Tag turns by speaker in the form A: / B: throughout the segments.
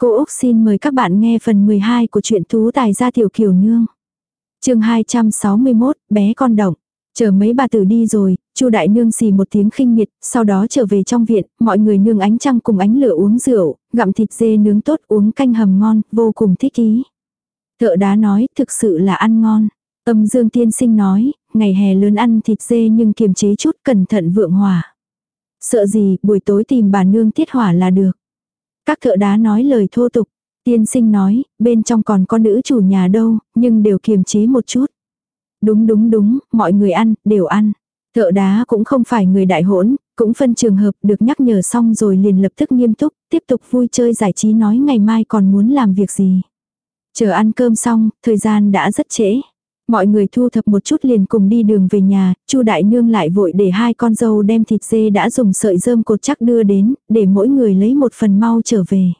A: Cô Úc xin mời các bạn nghe phần 12 của truyện Tú Tài gia tiểu kiều nương. chương 261, bé con động. Chờ mấy bà tử đi rồi, Chu đại nương xì một tiếng khinh miệt, sau đó trở về trong viện, mọi người nương ánh trăng cùng ánh lửa uống rượu, gặm thịt dê nướng tốt uống canh hầm ngon, vô cùng thích ý. Thợ đá nói, thực sự là ăn ngon. Âm Dương tiên sinh nói, ngày hè lớn ăn thịt dê nhưng kiềm chế chút cẩn thận vượng hỏa. Sợ gì, buổi tối tìm bà nương tiết hỏa là được. Các thợ đá nói lời thô tục. Tiên sinh nói, bên trong còn có nữ chủ nhà đâu, nhưng đều kiềm chế một chút. Đúng đúng đúng, mọi người ăn, đều ăn. Thợ đá cũng không phải người đại hỗn, cũng phân trường hợp được nhắc nhở xong rồi liền lập tức nghiêm túc, tiếp tục vui chơi giải trí nói ngày mai còn muốn làm việc gì. Chờ ăn cơm xong, thời gian đã rất trễ. Mọi người thu thập một chút liền cùng đi đường về nhà, Chu đại nương lại vội để hai con dâu đem thịt dê đã dùng sợi rơm cột chắc đưa đến, để mỗi người lấy một phần mau trở về.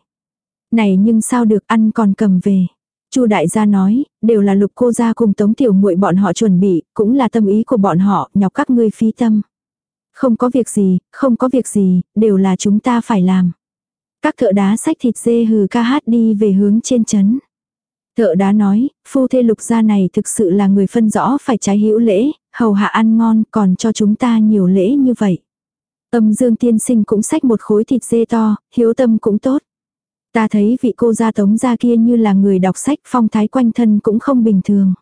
A: Này nhưng sao được ăn còn cầm về. Chu đại gia nói, đều là lục cô gia cùng tống tiểu muội bọn họ chuẩn bị, cũng là tâm ý của bọn họ, nhọc các ngươi phí tâm. Không có việc gì, không có việc gì, đều là chúng ta phải làm. Các thợ đá xách thịt dê hừ ca hát đi về hướng trên chấn. Thợ đá nói, phu thê lục gia này thực sự là người phân rõ phải trái hữu lễ, hầu hạ ăn ngon còn cho chúng ta nhiều lễ như vậy. Âm dương tiên sinh cũng xách một khối thịt dê to, hiếu tâm cũng tốt. Ta thấy vị cô gia tống gia kia như là người đọc sách phong thái quanh thân cũng không bình thường.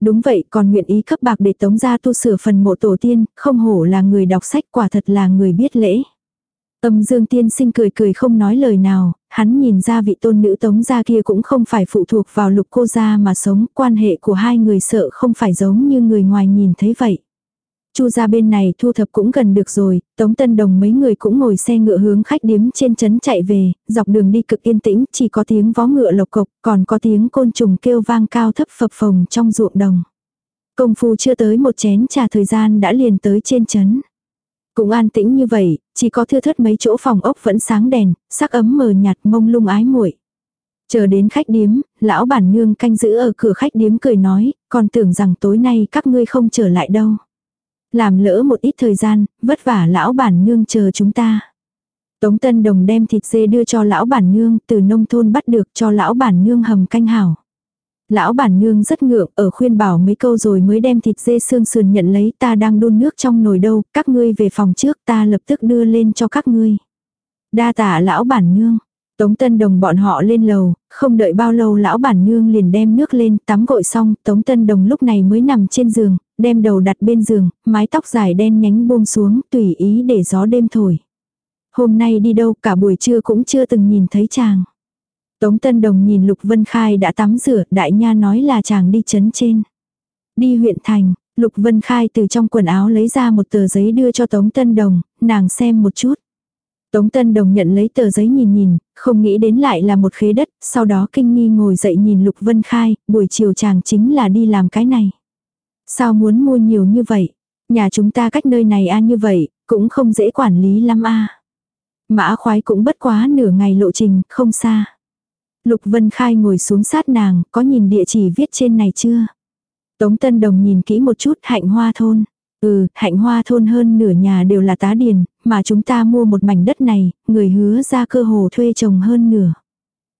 A: Đúng vậy còn nguyện ý cấp bạc để tống gia tu sửa phần mộ tổ tiên, không hổ là người đọc sách quả thật là người biết lễ. Âm dương tiên sinh cười cười không nói lời nào, hắn nhìn ra vị tôn nữ tống gia kia cũng không phải phụ thuộc vào lục cô gia mà sống, quan hệ của hai người sợ không phải giống như người ngoài nhìn thấy vậy. Chu gia bên này thu thập cũng gần được rồi, Tống Tân Đồng mấy người cũng ngồi xe ngựa hướng khách điếm trên trấn chạy về, dọc đường đi cực yên tĩnh, chỉ có tiếng vó ngựa lộc cộc, còn có tiếng côn trùng kêu vang cao thấp phập phồng trong ruộng đồng. Công phu chưa tới một chén trà thời gian đã liền tới trên trấn. Cũng an tĩnh như vậy, chỉ có thưa thớt mấy chỗ phòng ốc vẫn sáng đèn, sắc ấm mờ nhạt mông lung ái muội. Chờ đến khách điếm, lão bản nương canh giữ ở cửa khách điếm cười nói, còn tưởng rằng tối nay các ngươi không trở lại đâu. Làm lỡ một ít thời gian, vất vả lão bản nương chờ chúng ta. Tống Tân Đồng đem thịt dê đưa cho lão bản nương, từ nông thôn bắt được cho lão bản nương hầm canh hảo. Lão bản nương rất ngượng, ở khuyên bảo mấy câu rồi mới đem thịt dê xương sườn nhận lấy ta đang đun nước trong nồi đâu, các ngươi về phòng trước ta lập tức đưa lên cho các ngươi. Đa tả lão bản nương. Tống Tân Đồng bọn họ lên lầu, không đợi bao lâu lão bản nương liền đem nước lên tắm gội xong, Tống Tân Đồng lúc này mới nằm trên giường, đem đầu đặt bên giường, mái tóc dài đen nhánh buông xuống, tùy ý để gió đêm thổi. Hôm nay đi đâu cả buổi trưa cũng chưa từng nhìn thấy chàng. Tống Tân Đồng nhìn Lục Vân Khai đã tắm rửa, đại nha nói là chàng đi chấn trên. Đi huyện thành, Lục Vân Khai từ trong quần áo lấy ra một tờ giấy đưa cho Tống Tân Đồng, nàng xem một chút. Tống Tân Đồng nhận lấy tờ giấy nhìn nhìn, không nghĩ đến lại là một khế đất, sau đó kinh nghi ngồi dậy nhìn Lục Vân Khai, buổi chiều chàng chính là đi làm cái này. Sao muốn mua nhiều như vậy? Nhà chúng ta cách nơi này a như vậy, cũng không dễ quản lý lắm a. Mã khoái cũng bất quá nửa ngày lộ trình, không xa. Lục Vân Khai ngồi xuống sát nàng, có nhìn địa chỉ viết trên này chưa? Tống Tân Đồng nhìn kỹ một chút hạnh hoa thôn. Ừ, hạnh hoa thôn hơn nửa nhà đều là tá điền, mà chúng ta mua một mảnh đất này, người hứa ra cơ hồ thuê trồng hơn nửa.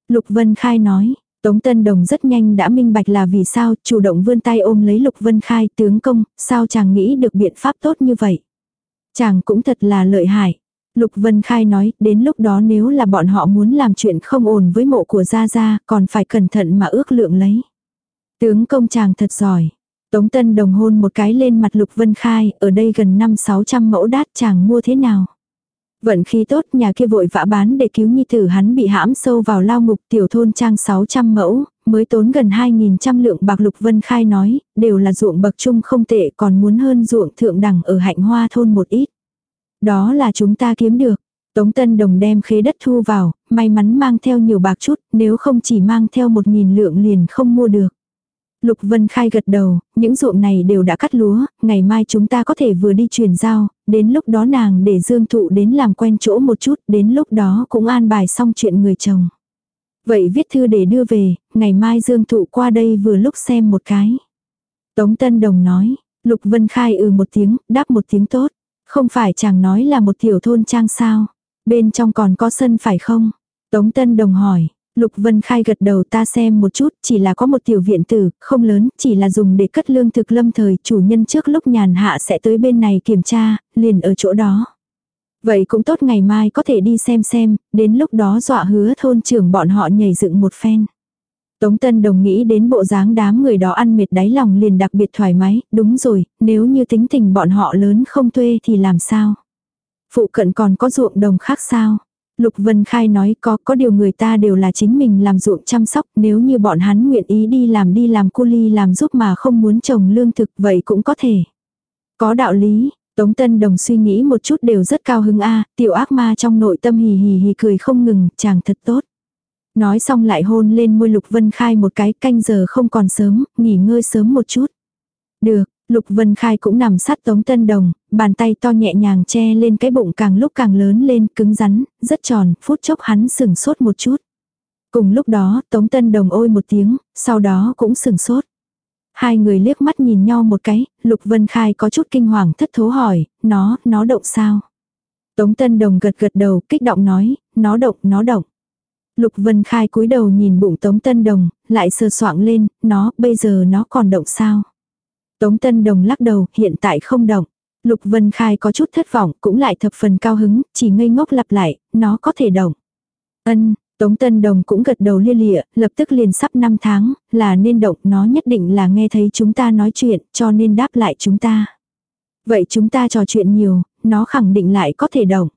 A: Lục Vân Khai nói, Tống Tân Đồng rất nhanh đã minh bạch là vì sao, chủ động vươn tay ôm lấy Lục Vân Khai tướng công, sao chàng nghĩ được biện pháp tốt như vậy. Chàng cũng thật là lợi hại. Lục Vân Khai nói, đến lúc đó nếu là bọn họ muốn làm chuyện không ổn với mộ của Gia Gia, còn phải cẩn thận mà ước lượng lấy. Tướng công chàng thật giỏi. Tống Tân Đồng hôn một cái lên mặt Lục Vân Khai, ở đây gần 5-600 mẫu đát chàng mua thế nào. Vận khi tốt nhà kia vội vã bán để cứu nhi tử hắn bị hãm sâu vào lao ngục tiểu thôn trang 600 mẫu, mới tốn gần 2.000 trăm lượng bạc Lục Vân Khai nói, đều là ruộng bậc trung không tệ còn muốn hơn ruộng thượng đẳng ở hạnh hoa thôn một ít. Đó là chúng ta kiếm được. Tống Tân Đồng đem khế đất thu vào, may mắn mang theo nhiều bạc chút, nếu không chỉ mang theo một nghìn lượng liền không mua được. Lục Vân Khai gật đầu, những ruộng này đều đã cắt lúa, ngày mai chúng ta có thể vừa đi chuyển giao, đến lúc đó nàng để Dương Thụ đến làm quen chỗ một chút, đến lúc đó cũng an bài xong chuyện người chồng. Vậy viết thư để đưa về, ngày mai Dương Thụ qua đây vừa lúc xem một cái. Tống Tân Đồng nói, Lục Vân Khai ừ một tiếng, đáp một tiếng tốt. Không phải chàng nói là một tiểu thôn trang sao. Bên trong còn có sân phải không? Tống Tân Đồng hỏi, Lục Vân Khai gật đầu ta xem một chút, chỉ là có một tiểu viện tử, không lớn, chỉ là dùng để cất lương thực lâm thời, chủ nhân trước lúc nhàn hạ sẽ tới bên này kiểm tra, liền ở chỗ đó. Vậy cũng tốt ngày mai có thể đi xem xem, đến lúc đó dọa hứa thôn trưởng bọn họ nhảy dựng một phen. Tống Tân Đồng nghĩ đến bộ dáng đám người đó ăn mệt đáy lòng liền đặc biệt thoải mái, đúng rồi, nếu như tính tình bọn họ lớn không thuê thì làm sao? Phụ cận còn có ruộng đồng khác sao? Lục Vân Khai nói có, có điều người ta đều là chính mình làm ruộng chăm sóc, nếu như bọn hắn nguyện ý đi làm đi làm cu ly làm giúp mà không muốn trồng lương thực vậy cũng có thể. Có đạo lý, Tống Tân Đồng suy nghĩ một chút đều rất cao hứng a tiểu ác ma trong nội tâm hì hì hì cười không ngừng, chàng thật tốt. Nói xong lại hôn lên môi Lục Vân Khai một cái canh giờ không còn sớm, nghỉ ngơi sớm một chút. Được, Lục Vân Khai cũng nằm sát Tống Tân Đồng, bàn tay to nhẹ nhàng che lên cái bụng càng lúc càng lớn lên, cứng rắn, rất tròn, phút chốc hắn sừng sốt một chút. Cùng lúc đó, Tống Tân Đồng ôi một tiếng, sau đó cũng sừng sốt. Hai người liếc mắt nhìn nhau một cái, Lục Vân Khai có chút kinh hoàng thất thố hỏi, nó, nó động sao? Tống Tân Đồng gật gật đầu, kích động nói, nó động, nó động. Lục Vân Khai cúi đầu nhìn bụng Tống Tân Đồng, lại sờ soạng lên, nó, bây giờ nó còn động sao? Tống Tân Đồng lắc đầu, hiện tại không động. Lục Vân Khai có chút thất vọng, cũng lại thập phần cao hứng, chỉ ngây ngốc lặp lại, nó có thể động. Ân, Tống Tân Đồng cũng gật đầu lia lịa, lập tức liền sắp 5 tháng, là nên động, nó nhất định là nghe thấy chúng ta nói chuyện, cho nên đáp lại chúng ta. Vậy chúng ta trò chuyện nhiều, nó khẳng định lại có thể động.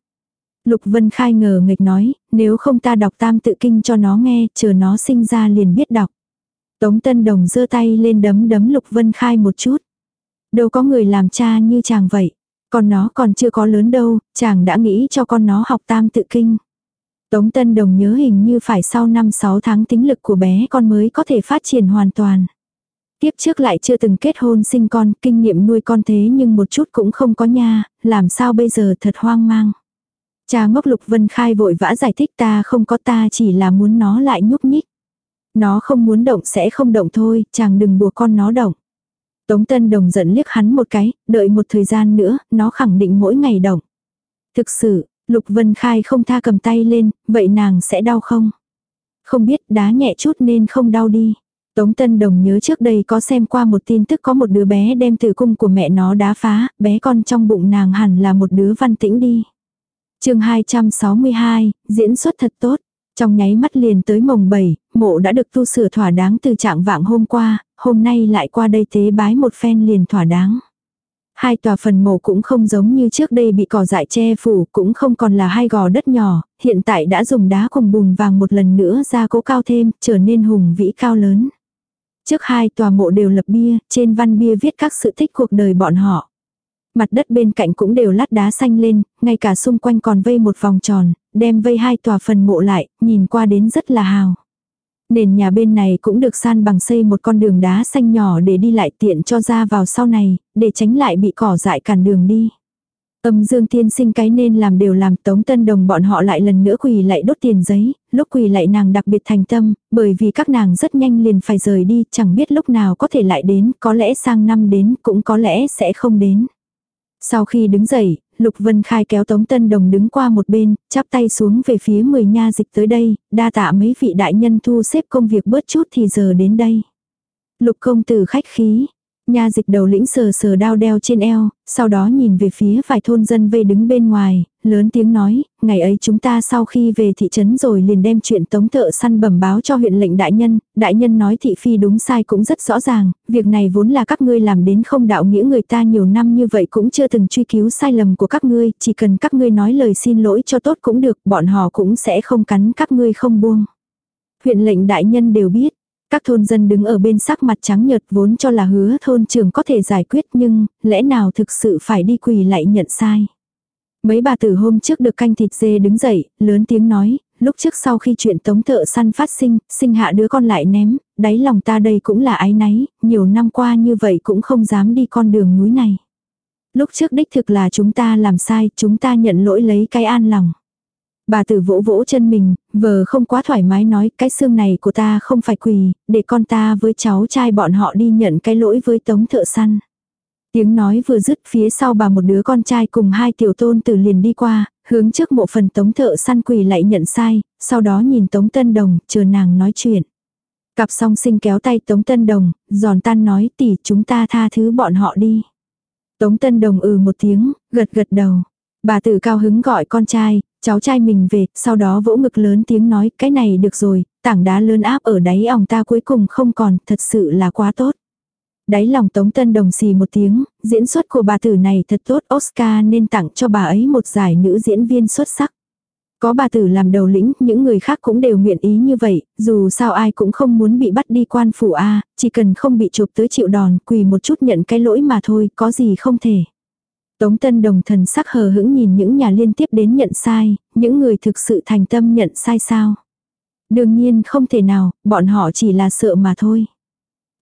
A: Lục Vân Khai ngờ nghịch nói, nếu không ta đọc tam tự kinh cho nó nghe, chờ nó sinh ra liền biết đọc. Tống Tân Đồng giơ tay lên đấm đấm Lục Vân Khai một chút. Đâu có người làm cha như chàng vậy. Còn nó còn chưa có lớn đâu, chàng đã nghĩ cho con nó học tam tự kinh. Tống Tân Đồng nhớ hình như phải sau 5-6 tháng tính lực của bé con mới có thể phát triển hoàn toàn. Tiếp trước lại chưa từng kết hôn sinh con, kinh nghiệm nuôi con thế nhưng một chút cũng không có nha, làm sao bây giờ thật hoang mang. Cha ngốc Lục Vân Khai vội vã giải thích ta không có ta chỉ là muốn nó lại nhúc nhích. Nó không muốn động sẽ không động thôi, chàng đừng buộc con nó động. Tống Tân Đồng giận liếc hắn một cái, đợi một thời gian nữa, nó khẳng định mỗi ngày động. Thực sự, Lục Vân Khai không tha cầm tay lên, vậy nàng sẽ đau không? Không biết đá nhẹ chút nên không đau đi. Tống Tân Đồng nhớ trước đây có xem qua một tin tức có một đứa bé đem tử cung của mẹ nó đá phá, bé con trong bụng nàng hẳn là một đứa văn tĩnh đi chương 262, diễn xuất thật tốt. Trong nháy mắt liền tới mồng 7, mộ đã được tu sửa thỏa đáng từ trạng vạng hôm qua, hôm nay lại qua đây tế bái một phen liền thỏa đáng. Hai tòa phần mộ cũng không giống như trước đây bị cỏ dại che phủ, cũng không còn là hai gò đất nhỏ, hiện tại đã dùng đá cùng bùn vàng một lần nữa ra cố cao thêm, trở nên hùng vĩ cao lớn. Trước hai tòa mộ đều lập bia, trên văn bia viết các sự tích cuộc đời bọn họ. Mặt đất bên cạnh cũng đều lát đá xanh lên, ngay cả xung quanh còn vây một vòng tròn, đem vây hai tòa phần mộ lại, nhìn qua đến rất là hào. Nền nhà bên này cũng được san bằng xây một con đường đá xanh nhỏ để đi lại tiện cho ra vào sau này, để tránh lại bị cỏ dại cản đường đi. Âm dương tiên sinh cái nên làm đều làm tống tân đồng bọn họ lại lần nữa quỳ lại đốt tiền giấy, lúc quỳ lại nàng đặc biệt thành tâm, bởi vì các nàng rất nhanh liền phải rời đi, chẳng biết lúc nào có thể lại đến, có lẽ sang năm đến, cũng có lẽ sẽ không đến. Sau khi đứng dậy, Lục Vân Khai kéo Tống Tân Đồng đứng qua một bên, chắp tay xuống về phía mười nha dịch tới đây, đa tạ mấy vị đại nhân thu xếp công việc bớt chút thì giờ đến đây. Lục công tử khách khí, Nha dịch đầu lĩnh sờ sờ đao đeo trên eo, sau đó nhìn về phía vài thôn dân vây đứng bên ngoài, lớn tiếng nói, ngày ấy chúng ta sau khi về thị trấn rồi liền đem chuyện tống thợ săn bẩm báo cho huyện lệnh đại nhân, đại nhân nói thị phi đúng sai cũng rất rõ ràng, việc này vốn là các ngươi làm đến không đạo nghĩa người ta nhiều năm như vậy cũng chưa từng truy cứu sai lầm của các ngươi, chỉ cần các ngươi nói lời xin lỗi cho tốt cũng được, bọn họ cũng sẽ không cắn các ngươi không buông. Huyện lệnh đại nhân đều biết, các thôn dân đứng ở bên sắc mặt trắng nhợt vốn cho là hứa thôn trưởng có thể giải quyết nhưng lẽ nào thực sự phải đi quỳ lại nhận sai. Mấy bà tử hôm trước được canh thịt dê đứng dậy, lớn tiếng nói, lúc trước sau khi chuyện tống thợ săn phát sinh, sinh hạ đứa con lại ném, đáy lòng ta đây cũng là ái náy, nhiều năm qua như vậy cũng không dám đi con đường núi này. Lúc trước đích thực là chúng ta làm sai, chúng ta nhận lỗi lấy cái an lòng. Bà tử vỗ vỗ chân mình, vờ không quá thoải mái nói cái xương này của ta không phải quỳ, để con ta với cháu trai bọn họ đi nhận cái lỗi với tống thợ săn. Tiếng nói vừa dứt phía sau bà một đứa con trai cùng hai tiểu tôn tử liền đi qua, hướng trước mộ phần tống thợ săn quỳ lại nhận sai, sau đó nhìn tống tân đồng, chờ nàng nói chuyện. Cặp song sinh kéo tay tống tân đồng, giòn tan nói tỷ chúng ta tha thứ bọn họ đi. Tống tân đồng ừ một tiếng, gật gật đầu. Bà tử cao hứng gọi con trai, cháu trai mình về, sau đó vỗ ngực lớn tiếng nói cái này được rồi, tảng đá lớn áp ở đáy ỏng ta cuối cùng không còn, thật sự là quá tốt. Đáy lòng Tống Tân Đồng xì một tiếng, diễn xuất của bà tử này thật tốt Oscar nên tặng cho bà ấy một giải nữ diễn viên xuất sắc. Có bà tử làm đầu lĩnh, những người khác cũng đều nguyện ý như vậy, dù sao ai cũng không muốn bị bắt đi quan phủ A, chỉ cần không bị chụp tới chịu đòn, quỳ một chút nhận cái lỗi mà thôi, có gì không thể. Tống Tân Đồng thần sắc hờ hững nhìn những nhà liên tiếp đến nhận sai, những người thực sự thành tâm nhận sai sao. Đương nhiên không thể nào, bọn họ chỉ là sợ mà thôi.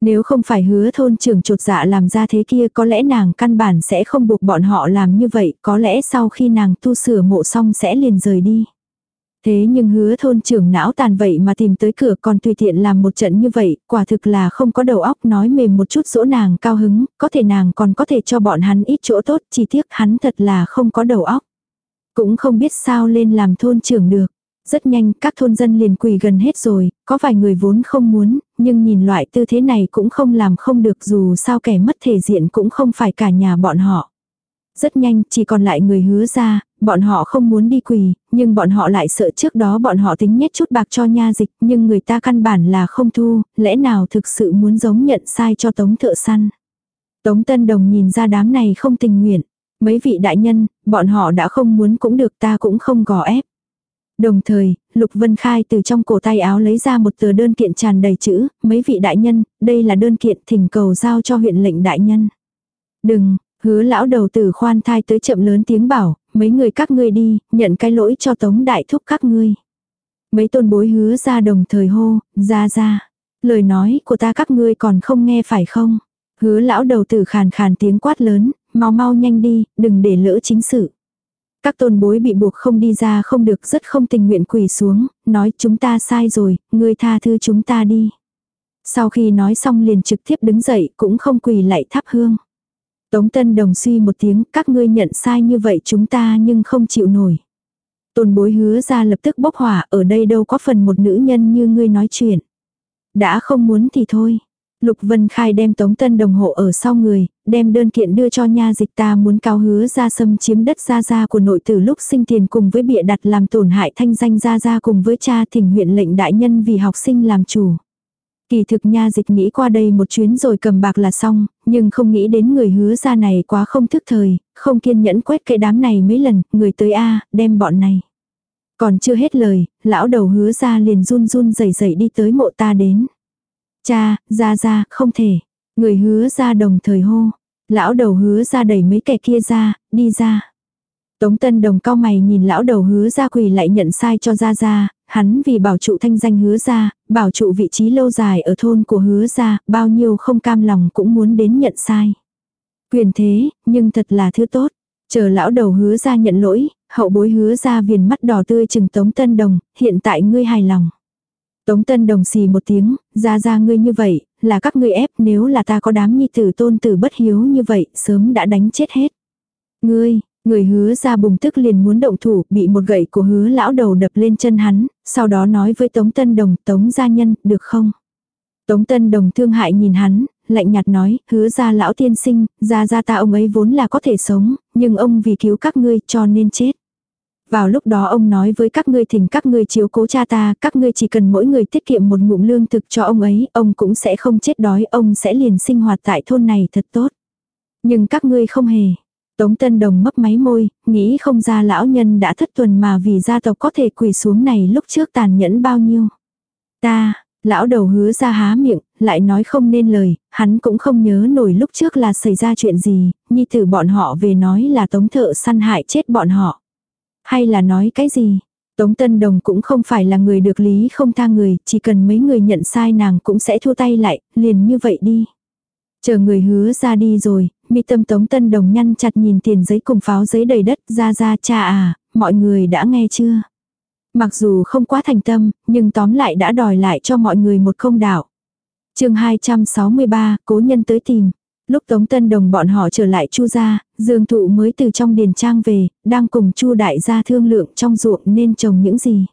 A: Nếu không phải hứa thôn trưởng trột dạ làm ra thế kia có lẽ nàng căn bản sẽ không buộc bọn họ làm như vậy, có lẽ sau khi nàng tu sửa mộ xong sẽ liền rời đi. Thế nhưng hứa thôn trưởng não tàn vậy mà tìm tới cửa còn tùy tiện làm một trận như vậy, quả thực là không có đầu óc nói mềm một chút dỗ nàng cao hứng, có thể nàng còn có thể cho bọn hắn ít chỗ tốt, chỉ tiếc hắn thật là không có đầu óc. Cũng không biết sao lên làm thôn trưởng được. Rất nhanh các thôn dân liền quỳ gần hết rồi, có vài người vốn không muốn, nhưng nhìn loại tư thế này cũng không làm không được dù sao kẻ mất thể diện cũng không phải cả nhà bọn họ. Rất nhanh chỉ còn lại người hứa ra, bọn họ không muốn đi quỳ, nhưng bọn họ lại sợ trước đó bọn họ tính nhét chút bạc cho nha dịch, nhưng người ta căn bản là không thu, lẽ nào thực sự muốn giống nhận sai cho tống thợ săn. Tống Tân Đồng nhìn ra đám này không tình nguyện. Mấy vị đại nhân, bọn họ đã không muốn cũng được ta cũng không gò ép. Đồng thời, Lục Vân Khai từ trong cổ tay áo lấy ra một tờ đơn kiện tràn đầy chữ, mấy vị đại nhân, đây là đơn kiện thỉnh cầu giao cho huyện lệnh đại nhân. Đừng, hứa lão đầu tử khoan thai tới chậm lớn tiếng bảo, mấy người các ngươi đi, nhận cái lỗi cho tống đại thúc các ngươi. Mấy tôn bối hứa ra đồng thời hô, ra ra. Lời nói của ta các ngươi còn không nghe phải không? Hứa lão đầu tử khàn khàn tiếng quát lớn, mau mau nhanh đi, đừng để lỡ chính sự. Các tôn bối bị buộc không đi ra không được rất không tình nguyện quỳ xuống, nói chúng ta sai rồi, ngươi tha thứ chúng ta đi. Sau khi nói xong liền trực tiếp đứng dậy cũng không quỳ lại thắp hương. Tống Tân Đồng suy một tiếng, các ngươi nhận sai như vậy chúng ta nhưng không chịu nổi. Tôn bối hứa ra lập tức bốc hỏa, ở đây đâu có phần một nữ nhân như ngươi nói chuyện. Đã không muốn thì thôi. Lục Vân Khai đem Tống Tân đồng hộ ở sau người, đem đơn kiện đưa cho nha dịch ta muốn cao hứa ra xâm chiếm đất gia gia của nội tử lúc sinh tiền cùng với bịa đặt làm tổn hại thanh danh gia gia cùng với cha thỉnh huyện lệnh đại nhân vì học sinh làm chủ. Kỳ thực nha dịch nghĩ qua đây một chuyến rồi cầm bạc là xong, nhưng không nghĩ đến người hứa ra này quá không thức thời, không kiên nhẫn quét cái đám này mấy lần, người tới A, đem bọn này. Còn chưa hết lời, lão đầu hứa ra liền run run rẩy rẩy đi tới mộ ta đến. Cha, ra ra, không thể. Người hứa ra đồng thời hô. Lão đầu hứa ra đẩy mấy kẻ kia ra, đi ra. Tống Tân Đồng cao mày nhìn lão đầu hứa ra quỳ lại nhận sai cho ra ra, hắn vì bảo trụ thanh danh hứa ra, bảo trụ vị trí lâu dài ở thôn của hứa ra, bao nhiêu không cam lòng cũng muốn đến nhận sai. Quyền thế, nhưng thật là thứ tốt. Chờ lão đầu hứa ra nhận lỗi, hậu bối hứa ra viền mắt đỏ tươi chừng Tống Tân Đồng, hiện tại ngươi hài lòng. Tống Tân Đồng xì một tiếng, ra ra ngươi như vậy, là các ngươi ép nếu là ta có đám nhi tử tôn tử bất hiếu như vậy, sớm đã đánh chết hết. Ngươi, người hứa ra bùng tức liền muốn động thủ, bị một gậy của hứa lão đầu đập lên chân hắn, sau đó nói với Tống Tân Đồng, Tống gia nhân, được không? Tống Tân Đồng thương hại nhìn hắn, lạnh nhạt nói, hứa ra lão tiên sinh, ra ra ta ông ấy vốn là có thể sống, nhưng ông vì cứu các ngươi cho nên chết. Vào lúc đó ông nói với các ngươi thỉnh các ngươi chiếu cố cha ta, các ngươi chỉ cần mỗi người tiết kiệm một ngụm lương thực cho ông ấy, ông cũng sẽ không chết đói, ông sẽ liền sinh hoạt tại thôn này thật tốt. Nhưng các ngươi không hề. Tống Tân Đồng mấp máy môi, nghĩ không ra lão nhân đã thất tuần mà vì gia tộc có thể quỳ xuống này lúc trước tàn nhẫn bao nhiêu. Ta, lão đầu hứa ra há miệng, lại nói không nên lời, hắn cũng không nhớ nổi lúc trước là xảy ra chuyện gì, nhi tử bọn họ về nói là tống thợ săn hại chết bọn họ. Hay là nói cái gì? Tống Tân Đồng cũng không phải là người được lý không tha người, chỉ cần mấy người nhận sai nàng cũng sẽ thua tay lại, liền như vậy đi. Chờ người hứa ra đi rồi, mi tâm Tống Tân Đồng nhăn chặt nhìn tiền giấy cùng pháo giấy đầy đất ra ra cha à, mọi người đã nghe chưa? Mặc dù không quá thành tâm, nhưng tóm lại đã đòi lại cho mọi người một không đạo. chương 263, cố nhân tới tìm. Lúc Tống Tân Đồng bọn họ trở lại Chu gia, Dương Thụ mới từ trong điền trang về, đang cùng Chu đại gia thương lượng trong ruộng nên trồng những gì.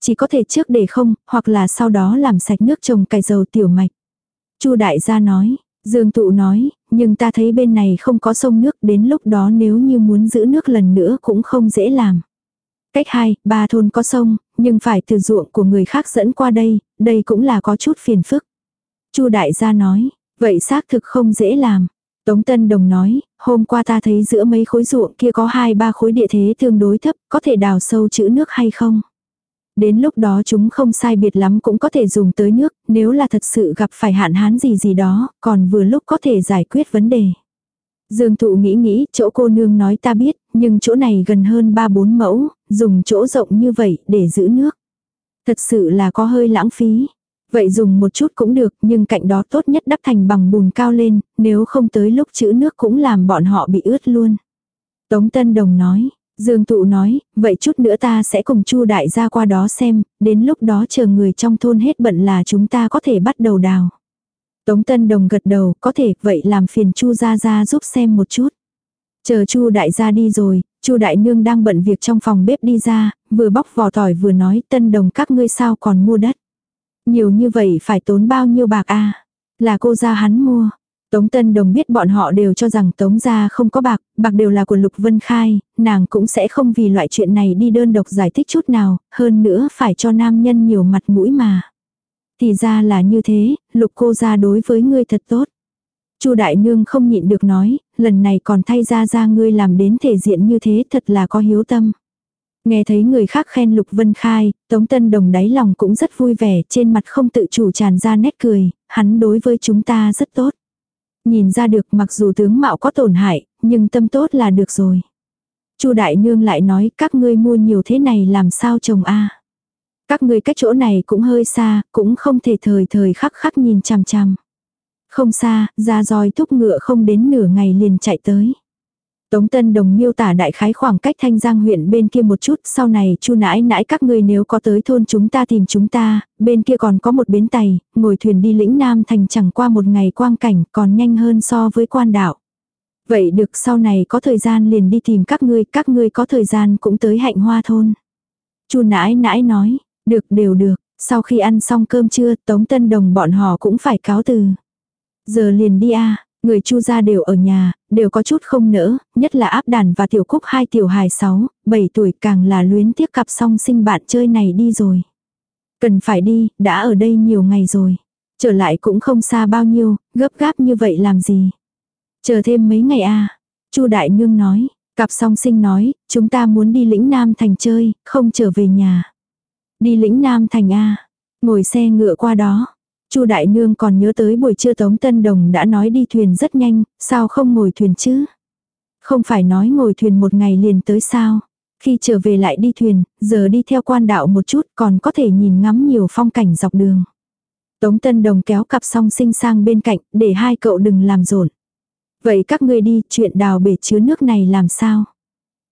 A: Chỉ có thể trước để không, hoặc là sau đó làm sạch nước trồng cải dầu tiểu mạch. Chu đại gia nói, Dương Thụ nói, nhưng ta thấy bên này không có sông nước, đến lúc đó nếu như muốn giữ nước lần nữa cũng không dễ làm. Cách hai, ba thôn có sông, nhưng phải từ ruộng của người khác dẫn qua đây, đây cũng là có chút phiền phức. Chu đại gia nói, vậy xác thực không dễ làm. Tống Tân Đồng nói, hôm qua ta thấy giữa mấy khối ruộng kia có hai ba khối địa thế tương đối thấp, có thể đào sâu chữ nước hay không? Đến lúc đó chúng không sai biệt lắm cũng có thể dùng tới nước, nếu là thật sự gặp phải hạn hán gì gì đó, còn vừa lúc có thể giải quyết vấn đề. Dương thụ nghĩ nghĩ, chỗ cô nương nói ta biết, nhưng chỗ này gần hơn 3-4 mẫu, dùng chỗ rộng như vậy để giữ nước. Thật sự là có hơi lãng phí. Vậy dùng một chút cũng được, nhưng cạnh đó tốt nhất đắp thành bằng bùn cao lên, nếu không tới lúc chữ nước cũng làm bọn họ bị ướt luôn. Tống Tân Đồng nói, Dương Tụ nói, vậy chút nữa ta sẽ cùng Chu đại gia qua đó xem, đến lúc đó chờ người trong thôn hết bận là chúng ta có thể bắt đầu đào. Tống Tân Đồng gật đầu, có thể, vậy làm phiền Chu gia gia giúp xem một chút. Chờ Chu đại gia đi rồi, Chu đại nương đang bận việc trong phòng bếp đi ra, vừa bóc vỏ tỏi vừa nói, Tân Đồng các ngươi sao còn mua đất. Nhiều như vậy phải tốn bao nhiêu bạc a? Là cô gia hắn mua. Tống Tân Đồng biết bọn họ đều cho rằng Tống gia không có bạc, bạc đều là của Lục Vân Khai, nàng cũng sẽ không vì loại chuyện này đi đơn độc giải thích chút nào, hơn nữa phải cho nam nhân nhiều mặt mũi mà. Thì ra là như thế, Lục cô gia đối với ngươi thật tốt. Chu đại nương không nhịn được nói, lần này còn thay ra ra ngươi làm đến thể diện như thế thật là có hiếu tâm. Nghe thấy người khác khen Lục Vân Khai, Tống Tân Đồng đáy lòng cũng rất vui vẻ, trên mặt không tự chủ tràn ra nét cười, hắn đối với chúng ta rất tốt. Nhìn ra được mặc dù tướng mạo có tổn hại, nhưng tâm tốt là được rồi. Chu đại nương lại nói các ngươi mua nhiều thế này làm sao chồng a? Các ngươi cách chỗ này cũng hơi xa, cũng không thể thời thời khắc khắc nhìn chằm chằm. Không xa, ra roi thúc ngựa không đến nửa ngày liền chạy tới. Tống Tân Đồng miêu tả đại khái khoảng cách Thanh Giang huyện bên kia một chút, sau này chu nãi nãi các ngươi nếu có tới thôn chúng ta tìm chúng ta, bên kia còn có một bến tàu, ngồi thuyền đi lĩnh Nam thành chẳng qua một ngày quang cảnh còn nhanh hơn so với quan đạo. Vậy được sau này có thời gian liền đi tìm các ngươi, các ngươi có thời gian cũng tới hạnh hoa thôn. chu nãi nãi nói, được đều được, sau khi ăn xong cơm trưa Tống Tân Đồng bọn họ cũng phải cáo từ. Giờ liền đi a Người chu gia đều ở nhà, đều có chút không nỡ, nhất là áp đàn và tiểu cúc hai tiểu hài sáu, bảy tuổi càng là luyến tiếc cặp song sinh bạn chơi này đi rồi. Cần phải đi, đã ở đây nhiều ngày rồi. Trở lại cũng không xa bao nhiêu, gấp gáp như vậy làm gì. Chờ thêm mấy ngày à chu đại nương nói, cặp song sinh nói, chúng ta muốn đi lĩnh Nam thành chơi, không trở về nhà. Đi lĩnh Nam thành a ngồi xe ngựa qua đó. Chu đại nương còn nhớ tới buổi trưa Tống Tân Đồng đã nói đi thuyền rất nhanh, sao không ngồi thuyền chứ? Không phải nói ngồi thuyền một ngày liền tới sao? Khi trở về lại đi thuyền, giờ đi theo quan đạo một chút còn có thể nhìn ngắm nhiều phong cảnh dọc đường. Tống Tân Đồng kéo cặp song sinh sang bên cạnh, để hai cậu đừng làm rộn. Vậy các ngươi đi, chuyện đào bể chứa nước này làm sao?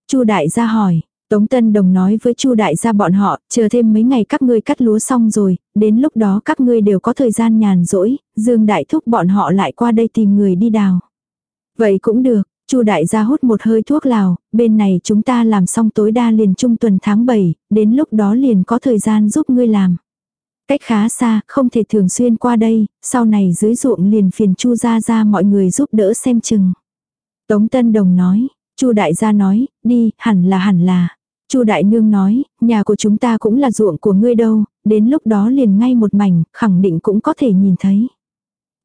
A: Chu đại gia hỏi, Tống Tân Đồng nói với Chu đại gia bọn họ, chờ thêm mấy ngày các ngươi cắt lúa xong rồi, đến lúc đó các ngươi đều có thời gian nhàn rỗi, Dương đại thúc bọn họ lại qua đây tìm người đi đào. Vậy cũng được, Chu đại gia hút một hơi thuốc lào, bên này chúng ta làm xong tối đa liền trung tuần tháng 7, đến lúc đó liền có thời gian giúp ngươi làm. Cách khá xa, không thể thường xuyên qua đây, sau này dưới ruộng liền phiền Chu gia gia mọi người giúp đỡ xem chừng. Tống Tân Đồng nói, Chu đại gia nói, đi, hẳn là hẳn là. Chu đại nương nói, nhà của chúng ta cũng là ruộng của ngươi đâu, đến lúc đó liền ngay một mảnh, khẳng định cũng có thể nhìn thấy.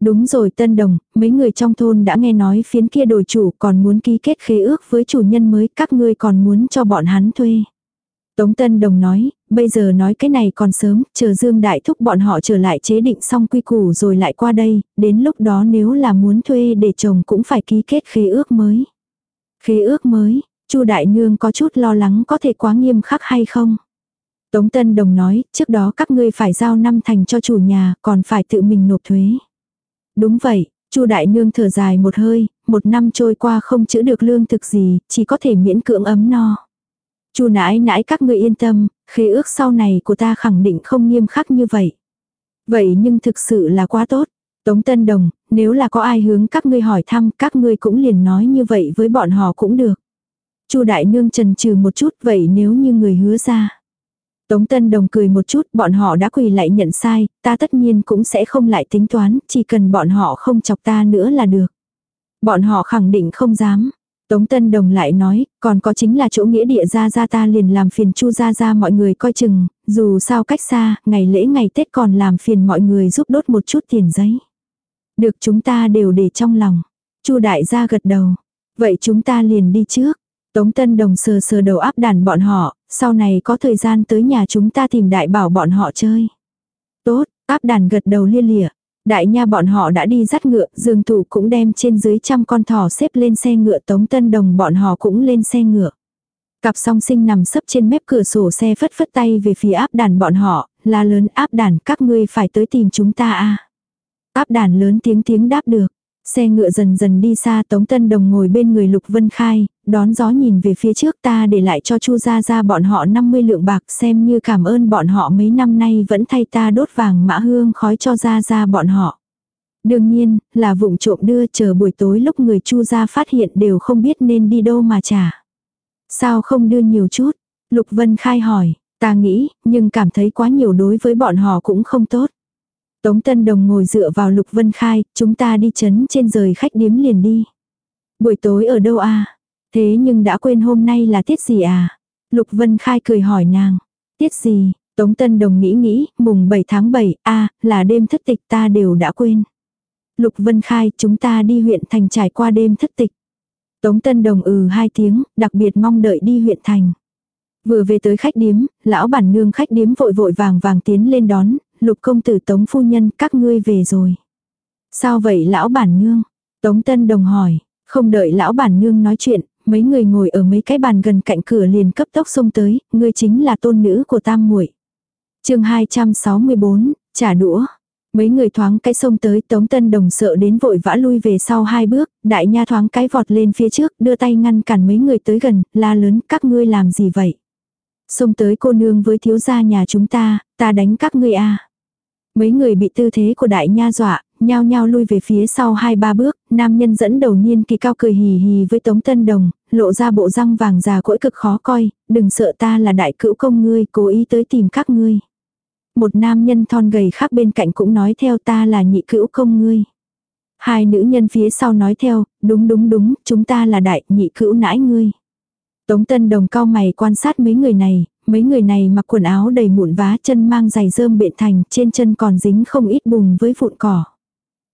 A: Đúng rồi Tân Đồng, mấy người trong thôn đã nghe nói phiến kia đổi chủ còn muốn ký kết khế ước với chủ nhân mới, các ngươi còn muốn cho bọn hắn thuê. Tống Tân Đồng nói, bây giờ nói cái này còn sớm, chờ Dương Đại Thúc bọn họ trở lại chế định xong quy củ rồi lại qua đây, đến lúc đó nếu là muốn thuê để chồng cũng phải ký kết khế ước mới. Khế ước mới, Chu đại nương có chút lo lắng có thể quá nghiêm khắc hay không. Tống Tân Đồng nói, trước đó các ngươi phải giao năm thành cho chủ nhà, còn phải tự mình nộp thuế. Đúng vậy, Chu đại nương thở dài một hơi, một năm trôi qua không chữ được lương thực gì, chỉ có thể miễn cưỡng ấm no. Chu nãi nãi các ngươi yên tâm, khế ước sau này của ta khẳng định không nghiêm khắc như vậy. Vậy nhưng thực sự là quá tốt. Tống Tân Đồng, nếu là có ai hướng các ngươi hỏi thăm, các ngươi cũng liền nói như vậy với bọn họ cũng được. Chu đại nương trần trừ một chút, vậy nếu như người hứa ra. Tống Tân Đồng cười một chút, bọn họ đã quỳ lại nhận sai, ta tất nhiên cũng sẽ không lại tính toán, chỉ cần bọn họ không chọc ta nữa là được. Bọn họ khẳng định không dám. Tống Tân Đồng lại nói, còn có chính là chỗ nghĩa địa ra ra ta liền làm phiền chu ra ra mọi người coi chừng, dù sao cách xa, ngày lễ ngày Tết còn làm phiền mọi người giúp đốt một chút tiền giấy. Được chúng ta đều để trong lòng. chu đại gia gật đầu. Vậy chúng ta liền đi trước. Tống Tân Đồng sờ sờ đầu áp đàn bọn họ, sau này có thời gian tới nhà chúng ta tìm đại bảo bọn họ chơi. Tốt, áp đàn gật đầu lia lịa. Đại nha bọn họ đã đi dắt ngựa, dương thủ cũng đem trên dưới trăm con thỏ xếp lên xe ngựa Tống Tân Đồng bọn họ cũng lên xe ngựa. Cặp song sinh nằm sấp trên mép cửa sổ xe phất phất tay về phía áp đàn bọn họ, là lớn áp đàn các ngươi phải tới tìm chúng ta a Áp đàn lớn tiếng tiếng đáp được. Xe ngựa dần dần đi xa Tống Tân Đồng ngồi bên người Lục Vân Khai, đón gió nhìn về phía trước ta để lại cho Chu Gia Gia bọn họ 50 lượng bạc xem như cảm ơn bọn họ mấy năm nay vẫn thay ta đốt vàng mã hương khói cho Gia Gia bọn họ. Đương nhiên, là vụng trộm đưa chờ buổi tối lúc người Chu Gia phát hiện đều không biết nên đi đâu mà trả. Sao không đưa nhiều chút? Lục Vân Khai hỏi, ta nghĩ, nhưng cảm thấy quá nhiều đối với bọn họ cũng không tốt. Tống Tân Đồng ngồi dựa vào Lục Vân Khai, chúng ta đi chấn trên rời khách điếm liền đi. Buổi tối ở đâu à? Thế nhưng đã quên hôm nay là tiết gì à? Lục Vân Khai cười hỏi nàng. Tiết gì? Tống Tân Đồng nghĩ nghĩ, mùng 7 tháng 7, a à, là đêm thất tịch ta đều đã quên. Lục Vân Khai, chúng ta đi huyện thành trải qua đêm thất tịch. Tống Tân Đồng ừ hai tiếng, đặc biệt mong đợi đi huyện thành. Vừa về tới khách điếm, lão bản nương khách điếm vội vội vàng vàng tiến lên đón, lục công tử tống phu nhân các ngươi về rồi. Sao vậy lão bản nương? Tống Tân Đồng hỏi, không đợi lão bản nương nói chuyện, mấy người ngồi ở mấy cái bàn gần cạnh cửa liền cấp tốc xông tới, ngươi chính là tôn nữ của tam muội. Chương 264, trả đũa. Mấy người thoáng cái xông tới Tống Tân Đồng sợ đến vội vã lui về sau hai bước, đại nha thoáng cái vọt lên phía trước, đưa tay ngăn cản mấy người tới gần, la lớn các ngươi làm gì vậy? Xông tới cô nương với thiếu gia nhà chúng ta, ta đánh các ngươi a Mấy người bị tư thế của đại nha dọa, nhao nhao lui về phía sau hai ba bước, nam nhân dẫn đầu niên kỳ cao cười hì hì với Tống Tân Đồng, lộ ra bộ răng vàng già cỗi cực khó coi, đừng sợ ta là đại cữu công ngươi, cố ý tới tìm các ngươi. Một nam nhân thon gầy khác bên cạnh cũng nói theo ta là nhị cữu công ngươi. Hai nữ nhân phía sau nói theo, đúng đúng đúng, chúng ta là đại nhị cữu nãi ngươi. Tống Tân Đồng cao mày quan sát mấy người này, mấy người này mặc quần áo đầy mụn vá chân mang giày rơm bện thành, trên chân còn dính không ít bùn với vụn cỏ.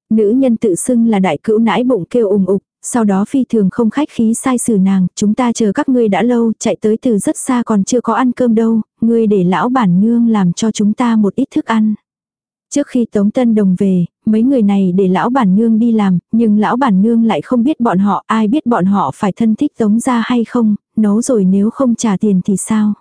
A: Nữ nhân tự xưng là đại cữu nãi bụng kêu ủng ục, sau đó phi thường không khách khí sai xử nàng, chúng ta chờ các ngươi đã lâu, chạy tới từ rất xa còn chưa có ăn cơm đâu, ngươi để lão bản nương làm cho chúng ta một ít thức ăn. Trước khi Tống Tân Đồng về, mấy người này để lão bản nương đi làm, nhưng lão bản nương lại không biết bọn họ, ai biết bọn họ phải thân thích Tống ra hay không, nấu rồi nếu không trả tiền thì sao.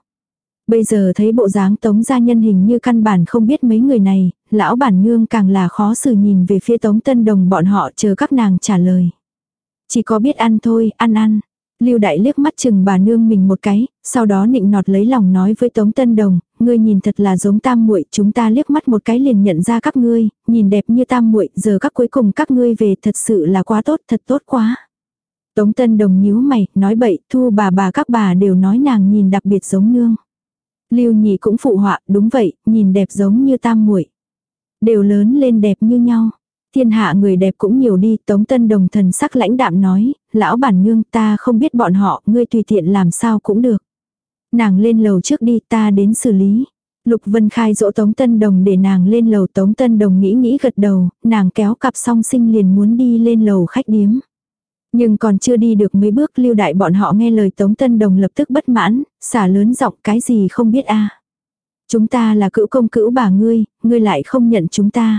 A: Bây giờ thấy bộ dáng tống gia nhân hình như căn bản không biết mấy người này, lão bản nương càng là khó xử nhìn về phía tống tân đồng bọn họ chờ các nàng trả lời. Chỉ có biết ăn thôi, ăn ăn. Lưu đại liếc mắt chừng bà nương mình một cái, sau đó nịnh nọt lấy lòng nói với Tống Tân Đồng, ngươi nhìn thật là giống tam muội, chúng ta liếc mắt một cái liền nhận ra các ngươi, nhìn đẹp như tam muội, giờ các cuối cùng các ngươi về thật sự là quá tốt, thật tốt quá. Tống Tân Đồng nhíu mày, nói bậy, thu bà bà các bà đều nói nàng nhìn đặc biệt giống nương. Lưu Nhị cũng phụ họa, đúng vậy, nhìn đẹp giống như tam muội. Đều lớn lên đẹp như nhau. Thiên hạ người đẹp cũng nhiều đi, Tống Tân Đồng thần sắc lãnh đạm nói, lão bản nương ta không biết bọn họ, ngươi tùy tiện làm sao cũng được. Nàng lên lầu trước đi, ta đến xử lý. Lục Vân Khai dỗ Tống Tân Đồng để nàng lên lầu Tống Tân Đồng nghĩ nghĩ gật đầu, nàng kéo cặp song sinh liền muốn đi lên lầu khách điếm. Nhưng còn chưa đi được mấy bước lưu đại bọn họ nghe lời Tống Tân Đồng lập tức bất mãn, xả lớn giọng cái gì không biết a Chúng ta là cữu công cữu bà ngươi, ngươi lại không nhận chúng ta.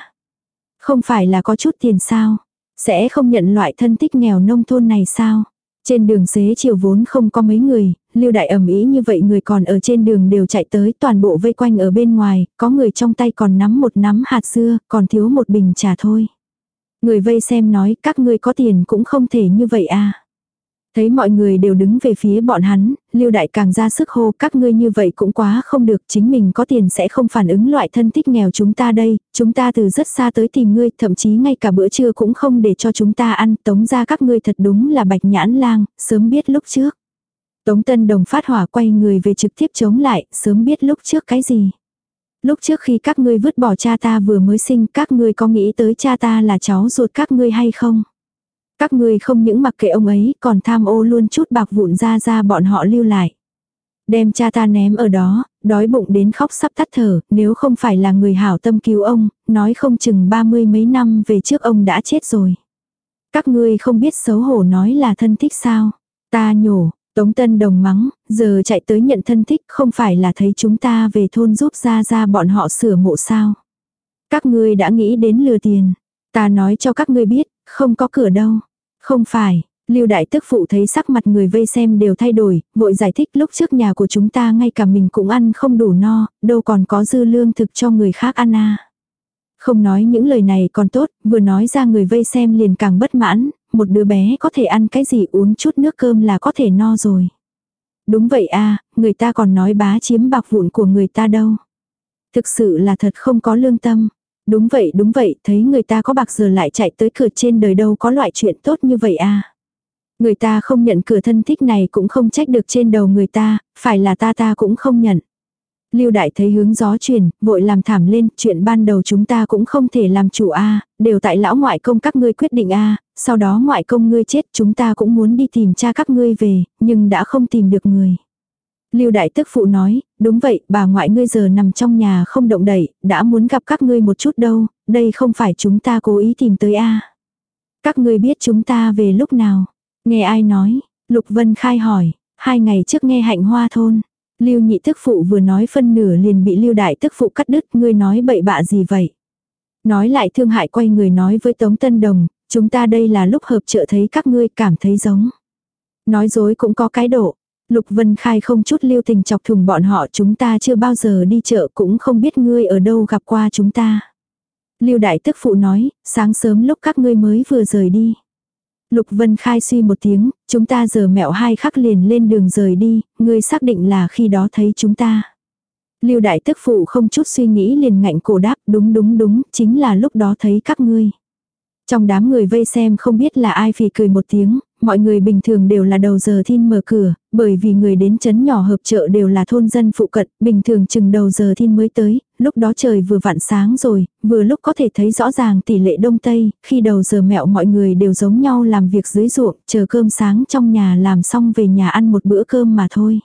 A: Không phải là có chút tiền sao? Sẽ không nhận loại thân tích nghèo nông thôn này sao? Trên đường xế chiều vốn không có mấy người, lưu đại ẩm ý như vậy người còn ở trên đường đều chạy tới toàn bộ vây quanh ở bên ngoài, có người trong tay còn nắm một nắm hạt dưa, còn thiếu một bình trà thôi. Người vây xem nói các ngươi có tiền cũng không thể như vậy à. Thấy mọi người đều đứng về phía bọn hắn, Lưu Đại càng ra sức hô các ngươi như vậy cũng quá không được, chính mình có tiền sẽ không phản ứng loại thân thích nghèo chúng ta đây, chúng ta từ rất xa tới tìm ngươi, thậm chí ngay cả bữa trưa cũng không để cho chúng ta ăn, tống ra các ngươi thật đúng là bạch nhãn lang, sớm biết lúc trước. Tống Tân Đồng phát hỏa quay người về trực tiếp chống lại, sớm biết lúc trước cái gì. Lúc trước khi các ngươi vứt bỏ cha ta vừa mới sinh, các ngươi có nghĩ tới cha ta là cháu ruột các ngươi hay không? Các ngươi không những mặc kệ ông ấy, còn tham ô luôn chút bạc vụn ra ra bọn họ lưu lại. Đem cha ta ném ở đó, đói bụng đến khóc sắp tắt thở, nếu không phải là người hảo tâm cứu ông, nói không chừng ba mươi mấy năm về trước ông đã chết rồi. Các ngươi không biết xấu hổ nói là thân thích sao? Ta nhổ, Tống Tân Đồng mắng, giờ chạy tới nhận thân thích không phải là thấy chúng ta về thôn giúp ra ra bọn họ sửa mộ sao. Các ngươi đã nghĩ đến lừa tiền. Ta nói cho các ngươi biết, không có cửa đâu. Không phải, Lưu đại tức phụ thấy sắc mặt người vây xem đều thay đổi, vội giải thích lúc trước nhà của chúng ta ngay cả mình cũng ăn không đủ no, đâu còn có dư lương thực cho người khác ăn à. Không nói những lời này còn tốt, vừa nói ra người vây xem liền càng bất mãn, một đứa bé có thể ăn cái gì uống chút nước cơm là có thể no rồi. Đúng vậy à, người ta còn nói bá chiếm bạc vụn của người ta đâu. Thực sự là thật không có lương tâm. Đúng vậy đúng vậy, thấy người ta có bạc giờ lại chạy tới cửa trên đời đâu có loại chuyện tốt như vậy à. Người ta không nhận cửa thân thích này cũng không trách được trên đầu người ta, phải là ta ta cũng không nhận. Lưu đại thấy hướng gió truyền, vội làm thảm lên, chuyện ban đầu chúng ta cũng không thể làm chủ a, đều tại lão ngoại công các ngươi quyết định a, sau đó ngoại công ngươi chết, chúng ta cũng muốn đi tìm cha các ngươi về, nhưng đã không tìm được người. Lưu đại tức phụ nói, đúng vậy, bà ngoại ngươi giờ nằm trong nhà không động đậy, đã muốn gặp các ngươi một chút đâu, đây không phải chúng ta cố ý tìm tới a. Các ngươi biết chúng ta về lúc nào? Nghe ai nói? Lục Vân Khai hỏi, hai ngày trước nghe hạnh hoa thôn. Lưu nhị tức phụ vừa nói phân nửa liền bị lưu đại tức phụ cắt đứt, ngươi nói bậy bạ gì vậy? Nói lại thương hại quay người nói với Tống Tân Đồng, chúng ta đây là lúc hợp trợ thấy các ngươi cảm thấy giống. Nói dối cũng có cái độ. Lục Vân Khai không chút lưu tình chọc thùng bọn họ chúng ta chưa bao giờ đi chợ cũng không biết ngươi ở đâu gặp qua chúng ta. Lưu Đại Tức Phụ nói, sáng sớm lúc các ngươi mới vừa rời đi. Lục Vân Khai suy một tiếng, chúng ta giờ mẹo hai khắc liền lên đường rời đi, ngươi xác định là khi đó thấy chúng ta. Lưu đại tức phụ không chút suy nghĩ liền ngạnh cổ đáp đúng đúng đúng, chính là lúc đó thấy các ngươi. Trong đám người vây xem không biết là ai phì cười một tiếng, mọi người bình thường đều là đầu giờ thiên mở cửa, bởi vì người đến chấn nhỏ hợp chợ đều là thôn dân phụ cận, bình thường chừng đầu giờ thiên mới tới, lúc đó trời vừa vặn sáng rồi, vừa lúc có thể thấy rõ ràng tỷ lệ đông tây, khi đầu giờ mẹo mọi người đều giống nhau làm việc dưới ruộng, chờ cơm sáng trong nhà làm xong về nhà ăn một bữa cơm mà thôi.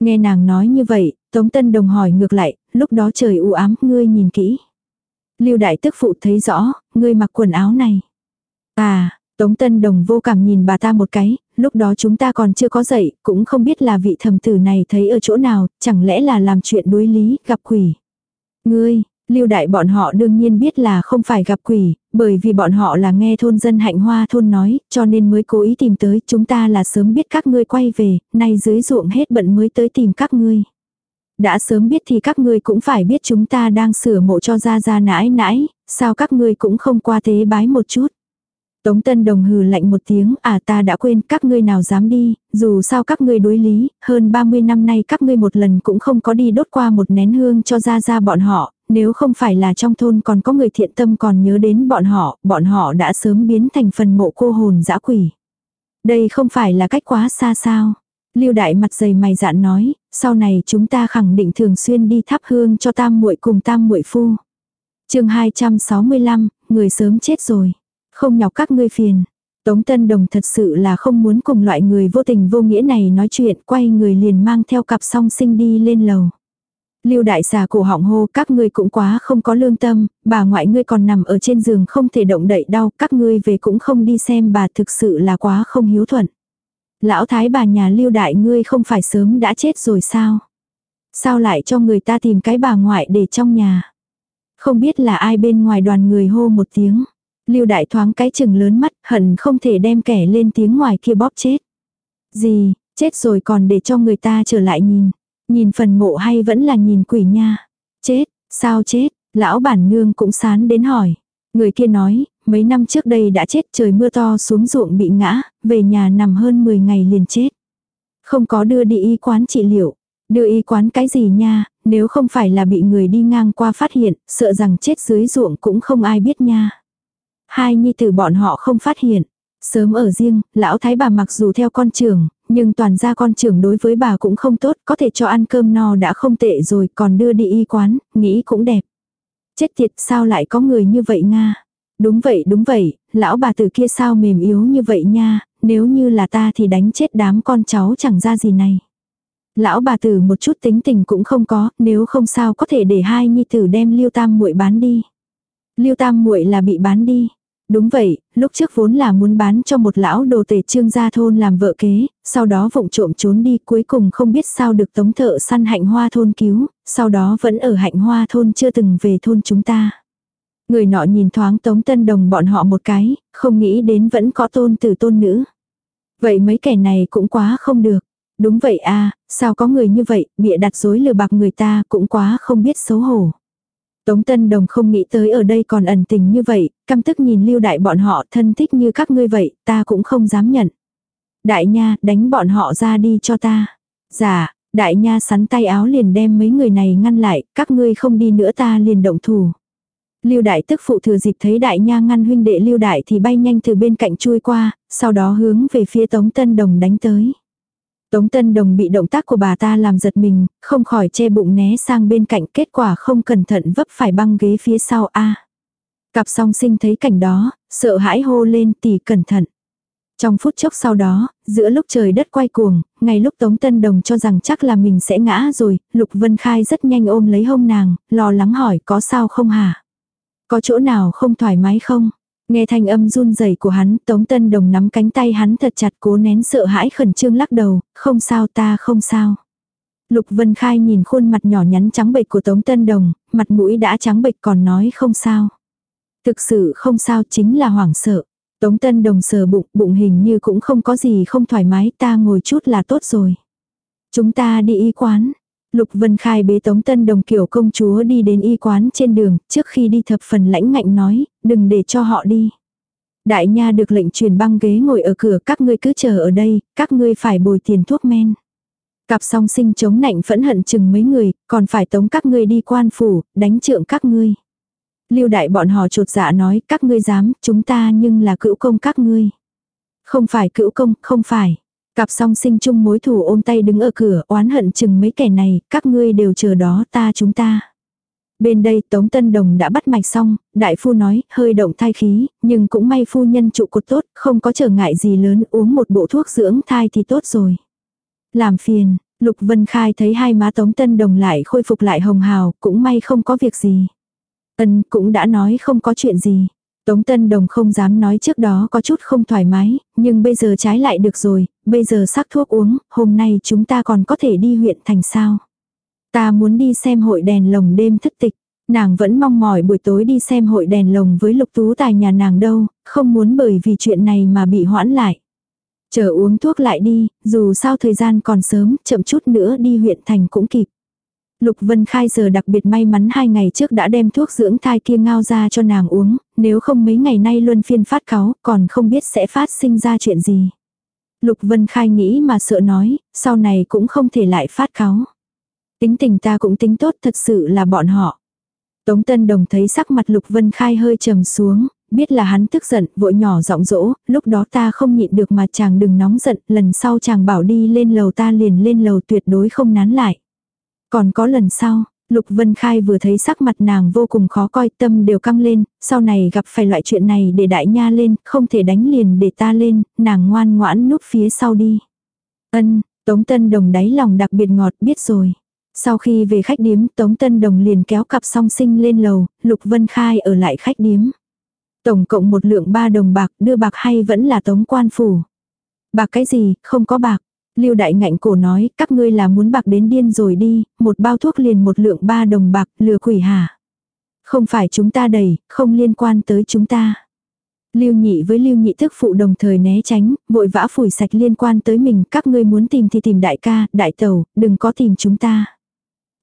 A: Nghe nàng nói như vậy, Tống Tân Đồng hỏi ngược lại, lúc đó trời u ám, ngươi nhìn kỹ. Lưu đại tức phụ thấy rõ, ngươi mặc quần áo này. À, Tống Tân Đồng vô cảm nhìn bà ta một cái, lúc đó chúng ta còn chưa có dậy, cũng không biết là vị thầm tử này thấy ở chỗ nào, chẳng lẽ là làm chuyện đối lý, gặp quỷ. Ngươi, lưu đại bọn họ đương nhiên biết là không phải gặp quỷ, bởi vì bọn họ là nghe thôn dân hạnh hoa thôn nói, cho nên mới cố ý tìm tới, chúng ta là sớm biết các ngươi quay về, nay dưới ruộng hết bận mới tới tìm các ngươi. Đã sớm biết thì các ngươi cũng phải biết chúng ta đang sửa mộ cho ra ra nãi nãi, sao các ngươi cũng không qua thế bái một chút. Tống Tân Đồng hừ lạnh một tiếng, à ta đã quên các ngươi nào dám đi, dù sao các ngươi đối lý, hơn 30 năm nay các ngươi một lần cũng không có đi đốt qua một nén hương cho ra ra bọn họ, nếu không phải là trong thôn còn có người thiện tâm còn nhớ đến bọn họ, bọn họ đã sớm biến thành phần mộ cô hồn dã quỷ. Đây không phải là cách quá xa sao. Lưu đại mặt dày mày dạn nói, sau này chúng ta khẳng định thường xuyên đi thắp hương cho tam muội cùng tam muội phu. chương 265, người sớm chết rồi. Không nhọc các ngươi phiền. Tống Tân Đồng thật sự là không muốn cùng loại người vô tình vô nghĩa này nói chuyện, quay người liền mang theo cặp song sinh đi lên lầu. Lưu đại xà cổ họng hô các ngươi cũng quá không có lương tâm, bà ngoại ngươi còn nằm ở trên giường không thể động đậy đau, các ngươi về cũng không đi xem bà thực sự là quá không hiếu thuận. Lão thái bà nhà lưu đại ngươi không phải sớm đã chết rồi sao? Sao lại cho người ta tìm cái bà ngoại để trong nhà? Không biết là ai bên ngoài đoàn người hô một tiếng. Lưu đại thoáng cái chừng lớn mắt, hận không thể đem kẻ lên tiếng ngoài kia bóp chết. Gì, chết rồi còn để cho người ta trở lại nhìn. Nhìn phần mộ hay vẫn là nhìn quỷ nha. Chết, sao chết, lão bản nương cũng sán đến hỏi. Người kia nói, mấy năm trước đây đã chết trời mưa to xuống ruộng bị ngã, về nhà nằm hơn 10 ngày liền chết. Không có đưa đi y quán trị liệu. Đưa y quán cái gì nha, nếu không phải là bị người đi ngang qua phát hiện, sợ rằng chết dưới ruộng cũng không ai biết nha. Hai nhi tử bọn họ không phát hiện. Sớm ở riêng, lão thái bà mặc dù theo con trưởng, nhưng toàn ra con trưởng đối với bà cũng không tốt, có thể cho ăn cơm no đã không tệ rồi, còn đưa đi y quán, nghĩ cũng đẹp. Chết tiệt sao lại có người như vậy nga? Đúng vậy đúng vậy, lão bà tử kia sao mềm yếu như vậy nha, nếu như là ta thì đánh chết đám con cháu chẳng ra gì này. Lão bà tử một chút tính tình cũng không có, nếu không sao có thể để hai nhi tử đem Liêu Tam muội bán đi. Liêu Tam muội là bị bán đi. Đúng vậy, lúc trước vốn là muốn bán cho một lão đồ tể trương gia thôn làm vợ kế, sau đó vụng trộm trốn đi cuối cùng không biết sao được tống thợ săn hạnh hoa thôn cứu, sau đó vẫn ở hạnh hoa thôn chưa từng về thôn chúng ta. Người nọ nhìn thoáng tống tân đồng bọn họ một cái, không nghĩ đến vẫn có tôn tử tôn nữ. Vậy mấy kẻ này cũng quá không được. Đúng vậy a sao có người như vậy, bịa đặt dối lừa bạc người ta cũng quá không biết xấu hổ. Tống Tân Đồng không nghĩ tới ở đây còn ẩn tình như vậy, căm tức nhìn lưu đại bọn họ thân thích như các ngươi vậy, ta cũng không dám nhận. Đại nha, đánh bọn họ ra đi cho ta. Dạ, đại nha sắn tay áo liền đem mấy người này ngăn lại, các ngươi không đi nữa ta liền động thủ. Lưu đại tức phụ thừa dịp thấy đại nha ngăn huynh đệ lưu đại thì bay nhanh từ bên cạnh chui qua, sau đó hướng về phía Tống Tân Đồng đánh tới. Tống Tân Đồng bị động tác của bà ta làm giật mình, không khỏi che bụng né sang bên cạnh kết quả không cẩn thận vấp phải băng ghế phía sau a. Cặp song sinh thấy cảnh đó, sợ hãi hô lên tỷ cẩn thận. Trong phút chốc sau đó, giữa lúc trời đất quay cuồng, ngay lúc Tống Tân Đồng cho rằng chắc là mình sẽ ngã rồi, Lục Vân Khai rất nhanh ôm lấy hông nàng, lo lắng hỏi có sao không hả? Có chỗ nào không thoải mái không? Nghe thanh âm run rẩy của hắn, Tống Tân Đồng nắm cánh tay hắn thật chặt cố nén sợ hãi khẩn trương lắc đầu, không sao ta không sao. Lục Vân Khai nhìn khuôn mặt nhỏ nhắn trắng bệch của Tống Tân Đồng, mặt mũi đã trắng bệch còn nói không sao. Thực sự không sao chính là hoảng sợ. Tống Tân Đồng sờ bụng, bụng hình như cũng không có gì không thoải mái, ta ngồi chút là tốt rồi. Chúng ta đi y quán. Lục Vân Khai bế Tống Tân Đồng kiểu công chúa đi đến y quán trên đường, trước khi đi thập phần lãnh ngạnh nói, đừng để cho họ đi. Đại nha được lệnh truyền băng ghế ngồi ở cửa, các ngươi cứ chờ ở đây, các ngươi phải bồi tiền thuốc men. Cặp song sinh chống nạnh phẫn hận chừng mấy người, còn phải tống các ngươi đi quan phủ, đánh trượng các ngươi. Lưu đại bọn họ trột dạ nói, các ngươi dám, chúng ta nhưng là cữu công các ngươi. Không phải cữu công, không phải. Cặp song sinh chung mối thủ ôm tay đứng ở cửa oán hận chừng mấy kẻ này, các ngươi đều chờ đó ta chúng ta. Bên đây Tống Tân Đồng đã bắt mạch xong, đại phu nói, hơi động thai khí, nhưng cũng may phu nhân trụ cột tốt, không có trở ngại gì lớn, uống một bộ thuốc dưỡng thai thì tốt rồi. Làm phiền, Lục Vân Khai thấy hai má Tống Tân Đồng lại khôi phục lại hồng hào, cũng may không có việc gì. Ân cũng đã nói không có chuyện gì. Tống Tân Đồng không dám nói trước đó có chút không thoải mái, nhưng bây giờ trái lại được rồi, bây giờ sắc thuốc uống, hôm nay chúng ta còn có thể đi huyện thành sao. Ta muốn đi xem hội đèn lồng đêm thất tịch, nàng vẫn mong mỏi buổi tối đi xem hội đèn lồng với lục tú tài nhà nàng đâu, không muốn bởi vì chuyện này mà bị hoãn lại. Chờ uống thuốc lại đi, dù sao thời gian còn sớm, chậm chút nữa đi huyện thành cũng kịp. Lục Vân Khai giờ đặc biệt may mắn hai ngày trước đã đem thuốc dưỡng thai kia ngao ra cho nàng uống, nếu không mấy ngày nay luân phiên phát cáo, còn không biết sẽ phát sinh ra chuyện gì. Lục Vân Khai nghĩ mà sợ nói, sau này cũng không thể lại phát cáo. Tính tình ta cũng tính tốt thật sự là bọn họ. Tống Tân Đồng thấy sắc mặt Lục Vân Khai hơi trầm xuống, biết là hắn tức giận, vội nhỏ giọng dỗ, lúc đó ta không nhịn được mà chàng đừng nóng giận, lần sau chàng bảo đi lên lầu ta liền lên lầu tuyệt đối không nán lại. Còn có lần sau, Lục Vân Khai vừa thấy sắc mặt nàng vô cùng khó coi tâm đều căng lên, sau này gặp phải loại chuyện này để đại nha lên, không thể đánh liền để ta lên, nàng ngoan ngoãn núp phía sau đi. Ân, Tống Tân Đồng đáy lòng đặc biệt ngọt biết rồi. Sau khi về khách điếm, Tống Tân Đồng liền kéo cặp song sinh lên lầu, Lục Vân Khai ở lại khách điếm. Tổng cộng một lượng ba đồng bạc, đưa bạc hay vẫn là Tống Quan Phủ. Bạc cái gì, không có bạc. Lưu đại ngạnh cổ nói, các ngươi là muốn bạc đến điên rồi đi, một bao thuốc liền một lượng ba đồng bạc, lừa quỷ hả? Không phải chúng ta đầy, không liên quan tới chúng ta. Lưu nhị với lưu nhị thức phụ đồng thời né tránh, vội vã phủi sạch liên quan tới mình, các ngươi muốn tìm thì tìm đại ca, đại tàu, đừng có tìm chúng ta.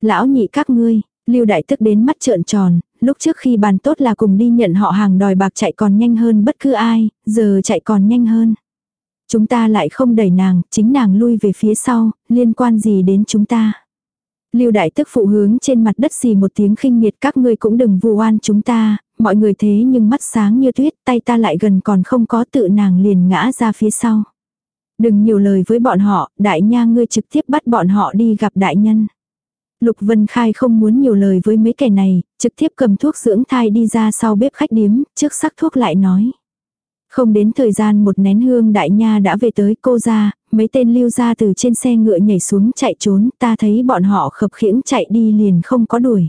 A: Lão nhị các ngươi, lưu đại tức đến mắt trợn tròn, lúc trước khi bàn tốt là cùng đi nhận họ hàng đòi bạc chạy còn nhanh hơn bất cứ ai, giờ chạy còn nhanh hơn. Chúng ta lại không đẩy nàng, chính nàng lui về phía sau, liên quan gì đến chúng ta. Lưu đại tức phụ hướng trên mặt đất xì một tiếng khinh miệt các ngươi cũng đừng vu oan chúng ta, mọi người thế nhưng mắt sáng như tuyết, tay ta lại gần còn không có tự nàng liền ngã ra phía sau. Đừng nhiều lời với bọn họ, đại nha ngươi trực tiếp bắt bọn họ đi gặp đại nhân. Lục Vân Khai không muốn nhiều lời với mấy kẻ này, trực tiếp cầm thuốc dưỡng thai đi ra sau bếp khách điếm, trước sắc thuốc lại nói. Không đến thời gian một nén hương đại nha đã về tới cô ra, mấy tên lưu ra từ trên xe ngựa nhảy xuống chạy trốn, ta thấy bọn họ khập khiễng chạy đi liền không có đuổi.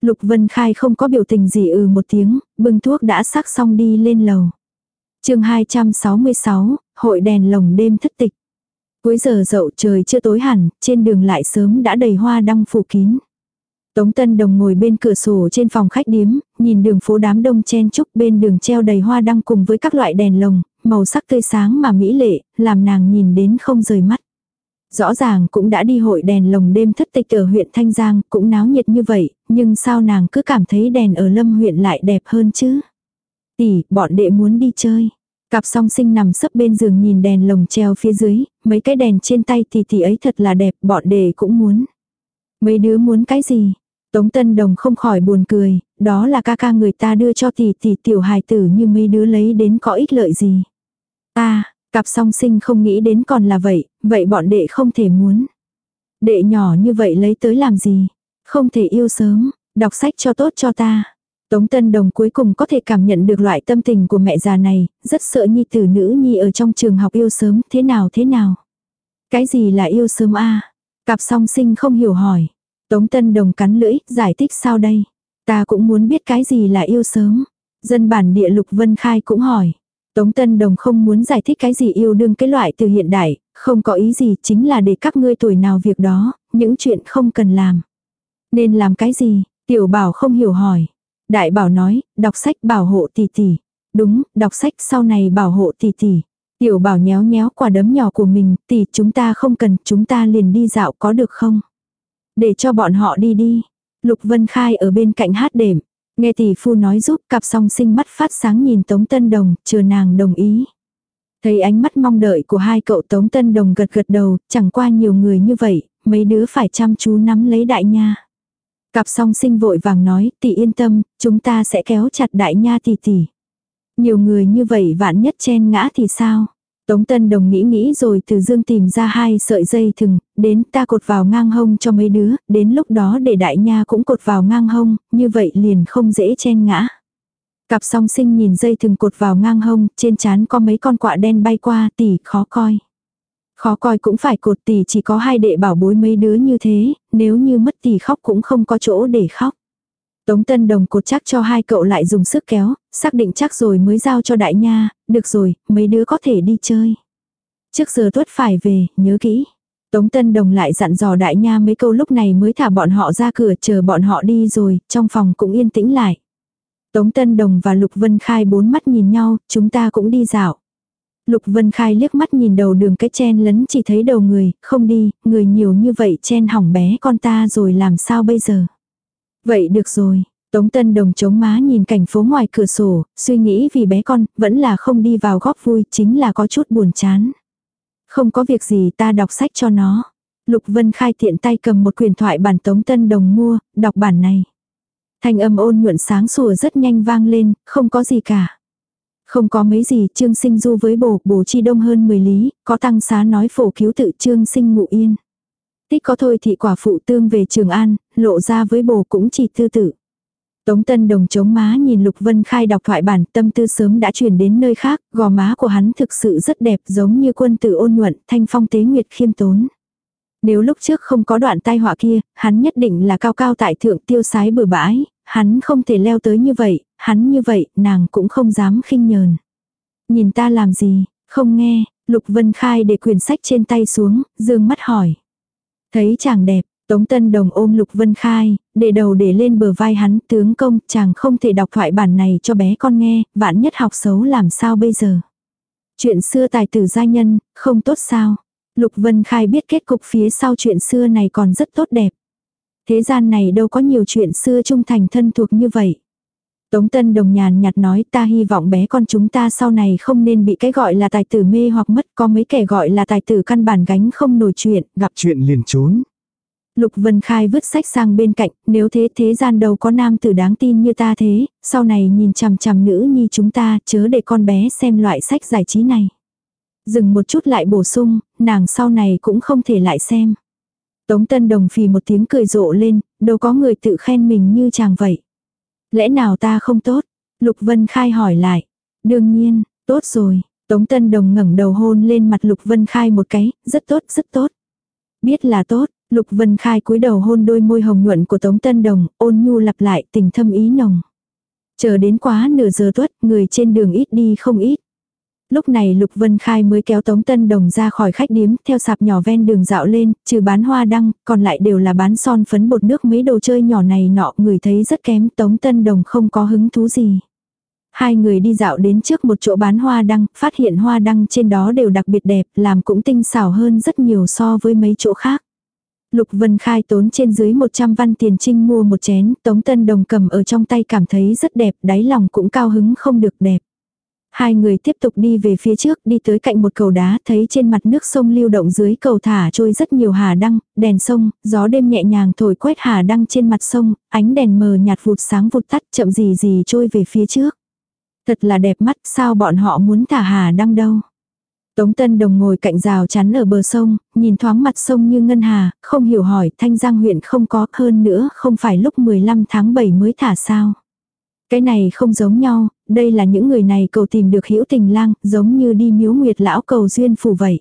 A: Lục Vân Khai không có biểu tình gì ừ một tiếng, bưng thuốc đã sắc xong đi lên lầu. chương 266, hội đèn lồng đêm thất tịch. Cuối giờ dậu trời chưa tối hẳn, trên đường lại sớm đã đầy hoa đăng phủ kín. Tống Tân Đồng ngồi bên cửa sổ trên phòng khách điếm, nhìn đường phố đám đông chen chúc bên đường treo đầy hoa đăng cùng với các loại đèn lồng, màu sắc tươi sáng mà mỹ lệ, làm nàng nhìn đến không rời mắt. Rõ ràng cũng đã đi hội đèn lồng đêm thất tịch ở huyện Thanh Giang, cũng náo nhiệt như vậy, nhưng sao nàng cứ cảm thấy đèn ở Lâm huyện lại đẹp hơn chứ? Tỷ, bọn đệ muốn đi chơi. Cặp song sinh nằm sấp bên giường nhìn đèn lồng treo phía dưới, mấy cái đèn trên tay tỷ tỷ ấy thật là đẹp, bọn đệ cũng muốn. Mấy đứa muốn cái gì? Tống Tân Đồng không khỏi buồn cười, đó là ca ca người ta đưa cho tỷ tỷ tiểu hài tử như mấy đứa lấy đến có ích lợi gì. Ta, cặp song sinh không nghĩ đến còn là vậy, vậy bọn đệ không thể muốn. Đệ nhỏ như vậy lấy tới làm gì? Không thể yêu sớm, đọc sách cho tốt cho ta. Tống Tân Đồng cuối cùng có thể cảm nhận được loại tâm tình của mẹ già này, rất sợ nhi tử nữ nhi ở trong trường học yêu sớm, thế nào thế nào? Cái gì là yêu sớm a Cặp song sinh không hiểu hỏi. Tống Tân Đồng cắn lưỡi, giải thích sao đây? Ta cũng muốn biết cái gì là yêu sớm. Dân bản địa Lục Vân Khai cũng hỏi. Tống Tân Đồng không muốn giải thích cái gì yêu đương cái loại từ hiện đại, không có ý gì chính là để các ngươi tuổi nào việc đó, những chuyện không cần làm. Nên làm cái gì? Tiểu bảo không hiểu hỏi. Đại bảo nói, đọc sách bảo hộ tỷ tỷ. Đúng, đọc sách sau này bảo hộ tỷ tỷ. Tiểu bảo nhéo nhéo quả đấm nhỏ của mình, tỷ chúng ta không cần, chúng ta liền đi dạo có được không? Để cho bọn họ đi đi. Lục Vân Khai ở bên cạnh hát đệm. Nghe tỷ phu nói giúp cặp song sinh mắt phát sáng nhìn Tống Tân Đồng, chờ nàng đồng ý. Thấy ánh mắt mong đợi của hai cậu Tống Tân Đồng gật gật đầu, chẳng qua nhiều người như vậy, mấy đứa phải chăm chú nắm lấy đại nha. Cặp song sinh vội vàng nói, tỷ yên tâm, chúng ta sẽ kéo chặt đại nha tỷ tỷ. Nhiều người như vậy vạn nhất chen ngã thì sao? Tống Tân Đồng nghĩ nghĩ rồi từ dương tìm ra hai sợi dây thừng, đến ta cột vào ngang hông cho mấy đứa, đến lúc đó để đại nha cũng cột vào ngang hông, như vậy liền không dễ chen ngã. Cặp song sinh nhìn dây thừng cột vào ngang hông, trên chán có mấy con quạ đen bay qua, tỉ khó coi. Khó coi cũng phải cột tỷ chỉ có hai đệ bảo bối mấy đứa như thế, nếu như mất tỷ khóc cũng không có chỗ để khóc. Tống Tân Đồng cột chắc cho hai cậu lại dùng sức kéo, xác định chắc rồi mới giao cho đại nha, được rồi, mấy đứa có thể đi chơi. Trước giờ tuất phải về, nhớ kỹ. Tống Tân Đồng lại dặn dò đại nha mấy câu lúc này mới thả bọn họ ra cửa chờ bọn họ đi rồi, trong phòng cũng yên tĩnh lại. Tống Tân Đồng và Lục Vân Khai bốn mắt nhìn nhau, chúng ta cũng đi dạo. Lục Vân Khai liếc mắt nhìn đầu đường cái chen lấn chỉ thấy đầu người, không đi, người nhiều như vậy chen hỏng bé con ta rồi làm sao bây giờ. Vậy được rồi, Tống Tân Đồng chống má nhìn cảnh phố ngoài cửa sổ, suy nghĩ vì bé con, vẫn là không đi vào góp vui, chính là có chút buồn chán. Không có việc gì ta đọc sách cho nó. Lục Vân Khai tiện tay cầm một quyển thoại bản Tống Tân Đồng mua, đọc bản này. Thanh âm ôn nhuận sáng sủa rất nhanh vang lên, không có gì cả. Không có mấy gì, trương sinh du với bổ, bổ chi đông hơn 10 lý, có tăng xá nói phổ cứu tự trương sinh ngụ yên. Tích có thôi thị quả phụ tương về Trường An, lộ ra với bồ cũng chỉ tư tử. Tống Tân Đồng chống má nhìn Lục Vân Khai đọc thoại bản tâm tư sớm đã chuyển đến nơi khác, gò má của hắn thực sự rất đẹp giống như quân tử ôn nhuận, thanh phong tế nguyệt khiêm tốn. Nếu lúc trước không có đoạn tai họa kia, hắn nhất định là cao cao tại thượng tiêu sái bừa bãi, hắn không thể leo tới như vậy, hắn như vậy, nàng cũng không dám khinh nhờn. Nhìn ta làm gì, không nghe, Lục Vân Khai để quyển sách trên tay xuống, dương mắt hỏi. Thấy chàng đẹp, Tống Tân Đồng ôm Lục Vân Khai, để đầu để lên bờ vai hắn, tướng công, chàng không thể đọc thoại bản này cho bé con nghe, vạn nhất học xấu làm sao bây giờ. Chuyện xưa tài tử gia nhân, không tốt sao. Lục Vân Khai biết kết cục phía sau chuyện xưa này còn rất tốt đẹp. Thế gian này đâu có nhiều chuyện xưa trung thành thân thuộc như vậy. Tống Tân Đồng nhàn nhạt nói ta hy vọng bé con chúng ta sau này không nên bị cái gọi là tài tử mê hoặc mất có mấy kẻ gọi là tài tử căn bản gánh không nổi chuyện, gặp
B: Chuyện liền trốn.
A: Lục Vân Khai vứt sách sang bên cạnh, nếu thế thế gian đâu có nam tử đáng tin như ta thế, sau này nhìn chằm chằm nữ nhi chúng ta chớ để con bé xem loại sách giải trí này. Dừng một chút lại bổ sung, nàng sau này cũng không thể lại xem. Tống Tân Đồng phì một tiếng cười rộ lên, đâu có người tự khen mình như chàng vậy. Lẽ nào ta không tốt? Lục Vân Khai hỏi lại. Đương nhiên, tốt rồi. Tống Tân Đồng ngẩng đầu hôn lên mặt Lục Vân Khai một cái, rất tốt, rất tốt. Biết là tốt, Lục Vân Khai cúi đầu hôn đôi môi hồng nhuận của Tống Tân Đồng, ôn nhu lặp lại tình thâm ý nồng. Chờ đến quá nửa giờ tuất, người trên đường ít đi không ít. Lúc này Lục Vân Khai mới kéo Tống Tân Đồng ra khỏi khách điếm, theo sạp nhỏ ven đường dạo lên, trừ bán hoa đăng, còn lại đều là bán son phấn bột nước mấy đồ chơi nhỏ này nọ, người thấy rất kém, Tống Tân Đồng không có hứng thú gì. Hai người đi dạo đến trước một chỗ bán hoa đăng, phát hiện hoa đăng trên đó đều đặc biệt đẹp, làm cũng tinh xảo hơn rất nhiều so với mấy chỗ khác. Lục Vân Khai tốn trên dưới 100 văn tiền trinh mua một chén, Tống Tân Đồng cầm ở trong tay cảm thấy rất đẹp, đáy lòng cũng cao hứng không được đẹp. Hai người tiếp tục đi về phía trước, đi tới cạnh một cầu đá, thấy trên mặt nước sông lưu động dưới cầu thả trôi rất nhiều hà đăng, đèn sông, gió đêm nhẹ nhàng thổi quét hà đăng trên mặt sông, ánh đèn mờ nhạt vụt sáng vụt tắt chậm gì gì trôi về phía trước. Thật là đẹp mắt, sao bọn họ muốn thả hà đăng đâu. Tống Tân Đồng ngồi cạnh rào chắn ở bờ sông, nhìn thoáng mặt sông như ngân hà, không hiểu hỏi Thanh Giang huyện không có hơn nữa không phải lúc 15 tháng 7 mới thả sao. Cái này không giống nhau, đây là những người này cầu tìm được hữu tình lang, giống như đi miếu nguyệt lão cầu duyên phù vậy.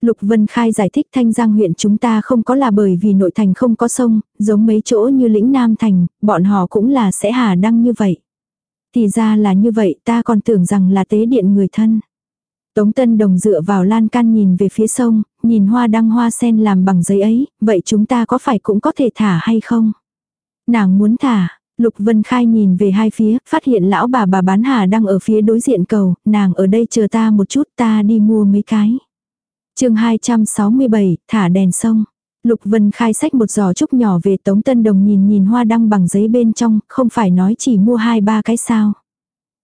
A: Lục Vân Khai giải thích Thanh Giang huyện chúng ta không có là bởi vì nội thành không có sông, giống mấy chỗ như lĩnh Nam Thành, bọn họ cũng là sẽ hà đăng như vậy. Thì ra là như vậy ta còn tưởng rằng là tế điện người thân. Tống Tân Đồng dựa vào lan can nhìn về phía sông, nhìn hoa đăng hoa sen làm bằng giấy ấy, vậy chúng ta có phải cũng có thể thả hay không? Nàng muốn thả, Lục Vân Khai nhìn về hai phía, phát hiện lão bà bà bán hà đang ở phía đối diện cầu, nàng ở đây chờ ta một chút ta đi mua mấy cái. chương 267, thả đèn sông. Lục Vân Khai sách một giò trúc nhỏ về Tống Tân Đồng nhìn nhìn hoa đăng bằng giấy bên trong, không phải nói chỉ mua hai ba cái sao.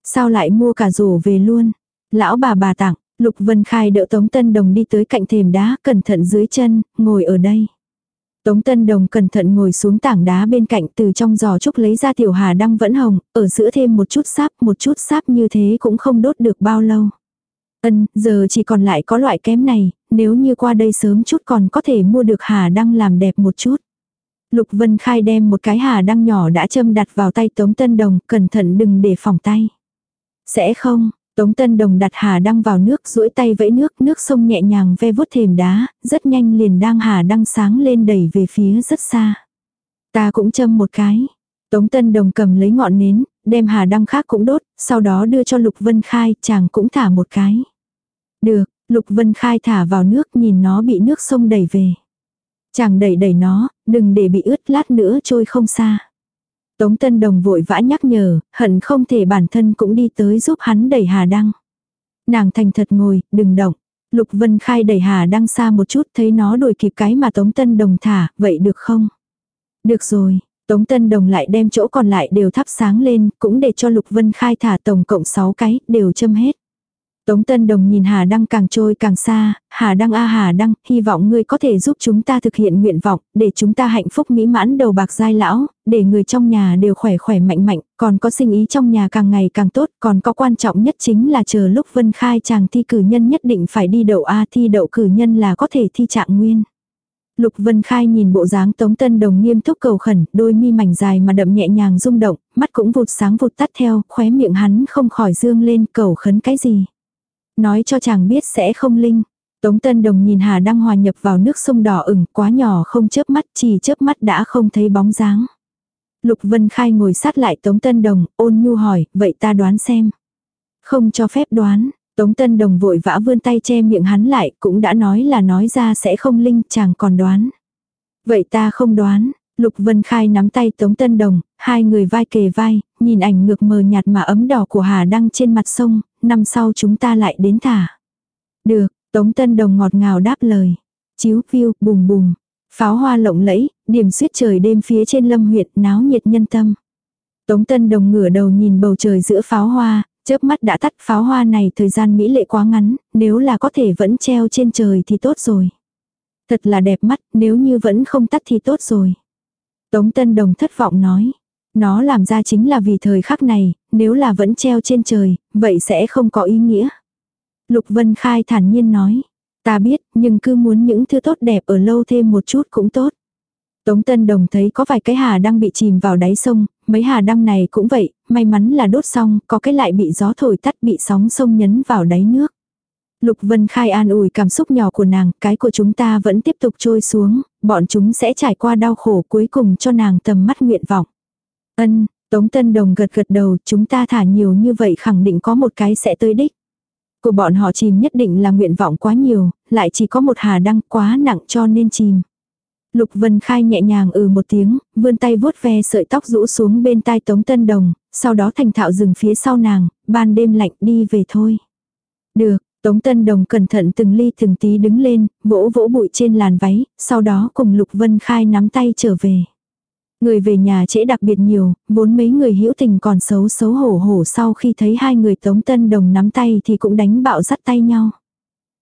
A: Sao lại mua cả rổ về luôn. Lão bà bà tặng, Lục Vân Khai đỡ Tống Tân Đồng đi tới cạnh thềm đá, cẩn thận dưới chân, ngồi ở đây. Tống Tân Đồng cẩn thận ngồi xuống tảng đá bên cạnh từ trong giò trúc lấy ra tiểu hà đăng vẫn hồng, ở giữa thêm một chút sáp, một chút sáp như thế cũng không đốt được bao lâu. Ân, giờ chỉ còn lại có loại kém này, nếu như qua đây sớm chút còn có thể mua được hà đăng làm đẹp một chút. Lục Vân Khai đem một cái hà đăng nhỏ đã châm đặt vào tay Tống Tân Đồng, cẩn thận đừng để phỏng tay. Sẽ không, Tống Tân Đồng đặt hà đăng vào nước duỗi tay vẫy nước, nước sông nhẹ nhàng ve vuốt thềm đá, rất nhanh liền đang hà đăng sáng lên đẩy về phía rất xa. Ta cũng châm một cái. Tống Tân Đồng cầm lấy ngọn nến, đem hà đăng khác cũng đốt, sau đó đưa cho Lục Vân Khai, chàng cũng thả một cái. Được, Lục Vân Khai thả vào nước nhìn nó bị nước sông đẩy về. Chàng đẩy đẩy nó, đừng để bị ướt lát nữa trôi không xa. Tống Tân Đồng vội vã nhắc nhở, hận không thể bản thân cũng đi tới giúp hắn đẩy Hà Đăng. Nàng thành thật ngồi, đừng động. Lục Vân Khai đẩy Hà Đăng xa một chút thấy nó đuổi kịp cái mà Tống Tân Đồng thả, vậy được không? Được rồi, Tống Tân Đồng lại đem chỗ còn lại đều thắp sáng lên, cũng để cho Lục Vân Khai thả tổng cộng 6 cái, đều châm hết. Tống Tân Đồng nhìn Hà Đăng càng trôi càng xa, Hà Đăng a Hà Đăng, hy vọng ngươi có thể giúp chúng ta thực hiện nguyện vọng, để chúng ta hạnh phúc mỹ mãn đầu bạc giai lão, để người trong nhà đều khỏe khỏe mạnh mạnh, còn có sinh ý trong nhà càng ngày càng tốt, còn có quan trọng nhất chính là chờ lúc Vân Khai chàng thi cử nhân nhất định phải đi đậu A thi đậu cử nhân là có thể thi trạng nguyên. Lục Vân Khai nhìn bộ dáng Tống Tân Đồng nghiêm túc cầu khẩn, đôi mi mảnh dài mà đậm nhẹ nhàng rung động, mắt cũng vụt sáng vụt tắt theo, khóe miệng hắn không khỏi dương lên cầu khấn cái gì. Nói cho chàng biết sẽ không linh. Tống Tân Đồng nhìn Hà Đăng hòa nhập vào nước sông đỏ ửng quá nhỏ không chớp mắt chỉ chớp mắt đã không thấy bóng dáng. Lục Vân Khai ngồi sát lại Tống Tân Đồng, ôn nhu hỏi, vậy ta đoán xem. Không cho phép đoán, Tống Tân Đồng vội vã vươn tay che miệng hắn lại, cũng đã nói là nói ra sẽ không linh, chàng còn đoán. Vậy ta không đoán, Lục Vân Khai nắm tay Tống Tân Đồng, hai người vai kề vai, nhìn ảnh ngược mờ nhạt mà ấm đỏ của Hà Đăng trên mặt sông, năm sau chúng ta lại đến thả. Được, Tống Tân Đồng ngọt ngào đáp lời. Chiếu phiêu, bùm bùm. Pháo hoa lộng lẫy, điểm suyết trời đêm phía trên lâm huyệt náo nhiệt nhân tâm. Tống Tân Đồng ngửa đầu nhìn bầu trời giữa pháo hoa, chớp mắt đã tắt pháo hoa này thời gian mỹ lệ quá ngắn, nếu là có thể vẫn treo trên trời thì tốt rồi. Thật là đẹp mắt, nếu như vẫn không tắt thì tốt rồi. Tống Tân Đồng thất vọng nói. Nó làm ra chính là vì thời khắc này, nếu là vẫn treo trên trời, vậy sẽ không có ý nghĩa. Lục Vân Khai thản nhiên nói. Ta biết, nhưng cứ muốn những thứ tốt đẹp ở lâu thêm một chút cũng tốt. Tống Tân Đồng thấy có vài cái hà đang bị chìm vào đáy sông, mấy hà đăng này cũng vậy, may mắn là đốt xong, có cái lại bị gió thổi tắt bị sóng sông nhấn vào đáy nước. Lục Vân Khai an ủi cảm xúc nhỏ của nàng, cái của chúng ta vẫn tiếp tục trôi xuống, bọn chúng sẽ trải qua đau khổ cuối cùng cho nàng tầm mắt nguyện vọng. Ân, Tống Tân Đồng gật gật đầu, chúng ta thả nhiều như vậy khẳng định có một cái sẽ tới đích. Của bọn họ chìm nhất định là nguyện vọng quá nhiều, lại chỉ có một hà đăng quá nặng cho nên chìm. Lục Vân Khai nhẹ nhàng ừ một tiếng, vươn tay vuốt ve sợi tóc rũ xuống bên tai Tống Tân Đồng, sau đó thành thạo dừng phía sau nàng, ban đêm lạnh đi về thôi. Được, Tống Tân Đồng cẩn thận từng ly từng tí đứng lên, vỗ vỗ bụi trên làn váy, sau đó cùng Lục Vân Khai nắm tay trở về. Người về nhà trễ đặc biệt nhiều, vốn mấy người hữu tình còn xấu xấu hổ hổ sau khi thấy hai người Tống Tân Đồng nắm tay thì cũng đánh bạo dắt tay nhau.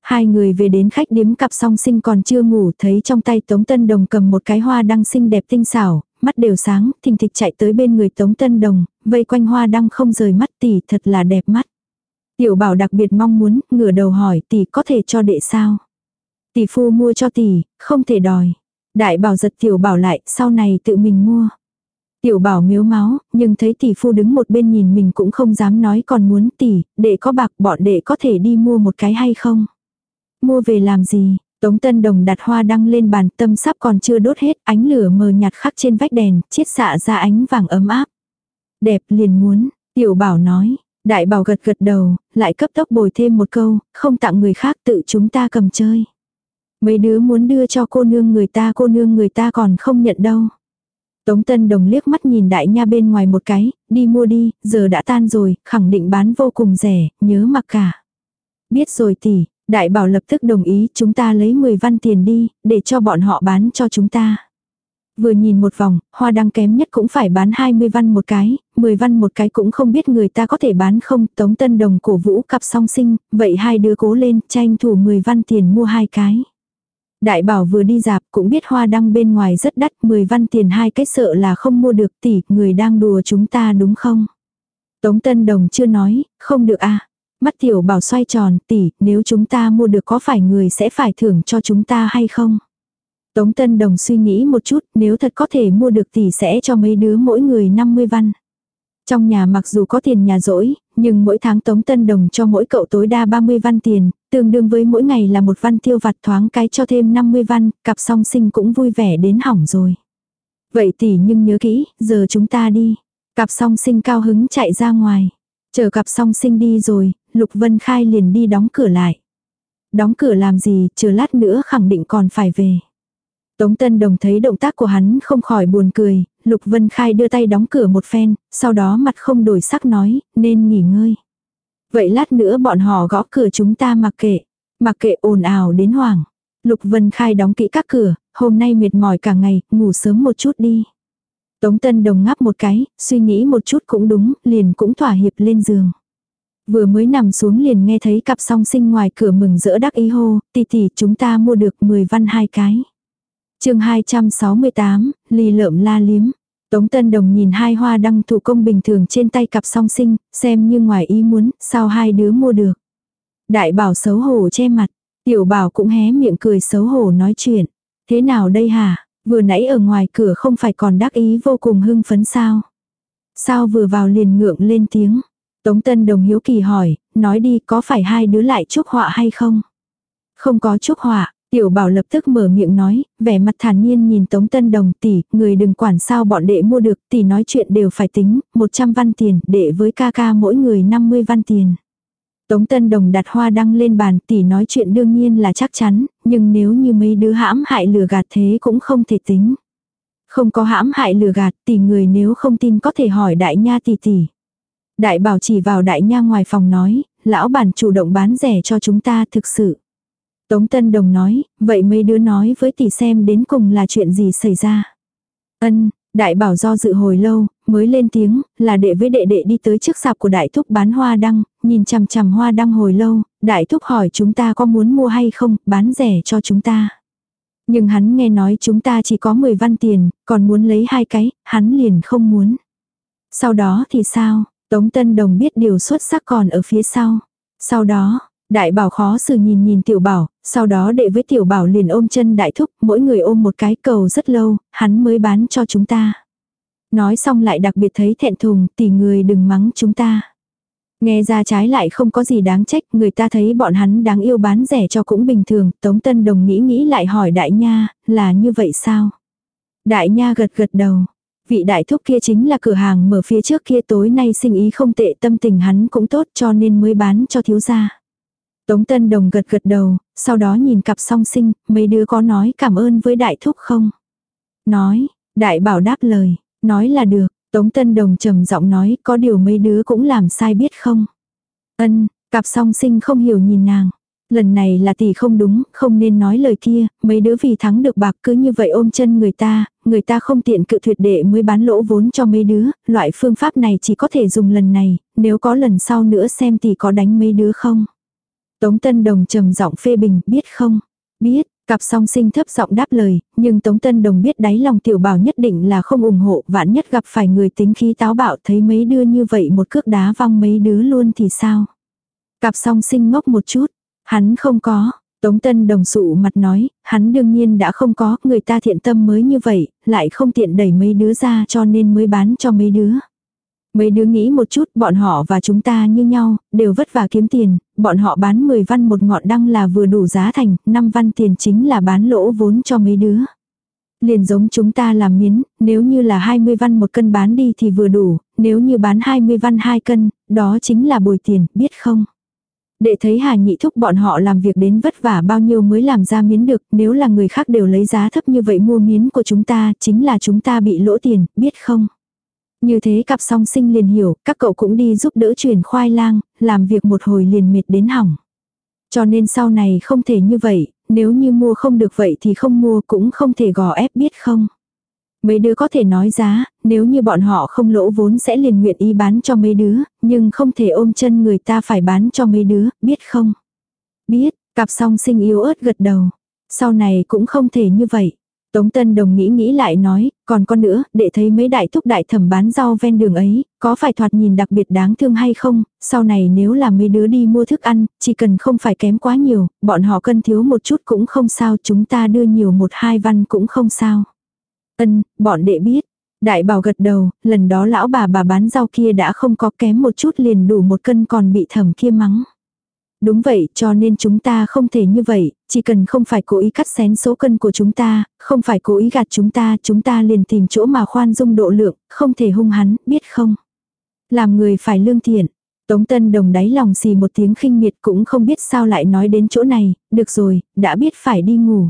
A: Hai người về đến khách điếm cặp song sinh còn chưa ngủ thấy trong tay Tống Tân Đồng cầm một cái hoa đăng xinh đẹp tinh xảo, mắt đều sáng, thình thịch chạy tới bên người Tống Tân Đồng, vây quanh hoa đăng không rời mắt tỷ thật là đẹp mắt. Tiểu bảo đặc biệt mong muốn, ngửa đầu hỏi tỷ có thể cho đệ sao. Tỷ phu mua cho tỷ, không thể đòi. Đại bảo giật tiểu bảo lại, sau này tự mình mua. Tiểu bảo miếu máu, nhưng thấy tỷ phu đứng một bên nhìn mình cũng không dám nói còn muốn tỷ, để có bạc bọn để có thể đi mua một cái hay không. Mua về làm gì? Tống Tân Đồng đặt hoa đăng lên bàn tâm sắp còn chưa đốt hết, ánh lửa mờ nhạt khắc trên vách đèn, chiết xạ ra ánh vàng ấm áp. Đẹp liền muốn, tiểu bảo nói, đại bảo gật gật đầu, lại cấp tốc bồi thêm một câu, không tặng người khác tự chúng ta cầm chơi. Mấy đứa muốn đưa cho cô nương người ta cô nương người ta còn không nhận đâu. Tống Tân Đồng liếc mắt nhìn đại nha bên ngoài một cái, đi mua đi, giờ đã tan rồi, khẳng định bán vô cùng rẻ, nhớ mặc cả. Biết rồi tỷ, Đại bảo lập tức đồng ý chúng ta lấy 10 văn tiền đi, để cho bọn họ bán cho chúng ta. Vừa nhìn một vòng, hoa đăng kém nhất cũng phải bán 20 văn một cái, 10 văn một cái cũng không biết người ta có thể bán không. Tống Tân Đồng cổ vũ cặp song sinh, vậy hai đứa cố lên, tranh thủ 10 văn tiền mua hai cái. Đại bảo vừa đi dạp cũng biết hoa đăng bên ngoài rất đắt, 10 văn tiền hai cái sợ là không mua được tỷ, người đang đùa chúng ta đúng không? Tống Tân Đồng chưa nói, không được à. Mắt tiểu bảo xoay tròn, tỷ, nếu chúng ta mua được có phải người sẽ phải thưởng cho chúng ta hay không? Tống Tân Đồng suy nghĩ một chút, nếu thật có thể mua được tỷ sẽ cho mấy đứa mỗi người 50 văn. Trong nhà mặc dù có tiền nhà rỗi, nhưng mỗi tháng Tống Tân Đồng cho mỗi cậu tối đa 30 văn tiền, tương đương với mỗi ngày là một văn tiêu vặt thoáng cái cho thêm 50 văn, cặp song sinh cũng vui vẻ đến hỏng rồi. Vậy tỷ nhưng nhớ kỹ, giờ chúng ta đi. Cặp song sinh cao hứng chạy ra ngoài. Chờ cặp song sinh đi rồi, Lục Vân Khai liền đi đóng cửa lại. Đóng cửa làm gì, chờ lát nữa khẳng định còn phải về. Tống Tân Đồng thấy động tác của hắn không khỏi buồn cười, Lục Vân Khai đưa tay đóng cửa một phen, sau đó mặt không đổi sắc nói, nên nghỉ ngơi. Vậy lát nữa bọn họ gõ cửa chúng ta mặc kệ, mặc kệ ồn ào đến hoảng. Lục Vân Khai đóng kỹ các cửa, hôm nay mệt mỏi cả ngày, ngủ sớm một chút đi. Tống Tân Đồng ngáp một cái, suy nghĩ một chút cũng đúng, liền cũng thỏa hiệp lên giường. Vừa mới nằm xuống liền nghe thấy cặp song sinh ngoài cửa mừng rỡ đắc ý hô, tỷ tỷ chúng ta mua được 10 văn hai cái. chương 268, lì lợm la liếm. Tống Tân Đồng nhìn hai hoa đăng thủ công bình thường trên tay cặp song sinh, xem như ngoài ý muốn, sao hai đứa mua được. Đại bảo xấu hổ che mặt, tiểu bảo cũng hé miệng cười xấu hổ nói chuyện. Thế nào đây hả, vừa nãy ở ngoài cửa không phải còn đắc ý vô cùng hưng phấn sao. Sao vừa vào liền ngượng lên tiếng. Tống Tân Đồng hiếu kỳ hỏi, nói đi có phải hai đứa lại chúc họa hay không? Không có chúc họa, Tiểu bảo lập tức mở miệng nói, vẻ mặt thản nhiên nhìn Tống Tân Đồng tỷ, người đừng quản sao bọn đệ mua được, tỷ nói chuyện đều phải tính, 100 văn tiền, đệ với ca ca mỗi người 50 văn tiền. Tống Tân Đồng đặt hoa đăng lên bàn, tỷ nói chuyện đương nhiên là chắc chắn, nhưng nếu như mấy đứa hãm hại lừa gạt thế cũng không thể tính. Không có hãm hại lừa gạt, tỷ người nếu không tin có thể hỏi đại nha tỷ tỷ. Đại bảo chỉ vào đại nha ngoài phòng nói, lão bản chủ động bán rẻ cho chúng ta thực sự. Tống Tân Đồng nói, vậy mấy đứa nói với tỷ xem đến cùng là chuyện gì xảy ra. Ân, đại bảo do dự hồi lâu, mới lên tiếng, là đệ với đệ đệ đi tới trước sạp của đại thúc bán hoa đăng, nhìn chằm chằm hoa đăng hồi lâu, đại thúc hỏi chúng ta có muốn mua hay không, bán rẻ cho chúng ta. Nhưng hắn nghe nói chúng ta chỉ có 10 văn tiền, còn muốn lấy hai cái, hắn liền không muốn. Sau đó thì sao, Tống Tân Đồng biết điều xuất sắc còn ở phía sau. Sau đó, đại bảo khó xử nhìn nhìn tiểu bảo, sau đó đệ với tiểu bảo liền ôm chân đại thúc, mỗi người ôm một cái cầu rất lâu, hắn mới bán cho chúng ta. Nói xong lại đặc biệt thấy thẹn thùng, tỷ người đừng mắng chúng ta. Nghe ra trái lại không có gì đáng trách, người ta thấy bọn hắn đáng yêu bán rẻ cho cũng bình thường, Tống Tân Đồng nghĩ nghĩ lại hỏi đại nha, là như vậy sao? Đại nha gật gật đầu. Vị đại thúc kia chính là cửa hàng mở phía trước kia tối nay sinh ý không tệ tâm tình hắn cũng tốt cho nên mới bán cho thiếu gia. Tống Tân Đồng gật gật đầu, sau đó nhìn cặp song sinh, mấy đứa có nói cảm ơn với đại thúc không? Nói, đại bảo đáp lời, nói là được, Tống Tân Đồng trầm giọng nói có điều mấy đứa cũng làm sai biết không? Ân, cặp song sinh không hiểu nhìn nàng. Lần này là tỷ không đúng, không nên nói lời kia, mấy đứa vì thắng được bạc cứ như vậy ôm chân người ta, người ta không tiện cự tuyệt đệ mới bán lỗ vốn cho mấy đứa, loại phương pháp này chỉ có thể dùng lần này, nếu có lần sau nữa xem tỷ có đánh mấy đứa không. Tống Tân Đồng trầm giọng phê bình, biết không? Biết, cặp song sinh thấp giọng đáp lời, nhưng Tống Tân Đồng biết đáy lòng tiểu bảo nhất định là không ủng hộ, vạn nhất gặp phải người tính khí táo bạo thấy mấy đứa như vậy một cước đá văng mấy đứa luôn thì sao? Cặp song sinh ngốc một chút, hắn không có. Tống Tân Đồng sụ mặt nói, hắn đương nhiên đã không có, người ta thiện tâm mới như vậy, lại không tiện đẩy mấy đứa ra cho nên mới bán cho mấy đứa. Mấy đứa nghĩ một chút, bọn họ và chúng ta như nhau, đều vất vả kiếm tiền, bọn họ bán 10 văn một ngọn đăng là vừa đủ giá thành, 5 văn tiền chính là bán lỗ vốn cho mấy đứa. Liền giống chúng ta làm miến, nếu như là 20 văn một cân bán đi thì vừa đủ, nếu như bán 20 văn 2 cân, đó chính là bồi tiền, biết không? Để thấy Hà Nhị Thúc bọn họ làm việc đến vất vả bao nhiêu mới làm ra miến được, nếu là người khác đều lấy giá thấp như vậy mua miến của chúng ta, chính là chúng ta bị lỗ tiền, biết không? Như thế cặp song sinh liền hiểu, các cậu cũng đi giúp đỡ chuyển khoai lang, làm việc một hồi liền mệt đến hỏng. Cho nên sau này không thể như vậy, nếu như mua không được vậy thì không mua cũng không thể gò ép biết không. Mấy đứa có thể nói giá, nếu như bọn họ không lỗ vốn sẽ liền nguyện ý bán cho mấy đứa, nhưng không thể ôm chân người ta phải bán cho mấy đứa, biết không? Biết, cặp song sinh yếu ớt gật đầu. Sau này cũng không thể như vậy. Tống Tân Đồng nghĩ nghĩ lại nói, còn con nữa, để thấy mấy đại thúc đại thẩm bán rau ven đường ấy, có phải thoạt nhìn đặc biệt đáng thương hay không, sau này nếu là mấy đứa đi mua thức ăn, chỉ cần không phải kém quá nhiều, bọn họ cân thiếu một chút cũng không sao, chúng ta đưa nhiều một hai văn cũng không sao. Ân, bọn đệ biết. Đại bảo gật đầu, lần đó lão bà bà bán rau kia đã không có kém một chút liền đủ một cân còn bị thẩm kia mắng. Đúng vậy, cho nên chúng ta không thể như vậy, chỉ cần không phải cố ý cắt xén số cân của chúng ta, không phải cố ý gạt chúng ta, chúng ta liền tìm chỗ mà khoan dung độ lượng, không thể hung hắn, biết không? Làm người phải lương thiện. Tống Tân Đồng đáy lòng xì một tiếng khinh miệt cũng không biết sao lại nói đến chỗ này, được rồi, đã biết phải đi ngủ.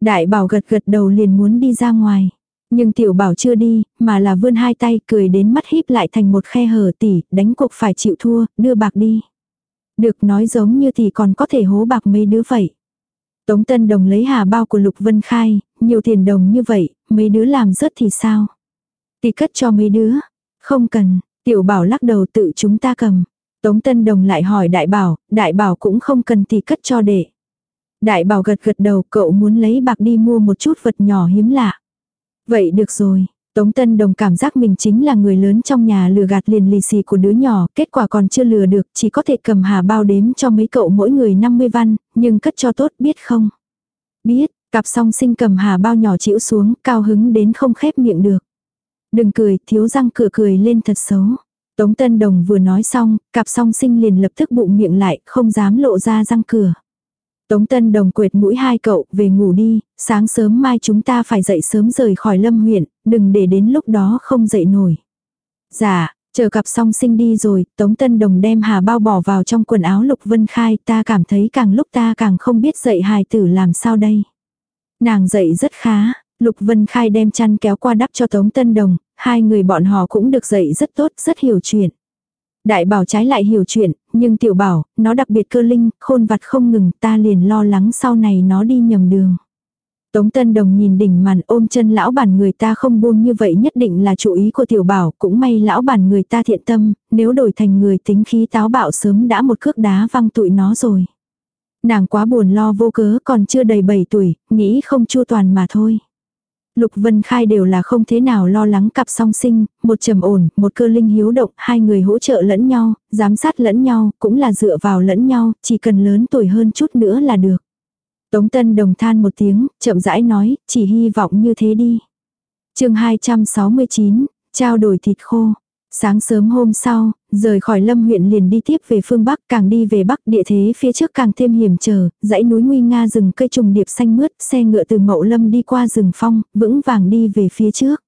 A: Đại bảo gật gật đầu liền muốn đi ra ngoài. Nhưng tiểu bảo chưa đi, mà là vươn hai tay cười đến mắt híp lại thành một khe hở tỉ, đánh cuộc phải chịu thua, đưa bạc đi. Được nói giống như thì còn có thể hố bạc mấy đứa vậy. Tống Tân Đồng lấy hà bao của Lục Vân Khai, nhiều tiền đồng như vậy, mấy đứa làm rớt thì sao? Tì cất cho mấy đứa. Không cần, tiểu bảo lắc đầu tự chúng ta cầm. Tống Tân Đồng lại hỏi đại bảo, đại bảo cũng không cần thì cất cho để. Đại bảo gật gật đầu cậu muốn lấy bạc đi mua một chút vật nhỏ hiếm lạ. Vậy được rồi, Tống Tân Đồng cảm giác mình chính là người lớn trong nhà lừa gạt liền lì xì của đứa nhỏ, kết quả còn chưa lừa được, chỉ có thể cầm hà bao đếm cho mấy cậu mỗi người 50 văn, nhưng cất cho tốt biết không? Biết, cặp song sinh cầm hà bao nhỏ chịu xuống, cao hứng đến không khép miệng được. Đừng cười, thiếu răng cửa cười lên thật xấu. Tống Tân Đồng vừa nói xong, cặp song sinh liền lập tức bụng miệng lại, không dám lộ ra răng cửa. Tống Tân Đồng quệt mũi hai cậu, về ngủ đi, sáng sớm mai chúng ta phải dậy sớm rời khỏi lâm huyện, đừng để đến lúc đó không dậy nổi. Dạ, chờ cặp song sinh đi rồi, Tống Tân Đồng đem hà bao bỏ vào trong quần áo Lục Vân Khai, ta cảm thấy càng lúc ta càng không biết dậy hài tử làm sao đây. Nàng dậy rất khá, Lục Vân Khai đem chăn kéo qua đắp cho Tống Tân Đồng, hai người bọn họ cũng được dậy rất tốt, rất hiểu chuyện. Đại bảo trái lại hiểu chuyện, nhưng tiểu bảo, nó đặc biệt cơ linh, khôn vặt không ngừng, ta liền lo lắng sau này nó đi nhầm đường. Tống Tân Đồng nhìn đỉnh màn ôm chân lão bản người ta không buông như vậy nhất định là chủ ý của tiểu bảo, cũng may lão bản người ta thiện tâm, nếu đổi thành người tính khí táo bạo sớm đã một cước đá văng tụi nó rồi. Nàng quá buồn lo vô cớ còn chưa đầy 7 tuổi, nghĩ không chu toàn mà thôi. Lục Vân Khai đều là không thế nào lo lắng cặp song sinh, một trầm ổn, một cơ linh hiếu động, hai người hỗ trợ lẫn nhau, giám sát lẫn nhau, cũng là dựa vào lẫn nhau, chỉ cần lớn tuổi hơn chút nữa là được. Tống Tân Đồng than một tiếng, chậm rãi nói, chỉ hy vọng như thế đi. chương 269, trao đổi thịt khô. Sáng sớm hôm sau, rời khỏi Lâm huyện liền đi tiếp về phương Bắc, càng đi về Bắc địa thế phía trước càng thêm hiểm trở, dãy núi nguy nga rừng cây trùng điệp xanh mướt, xe ngựa từ Mậu Lâm đi qua rừng phong, vững vàng đi về phía trước.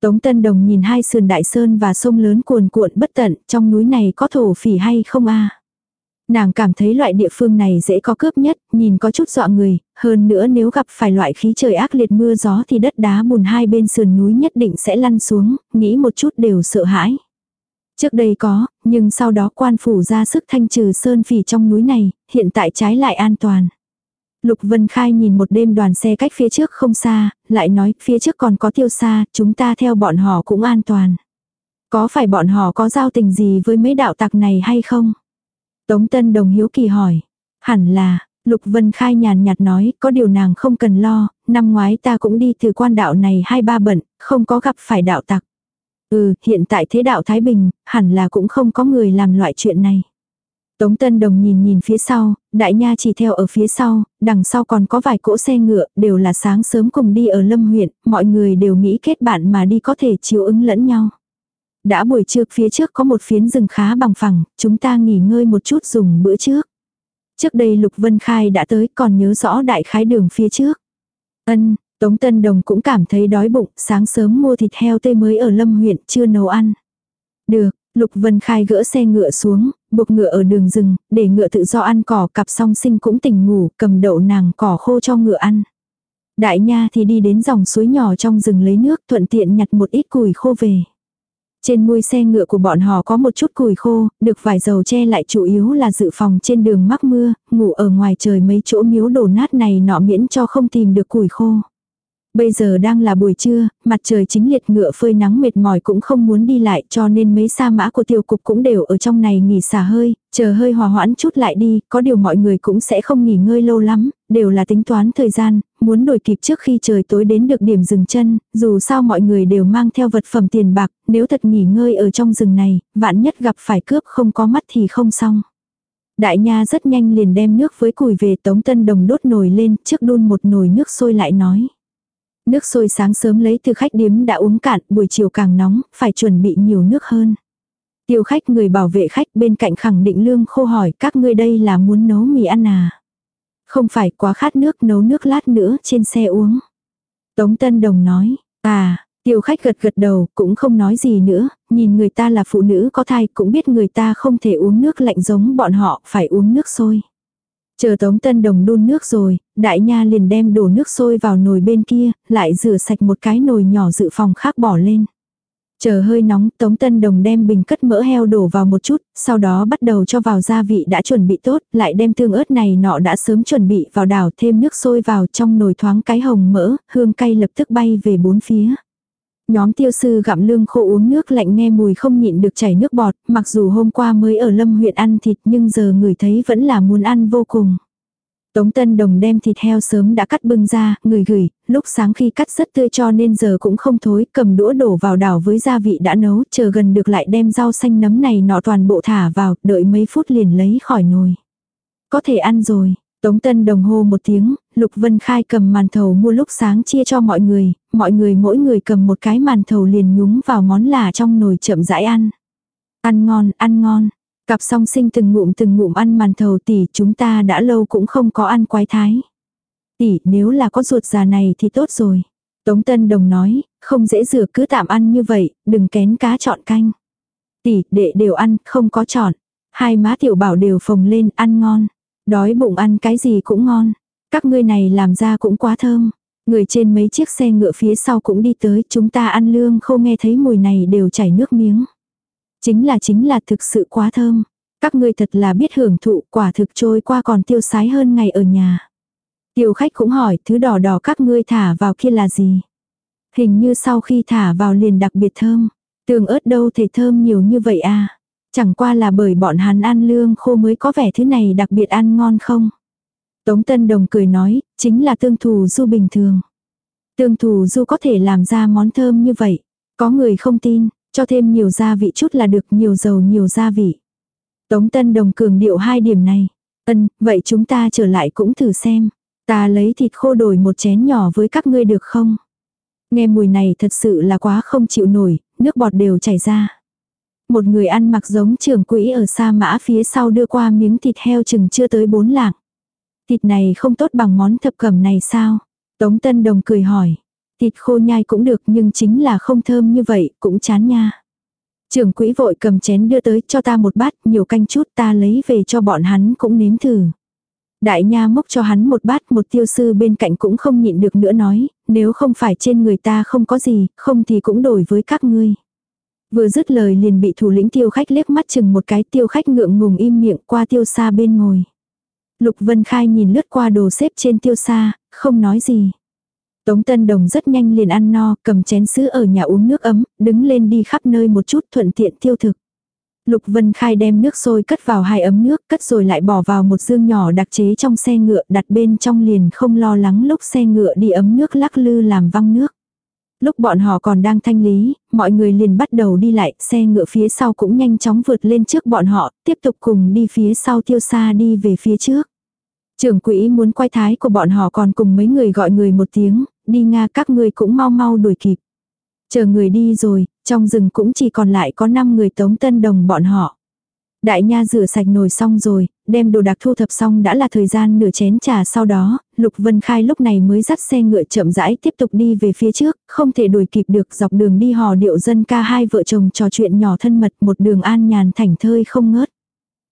A: Tống Tân Đồng nhìn hai sườn đại sơn và sông lớn cuồn cuộn bất tận, trong núi này có thổ phỉ hay không a Nàng cảm thấy loại địa phương này dễ có cướp nhất, nhìn có chút dọa người, hơn nữa nếu gặp phải loại khí trời ác liệt mưa gió thì đất đá bùn hai bên sườn núi nhất định sẽ lăn xuống, nghĩ một chút đều sợ hãi. Trước đây có, nhưng sau đó quan phủ ra sức thanh trừ sơn phỉ trong núi này, hiện tại trái lại an toàn. Lục Vân Khai nhìn một đêm đoàn xe cách phía trước không xa, lại nói phía trước còn có tiêu xa, chúng ta theo bọn họ cũng an toàn. Có phải bọn họ có giao tình gì với mấy đạo tặc này hay không? Tống Tân Đồng hiếu kỳ hỏi. Hẳn là, Lục Vân Khai nhàn nhạt nói, có điều nàng không cần lo, năm ngoái ta cũng đi từ quan đạo này hai ba bận, không có gặp phải đạo tặc. Ừ, hiện tại thế đạo Thái Bình, hẳn là cũng không có người làm loại chuyện này. Tống Tân Đồng nhìn nhìn phía sau, đại nha chỉ theo ở phía sau, đằng sau còn có vài cỗ xe ngựa, đều là sáng sớm cùng đi ở Lâm huyện, mọi người đều nghĩ kết bạn mà đi có thể chiếu ứng lẫn nhau. Đã buổi trưa phía trước có một phiến rừng khá bằng phẳng, chúng ta nghỉ ngơi một chút dùng bữa trước. Trước đây Lục Vân Khai đã tới còn nhớ rõ đại khái đường phía trước. Ân, Tống Tân Đồng cũng cảm thấy đói bụng, sáng sớm mua thịt heo tươi mới ở Lâm huyện chưa nấu ăn. Được, Lục Vân Khai gỡ xe ngựa xuống, buộc ngựa ở đường rừng, để ngựa tự do ăn cỏ cặp song sinh cũng tỉnh ngủ, cầm đậu nàng cỏ khô cho ngựa ăn. Đại nha thì đi đến dòng suối nhỏ trong rừng lấy nước thuận tiện nhặt một ít củi khô về. Trên mui xe ngựa của bọn họ có một chút củi khô, được vải dầu che lại chủ yếu là dự phòng trên đường mắc mưa, ngủ ở ngoài trời mấy chỗ miếu đổ nát này nọ miễn cho không tìm được củi khô. Bây giờ đang là buổi trưa, mặt trời chính liệt ngựa phơi nắng mệt mỏi cũng không muốn đi lại cho nên mấy sa mã của tiêu cục cũng đều ở trong này nghỉ xả hơi, chờ hơi hòa hoãn chút lại đi, có điều mọi người cũng sẽ không nghỉ ngơi lâu lắm, đều là tính toán thời gian, muốn đổi kịp trước khi trời tối đến được điểm dừng chân, dù sao mọi người đều mang theo vật phẩm tiền bạc, nếu thật nghỉ ngơi ở trong rừng này, vạn nhất gặp phải cướp không có mắt thì không xong. Đại nha rất nhanh liền đem nước với củi về tống tân đồng đốt nồi lên, trước đun một nồi nước sôi lại nói. Nước sôi sáng sớm lấy từ khách điếm đã uống cạn, buổi chiều càng nóng, phải chuẩn bị nhiều nước hơn. Tiêu khách người bảo vệ khách bên cạnh khẳng định lương khô hỏi các ngươi đây là muốn nấu mì ăn à. Không phải quá khát nước nấu nước lát nữa trên xe uống. Tống Tân Đồng nói, à, tiêu khách gật gật đầu cũng không nói gì nữa, nhìn người ta là phụ nữ có thai cũng biết người ta không thể uống nước lạnh giống bọn họ, phải uống nước sôi. Chờ Tống Tân Đồng đun nước rồi, đại nha liền đem đổ nước sôi vào nồi bên kia, lại rửa sạch một cái nồi nhỏ dự phòng khác bỏ lên. Chờ hơi nóng, Tống Tân Đồng đem bình cất mỡ heo đổ vào một chút, sau đó bắt đầu cho vào gia vị đã chuẩn bị tốt, lại đem tương ớt này nọ đã sớm chuẩn bị vào đảo thêm nước sôi vào trong nồi thoáng cái hồng mỡ, hương cay lập tức bay về bốn phía. Nhóm tiêu sư gặm lương khô uống nước lạnh nghe mùi không nhịn được chảy nước bọt, mặc dù hôm qua mới ở Lâm huyện ăn thịt nhưng giờ người thấy vẫn là muốn ăn vô cùng. Tống Tân Đồng đem thịt heo sớm đã cắt bưng ra, người gửi, lúc sáng khi cắt rất tươi cho nên giờ cũng không thối, cầm đũa đổ vào đảo với gia vị đã nấu, chờ gần được lại đem rau xanh nấm này nọ toàn bộ thả vào, đợi mấy phút liền lấy khỏi nồi. Có thể ăn rồi, Tống Tân Đồng hô một tiếng, Lục Vân Khai cầm màn thầu mua lúc sáng chia cho mọi người, mọi người mỗi người cầm một cái màn thầu liền nhúng vào món là trong nồi chậm rãi ăn. Ăn ngon, ăn ngon. Cặp song sinh từng ngụm từng ngụm ăn màn thầu tỷ chúng ta đã lâu cũng không có ăn quái thái. Tỷ nếu là có ruột già này thì tốt rồi. Tống Tân Đồng nói, không dễ rửa cứ tạm ăn như vậy, đừng kén cá chọn canh. Tỷ, đệ đều ăn, không có chọn. Hai má tiểu bảo đều phồng lên, ăn ngon. Đói bụng ăn cái gì cũng ngon. Các ngươi này làm ra cũng quá thơm. Người trên mấy chiếc xe ngựa phía sau cũng đi tới, chúng ta ăn lương khô nghe thấy mùi này đều chảy nước miếng. Chính là chính là thực sự quá thơm. Các ngươi thật là biết hưởng thụ quả thực trôi qua còn tiêu sái hơn ngày ở nhà. Tiêu khách cũng hỏi thứ đỏ đỏ các ngươi thả vào kia là gì. Hình như sau khi thả vào liền đặc biệt thơm. Tường ớt đâu thể thơm nhiều như vậy à. Chẳng qua là bởi bọn hắn ăn lương khô mới có vẻ thứ này đặc biệt ăn ngon không. Tống Tân Đồng cười nói, chính là tương thù du bình thường. Tương thù du có thể làm ra món thơm như vậy. Có người không tin, cho thêm nhiều gia vị chút là được nhiều dầu nhiều gia vị. Tống Tân Đồng cường điệu hai điểm này. Ân, vậy chúng ta trở lại cũng thử xem. Ta lấy thịt khô đổi một chén nhỏ với các ngươi được không? Nghe mùi này thật sự là quá không chịu nổi, nước bọt đều chảy ra. Một người ăn mặc giống trưởng quỹ ở xa mã phía sau đưa qua miếng thịt heo chừng chưa tới bốn lạng. Thịt này không tốt bằng món thập cẩm này sao? Tống Tân Đồng cười hỏi. Thịt khô nhai cũng được nhưng chính là không thơm như vậy, cũng chán nha. Trưởng quỹ vội cầm chén đưa tới cho ta một bát, nhiều canh chút ta lấy về cho bọn hắn cũng nếm thử. Đại nha mốc cho hắn một bát một tiêu sư bên cạnh cũng không nhịn được nữa nói, nếu không phải trên người ta không có gì, không thì cũng đổi với các ngươi. Vừa dứt lời liền bị thủ lĩnh tiêu khách liếc mắt chừng một cái tiêu khách ngượng ngùng im miệng qua tiêu xa bên ngồi. Lục Vân Khai nhìn lướt qua đồ xếp trên tiêu xa, không nói gì. Tống Tân Đồng rất nhanh liền ăn no, cầm chén sứ ở nhà uống nước ấm, đứng lên đi khắp nơi một chút thuận tiện tiêu thực. Lục Vân Khai đem nước sôi cất vào hai ấm nước, cất rồi lại bỏ vào một dương nhỏ đặc chế trong xe ngựa đặt bên trong liền không lo lắng lúc xe ngựa đi ấm nước lắc lư làm văng nước. Lúc bọn họ còn đang thanh lý, mọi người liền bắt đầu đi lại, xe ngựa phía sau cũng nhanh chóng vượt lên trước bọn họ, tiếp tục cùng đi phía sau tiêu xa đi về phía trước. Trưởng quỹ muốn quay thái của bọn họ còn cùng mấy người gọi người một tiếng, đi Nga các ngươi cũng mau mau đuổi kịp. Chờ người đi rồi, trong rừng cũng chỉ còn lại có 5 người tống tân đồng bọn họ. Đại nha rửa sạch nồi xong rồi, đem đồ đạc thu thập xong đã là thời gian nửa chén trà sau đó, Lục Vân Khai lúc này mới dắt xe ngựa chậm rãi tiếp tục đi về phía trước, không thể đuổi kịp được dọc đường đi hò điệu dân ca hai vợ chồng trò chuyện nhỏ thân mật một đường an nhàn thảnh thơi không ngớt.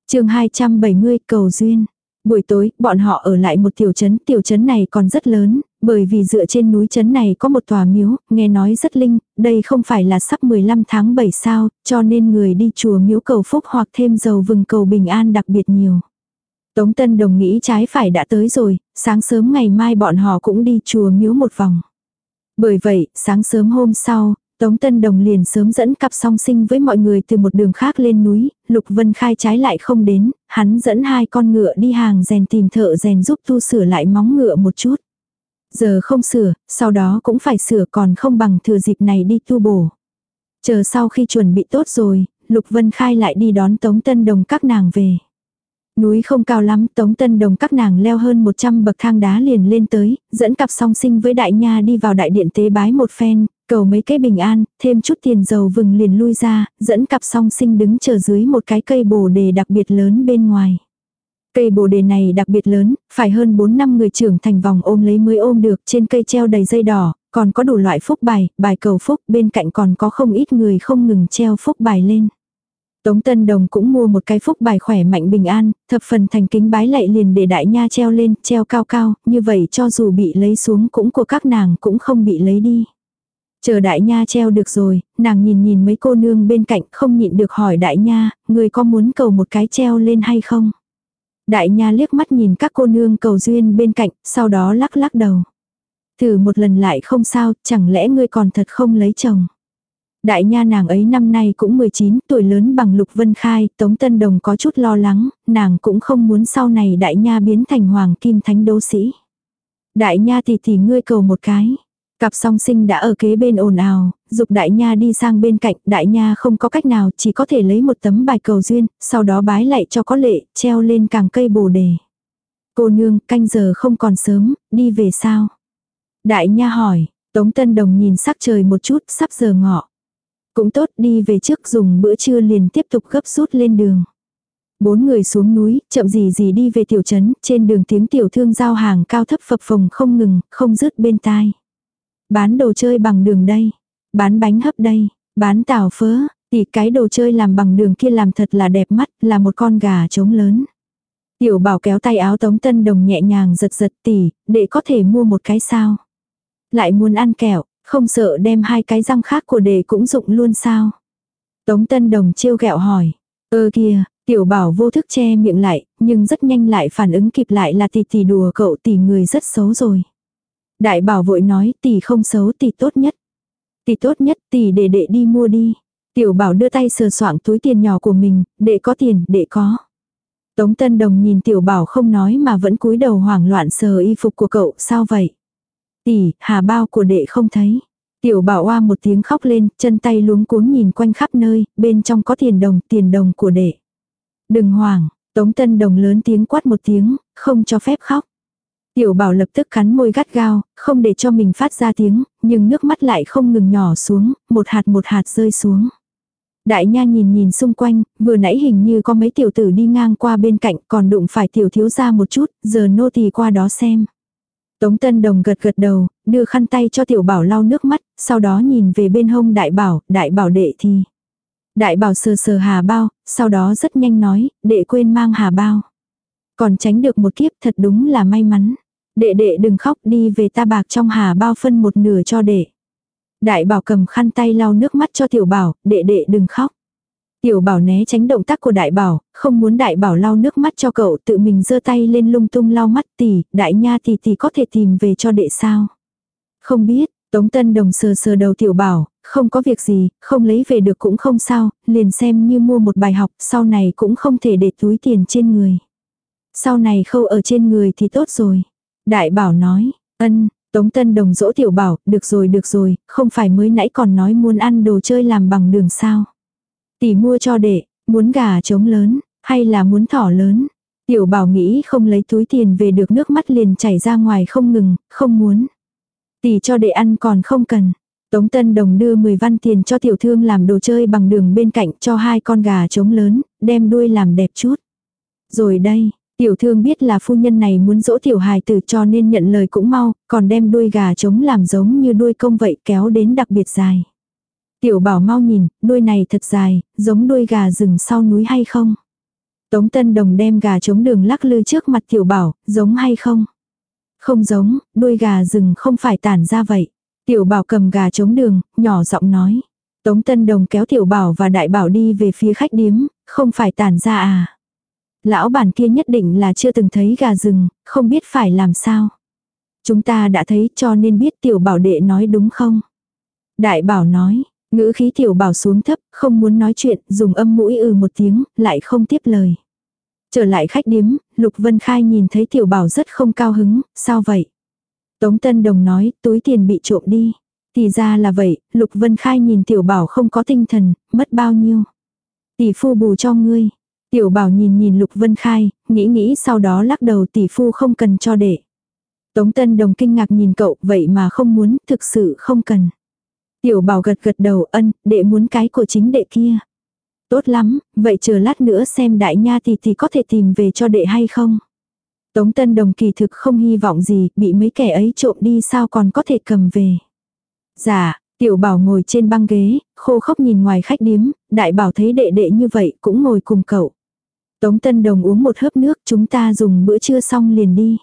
A: chương 270 cầu duyên. Buổi tối, bọn họ ở lại một tiểu trấn, tiểu trấn này còn rất lớn, bởi vì dựa trên núi trấn này có một tòa miếu, nghe nói rất linh, đây không phải là sắp 15 tháng 7 sao, cho nên người đi chùa miếu cầu phúc hoặc thêm dầu vừng cầu bình an đặc biệt nhiều. Tống Tân Đồng nghĩ trái phải đã tới rồi, sáng sớm ngày mai bọn họ cũng đi chùa miếu một vòng. Bởi vậy, sáng sớm hôm sau, Tống Tân Đồng liền sớm dẫn cặp song sinh với mọi người từ một đường khác lên núi, Lục Vân Khai trái lại không đến, hắn dẫn hai con ngựa đi hàng rèn tìm thợ rèn giúp tu sửa lại móng ngựa một chút. Giờ không sửa, sau đó cũng phải sửa còn không bằng thừa dịp này đi tu bổ. Chờ sau khi chuẩn bị tốt rồi, Lục Vân Khai lại đi đón Tống Tân Đồng các nàng về. Núi không cao lắm, Tống Tân Đồng các nàng leo hơn 100 bậc thang đá liền lên tới, dẫn cặp song sinh với đại nha đi vào đại điện tế bái một phen, cầu mấy cái bình an, thêm chút tiền dầu vừng liền lui ra, dẫn cặp song sinh đứng chờ dưới một cái cây bồ đề đặc biệt lớn bên ngoài. Cây bồ đề này đặc biệt lớn, phải hơn 4 năm người trưởng thành vòng ôm lấy mới ôm được, trên cây treo đầy dây đỏ, còn có đủ loại phúc bài, bài cầu phúc, bên cạnh còn có không ít người không ngừng treo phúc bài lên. Tống Tân Đồng cũng mua một cái phúc bài khỏe mạnh bình an, thập phần thành kính bái lạy liền để đại nha treo lên, treo cao cao, như vậy cho dù bị lấy xuống cũng của các nàng cũng không bị lấy đi. Chờ đại nha treo được rồi, nàng nhìn nhìn mấy cô nương bên cạnh không nhịn được hỏi đại nha, người có muốn cầu một cái treo lên hay không? Đại nha liếc mắt nhìn các cô nương cầu duyên bên cạnh, sau đó lắc lắc đầu. Thử một lần lại không sao, chẳng lẽ ngươi còn thật không lấy chồng? Đại nha nàng ấy năm nay cũng 19 tuổi lớn bằng Lục Vân Khai, Tống Tân Đồng có chút lo lắng, nàng cũng không muốn sau này đại nha biến thành hoàng kim thánh đô sĩ. Đại nha thì thì ngươi cầu một cái. Cặp song sinh đã ở kế bên ồn ào, dục đại nha đi sang bên cạnh, đại nha không có cách nào, chỉ có thể lấy một tấm bài cầu duyên, sau đó bái lại cho có lệ, treo lên càng cây bồ đề. Cô nương, canh giờ không còn sớm, đi về sao? Đại nha hỏi, Tống Tân Đồng nhìn sắc trời một chút, sắp giờ ngọ. Cũng tốt đi về trước dùng bữa trưa liền tiếp tục gấp rút lên đường. Bốn người xuống núi, chậm gì gì đi về tiểu trấn, trên đường tiếng tiểu thương giao hàng cao thấp phập phồng không ngừng, không dứt bên tai. Bán đồ chơi bằng đường đây. Bán bánh hấp đây. Bán tảo phớ. Tỷ cái đồ chơi làm bằng đường kia làm thật là đẹp mắt, là một con gà trống lớn. Tiểu bảo kéo tay áo tống tân đồng nhẹ nhàng giật giật tỷ, để có thể mua một cái sao. Lại muốn ăn kẹo, không sợ đem hai cái răng khác của đề cũng dụng luôn sao. Tống Tân Đồng trêu ghẹo hỏi. Ơ kìa, tiểu bảo vô thức che miệng lại, nhưng rất nhanh lại phản ứng kịp lại là tỷ tỷ đùa cậu tỷ người rất xấu rồi. Đại bảo vội nói tỷ không xấu tỷ tốt nhất. Tỷ tốt nhất tỷ để đệ đi mua đi. Tiểu bảo đưa tay sờ soạng túi tiền nhỏ của mình, đệ có tiền, đệ có. Tống Tân Đồng nhìn tiểu bảo không nói mà vẫn cúi đầu hoảng loạn sờ y phục của cậu, sao vậy? Tỷ, hà bao của đệ không thấy. Tiểu bảo oa một tiếng khóc lên, chân tay luống cuống nhìn quanh khắp nơi, bên trong có tiền đồng, tiền đồng của đệ. Đừng hoảng, Tống Tân Đồng lớn tiếng quát một tiếng, không cho phép khóc. Tiểu bảo lập tức cắn môi gắt gao, không để cho mình phát ra tiếng, nhưng nước mắt lại không ngừng nhỏ xuống, một hạt một hạt rơi xuống. Đại nha nhìn nhìn xung quanh, vừa nãy hình như có mấy tiểu tử đi ngang qua bên cạnh còn đụng phải tiểu thiếu ra một chút, giờ nô tỳ qua đó xem. Tống Tân Đồng gật gật đầu, đưa khăn tay cho tiểu bảo lau nước mắt, sau đó nhìn về bên hông đại bảo, đại bảo đệ thì. Đại bảo sờ sờ hà bao, sau đó rất nhanh nói, đệ quên mang hà bao. Còn tránh được một kiếp thật đúng là may mắn. Đệ đệ đừng khóc đi về ta bạc trong hà bao phân một nửa cho đệ. Đại bảo cầm khăn tay lau nước mắt cho tiểu bảo, đệ đệ đừng khóc. Tiểu bảo né tránh động tác của đại bảo, không muốn đại bảo lau nước mắt cho cậu tự mình giơ tay lên lung tung lau mắt tỷ, đại nha tỷ tỷ có thể tìm về cho đệ sao. Không biết, Tống Tân Đồng sờ sờ đầu tiểu bảo, không có việc gì, không lấy về được cũng không sao, liền xem như mua một bài học, sau này cũng không thể để túi tiền trên người. Sau này khâu ở trên người thì tốt rồi. Đại bảo nói, ân, Tống Tân Đồng dỗ tiểu bảo, được rồi được rồi, không phải mới nãy còn nói muốn ăn đồ chơi làm bằng đường sao. Tỷ mua cho đệ, muốn gà trống lớn, hay là muốn thỏ lớn. Tiểu bảo nghĩ không lấy túi tiền về được nước mắt liền chảy ra ngoài không ngừng, không muốn. Tỷ cho đệ ăn còn không cần. Tống Tân Đồng đưa 10 văn tiền cho tiểu thương làm đồ chơi bằng đường bên cạnh cho hai con gà trống lớn, đem đuôi làm đẹp chút. Rồi đây, tiểu thương biết là phu nhân này muốn dỗ tiểu hài tử cho nên nhận lời cũng mau, còn đem đuôi gà trống làm giống như đuôi công vậy kéo đến đặc biệt dài. Tiểu bảo mau nhìn, đuôi này thật dài, giống đuôi gà rừng sau núi hay không? Tống Tân Đồng đem gà trống đường lắc lư trước mặt tiểu bảo, giống hay không? Không giống, đuôi gà rừng không phải tản ra vậy. Tiểu bảo cầm gà trống đường, nhỏ giọng nói. Tống Tân Đồng kéo tiểu bảo và đại bảo đi về phía khách điếm, không phải tản ra à. Lão bản kia nhất định là chưa từng thấy gà rừng, không biết phải làm sao. Chúng ta đã thấy cho nên biết tiểu bảo đệ nói đúng không? Đại bảo nói, ngữ khí tiểu bảo xuống thấp, không muốn nói chuyện, dùng âm mũi ừ một tiếng, lại không tiếp lời. Trở lại khách điếm, Lục Vân Khai nhìn thấy tiểu bảo rất không cao hứng, sao vậy? Tống Tân Đồng nói, túi tiền bị trộm đi. Thì ra là vậy, Lục Vân Khai nhìn tiểu bảo không có tinh thần, mất bao nhiêu. Tỷ phu bù cho ngươi. Tiểu bảo nhìn nhìn Lục Vân Khai, nghĩ nghĩ sau đó lắc đầu tỷ phu không cần cho đệ. Tống Tân Đồng kinh ngạc nhìn cậu, vậy mà không muốn, thực sự không cần. Tiểu bảo gật gật đầu ân, đệ muốn cái của chính đệ kia. Tốt lắm, vậy chờ lát nữa xem đại nha thì thì có thể tìm về cho đệ hay không. Tống Tân Đồng kỳ thực không hy vọng gì, bị mấy kẻ ấy trộm đi sao còn có thể cầm về. Dạ, tiểu bảo ngồi trên băng ghế, khô khóc nhìn ngoài khách điếm, đại bảo thấy đệ đệ như vậy cũng ngồi cùng cậu. Tống Tân Đồng uống một hớp nước chúng ta dùng bữa trưa xong liền đi.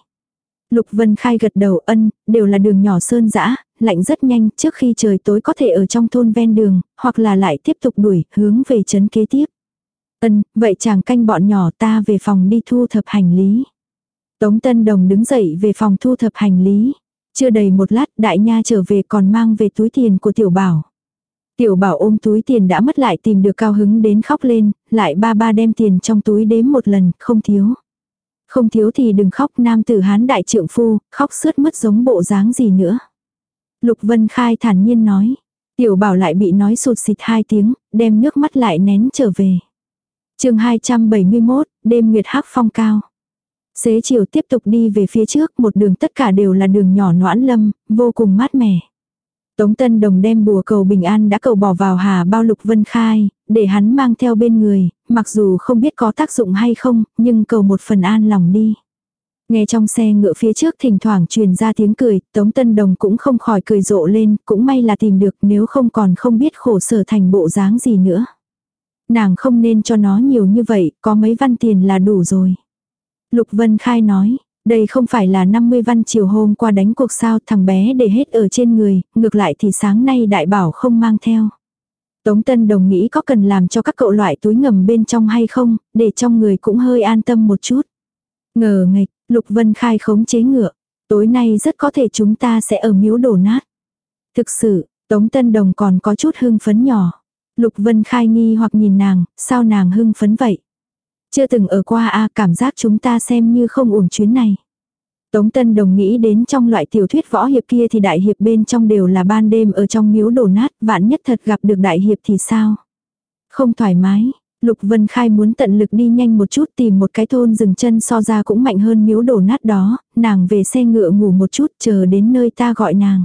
A: Lục Vân Khai gật đầu ân, đều là đường nhỏ sơn dã, lạnh rất nhanh trước khi trời tối có thể ở trong thôn ven đường, hoặc là lại tiếp tục đuổi, hướng về trấn kế tiếp. Ân, vậy chàng canh bọn nhỏ ta về phòng đi thu thập hành lý. Tống Tân Đồng đứng dậy về phòng thu thập hành lý. Chưa đầy một lát đại nha trở về còn mang về túi tiền của tiểu bảo. Tiểu bảo ôm túi tiền đã mất lại tìm được cao hứng đến khóc lên, lại ba ba đem tiền trong túi đếm một lần, không thiếu. Không thiếu thì đừng khóc nam tử hán đại trượng phu, khóc sướt mất giống bộ dáng gì nữa. Lục Vân Khai thản nhiên nói. Tiểu bảo lại bị nói sụt xịt hai tiếng, đem nước mắt lại nén trở về. chương 271, đêm nguyệt hắc phong cao. Xế chiều tiếp tục đi về phía trước, một đường tất cả đều là đường nhỏ noãn lâm, vô cùng mát mẻ. Tống Tân Đồng đem bùa cầu bình an đã cầu bỏ vào hà bao lục vân khai, để hắn mang theo bên người, mặc dù không biết có tác dụng hay không, nhưng cầu một phần an lòng đi. Nghe trong xe ngựa phía trước thỉnh thoảng truyền ra tiếng cười, Tống Tân Đồng cũng không khỏi cười rộ lên, cũng may là tìm được nếu không còn không biết khổ sở thành bộ dáng gì nữa. Nàng không nên cho nó nhiều như vậy, có mấy văn tiền là đủ rồi. Lục Vân Khai nói, đây không phải là 50 văn chiều hôm qua đánh cuộc sao thằng bé để hết ở trên người, ngược lại thì sáng nay đại bảo không mang theo. Tống Tân Đồng nghĩ có cần làm cho các cậu loại túi ngầm bên trong hay không, để trong người cũng hơi an tâm một chút. Ngờ nghịch, Lục Vân Khai khống chế ngựa. Tối nay rất có thể chúng ta sẽ ở miếu đổ nát. Thực sự, Tống Tân Đồng còn có chút hưng phấn nhỏ. Lục Vân Khai nghi hoặc nhìn nàng, sao nàng hưng phấn vậy? Chưa từng ở qua a cảm giác chúng ta xem như không uổng chuyến này. Tống Tân Đồng nghĩ đến trong loại tiểu thuyết võ hiệp kia thì đại hiệp bên trong đều là ban đêm ở trong miếu đổ nát, vạn nhất thật gặp được đại hiệp thì sao? Không thoải mái, Lục Vân Khai muốn tận lực đi nhanh một chút tìm một cái thôn dừng chân so ra cũng mạnh hơn miếu đổ nát đó, nàng về xe ngựa ngủ một chút chờ đến nơi ta gọi nàng.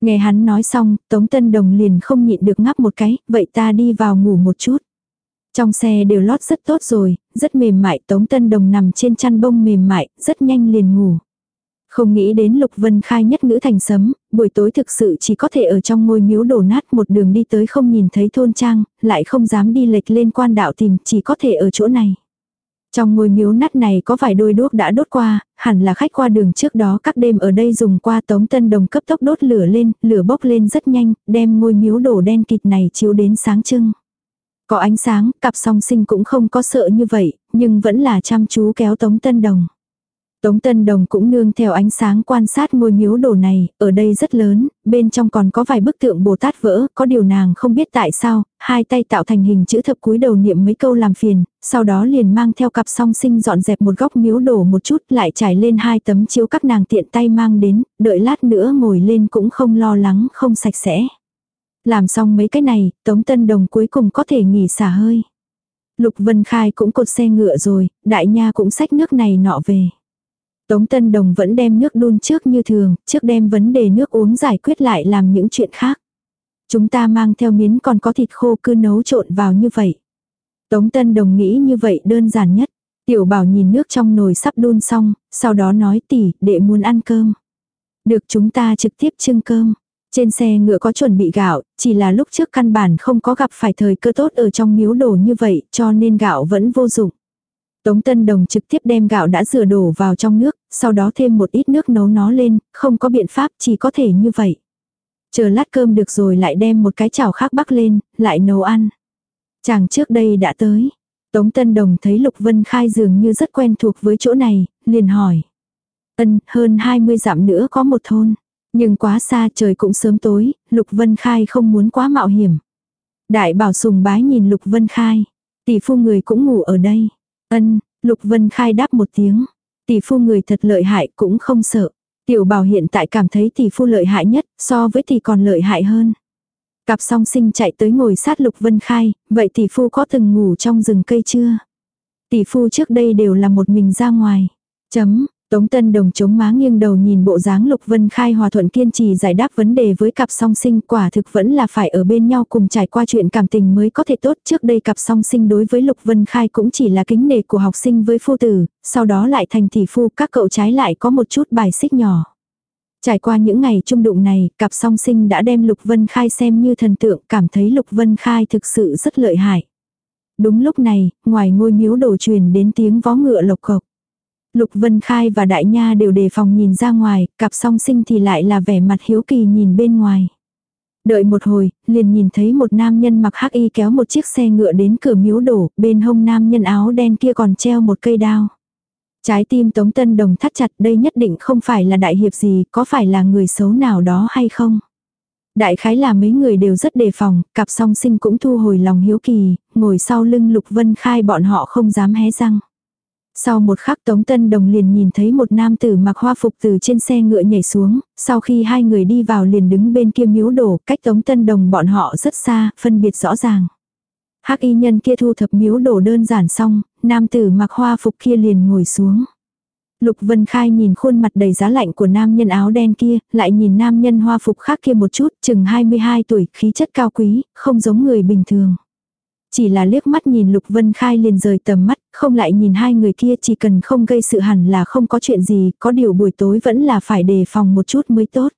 A: Nghe hắn nói xong, Tống Tân Đồng liền không nhịn được ngắp một cái, vậy ta đi vào ngủ một chút. Trong xe đều lót rất tốt rồi, rất mềm mại, Tống Tân Đồng nằm trên chăn bông mềm mại, rất nhanh liền ngủ. Không nghĩ đến Lục Vân Khai nhất ngữ thành sấm, buổi tối thực sự chỉ có thể ở trong ngôi miếu đổ nát một đường đi tới không nhìn thấy thôn trang, lại không dám đi lệch lên quan đạo tìm, chỉ có thể ở chỗ này. Trong ngôi miếu nát này có vài đôi đuốc đã đốt qua, hẳn là khách qua đường trước đó các đêm ở đây dùng qua tống tân đồng cấp tốc đốt lửa lên, lửa bốc lên rất nhanh, đem ngôi miếu đổ đen kịt này chiếu đến sáng trưng. Có ánh sáng, cặp song sinh cũng không có sợ như vậy, nhưng vẫn là chăm chú kéo tống tân đồng. Tống Tân Đồng cũng nương theo ánh sáng quan sát ngôi miếu đồ này, ở đây rất lớn, bên trong còn có vài bức tượng Bồ Tát vỡ, có điều nàng không biết tại sao, hai tay tạo thành hình chữ thập cúi đầu niệm mấy câu làm phiền, sau đó liền mang theo cặp song sinh dọn dẹp một góc miếu đổ một chút lại trải lên hai tấm chiếu các nàng tiện tay mang đến, đợi lát nữa ngồi lên cũng không lo lắng không sạch sẽ. Làm xong mấy cái này, Tống Tân Đồng cuối cùng có thể nghỉ xả hơi. Lục Vân Khai cũng cột xe ngựa rồi, đại nha cũng xách nước này nọ về. Tống Tân Đồng vẫn đem nước đun trước như thường, trước đem vấn đề nước uống giải quyết lại làm những chuyện khác. Chúng ta mang theo miến còn có thịt khô cứ nấu trộn vào như vậy. Tống Tân Đồng nghĩ như vậy đơn giản nhất. Tiểu bảo nhìn nước trong nồi sắp đun xong, sau đó nói tỉ, đệ muốn ăn cơm. Được chúng ta trực tiếp trưng cơm. Trên xe ngựa có chuẩn bị gạo, chỉ là lúc trước căn bản không có gặp phải thời cơ tốt ở trong miếu đồ như vậy, cho nên gạo vẫn vô dụng. Tống Tân Đồng trực tiếp đem gạo đã rửa đổ vào trong nước, sau đó thêm một ít nước nấu nó lên, không có biện pháp chỉ có thể như vậy. Chờ lát cơm được rồi lại đem một cái chảo khác bắc lên, lại nấu ăn. Chàng trước đây đã tới. Tống Tân Đồng thấy Lục Vân Khai dường như rất quen thuộc với chỗ này, liền hỏi. Ân, hơn 20 dặm nữa có một thôn. Nhưng quá xa trời cũng sớm tối, Lục Vân Khai không muốn quá mạo hiểm. Đại bảo sùng bái nhìn Lục Vân Khai. Tỷ phu người cũng ngủ ở đây. Ân, Lục Vân Khai đáp một tiếng. Tỷ phu người thật lợi hại cũng không sợ. Tiểu bảo hiện tại cảm thấy tỷ phu lợi hại nhất, so với tỷ còn lợi hại hơn. Cặp song sinh chạy tới ngồi sát Lục Vân Khai, vậy tỷ phu có từng ngủ trong rừng cây chưa? Tỷ phu trước đây đều là một mình ra ngoài. Chấm, Tống Tân Đồng chống má nghiêng đầu nhìn bộ dáng Lục Vân Khai hòa thuận kiên trì giải đáp vấn đề với cặp song sinh quả thực vẫn là phải ở bên nhau cùng trải qua chuyện cảm tình mới có thể tốt. Trước đây cặp song sinh đối với Lục Vân Khai cũng chỉ là kính nể của học sinh với phu tử, sau đó lại thành tỷ phu các cậu trái lại có một chút bài xích nhỏ. Trải qua những ngày chung đụng này, cặp song sinh đã đem Lục Vân Khai xem như thần tượng, cảm thấy Lục Vân Khai thực sự rất lợi hại. Đúng lúc này, ngoài ngôi miếu đổ truyền đến tiếng vó ngựa lộc cộc. Lục Vân Khai và Đại Nha đều đề phòng nhìn ra ngoài, cặp song sinh thì lại là vẻ mặt hiếu kỳ nhìn bên ngoài. Đợi một hồi, liền nhìn thấy một nam nhân mặc hắc y kéo một chiếc xe ngựa đến cửa miếu đổ, bên hông nam nhân áo đen kia còn treo một cây đao. Trái tim Tống Tân Đồng thắt chặt đây nhất định không phải là đại hiệp gì, có phải là người xấu nào đó hay không? Đại khái là mấy người đều rất đề phòng, cặp song sinh cũng thu hồi lòng hiếu kỳ, ngồi sau lưng Lục Vân Khai bọn họ không dám hé răng. Sau một khắc Tống Tân Đồng liền nhìn thấy một nam tử mặc hoa phục từ trên xe ngựa nhảy xuống, sau khi hai người đi vào liền đứng bên kia miếu đổ, cách Tống Tân Đồng bọn họ rất xa, phân biệt rõ ràng. Hắc y nhân kia thu thập miếu đổ đơn giản xong, nam tử mặc hoa phục kia liền ngồi xuống. Lục Vân Khai nhìn khuôn mặt đầy giá lạnh của nam nhân áo đen kia, lại nhìn nam nhân hoa phục khác kia một chút, chừng 22 tuổi, khí chất cao quý, không giống người bình thường. Chỉ là liếc mắt nhìn Lục Vân Khai liền rời tầm mắt, không lại nhìn hai người kia chỉ cần không gây sự hẳn là không có chuyện gì, có điều buổi tối vẫn là phải đề phòng một chút mới tốt.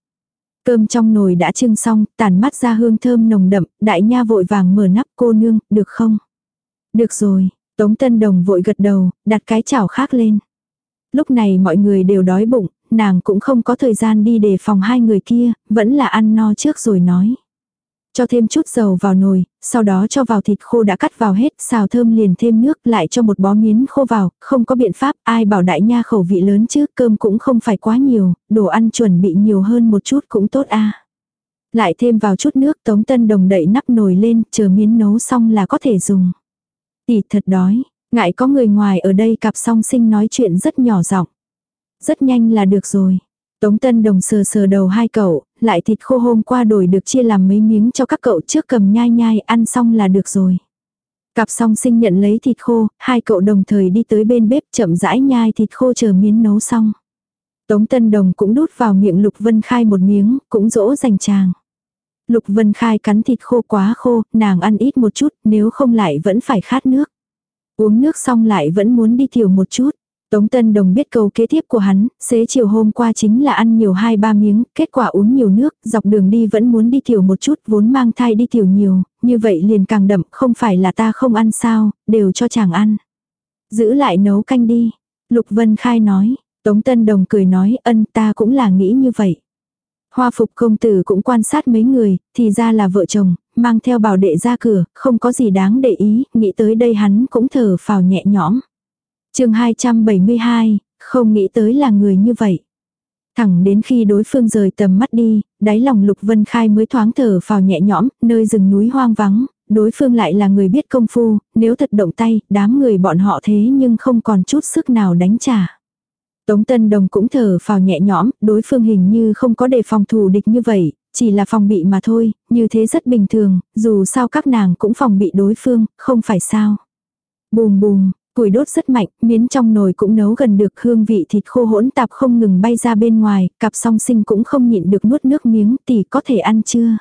A: Cơm trong nồi đã trưng xong, tàn mắt ra hương thơm nồng đậm, đại nha vội vàng mở nắp cô nương, được không? Được rồi, Tống Tân Đồng vội gật đầu, đặt cái chảo khác lên. Lúc này mọi người đều đói bụng, nàng cũng không có thời gian đi đề phòng hai người kia, vẫn là ăn no trước rồi nói. Cho thêm chút dầu vào nồi, sau đó cho vào thịt khô đã cắt vào hết, xào thơm liền thêm nước, lại cho một bó miến khô vào, không có biện pháp, ai bảo đại nha khẩu vị lớn chứ, cơm cũng không phải quá nhiều, đồ ăn chuẩn bị nhiều hơn một chút cũng tốt a. Lại thêm vào chút nước, Tống Tân Đồng đậy nắp nồi lên, chờ miến nấu xong là có thể dùng. Tỷ thật đói, ngại có người ngoài ở đây cặp song sinh nói chuyện rất nhỏ giọng. Rất nhanh là được rồi. Tống Tân Đồng sờ sờ đầu hai cậu, lại thịt khô hôm qua đổi được chia làm mấy miếng cho các cậu trước cầm nhai nhai ăn xong là được rồi. Cặp song sinh nhận lấy thịt khô, hai cậu đồng thời đi tới bên bếp chậm rãi nhai thịt khô chờ miếng nấu xong. Tống Tân Đồng cũng đút vào miệng Lục Vân Khai một miếng, cũng dỗ dành chàng. Lục Vân Khai cắn thịt khô quá khô, nàng ăn ít một chút, nếu không lại vẫn phải khát nước. Uống nước xong lại vẫn muốn đi tiểu một chút. Tống Tân Đồng biết câu kế tiếp của hắn, xế chiều hôm qua chính là ăn nhiều hai ba miếng, kết quả uống nhiều nước, dọc đường đi vẫn muốn đi tiểu một chút, vốn mang thai đi tiểu nhiều, như vậy liền càng đậm, không phải là ta không ăn sao, đều cho chàng ăn. Giữ lại nấu canh đi. Lục Vân Khai nói, Tống Tân Đồng cười nói ân ta cũng là nghĩ như vậy. Hoa phục công tử cũng quan sát mấy người, thì ra là vợ chồng, mang theo bảo đệ ra cửa, không có gì đáng để ý, nghĩ tới đây hắn cũng thở phào nhẹ nhõm chương 272, không nghĩ tới là người như vậy. Thẳng đến khi đối phương rời tầm mắt đi, đáy lòng Lục Vân Khai mới thoáng thở vào nhẹ nhõm, nơi rừng núi hoang vắng, đối phương lại là người biết công phu, nếu thật động tay, đám người bọn họ thế nhưng không còn chút sức nào đánh trả. Tống Tân Đồng cũng thở vào nhẹ nhõm, đối phương hình như không có đề phòng thủ địch như vậy, chỉ là phòng bị mà thôi, như thế rất bình thường, dù sao các nàng cũng phòng bị đối phương, không phải sao. Bùm bùm, Củi đốt rất mạnh, miến trong nồi cũng nấu gần được hương vị thịt khô hỗn tạp không ngừng bay ra bên ngoài, cặp song sinh cũng không nhịn được nuốt nước miếng tỷ có thể ăn chưa.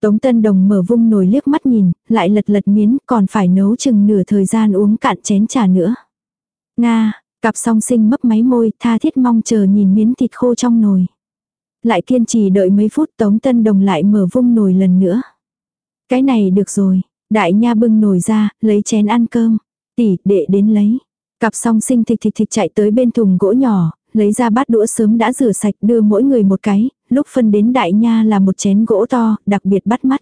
A: Tống Tân Đồng mở vung nồi liếc mắt nhìn, lại lật lật miến còn phải nấu chừng nửa thời gian uống cạn chén trà nữa. Nga, cặp song sinh mấp máy môi tha thiết mong chờ nhìn miến thịt khô trong nồi. Lại kiên trì đợi mấy phút Tống Tân Đồng lại mở vung nồi lần nữa. Cái này được rồi, đại nha bưng nồi ra, lấy chén ăn cơm. Tỷ, đệ đến lấy. Cặp song sinh thịt thịt thịt chạy tới bên thùng gỗ nhỏ, lấy ra bát đũa sớm đã rửa sạch đưa mỗi người một cái, lúc phân đến đại nha là một chén gỗ to, đặc biệt bắt mắt.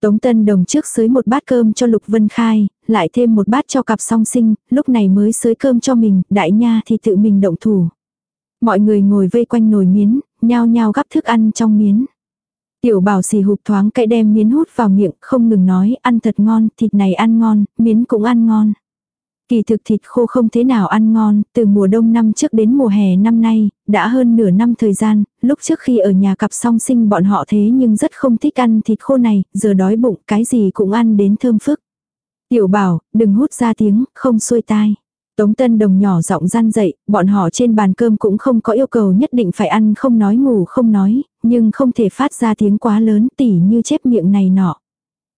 A: Tống Tân Đồng trước sới một bát cơm cho Lục Vân Khai, lại thêm một bát cho cặp song sinh, lúc này mới sới cơm cho mình, đại nha thì tự mình động thủ. Mọi người ngồi vây quanh nồi miến, nhao nhao gắp thức ăn trong miến. Tiểu bảo xì hụp thoáng cậy đem miến hút vào miệng, không ngừng nói, ăn thật ngon, thịt này ăn ngon, miến cũng ăn ngon. Kỳ thực thịt khô không thế nào ăn ngon, từ mùa đông năm trước đến mùa hè năm nay, đã hơn nửa năm thời gian, lúc trước khi ở nhà cặp song sinh bọn họ thế nhưng rất không thích ăn thịt khô này, giờ đói bụng cái gì cũng ăn đến thơm phức. Tiểu bảo, đừng hút ra tiếng, không xuôi tai. Tống Tân Đồng nhỏ giọng gian dậy, bọn họ trên bàn cơm cũng không có yêu cầu nhất định phải ăn không nói ngủ không nói, nhưng không thể phát ra tiếng quá lớn tỉ như chép miệng này nọ.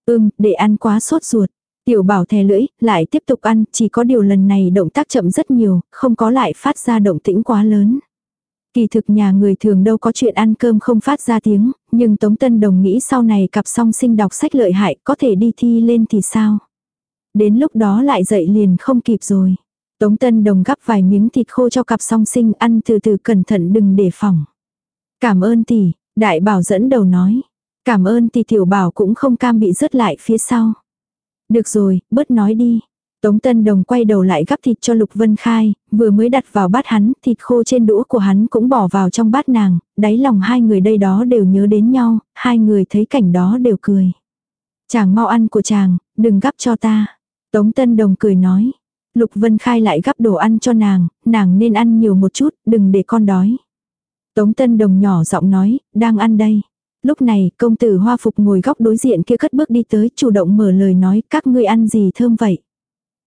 A: Ừm, để ăn quá sốt ruột. Tiểu bảo thè lưỡi, lại tiếp tục ăn, chỉ có điều lần này động tác chậm rất nhiều, không có lại phát ra động tĩnh quá lớn. Kỳ thực nhà người thường đâu có chuyện ăn cơm không phát ra tiếng, nhưng Tống Tân Đồng nghĩ sau này cặp song sinh đọc sách lợi hại có thể đi thi lên thì sao. Đến lúc đó lại dậy liền không kịp rồi. Tống Tân Đồng gắp vài miếng thịt khô cho cặp song sinh ăn từ từ cẩn thận đừng để phòng. Cảm ơn tỷ, đại bảo dẫn đầu nói. Cảm ơn tỷ tiểu bảo cũng không cam bị rớt lại phía sau. Được rồi, bớt nói đi. Tống Tân Đồng quay đầu lại gắp thịt cho Lục Vân Khai, vừa mới đặt vào bát hắn, thịt khô trên đũa của hắn cũng bỏ vào trong bát nàng, đáy lòng hai người đây đó đều nhớ đến nhau, hai người thấy cảnh đó đều cười. Chàng mau ăn của chàng, đừng gắp cho ta. Tống Tân Đồng cười nói. Lục Vân Khai lại gắp đồ ăn cho nàng, nàng nên ăn nhiều một chút, đừng để con đói. Tống Tân Đồng nhỏ giọng nói, đang ăn đây. Lúc này, công tử hoa phục ngồi góc đối diện kia cất bước đi tới, chủ động mở lời nói, các ngươi ăn gì thơm vậy?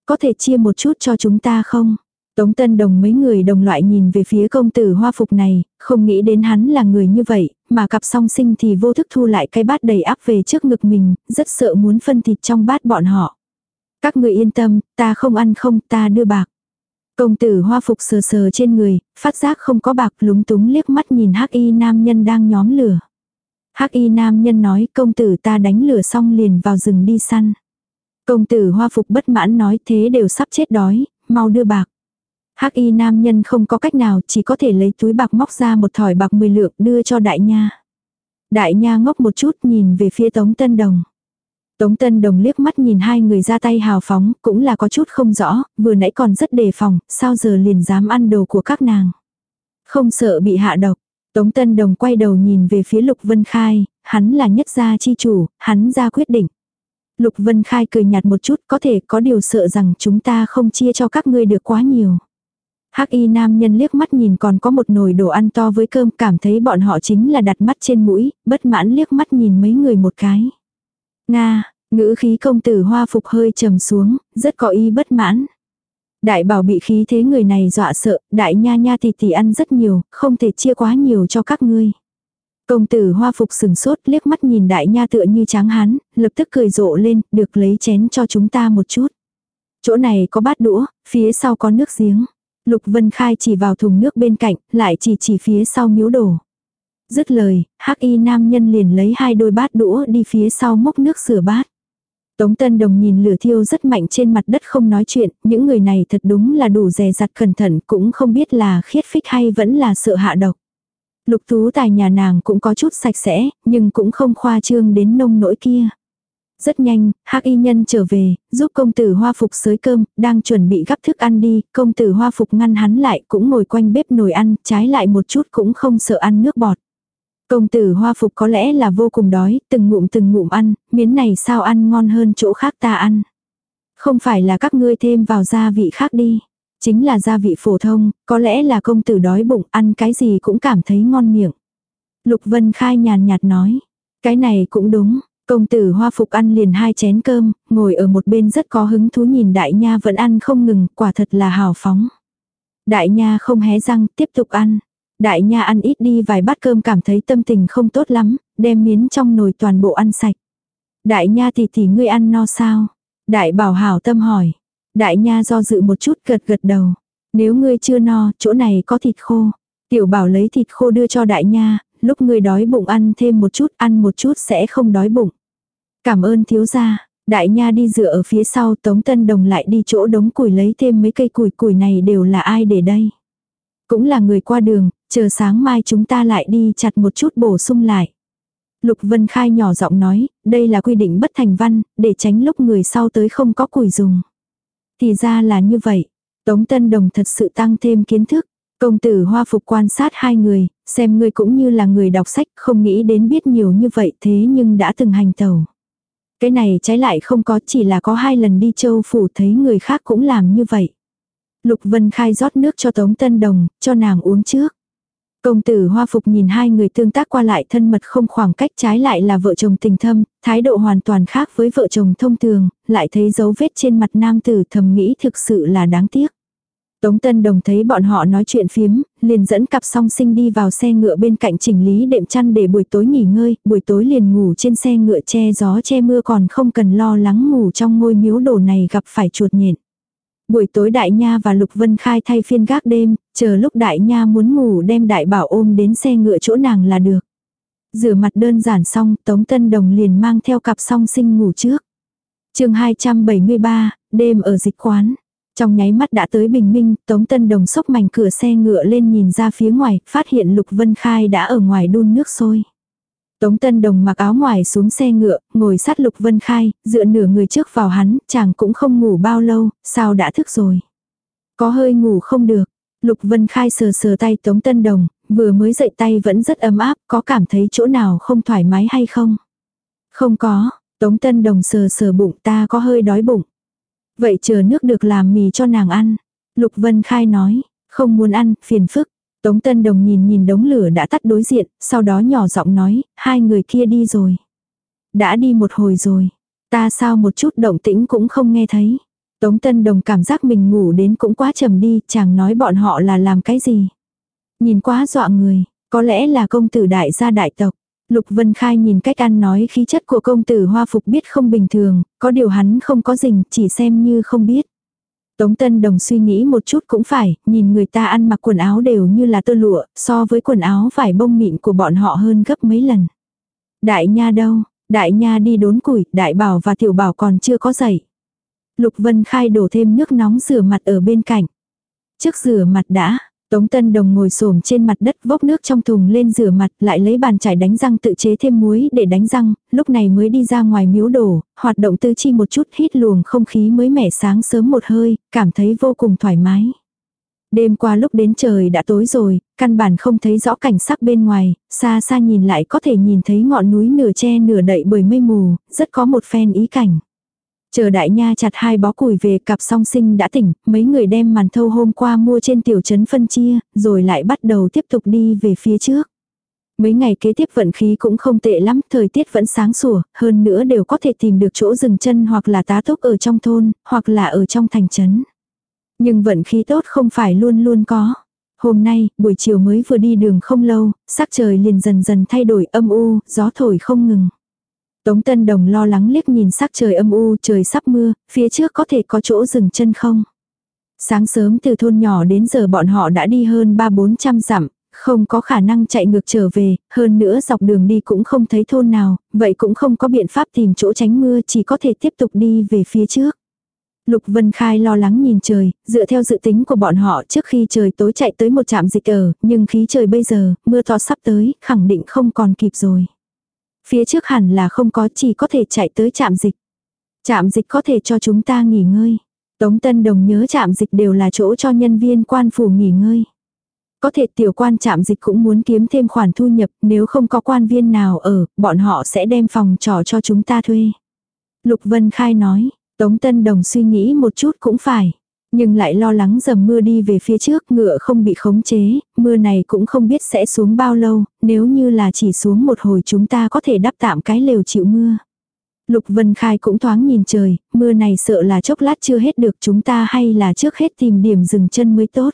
A: Có thể chia một chút cho chúng ta không? Tống Tân Đồng mấy người đồng loại nhìn về phía công tử hoa phục này, không nghĩ đến hắn là người như vậy, mà cặp song sinh thì vô thức thu lại cái bát đầy áp về trước ngực mình, rất sợ muốn phân thịt trong bát bọn họ. Các người yên tâm, ta không ăn không, ta đưa bạc. Công tử hoa phục sờ sờ trên người, phát giác không có bạc lúng túng liếc mắt nhìn hắc y nam nhân đang nhóm lửa. Hắc y nam nhân nói công tử ta đánh lửa xong liền vào rừng đi săn. Công tử hoa phục bất mãn nói thế đều sắp chết đói, mau đưa bạc. Hắc y nam nhân không có cách nào chỉ có thể lấy túi bạc móc ra một thỏi bạc 10 lượng đưa cho đại nha. Đại nha ngốc một chút nhìn về phía Tống Tân Đồng. Tống Tân Đồng liếc mắt nhìn hai người ra tay hào phóng, cũng là có chút không rõ, vừa nãy còn rất đề phòng, sao giờ liền dám ăn đồ của các nàng. Không sợ bị hạ độc. Tống Tân Đồng quay đầu nhìn về phía Lục Vân Khai, hắn là nhất gia chi chủ, hắn ra quyết định. Lục Vân Khai cười nhạt một chút, có thể có điều sợ rằng chúng ta không chia cho các ngươi được quá nhiều. Hắc y nam nhân liếc mắt nhìn còn có một nồi đồ ăn to với cơm cảm thấy bọn họ chính là đặt mắt trên mũi, bất mãn liếc mắt nhìn mấy người một cái. Nga, ngữ khí công tử hoa phục hơi trầm xuống, rất có ý bất mãn. Đại bảo bị khí thế người này dọa sợ, đại nha nha tì tỷ ăn rất nhiều, không thể chia quá nhiều cho các ngươi. Công tử hoa phục sừng sốt liếc mắt nhìn đại nha tựa như tráng hán, lập tức cười rộ lên, được lấy chén cho chúng ta một chút. Chỗ này có bát đũa, phía sau có nước giếng. Lục Vân Khai chỉ vào thùng nước bên cạnh, lại chỉ chỉ phía sau miếu đổ. Dứt lời, hắc y nam nhân liền lấy hai đôi bát đũa đi phía sau múc nước rửa bát. Tống Tân Đồng nhìn lửa thiêu rất mạnh trên mặt đất không nói chuyện, những người này thật đúng là đủ dè dặt cẩn thận cũng không biết là khiết phích hay vẫn là sợ hạ độc. Lục tú tài nhà nàng cũng có chút sạch sẽ, nhưng cũng không khoa trương đến nông nỗi kia. Rất nhanh, hắc y nhân trở về, giúp công tử hoa phục sới cơm, đang chuẩn bị gắp thức ăn đi, công tử hoa phục ngăn hắn lại cũng ngồi quanh bếp nồi ăn, trái lại một chút cũng không sợ ăn nước bọt. Công tử hoa phục có lẽ là vô cùng đói, từng ngụm từng ngụm ăn, miến này sao ăn ngon hơn chỗ khác ta ăn. Không phải là các ngươi thêm vào gia vị khác đi. Chính là gia vị phổ thông, có lẽ là công tử đói bụng, ăn cái gì cũng cảm thấy ngon miệng. Lục Vân Khai nhàn nhạt nói. Cái này cũng đúng, Công tử hoa phục ăn liền hai chén cơm, ngồi ở một bên rất có hứng thú nhìn đại nha vẫn ăn không ngừng, quả thật là hào phóng. Đại nha không hé răng, tiếp tục ăn. Đại nha ăn ít đi vài bát cơm cảm thấy tâm tình không tốt lắm, đem miến trong nồi toàn bộ ăn sạch. Đại nha thì thì ngươi ăn no sao? Đại bảo hảo tâm hỏi. Đại nha do dự một chút gật gật đầu. Nếu ngươi chưa no, chỗ này có thịt khô. Tiểu bảo lấy thịt khô đưa cho đại nha, lúc ngươi đói bụng ăn thêm một chút, ăn một chút sẽ không đói bụng. Cảm ơn thiếu gia. Đại nha đi dựa ở phía sau Tống Tân Đồng lại đi chỗ đống củi lấy thêm mấy cây củi củi này đều là ai để đây. Cũng là người qua đường, chờ sáng mai chúng ta lại đi chặt một chút bổ sung lại. Lục Vân Khai nhỏ giọng nói, đây là quy định bất thành văn, để tránh lúc người sau tới không có củi dùng. Thì ra là như vậy. Tống Tân Đồng thật sự tăng thêm kiến thức. Công tử hoa phục quan sát hai người, xem ngươi cũng như là người đọc sách, không nghĩ đến biết nhiều như vậy thế nhưng đã từng hành tẩu. Cái này trái lại không có chỉ là có hai lần đi châu phủ thấy người khác cũng làm như vậy. Lục Vân Khai rót nước cho Tống Tân Đồng, cho nàng uống trước. Công tử hoa phục nhìn hai người tương tác qua lại thân mật không khoảng cách trái lại là vợ chồng tình thâm, thái độ hoàn toàn khác với vợ chồng thông thường, lại thấy dấu vết trên mặt nam tử thầm nghĩ thực sự là đáng tiếc. Tống Tân Đồng thấy bọn họ nói chuyện phiếm, liền dẫn cặp song sinh đi vào xe ngựa bên cạnh chỉnh lý đệm chăn để buổi tối nghỉ ngơi, buổi tối liền ngủ trên xe ngựa che gió che mưa còn không cần lo lắng ngủ trong ngôi miếu đồ này gặp phải chuột nhện. Buổi tối Đại Nha và Lục Vân Khai thay phiên gác đêm, chờ lúc Đại Nha muốn ngủ đem Đại Bảo ôm đến xe ngựa chỗ nàng là được. Rửa mặt đơn giản xong, Tống Tân Đồng liền mang theo cặp song sinh ngủ trước. chương 273, đêm ở dịch quán. Trong nháy mắt đã tới bình minh, Tống Tân Đồng sốc mảnh cửa xe ngựa lên nhìn ra phía ngoài, phát hiện Lục Vân Khai đã ở ngoài đun nước sôi. Tống Tân Đồng mặc áo ngoài xuống xe ngựa, ngồi sát Lục Vân Khai, dựa nửa người trước vào hắn, chàng cũng không ngủ bao lâu, sao đã thức rồi. Có hơi ngủ không được. Lục Vân Khai sờ sờ tay Tống Tân Đồng, vừa mới dậy tay vẫn rất ấm áp, có cảm thấy chỗ nào không thoải mái hay không? Không có, Tống Tân Đồng sờ sờ bụng ta có hơi đói bụng. Vậy chờ nước được làm mì cho nàng ăn. Lục Vân Khai nói, không muốn ăn, phiền phức. Tống Tân Đồng nhìn nhìn đống lửa đã tắt đối diện, sau đó nhỏ giọng nói, hai người kia đi rồi. Đã đi một hồi rồi. Ta sao một chút động tĩnh cũng không nghe thấy. Tống Tân Đồng cảm giác mình ngủ đến cũng quá trầm đi, chàng nói bọn họ là làm cái gì. Nhìn quá dọa người, có lẽ là công tử đại gia đại tộc. Lục Vân Khai nhìn cách ăn nói khí chất của công tử hoa phục biết không bình thường, có điều hắn không có rình, chỉ xem như không biết. Tống Tân Đồng suy nghĩ một chút cũng phải, nhìn người ta ăn mặc quần áo đều như là tơ lụa, so với quần áo vải bông mịn của bọn họ hơn gấp mấy lần. Đại nha đâu, đại nha đi đốn củi, đại bảo và tiểu bảo còn chưa có dậy. Lục Vân Khai đổ thêm nước nóng rửa mặt ở bên cạnh. Trước rửa mặt đã, Tống Tân Đồng ngồi xổm trên mặt đất vốc nước trong thùng lên rửa mặt, lại lấy bàn chải đánh răng tự chế thêm muối để đánh răng, lúc này mới đi ra ngoài miếu đổ, hoạt động tư chi một chút hít luồng không khí mới mẻ sáng sớm một hơi, cảm thấy vô cùng thoải mái. Đêm qua lúc đến trời đã tối rồi, căn bản không thấy rõ cảnh sắc bên ngoài, xa xa nhìn lại có thể nhìn thấy ngọn núi nửa che nửa đậy bởi mây mù, rất có một phen ý cảnh. Chờ đại nha chặt hai bó củi về cặp song sinh đã tỉnh, mấy người đem màn thâu hôm qua mua trên tiểu trấn phân chia, rồi lại bắt đầu tiếp tục đi về phía trước. Mấy ngày kế tiếp vận khí cũng không tệ lắm, thời tiết vẫn sáng sủa, hơn nữa đều có thể tìm được chỗ dừng chân hoặc là tá túc ở trong thôn, hoặc là ở trong thành trấn. Nhưng vận khí tốt không phải luôn luôn có. Hôm nay, buổi chiều mới vừa đi đường không lâu, sắc trời liền dần dần thay đổi âm u, gió thổi không ngừng. Tống Tân Đồng lo lắng liếc nhìn sắc trời âm u, trời sắp mưa, phía trước có thể có chỗ dừng chân không? Sáng sớm từ thôn nhỏ đến giờ bọn họ đã đi hơn 3-400 dặm, không có khả năng chạy ngược trở về, hơn nữa dọc đường đi cũng không thấy thôn nào, vậy cũng không có biện pháp tìm chỗ tránh mưa chỉ có thể tiếp tục đi về phía trước. Lục Vân Khai lo lắng nhìn trời, dựa theo dự tính của bọn họ trước khi trời tối chạy tới một trạm dịch ở, nhưng khí trời bây giờ, mưa to sắp tới, khẳng định không còn kịp rồi. Phía trước hẳn là không có chỉ có thể chạy tới trạm dịch. Trạm dịch có thể cho chúng ta nghỉ ngơi. Tống Tân Đồng nhớ trạm dịch đều là chỗ cho nhân viên quan phủ nghỉ ngơi. Có thể tiểu quan trạm dịch cũng muốn kiếm thêm khoản thu nhập, nếu không có quan viên nào ở, bọn họ sẽ đem phòng trọ cho chúng ta thuê. Lục Vân Khai nói, Tống Tân Đồng suy nghĩ một chút cũng phải. Nhưng lại lo lắng dầm mưa đi về phía trước ngựa không bị khống chế, mưa này cũng không biết sẽ xuống bao lâu, nếu như là chỉ xuống một hồi chúng ta có thể đắp tạm cái lều chịu mưa. Lục Vân Khai cũng thoáng nhìn trời, mưa này sợ là chốc lát chưa hết được chúng ta hay là trước hết tìm điểm dừng chân mới tốt.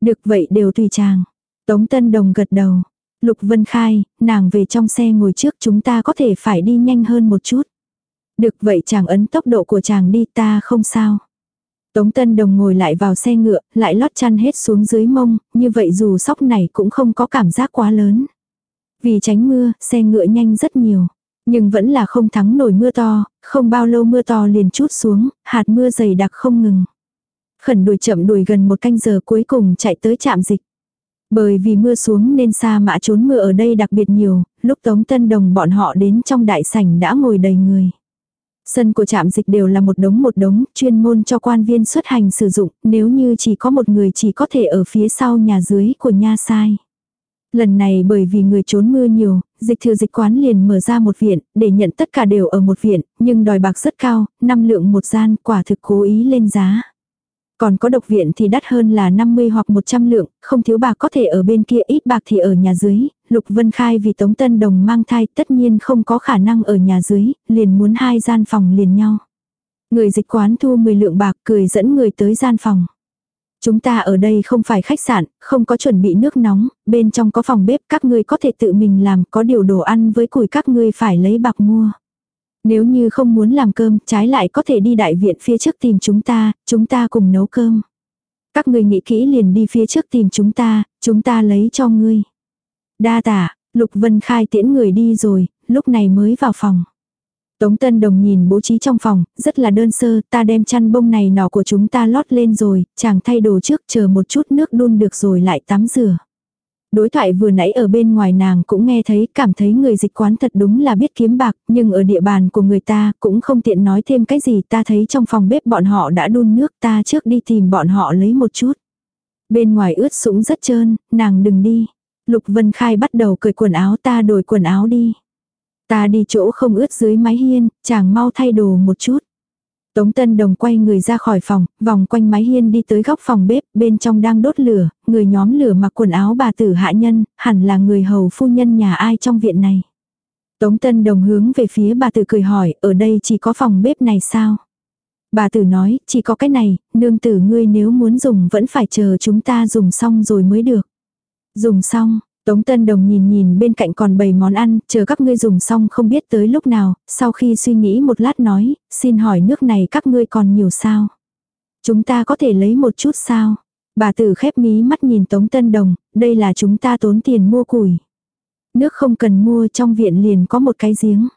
A: Được vậy đều tùy chàng. Tống Tân Đồng gật đầu. Lục Vân Khai, nàng về trong xe ngồi trước chúng ta có thể phải đi nhanh hơn một chút. Được vậy chàng ấn tốc độ của chàng đi ta không sao. Tống Tân Đồng ngồi lại vào xe ngựa, lại lót chăn hết xuống dưới mông, như vậy dù sóc này cũng không có cảm giác quá lớn. Vì tránh mưa, xe ngựa nhanh rất nhiều. Nhưng vẫn là không thắng nổi mưa to, không bao lâu mưa to liền chút xuống, hạt mưa dày đặc không ngừng. Khẩn đuổi chậm đuổi gần một canh giờ cuối cùng chạy tới trạm dịch. Bởi vì mưa xuống nên xa mã trốn mưa ở đây đặc biệt nhiều, lúc Tống Tân Đồng bọn họ đến trong đại sảnh đã ngồi đầy người. Sân của trạm dịch đều là một đống một đống, chuyên môn cho quan viên xuất hành sử dụng, nếu như chỉ có một người chỉ có thể ở phía sau nhà dưới của nha sai. Lần này bởi vì người trốn mưa nhiều, dịch thừa dịch quán liền mở ra một viện, để nhận tất cả đều ở một viện, nhưng đòi bạc rất cao, năm lượng một gian, quả thực cố ý lên giá. Còn có độc viện thì đắt hơn là 50 hoặc 100 lượng, không thiếu bạc có thể ở bên kia ít bạc thì ở nhà dưới, Lục Vân Khai vì Tống Tân Đồng mang thai tất nhiên không có khả năng ở nhà dưới, liền muốn hai gian phòng liền nhau. Người dịch quán thu 10 lượng bạc cười dẫn người tới gian phòng. Chúng ta ở đây không phải khách sạn, không có chuẩn bị nước nóng, bên trong có phòng bếp các ngươi có thể tự mình làm, có điều đồ ăn với củi các ngươi phải lấy bạc mua. Nếu như không muốn làm cơm, trái lại có thể đi đại viện phía trước tìm chúng ta, chúng ta cùng nấu cơm. Các ngươi nghĩ kỹ liền đi phía trước tìm chúng ta, chúng ta lấy cho ngươi. Đa tả, Lục Vân Khai tiễn người đi rồi, lúc này mới vào phòng. Tống Tân Đồng nhìn bố trí trong phòng, rất là đơn sơ, ta đem chăn bông này nọ của chúng ta lót lên rồi, chàng thay đồ trước chờ một chút nước đun được rồi lại tắm rửa. Đối thoại vừa nãy ở bên ngoài nàng cũng nghe thấy, cảm thấy người dịch quán thật đúng là biết kiếm bạc, nhưng ở địa bàn của người ta cũng không tiện nói thêm cái gì ta thấy trong phòng bếp bọn họ đã đun nước ta trước đi tìm bọn họ lấy một chút. Bên ngoài ướt sũng rất trơn, nàng đừng đi. Lục Vân Khai bắt đầu cởi quần áo ta đổi quần áo đi. Ta đi chỗ không ướt dưới mái hiên, chàng mau thay đồ một chút. Tống Tân Đồng quay người ra khỏi phòng, vòng quanh mái hiên đi tới góc phòng bếp, bên trong đang đốt lửa, người nhóm lửa mặc quần áo bà tử hạ nhân, hẳn là người hầu phu nhân nhà ai trong viện này. Tống Tân Đồng hướng về phía bà tử cười hỏi, ở đây chỉ có phòng bếp này sao? Bà tử nói, chỉ có cái này, nương tử ngươi nếu muốn dùng vẫn phải chờ chúng ta dùng xong rồi mới được. Dùng xong, Tống Tân Đồng nhìn nhìn bên cạnh còn bầy món ăn, chờ các ngươi dùng xong không biết tới lúc nào, sau khi suy nghĩ một lát nói, xin hỏi nước này các ngươi còn nhiều sao? Chúng ta có thể lấy một chút sao? Bà tử khép mí mắt nhìn Tống Tân Đồng, đây là chúng ta tốn tiền mua củi. Nước không cần mua trong viện liền có một cái giếng.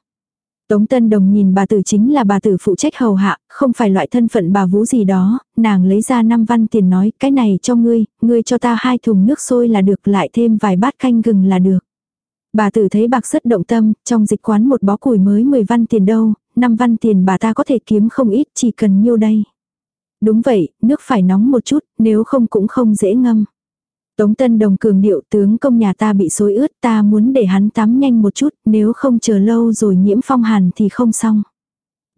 A: Tống Tân Đồng nhìn bà tử chính là bà tử phụ trách hầu hạ, không phải loại thân phận bà vú gì đó, nàng lấy ra 5 văn tiền nói, cái này cho ngươi, ngươi cho ta hai thùng nước sôi là được lại thêm vài bát canh gừng là được. Bà tử thấy bạc rất động tâm, trong dịch quán một bó củi mới 10 văn tiền đâu, 5 văn tiền bà ta có thể kiếm không ít, chỉ cần nhiêu đây. Đúng vậy, nước phải nóng một chút, nếu không cũng không dễ ngâm. Tống Tân Đồng cường điệu tướng công nhà ta bị xối ướt ta muốn để hắn tắm nhanh một chút, nếu không chờ lâu rồi nhiễm phong hàn thì không xong.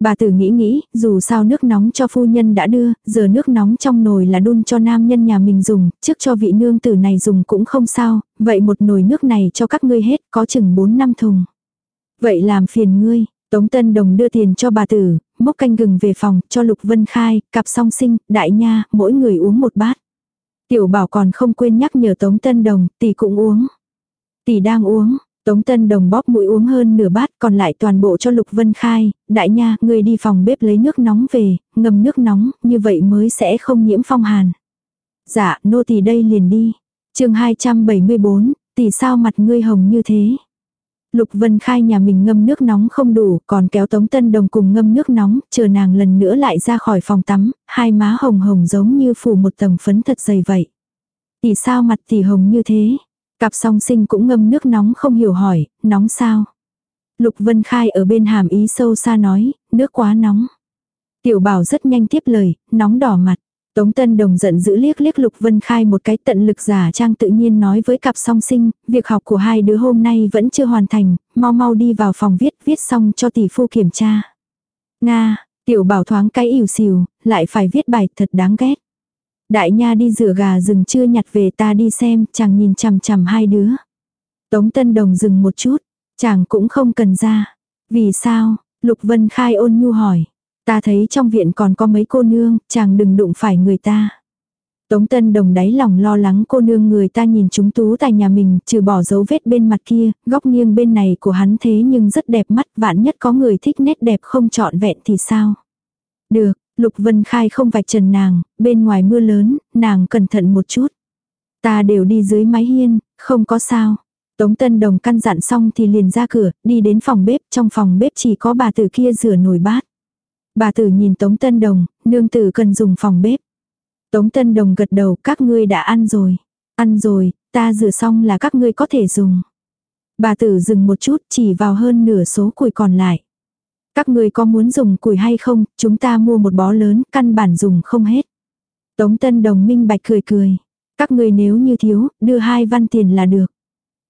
A: Bà tử nghĩ nghĩ, dù sao nước nóng cho phu nhân đã đưa, giờ nước nóng trong nồi là đun cho nam nhân nhà mình dùng, trước cho vị nương tử này dùng cũng không sao, vậy một nồi nước này cho các ngươi hết, có chừng 4 năm thùng. Vậy làm phiền ngươi, Tống Tân Đồng đưa tiền cho bà tử, mốc canh gừng về phòng, cho Lục Vân Khai, cặp song sinh, đại nha, mỗi người uống một bát. Tiểu bảo còn không quên nhắc nhở Tống Tân Đồng, tỷ cũng uống. Tỷ đang uống, Tống Tân Đồng bóp mũi uống hơn nửa bát còn lại toàn bộ cho Lục Vân Khai, đại nha, người đi phòng bếp lấy nước nóng về, ngâm nước nóng, như vậy mới sẽ không nhiễm phong hàn. Dạ, nô tỳ đây liền đi. chương 274, tỷ sao mặt ngươi hồng như thế? Lục Vân Khai nhà mình ngâm nước nóng không đủ, còn kéo Tống Tân Đồng cùng ngâm nước nóng, chờ nàng lần nữa lại ra khỏi phòng tắm, hai má hồng hồng giống như phủ một tầng phấn thật dày vậy. Tỷ sao mặt tỷ hồng như thế? Cặp song sinh cũng ngâm nước nóng không hiểu hỏi, nóng sao? Lục Vân Khai ở bên hàm ý sâu xa nói, nước quá nóng. Tiểu bảo rất nhanh tiếp lời, nóng đỏ mặt. Tống Tân Đồng giận dữ liếc liếc Lục Vân Khai một cái tận lực giả trang tự nhiên nói với cặp song sinh, việc học của hai đứa hôm nay vẫn chưa hoàn thành, mau mau đi vào phòng viết, viết xong cho tỷ phu kiểm tra. Nga, tiểu bảo thoáng cái ỉu xìu, lại phải viết bài thật đáng ghét. Đại nha đi rửa gà rừng chưa nhặt về ta đi xem, chàng nhìn chằm chằm hai đứa. Tống Tân Đồng dừng một chút, chàng cũng không cần ra. Vì sao? Lục Vân Khai ôn nhu hỏi. Ta thấy trong viện còn có mấy cô nương, chàng đừng đụng phải người ta. Tống Tân Đồng đáy lòng lo lắng cô nương người ta nhìn chúng tú tài nhà mình, trừ bỏ dấu vết bên mặt kia, góc nghiêng bên này của hắn thế nhưng rất đẹp mắt, vạn nhất có người thích nét đẹp không trọn vẹn thì sao? Được, Lục Vân Khai không vạch trần nàng, bên ngoài mưa lớn, nàng cẩn thận một chút. Ta đều đi dưới mái hiên, không có sao. Tống Tân Đồng căn dặn xong thì liền ra cửa, đi đến phòng bếp, trong phòng bếp chỉ có bà tử kia rửa nồi bát. Bà tử nhìn Tống Tân Đồng, nương tử cần dùng phòng bếp. Tống Tân Đồng gật đầu, các ngươi đã ăn rồi. Ăn rồi, ta rửa xong là các ngươi có thể dùng. Bà tử dừng một chút chỉ vào hơn nửa số củi còn lại. Các ngươi có muốn dùng củi hay không, chúng ta mua một bó lớn, căn bản dùng không hết. Tống Tân Đồng minh bạch cười cười. Các ngươi nếu như thiếu, đưa hai văn tiền là được.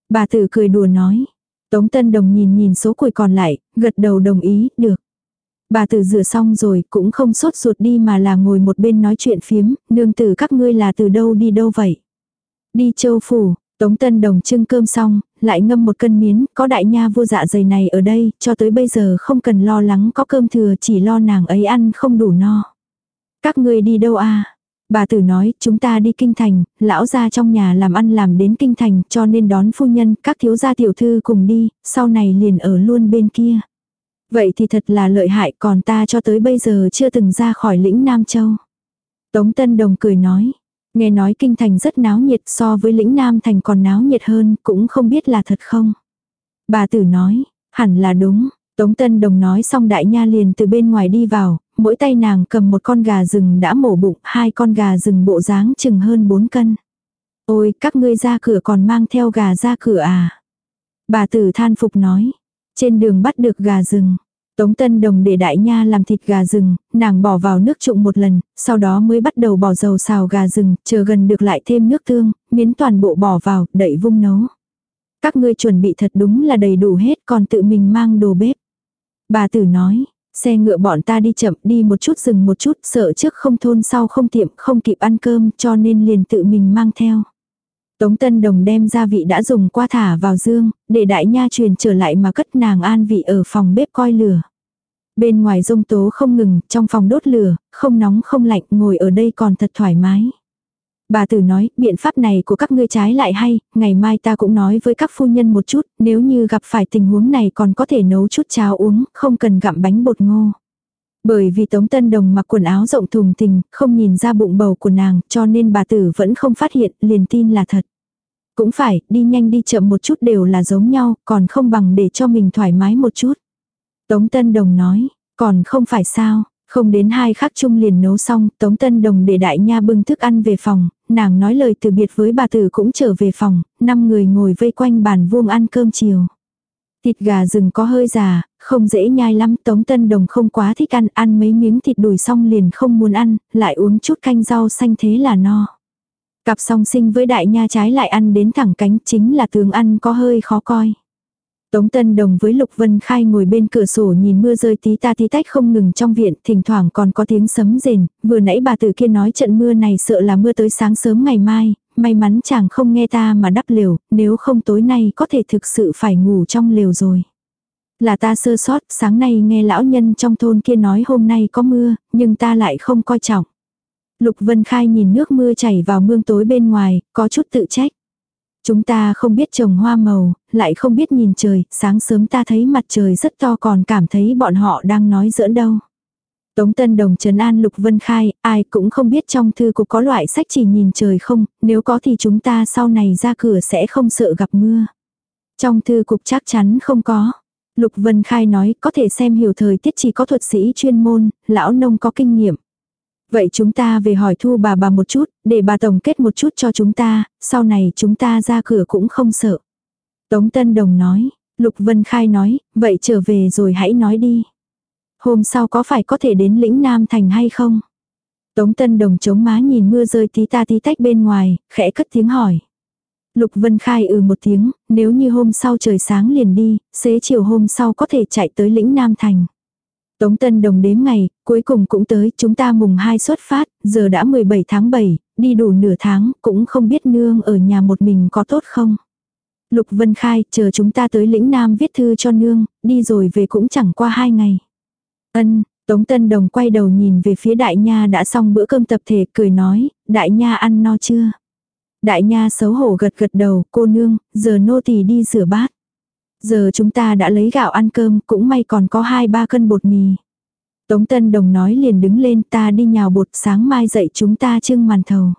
A: Bà tử cười đùa nói. Tống Tân Đồng nhìn nhìn số củi còn lại, gật đầu đồng ý, được. Bà tử rửa xong rồi cũng không sốt ruột đi mà là ngồi một bên nói chuyện phiếm, nương tử các ngươi là từ đâu đi đâu vậy. Đi châu phủ, Tống Tân Đồng trưng cơm xong, lại ngâm một cân miến, có đại nha vua dạ dày này ở đây, cho tới bây giờ không cần lo lắng có cơm thừa chỉ lo nàng ấy ăn không đủ no. Các ngươi đi đâu à? Bà tử nói, chúng ta đi kinh thành, lão gia trong nhà làm ăn làm đến kinh thành cho nên đón phu nhân, các thiếu gia tiểu thư cùng đi, sau này liền ở luôn bên kia. Vậy thì thật là lợi hại còn ta cho tới bây giờ chưa từng ra khỏi lĩnh Nam Châu. Tống Tân Đồng cười nói. Nghe nói kinh thành rất náo nhiệt so với lĩnh Nam thành còn náo nhiệt hơn cũng không biết là thật không. Bà tử nói, hẳn là đúng. Tống Tân Đồng nói xong đại nha liền từ bên ngoài đi vào, mỗi tay nàng cầm một con gà rừng đã mổ bụng, hai con gà rừng bộ dáng chừng hơn 4 cân. Ôi, các ngươi ra cửa còn mang theo gà ra cửa à? Bà tử than phục nói, trên đường bắt được gà rừng. Tống Tân Đồng để đại nha làm thịt gà rừng, nàng bỏ vào nước trụng một lần, sau đó mới bắt đầu bỏ dầu xào gà rừng, chờ gần được lại thêm nước tương, miến toàn bộ bỏ vào, đậy vung nấu. Các ngươi chuẩn bị thật đúng là đầy đủ hết còn tự mình mang đồ bếp. Bà tử nói, xe ngựa bọn ta đi chậm đi một chút dừng một chút sợ trước không thôn sau không tiệm không kịp ăn cơm cho nên liền tự mình mang theo. Tống Tân Đồng đem gia vị đã dùng qua thả vào dương, để đại nha truyền trở lại mà cất nàng an vị ở phòng bếp coi lửa. Bên ngoài rông tố không ngừng, trong phòng đốt lửa, không nóng không lạnh, ngồi ở đây còn thật thoải mái. Bà tử nói, biện pháp này của các ngươi trái lại hay, ngày mai ta cũng nói với các phu nhân một chút, nếu như gặp phải tình huống này còn có thể nấu chút cháo uống, không cần gặm bánh bột ngô. Bởi vì Tống Tân Đồng mặc quần áo rộng thùng thình không nhìn ra bụng bầu của nàng, cho nên bà tử vẫn không phát hiện, liền tin là thật. Cũng phải, đi nhanh đi chậm một chút đều là giống nhau, còn không bằng để cho mình thoải mái một chút. Tống Tân Đồng nói, còn không phải sao, không đến hai khắc chung liền nấu xong, Tống Tân Đồng để đại nha bưng thức ăn về phòng, nàng nói lời từ biệt với bà tử cũng trở về phòng, năm người ngồi vây quanh bàn vuông ăn cơm chiều. Thịt gà rừng có hơi già, không dễ nhai lắm, Tống Tân Đồng không quá thích ăn, ăn mấy miếng thịt đùi xong liền không muốn ăn, lại uống chút canh rau xanh thế là no. Cặp song sinh với đại nha trái lại ăn đến thẳng cánh chính là tướng ăn có hơi khó coi. Tống Tân Đồng với Lục Vân Khai ngồi bên cửa sổ nhìn mưa rơi tí ta tí tách không ngừng trong viện, thỉnh thoảng còn có tiếng sấm rền, vừa nãy bà tử kia nói trận mưa này sợ là mưa tới sáng sớm ngày mai, may mắn chàng không nghe ta mà đắp lều, nếu không tối nay có thể thực sự phải ngủ trong lều rồi. Là ta sơ sót, sáng nay nghe lão nhân trong thôn kia nói hôm nay có mưa, nhưng ta lại không coi trọng. Lục Vân Khai nhìn nước mưa chảy vào mương tối bên ngoài, có chút tự trách. Chúng ta không biết trồng hoa màu, lại không biết nhìn trời, sáng sớm ta thấy mặt trời rất to còn cảm thấy bọn họ đang nói giỡn đâu. Tống Tân Đồng trấn an Lục Vân Khai, ai cũng không biết trong thư cục có loại sách chỉ nhìn trời không, nếu có thì chúng ta sau này ra cửa sẽ không sợ gặp mưa. Trong thư cục chắc chắn không có. Lục Vân Khai nói có thể xem hiểu thời tiết chỉ có thuật sĩ chuyên môn, lão nông có kinh nghiệm. Vậy chúng ta về hỏi thu bà bà một chút, để bà tổng kết một chút cho chúng ta, sau này chúng ta ra cửa cũng không sợ. Tống Tân Đồng nói, Lục Vân Khai nói, vậy trở về rồi hãy nói đi. Hôm sau có phải có thể đến lĩnh Nam Thành hay không? Tống Tân Đồng chống má nhìn mưa rơi tí ta tí tách bên ngoài, khẽ cất tiếng hỏi. Lục Vân Khai ừ một tiếng, nếu như hôm sau trời sáng liền đi, xế chiều hôm sau có thể chạy tới lĩnh Nam Thành. Tống Tân Đồng đếm ngày, cuối cùng cũng tới, chúng ta mùng 2 xuất phát, giờ đã 17 tháng 7, đi đủ nửa tháng, cũng không biết nương ở nhà một mình có tốt không. Lục Vân Khai, chờ chúng ta tới lĩnh Nam viết thư cho nương, đi rồi về cũng chẳng qua hai ngày. Ân, Tống Tân Đồng quay đầu nhìn về phía đại nha đã xong bữa cơm tập thể, cười nói, đại nha ăn no chưa? Đại nha xấu hổ gật gật đầu, cô nương, giờ nô tỳ đi rửa bát. Giờ chúng ta đã lấy gạo ăn cơm, cũng may còn có hai ba cân bột mì. Tống Tân Đồng nói liền đứng lên ta đi nhào bột sáng mai dậy chúng ta trưng màn thầu.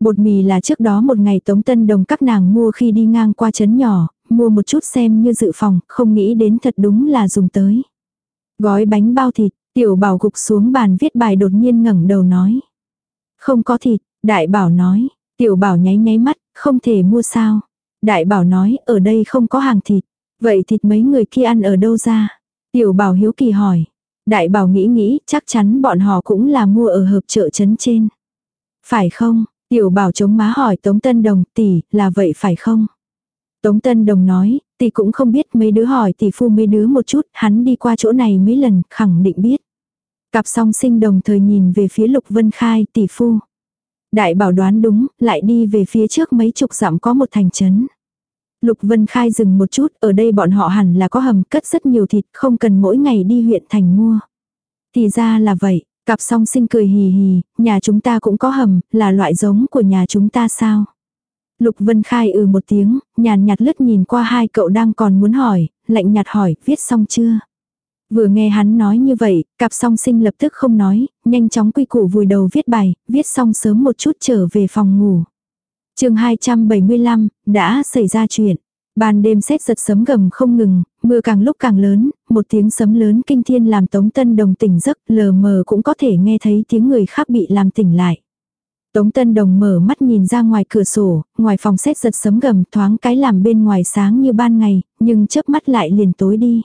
A: Bột mì là trước đó một ngày Tống Tân Đồng các nàng mua khi đi ngang qua trấn nhỏ, mua một chút xem như dự phòng, không nghĩ đến thật đúng là dùng tới. Gói bánh bao thịt, tiểu bảo gục xuống bàn viết bài đột nhiên ngẩng đầu nói. Không có thịt, đại bảo nói, tiểu bảo nháy nháy mắt, không thể mua sao. Đại bảo nói, ở đây không có hàng thịt. Vậy thịt mấy người kia ăn ở đâu ra? Tiểu bảo hiếu kỳ hỏi. Đại bảo nghĩ nghĩ, chắc chắn bọn họ cũng là mua ở hợp chợ trấn trên. Phải không? Tiểu bảo chống má hỏi Tống Tân Đồng, tỷ, là vậy phải không? Tống Tân Đồng nói, tỷ cũng không biết mấy đứa hỏi tỷ phu mấy đứa một chút, hắn đi qua chỗ này mấy lần, khẳng định biết. Cặp song sinh đồng thời nhìn về phía Lục Vân Khai, tỷ phu. Đại bảo đoán đúng, lại đi về phía trước mấy chục dặm có một thành trấn. Lục Vân Khai dừng một chút, ở đây bọn họ hẳn là có hầm cất rất nhiều thịt, không cần mỗi ngày đi huyện thành mua. Thì ra là vậy, cặp song sinh cười hì hì, nhà chúng ta cũng có hầm, là loại giống của nhà chúng ta sao? Lục Vân Khai ừ một tiếng, nhàn nhạt lướt nhìn qua hai cậu đang còn muốn hỏi, lạnh nhạt hỏi, viết xong chưa? Vừa nghe hắn nói như vậy, cặp song sinh lập tức không nói, nhanh chóng quy củ vùi đầu viết bài, viết xong sớm một chút trở về phòng ngủ chương 275, đã xảy ra chuyện. Ban đêm xét giật sấm gầm không ngừng, mưa càng lúc càng lớn, một tiếng sấm lớn kinh thiên làm Tống Tân Đồng tỉnh giấc, lờ mờ cũng có thể nghe thấy tiếng người khác bị làm tỉnh lại. Tống Tân Đồng mở mắt nhìn ra ngoài cửa sổ, ngoài phòng xét giật sấm gầm thoáng cái làm bên ngoài sáng như ban ngày, nhưng chớp mắt lại liền tối đi.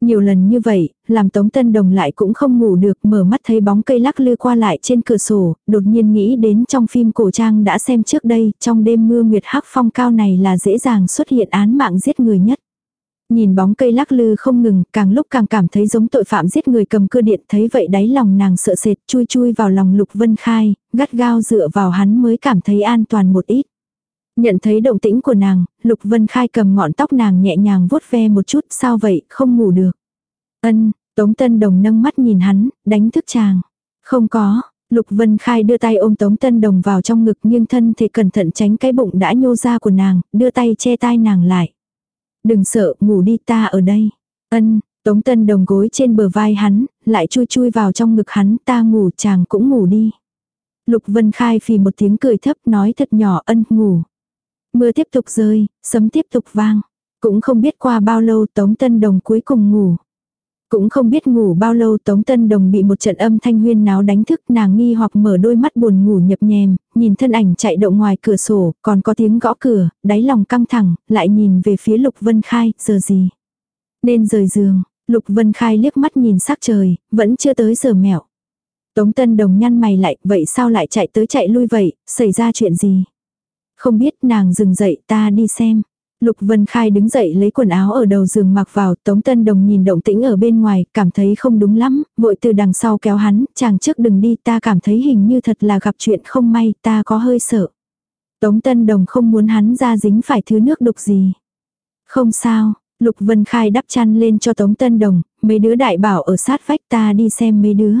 A: Nhiều lần như vậy, làm Tống Tân Đồng lại cũng không ngủ được mở mắt thấy bóng cây lắc lư qua lại trên cửa sổ, đột nhiên nghĩ đến trong phim cổ trang đã xem trước đây, trong đêm mưa nguyệt hắc phong cao này là dễ dàng xuất hiện án mạng giết người nhất. Nhìn bóng cây lắc lư không ngừng, càng lúc càng cảm thấy giống tội phạm giết người cầm cưa điện, thấy vậy đáy lòng nàng sợ sệt, chui chui vào lòng Lục Vân Khai, gắt gao dựa vào hắn mới cảm thấy an toàn một ít. Nhận thấy động tĩnh của nàng, Lục Vân Khai cầm ngọn tóc nàng nhẹ nhàng vuốt ve một chút, sao vậy, không ngủ được. Ân, Tống Tân Đồng nâng mắt nhìn hắn, đánh thức chàng. Không có, Lục Vân Khai đưa tay ôm Tống Tân Đồng vào trong ngực nhưng thân thể cẩn thận tránh cái bụng đã nhô ra của nàng, đưa tay che tai nàng lại. Đừng sợ, ngủ đi ta ở đây. Ân, Tống Tân Đồng gối trên bờ vai hắn, lại chui chui vào trong ngực hắn, ta ngủ chàng cũng ngủ đi. Lục Vân Khai phì một tiếng cười thấp nói thật nhỏ ân ngủ. Mưa tiếp tục rơi, sấm tiếp tục vang. Cũng không biết qua bao lâu Tống Tân Đồng cuối cùng ngủ. Cũng không biết ngủ bao lâu Tống Tân Đồng bị một trận âm thanh huyên náo đánh thức nàng nghi hoặc mở đôi mắt buồn ngủ nhập nhèm, nhìn thân ảnh chạy động ngoài cửa sổ, còn có tiếng gõ cửa, đáy lòng căng thẳng, lại nhìn về phía Lục Vân Khai, giờ gì. Nên rời giường, Lục Vân Khai liếc mắt nhìn sắc trời, vẫn chưa tới giờ mẹo. Tống Tân Đồng nhăn mày lại, vậy sao lại chạy tới chạy lui vậy, xảy ra chuyện gì? Không biết nàng dừng dậy ta đi xem. Lục Vân Khai đứng dậy lấy quần áo ở đầu giường mặc vào, Tống Tân Đồng nhìn động tĩnh ở bên ngoài, cảm thấy không đúng lắm, vội từ đằng sau kéo hắn, chàng trước đừng đi, ta cảm thấy hình như thật là gặp chuyện không may, ta có hơi sợ. Tống Tân Đồng không muốn hắn ra dính phải thứ nước đục gì. Không sao, Lục Vân Khai đắp chăn lên cho Tống Tân Đồng, mấy đứa đại bảo ở sát vách ta đi xem mấy đứa.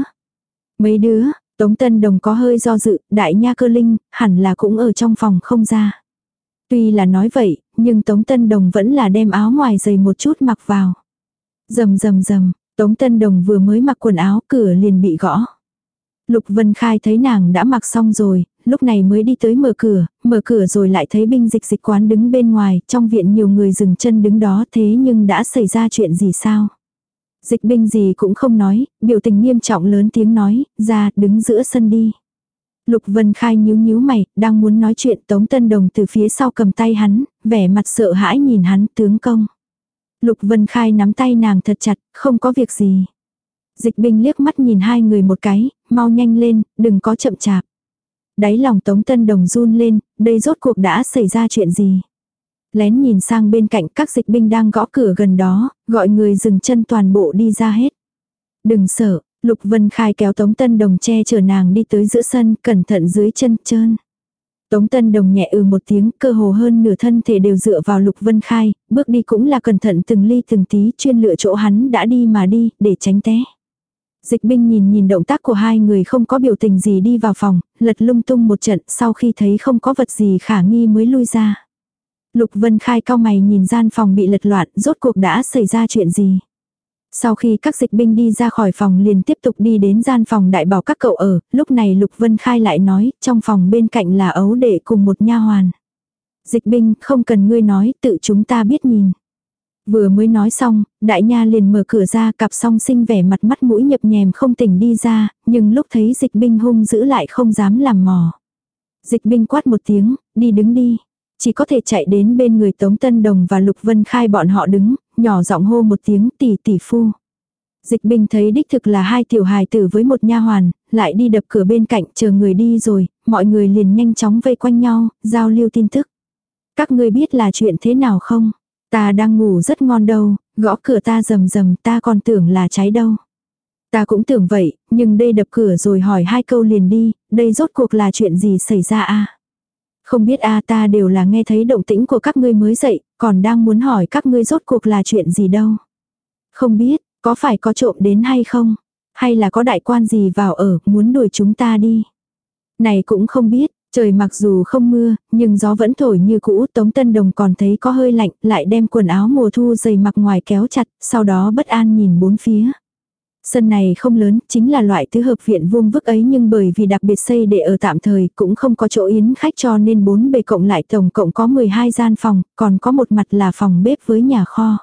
A: Mấy đứa, Tống Tân Đồng có hơi do dự, đại nha cơ linh, hẳn là cũng ở trong phòng không ra. Tuy là nói vậy, nhưng Tống Tân Đồng vẫn là đem áo ngoài dày một chút mặc vào. Rầm rầm rầm, Tống Tân Đồng vừa mới mặc quần áo, cửa liền bị gõ. Lục Vân Khai thấy nàng đã mặc xong rồi, lúc này mới đi tới mở cửa, mở cửa rồi lại thấy binh dịch dịch quán đứng bên ngoài, trong viện nhiều người dừng chân đứng đó thế nhưng đã xảy ra chuyện gì sao? Dịch binh gì cũng không nói, biểu tình nghiêm trọng lớn tiếng nói, ra đứng giữa sân đi. Lục Vân Khai nhíu nhíu mày, đang muốn nói chuyện Tống Tân Đồng từ phía sau cầm tay hắn, vẻ mặt sợ hãi nhìn hắn tướng công. Lục Vân Khai nắm tay nàng thật chặt, không có việc gì. Dịch binh liếc mắt nhìn hai người một cái, mau nhanh lên, đừng có chậm chạp. Đáy lòng Tống Tân Đồng run lên, đây rốt cuộc đã xảy ra chuyện gì. Lén nhìn sang bên cạnh các dịch binh đang gõ cửa gần đó, gọi người dừng chân toàn bộ đi ra hết. Đừng sợ, Lục Vân Khai kéo Tống Tân Đồng che chở nàng đi tới giữa sân, cẩn thận dưới chân trơn. Tống Tân Đồng nhẹ ừ một tiếng, cơ hồ hơn nửa thân thể đều dựa vào Lục Vân Khai, bước đi cũng là cẩn thận từng ly từng tí, chuyên lựa chỗ hắn đã đi mà đi, để tránh té. Dịch binh nhìn nhìn động tác của hai người không có biểu tình gì đi vào phòng, lật lung tung một trận sau khi thấy không có vật gì khả nghi mới lui ra. Lục Vân Khai cao mày nhìn gian phòng bị lật loạn, rốt cuộc đã xảy ra chuyện gì. Sau khi các dịch binh đi ra khỏi phòng liền tiếp tục đi đến gian phòng đại bảo các cậu ở, lúc này Lục Vân Khai lại nói, trong phòng bên cạnh là ấu đệ cùng một nha hoàn. Dịch binh, không cần ngươi nói, tự chúng ta biết nhìn. Vừa mới nói xong, đại nha liền mở cửa ra cặp song sinh vẻ mặt mắt mũi nhập nhèm không tỉnh đi ra, nhưng lúc thấy dịch binh hung giữ lại không dám làm mò. Dịch binh quát một tiếng, đi đứng đi. Chỉ có thể chạy đến bên người Tống Tân Đồng và Lục Vân Khai bọn họ đứng, nhỏ giọng hô một tiếng tỷ tỷ phu. Dịch binh thấy đích thực là hai tiểu hài tử với một nha hoàn, lại đi đập cửa bên cạnh chờ người đi rồi, mọi người liền nhanh chóng vây quanh nhau, giao lưu tin tức. Các ngươi biết là chuyện thế nào không? Ta đang ngủ rất ngon đâu, gõ cửa ta rầm rầm ta còn tưởng là cháy đâu. Ta cũng tưởng vậy, nhưng đây đập cửa rồi hỏi hai câu liền đi, đây rốt cuộc là chuyện gì xảy ra a không biết a ta đều là nghe thấy động tĩnh của các ngươi mới dậy, còn đang muốn hỏi các ngươi rốt cuộc là chuyện gì đâu. Không biết, có phải có trộm đến hay không? Hay là có đại quan gì vào ở, muốn đuổi chúng ta đi? Này cũng không biết, Trời mặc dù không mưa, nhưng gió vẫn thổi như cũ, Tống Tân Đồng còn thấy có hơi lạnh, lại đem quần áo mùa thu dày mặc ngoài kéo chặt, sau đó bất an nhìn bốn phía. Sân này không lớn, chính là loại thứ hợp viện vuông vức ấy nhưng bởi vì đặc biệt xây để ở tạm thời, cũng không có chỗ yến khách cho nên bốn bề cộng lại tổng cộng có 12 gian phòng, còn có một mặt là phòng bếp với nhà kho.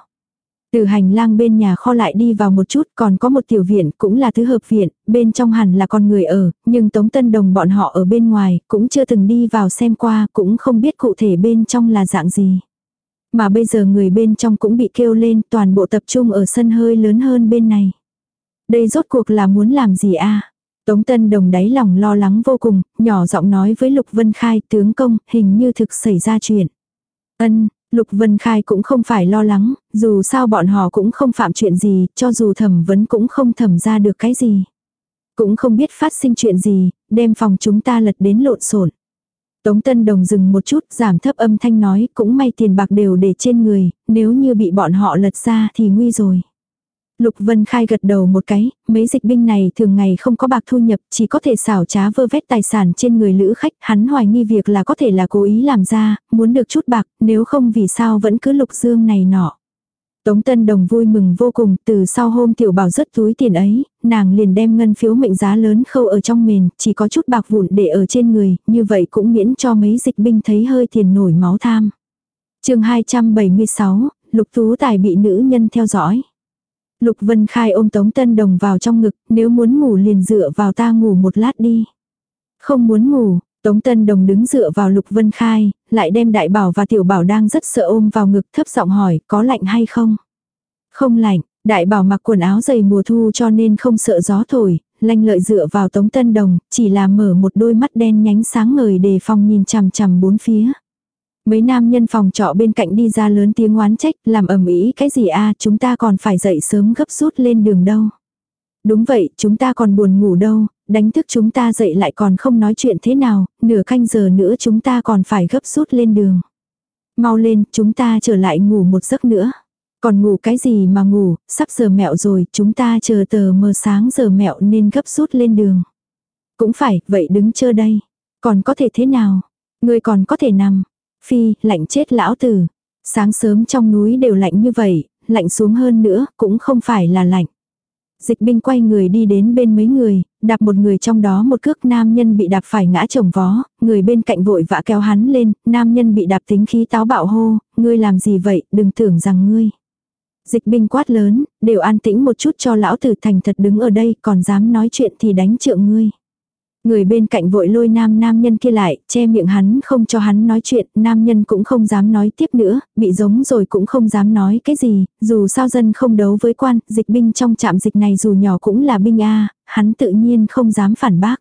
A: Từ hành lang bên nhà kho lại đi vào một chút còn có một tiểu viện cũng là thứ hợp viện, bên trong hẳn là con người ở, nhưng Tống Tân Đồng bọn họ ở bên ngoài cũng chưa từng đi vào xem qua cũng không biết cụ thể bên trong là dạng gì. Mà bây giờ người bên trong cũng bị kêu lên toàn bộ tập trung ở sân hơi lớn hơn bên này. Đây rốt cuộc là muốn làm gì a Tống Tân Đồng đáy lòng lo lắng vô cùng, nhỏ giọng nói với Lục Vân Khai tướng công hình như thực xảy ra chuyện. Ân, Lục Vân Khai cũng không phải lo lắng, dù sao bọn họ cũng không phạm chuyện gì, cho dù thẩm vấn cũng không thẩm ra được cái gì. Cũng không biết phát sinh chuyện gì, đem phòng chúng ta lật đến lộn xộn. Tống Tân Đồng dừng một chút, giảm thấp âm thanh nói, cũng may tiền bạc đều để trên người, nếu như bị bọn họ lật ra thì nguy rồi. Lục Vân Khai gật đầu một cái, mấy dịch binh này thường ngày không có bạc thu nhập, chỉ có thể xảo trá vơ vét tài sản trên người lữ khách, hắn hoài nghi việc là có thể là cố ý làm ra, muốn được chút bạc, nếu không vì sao vẫn cứ lục dương này nọ. Tống Tân Đồng vui mừng vô cùng, từ sau hôm tiểu bảo rớt túi tiền ấy, nàng liền đem ngân phiếu mệnh giá lớn khâu ở trong mền, chỉ có chút bạc vụn để ở trên người, như vậy cũng miễn cho mấy dịch binh thấy hơi tiền nổi máu tham. chương 276, Lục Tú Tài bị nữ nhân theo dõi. Lục Vân Khai ôm Tống Tân Đồng vào trong ngực, nếu muốn ngủ liền dựa vào ta ngủ một lát đi. Không muốn ngủ, Tống Tân Đồng đứng dựa vào Lục Vân Khai, lại đem Đại Bảo và Tiểu Bảo đang rất sợ ôm vào ngực thấp giọng hỏi có lạnh hay không. Không lạnh, Đại Bảo mặc quần áo dày mùa thu cho nên không sợ gió thổi, lanh lợi dựa vào Tống Tân Đồng, chỉ là mở một đôi mắt đen nhánh sáng ngời đề phòng nhìn chằm chằm bốn phía. Mấy nam nhân phòng trọ bên cạnh đi ra lớn tiếng oán trách, làm ầm ĩ cái gì a chúng ta còn phải dậy sớm gấp rút lên đường đâu. Đúng vậy, chúng ta còn buồn ngủ đâu, đánh thức chúng ta dậy lại còn không nói chuyện thế nào, nửa canh giờ nữa chúng ta còn phải gấp rút lên đường. Mau lên, chúng ta trở lại ngủ một giấc nữa. Còn ngủ cái gì mà ngủ, sắp giờ mẹo rồi, chúng ta chờ tờ mờ sáng giờ mẹo nên gấp rút lên đường. Cũng phải, vậy đứng chờ đây. Còn có thể thế nào? Người còn có thể nằm. Phi, lạnh chết lão tử. Sáng sớm trong núi đều lạnh như vậy, lạnh xuống hơn nữa, cũng không phải là lạnh. Dịch binh quay người đi đến bên mấy người, đạp một người trong đó một cước nam nhân bị đạp phải ngã chồng vó, người bên cạnh vội vã kéo hắn lên, nam nhân bị đạp tính khí táo bạo hô, ngươi làm gì vậy, đừng tưởng rằng ngươi. Dịch binh quát lớn, đều an tĩnh một chút cho lão tử thành thật đứng ở đây, còn dám nói chuyện thì đánh trượng ngươi. Người bên cạnh vội lôi nam nam nhân kia lại, che miệng hắn không cho hắn nói chuyện, nam nhân cũng không dám nói tiếp nữa, bị giống rồi cũng không dám nói cái gì, dù sao dân không đấu với quan, dịch binh trong trạm dịch này dù nhỏ cũng là binh A, hắn tự nhiên không dám phản bác.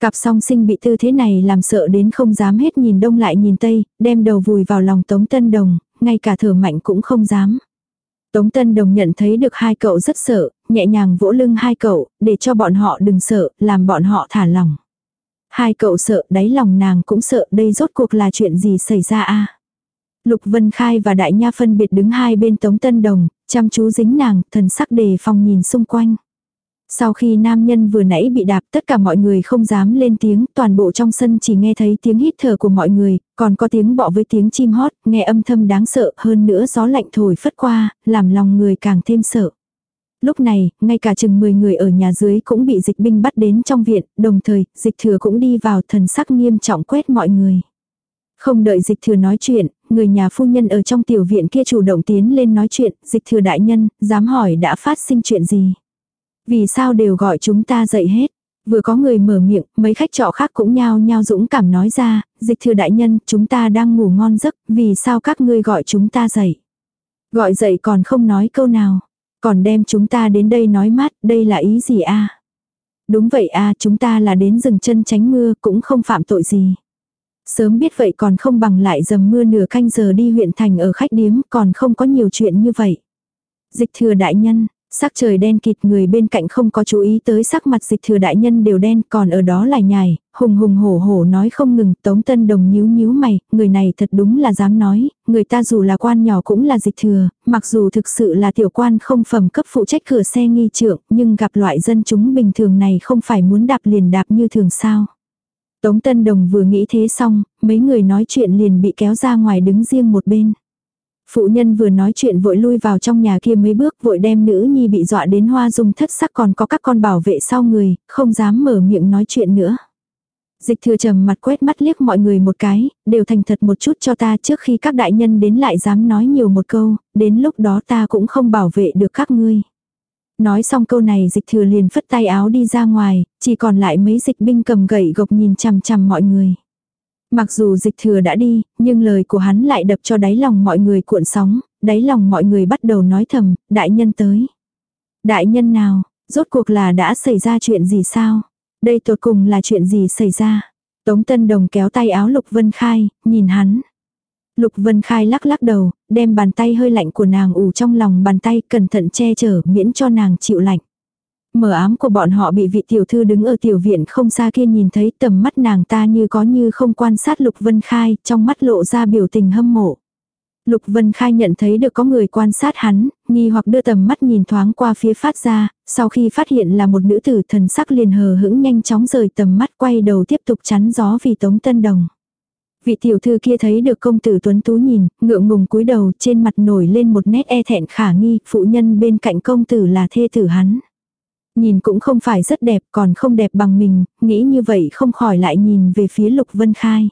A: Cặp song sinh bị tư thế này làm sợ đến không dám hết nhìn đông lại nhìn tây, đem đầu vùi vào lòng tống tân đồng, ngay cả thở mạnh cũng không dám. Tống Tân Đồng nhận thấy được hai cậu rất sợ, nhẹ nhàng vỗ lưng hai cậu, để cho bọn họ đừng sợ, làm bọn họ thả lòng. Hai cậu sợ, đáy lòng nàng cũng sợ, đây rốt cuộc là chuyện gì xảy ra a Lục Vân Khai và Đại Nha phân biệt đứng hai bên Tống Tân Đồng, chăm chú dính nàng, thần sắc đề phòng nhìn xung quanh. Sau khi nam nhân vừa nãy bị đạp tất cả mọi người không dám lên tiếng, toàn bộ trong sân chỉ nghe thấy tiếng hít thở của mọi người, còn có tiếng bọ với tiếng chim hót, nghe âm thâm đáng sợ hơn nữa gió lạnh thổi phất qua, làm lòng người càng thêm sợ. Lúc này, ngay cả chừng 10 người ở nhà dưới cũng bị dịch binh bắt đến trong viện, đồng thời, dịch thừa cũng đi vào thần sắc nghiêm trọng quét mọi người. Không đợi dịch thừa nói chuyện, người nhà phu nhân ở trong tiểu viện kia chủ động tiến lên nói chuyện, dịch thừa đại nhân, dám hỏi đã phát sinh chuyện gì. Vì sao đều gọi chúng ta dậy hết? Vừa có người mở miệng, mấy khách trọ khác cũng nhao nhao dũng cảm nói ra, dịch thừa đại nhân, chúng ta đang ngủ ngon giấc, vì sao các ngươi gọi chúng ta dậy? Gọi dậy còn không nói câu nào, còn đem chúng ta đến đây nói mát, đây là ý gì a? Đúng vậy a, chúng ta là đến dừng chân tránh mưa, cũng không phạm tội gì. Sớm biết vậy còn không bằng lại dầm mưa nửa canh giờ đi huyện thành ở khách điếm, còn không có nhiều chuyện như vậy. Dịch thừa đại nhân, Sắc trời đen kịt người bên cạnh không có chú ý tới sắc mặt dịch thừa đại nhân đều đen còn ở đó lại nhài, hùng hùng hổ hổ nói không ngừng, tống tân đồng nhíu nhíu mày, người này thật đúng là dám nói, người ta dù là quan nhỏ cũng là dịch thừa, mặc dù thực sự là tiểu quan không phẩm cấp phụ trách cửa xe nghi trượng, nhưng gặp loại dân chúng bình thường này không phải muốn đạp liền đạp như thường sao. Tống Tân Đồng vừa nghĩ thế xong, mấy người nói chuyện liền bị kéo ra ngoài đứng riêng một bên. Phụ nhân vừa nói chuyện vội lui vào trong nhà kia mấy bước vội đem nữ nhi bị dọa đến hoa dung thất sắc còn có các con bảo vệ sau người, không dám mở miệng nói chuyện nữa. Dịch thừa trầm mặt quét mắt liếc mọi người một cái, đều thành thật một chút cho ta trước khi các đại nhân đến lại dám nói nhiều một câu, đến lúc đó ta cũng không bảo vệ được các ngươi. Nói xong câu này dịch thừa liền phất tay áo đi ra ngoài, chỉ còn lại mấy dịch binh cầm gậy gộc nhìn chằm chằm mọi người. Mặc dù dịch thừa đã đi, nhưng lời của hắn lại đập cho đáy lòng mọi người cuộn sóng, đáy lòng mọi người bắt đầu nói thầm, đại nhân tới. Đại nhân nào, rốt cuộc là đã xảy ra chuyện gì sao? Đây tột cùng là chuyện gì xảy ra? Tống Tân Đồng kéo tay áo Lục Vân Khai, nhìn hắn. Lục Vân Khai lắc lắc đầu, đem bàn tay hơi lạnh của nàng ủ trong lòng bàn tay cẩn thận che chở miễn cho nàng chịu lạnh. Mở ám của bọn họ bị vị tiểu thư đứng ở tiểu viện không xa kia nhìn thấy tầm mắt nàng ta như có như không quan sát Lục Vân Khai, trong mắt lộ ra biểu tình hâm mộ. Lục Vân Khai nhận thấy được có người quan sát hắn, nghi hoặc đưa tầm mắt nhìn thoáng qua phía phát ra, sau khi phát hiện là một nữ tử thần sắc liền hờ hững nhanh chóng rời tầm mắt quay đầu tiếp tục chắn gió vì Tống Tân Đồng. Vị tiểu thư kia thấy được công tử tuấn tú nhìn, ngượng ngùng cúi đầu trên mặt nổi lên một nét e thẹn khả nghi, phụ nhân bên cạnh công tử là thê tử hắn. Nhìn cũng không phải rất đẹp còn không đẹp bằng mình, nghĩ như vậy không khỏi lại nhìn về phía Lục Vân Khai.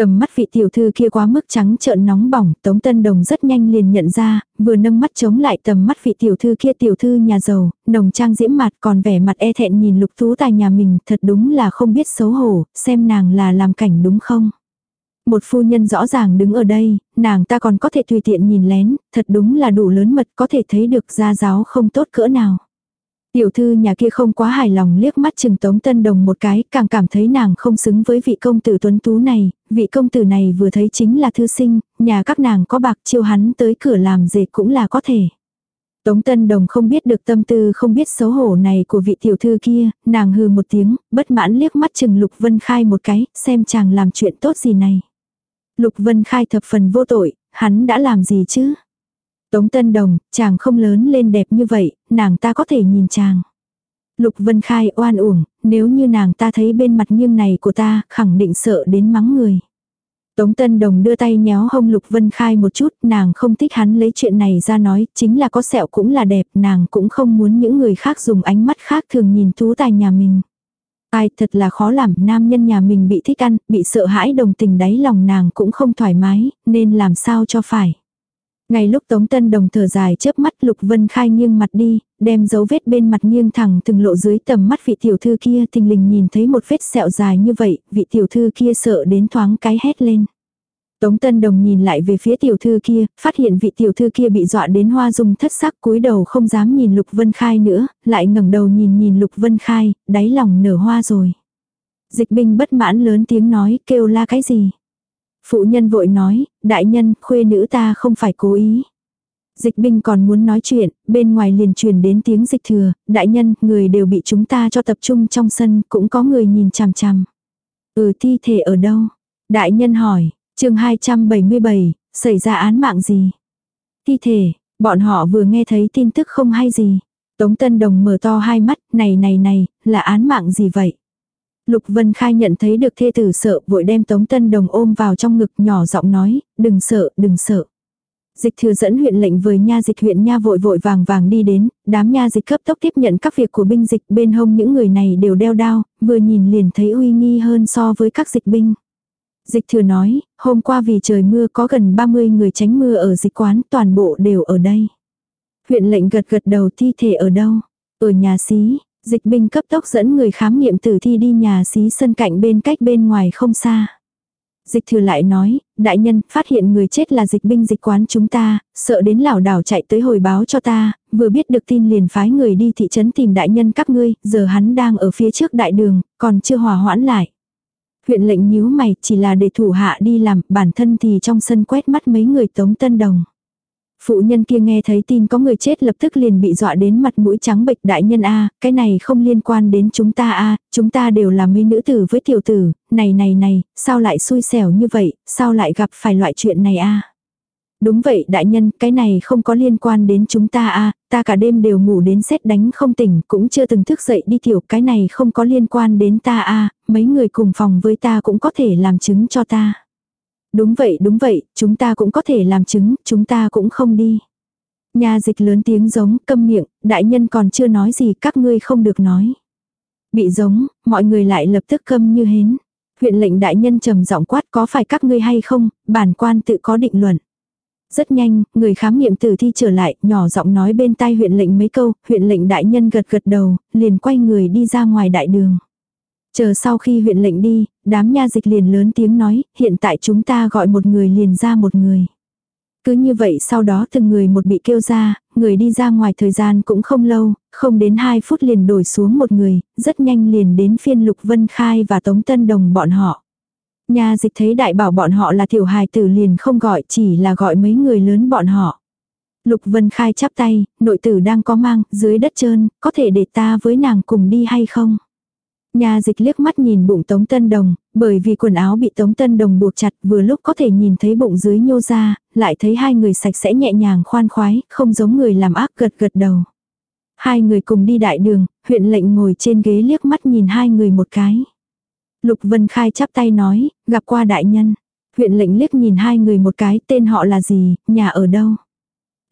A: Tầm mắt vị tiểu thư kia quá mức trắng trợn nóng bỏng, Tống Tân Đồng rất nhanh liền nhận ra, vừa nâng mắt chống lại tầm mắt vị tiểu thư kia tiểu thư nhà giàu, nồng trang diễm mặt còn vẻ mặt e thẹn nhìn lục tú tài nhà mình thật đúng là không biết xấu hổ, xem nàng là làm cảnh đúng không. Một phu nhân rõ ràng đứng ở đây, nàng ta còn có thể tùy tiện nhìn lén, thật đúng là đủ lớn mật có thể thấy được gia giáo không tốt cỡ nào. Tiểu thư nhà kia không quá hài lòng liếc mắt chừng Tống Tân Đồng một cái, càng cảm thấy nàng không xứng với vị công tử tuấn tú này, vị công tử này vừa thấy chính là thư sinh, nhà các nàng có bạc chiêu hắn tới cửa làm dệt cũng là có thể. Tống Tân Đồng không biết được tâm tư không biết xấu hổ này của vị tiểu thư kia, nàng hừ một tiếng, bất mãn liếc mắt chừng Lục Vân Khai một cái, xem chàng làm chuyện tốt gì này. Lục Vân Khai thập phần vô tội, hắn đã làm gì chứ? Tống Tân Đồng, chàng không lớn lên đẹp như vậy, nàng ta có thể nhìn chàng. Lục Vân Khai oan uổng, nếu như nàng ta thấy bên mặt nghiêng này của ta, khẳng định sợ đến mắng người. Tống Tân Đồng đưa tay nhéo hông Lục Vân Khai một chút, nàng không thích hắn lấy chuyện này ra nói, chính là có sẹo cũng là đẹp, nàng cũng không muốn những người khác dùng ánh mắt khác thường nhìn tú tài nhà mình. Ai thật là khó làm, nam nhân nhà mình bị thích ăn, bị sợ hãi đồng tình đáy lòng nàng cũng không thoải mái, nên làm sao cho phải. Ngay lúc Tống Tân Đồng thở dài chớp mắt Lục Vân Khai nghiêng mặt đi, đem dấu vết bên mặt nghiêng thẳng từng lộ dưới tầm mắt vị tiểu thư kia thình lình nhìn thấy một vết sẹo dài như vậy, vị tiểu thư kia sợ đến thoáng cái hét lên. Tống Tân Đồng nhìn lại về phía tiểu thư kia, phát hiện vị tiểu thư kia bị dọa đến hoa dung thất sắc cúi đầu không dám nhìn Lục Vân Khai nữa, lại ngẩng đầu nhìn nhìn Lục Vân Khai, đáy lòng nở hoa rồi. Dịch binh bất mãn lớn tiếng nói kêu la cái gì. Phụ nhân vội nói, đại nhân, khuê nữ ta không phải cố ý. Dịch binh còn muốn nói chuyện, bên ngoài liền truyền đến tiếng dịch thừa, đại nhân, người đều bị chúng ta cho tập trung trong sân, cũng có người nhìn chằm chằm. Ừ thi thể ở đâu? Đại nhân hỏi, chương 277, xảy ra án mạng gì? Thi thể, bọn họ vừa nghe thấy tin tức không hay gì. Tống Tân Đồng mở to hai mắt, này này này, là án mạng gì vậy? Lục Vân Khai nhận thấy được thê tử sợ, vội đem Tống Tân Đồng ôm vào trong ngực nhỏ giọng nói, đừng sợ, đừng sợ. Dịch thừa dẫn huyện lệnh với nha dịch huyện nha vội vội vàng vàng đi đến, đám nha dịch cấp tốc tiếp nhận các việc của binh dịch bên hông những người này đều đeo đao, vừa nhìn liền thấy uy nghi hơn so với các dịch binh. Dịch thừa nói, hôm qua vì trời mưa có gần 30 người tránh mưa ở dịch quán, toàn bộ đều ở đây. Huyện lệnh gật gật đầu thi thể ở đâu? Ở nhà xí, Dịch binh cấp tốc dẫn người khám nghiệm tử thi đi nhà xí sân cạnh bên cách bên ngoài không xa. Dịch thừa lại nói, đại nhân, phát hiện người chết là dịch binh dịch quán chúng ta, sợ đến lảo đảo chạy tới hồi báo cho ta, vừa biết được tin liền phái người đi thị trấn tìm đại nhân các ngươi, giờ hắn đang ở phía trước đại đường, còn chưa hòa hoãn lại. Huyện lệnh nhíu mày chỉ là để thủ hạ đi làm, bản thân thì trong sân quét mắt mấy người tống tân đồng. Phụ nhân kia nghe thấy tin có người chết lập tức liền bị dọa đến mặt mũi trắng bệch đại nhân A, cái này không liên quan đến chúng ta A, chúng ta đều là mấy nữ tử với tiểu tử, này này này, sao lại xui xẻo như vậy, sao lại gặp phải loại chuyện này A. Đúng vậy đại nhân, cái này không có liên quan đến chúng ta a ta cả đêm đều ngủ đến xét đánh không tỉnh, cũng chưa từng thức dậy đi tiểu, cái này không có liên quan đến ta a mấy người cùng phòng với ta cũng có thể làm chứng cho ta. Đúng vậy đúng vậy, chúng ta cũng có thể làm chứng, chúng ta cũng không đi. Nhà dịch lớn tiếng giống, câm miệng, đại nhân còn chưa nói gì các ngươi không được nói. Bị giống, mọi người lại lập tức câm như hến. Huyện lệnh đại nhân trầm giọng quát có phải các ngươi hay không, bản quan tự có định luận. Rất nhanh, người khám nghiệm tử thi trở lại, nhỏ giọng nói bên tai huyện lệnh mấy câu, huyện lệnh đại nhân gật gật đầu, liền quay người đi ra ngoài đại đường. Chờ sau khi huyện lệnh đi, đám nha dịch liền lớn tiếng nói, hiện tại chúng ta gọi một người liền ra một người. Cứ như vậy sau đó từng người một bị kêu ra, người đi ra ngoài thời gian cũng không lâu, không đến 2 phút liền đổi xuống một người, rất nhanh liền đến phiên Lục Vân Khai và Tống Tân Đồng bọn họ. Nhà dịch thấy đại bảo bọn họ là tiểu hài tử liền không gọi chỉ là gọi mấy người lớn bọn họ. Lục Vân Khai chắp tay, nội tử đang có mang, dưới đất trơn, có thể để ta với nàng cùng đi hay không? Nhà dịch liếc mắt nhìn bụng Tống Tân Đồng, bởi vì quần áo bị Tống Tân Đồng buộc chặt vừa lúc có thể nhìn thấy bụng dưới nhô ra, lại thấy hai người sạch sẽ nhẹ nhàng khoan khoái, không giống người làm ác gật gật đầu. Hai người cùng đi đại đường, huyện lệnh ngồi trên ghế liếc mắt nhìn hai người một cái. Lục Vân Khai chắp tay nói, gặp qua đại nhân. Huyện lệnh liếc nhìn hai người một cái, tên họ là gì, nhà ở đâu.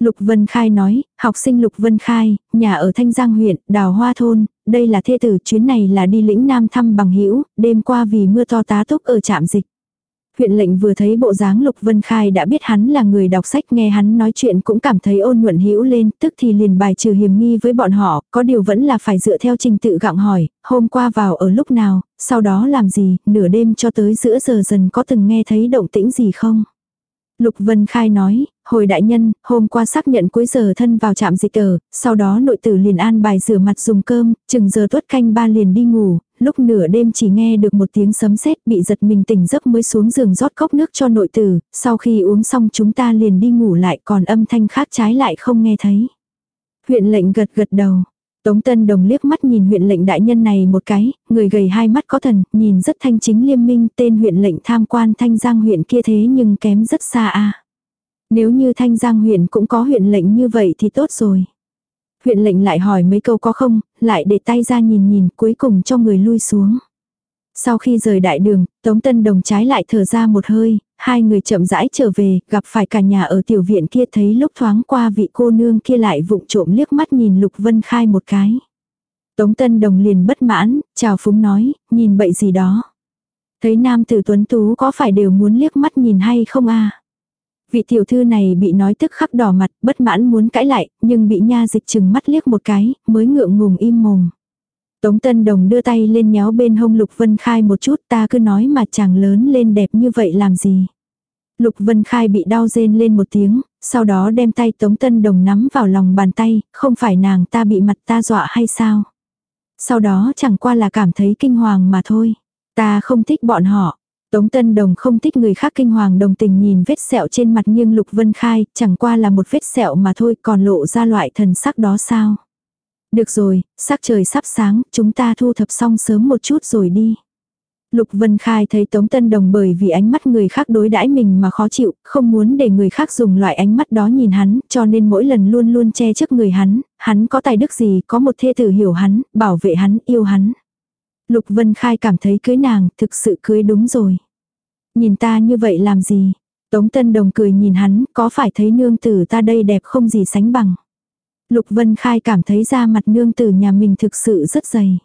A: Lục Vân Khai nói, học sinh Lục Vân Khai, nhà ở Thanh Giang huyện, Đào Hoa Thôn, đây là thê tử chuyến này là đi lĩnh Nam thăm bằng hữu đêm qua vì mưa to tá túc ở trạm dịch. Huyện lệnh vừa thấy bộ dáng Lục Vân Khai đã biết hắn là người đọc sách nghe hắn nói chuyện cũng cảm thấy ôn nhuận hữu lên, tức thì liền bài trừ hiểm nghi với bọn họ, có điều vẫn là phải dựa theo trình tự gặng hỏi, hôm qua vào ở lúc nào, sau đó làm gì, nửa đêm cho tới giữa giờ dần có từng nghe thấy động tĩnh gì không. Lục Vân Khai nói, hồi đại nhân, hôm qua xác nhận cuối giờ thân vào trạm dịch ở, sau đó nội tử liền an bài rửa mặt dùng cơm, chừng giờ tuất canh ba liền đi ngủ, lúc nửa đêm chỉ nghe được một tiếng sấm sét bị giật mình tỉnh giấc mới xuống giường rót cốc nước cho nội tử, sau khi uống xong chúng ta liền đi ngủ lại còn âm thanh khác trái lại không nghe thấy. Huyện lệnh gật gật đầu. Tống Tân Đồng liếc mắt nhìn huyện lệnh đại nhân này một cái, người gầy hai mắt có thần, nhìn rất thanh chính liêm minh, tên huyện lệnh tham quan thanh giang huyện kia thế nhưng kém rất xa a. Nếu như thanh giang huyện cũng có huyện lệnh như vậy thì tốt rồi. Huyện lệnh lại hỏi mấy câu có không, lại để tay ra nhìn nhìn cuối cùng cho người lui xuống. Sau khi rời đại đường, Tống Tân Đồng trái lại thở ra một hơi, hai người chậm rãi trở về, gặp phải cả nhà ở tiểu viện kia thấy lúc thoáng qua vị cô nương kia lại vụng trộm liếc mắt nhìn Lục Vân Khai một cái. Tống Tân Đồng liền bất mãn, chào phúng nói, nhìn bậy gì đó. Thấy nam tử tuấn tú có phải đều muốn liếc mắt nhìn hay không a Vị tiểu thư này bị nói tức khắc đỏ mặt, bất mãn muốn cãi lại, nhưng bị nha dịch chừng mắt liếc một cái, mới ngượng ngùng im mồm. Tống Tân Đồng đưa tay lên nhéo bên hông Lục Vân Khai một chút ta cứ nói mà chàng lớn lên đẹp như vậy làm gì. Lục Vân Khai bị đau rên lên một tiếng, sau đó đem tay Tống Tân Đồng nắm vào lòng bàn tay, không phải nàng ta bị mặt ta dọa hay sao. Sau đó chẳng qua là cảm thấy kinh hoàng mà thôi. Ta không thích bọn họ. Tống Tân Đồng không thích người khác kinh hoàng đồng tình nhìn vết sẹo trên mặt nhưng Lục Vân Khai, chẳng qua là một vết sẹo mà thôi còn lộ ra loại thần sắc đó sao. Được rồi, sắc trời sắp sáng, chúng ta thu thập xong sớm một chút rồi đi. Lục Vân Khai thấy Tống Tân Đồng bởi vì ánh mắt người khác đối đãi mình mà khó chịu, không muốn để người khác dùng loại ánh mắt đó nhìn hắn, cho nên mỗi lần luôn luôn che trước người hắn, hắn có tài đức gì, có một thê tử hiểu hắn, bảo vệ hắn, yêu hắn. Lục Vân Khai cảm thấy cưới nàng, thực sự cưới đúng rồi. Nhìn ta như vậy làm gì? Tống Tân Đồng cười nhìn hắn, có phải thấy nương tử ta đây đẹp không gì sánh bằng. Lục Vân Khai cảm thấy da mặt nương tử nhà mình thực sự rất dày.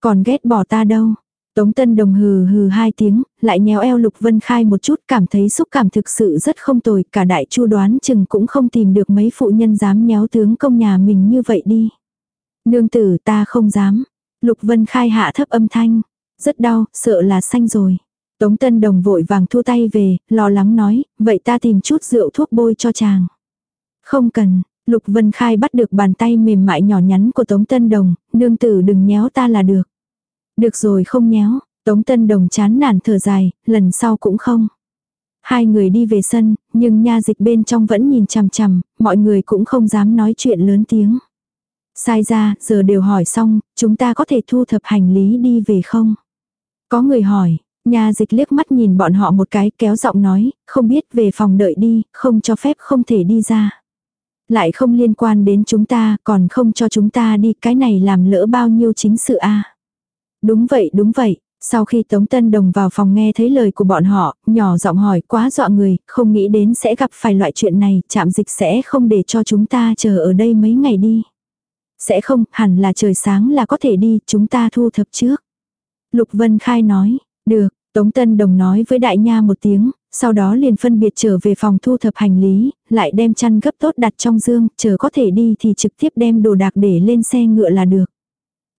A: Còn ghét bỏ ta đâu. Tống Tân Đồng hừ hừ hai tiếng, lại nhéo eo Lục Vân Khai một chút cảm thấy xúc cảm thực sự rất không tồi, cả đại chu đoán chừng cũng không tìm được mấy phụ nhân dám nhéo tướng công nhà mình như vậy đi. Nương tử ta không dám. Lục Vân Khai hạ thấp âm thanh. Rất đau, sợ là xanh rồi. Tống Tân Đồng vội vàng thu tay về, lo lắng nói, vậy ta tìm chút rượu thuốc bôi cho chàng. Không cần, Lục Vân Khai bắt được bàn tay mềm mại nhỏ nhắn của Tống Tân Đồng, nương tử đừng nhéo ta là được. Được rồi không nhéo, Tống Tân Đồng chán nản thở dài, lần sau cũng không. Hai người đi về sân, nhưng nha dịch bên trong vẫn nhìn chằm chằm, mọi người cũng không dám nói chuyện lớn tiếng. Sai ra, giờ đều hỏi xong, chúng ta có thể thu thập hành lý đi về không? Có người hỏi, nhà dịch liếc mắt nhìn bọn họ một cái kéo giọng nói, không biết về phòng đợi đi, không cho phép không thể đi ra. Lại không liên quan đến chúng ta, còn không cho chúng ta đi, cái này làm lỡ bao nhiêu chính sự a Đúng vậy, đúng vậy. Sau khi Tống Tân Đồng vào phòng nghe thấy lời của bọn họ, nhỏ giọng hỏi quá dọa người, không nghĩ đến sẽ gặp phải loại chuyện này, chạm dịch sẽ không để cho chúng ta chờ ở đây mấy ngày đi. Sẽ không, hẳn là trời sáng là có thể đi, chúng ta thu thập trước. Lục Vân Khai nói, được, Tống Tân Đồng nói với đại nha một tiếng, sau đó liền phân biệt trở về phòng thu thập hành lý, lại đem chăn gấp tốt đặt trong dương, chờ có thể đi thì trực tiếp đem đồ đạc để lên xe ngựa là được.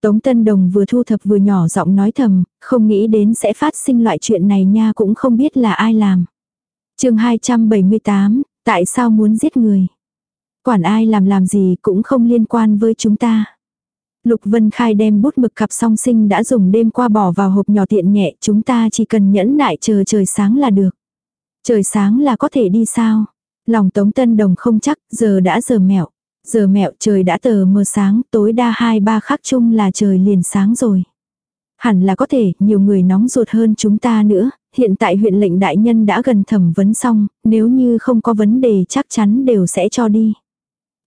A: Tống Tân Đồng vừa thu thập vừa nhỏ giọng nói thầm, không nghĩ đến sẽ phát sinh loại chuyện này nha cũng không biết là ai làm. chương 278, tại sao muốn giết người? Quản ai làm làm gì cũng không liên quan với chúng ta. Lục Vân Khai đem bút mực cặp song sinh đã dùng đêm qua bỏ vào hộp nhỏ tiện nhẹ, chúng ta chỉ cần nhẫn nại chờ trời sáng là được. Trời sáng là có thể đi sao? Lòng Tống Tân Đồng không chắc, giờ đã giờ mẹo. Giờ mẹo trời đã tờ mờ sáng, tối đa hai ba khắc chung là trời liền sáng rồi. Hẳn là có thể, nhiều người nóng ruột hơn chúng ta nữa, hiện tại huyện lệnh đại nhân đã gần thẩm vấn xong, nếu như không có vấn đề chắc chắn đều sẽ cho đi.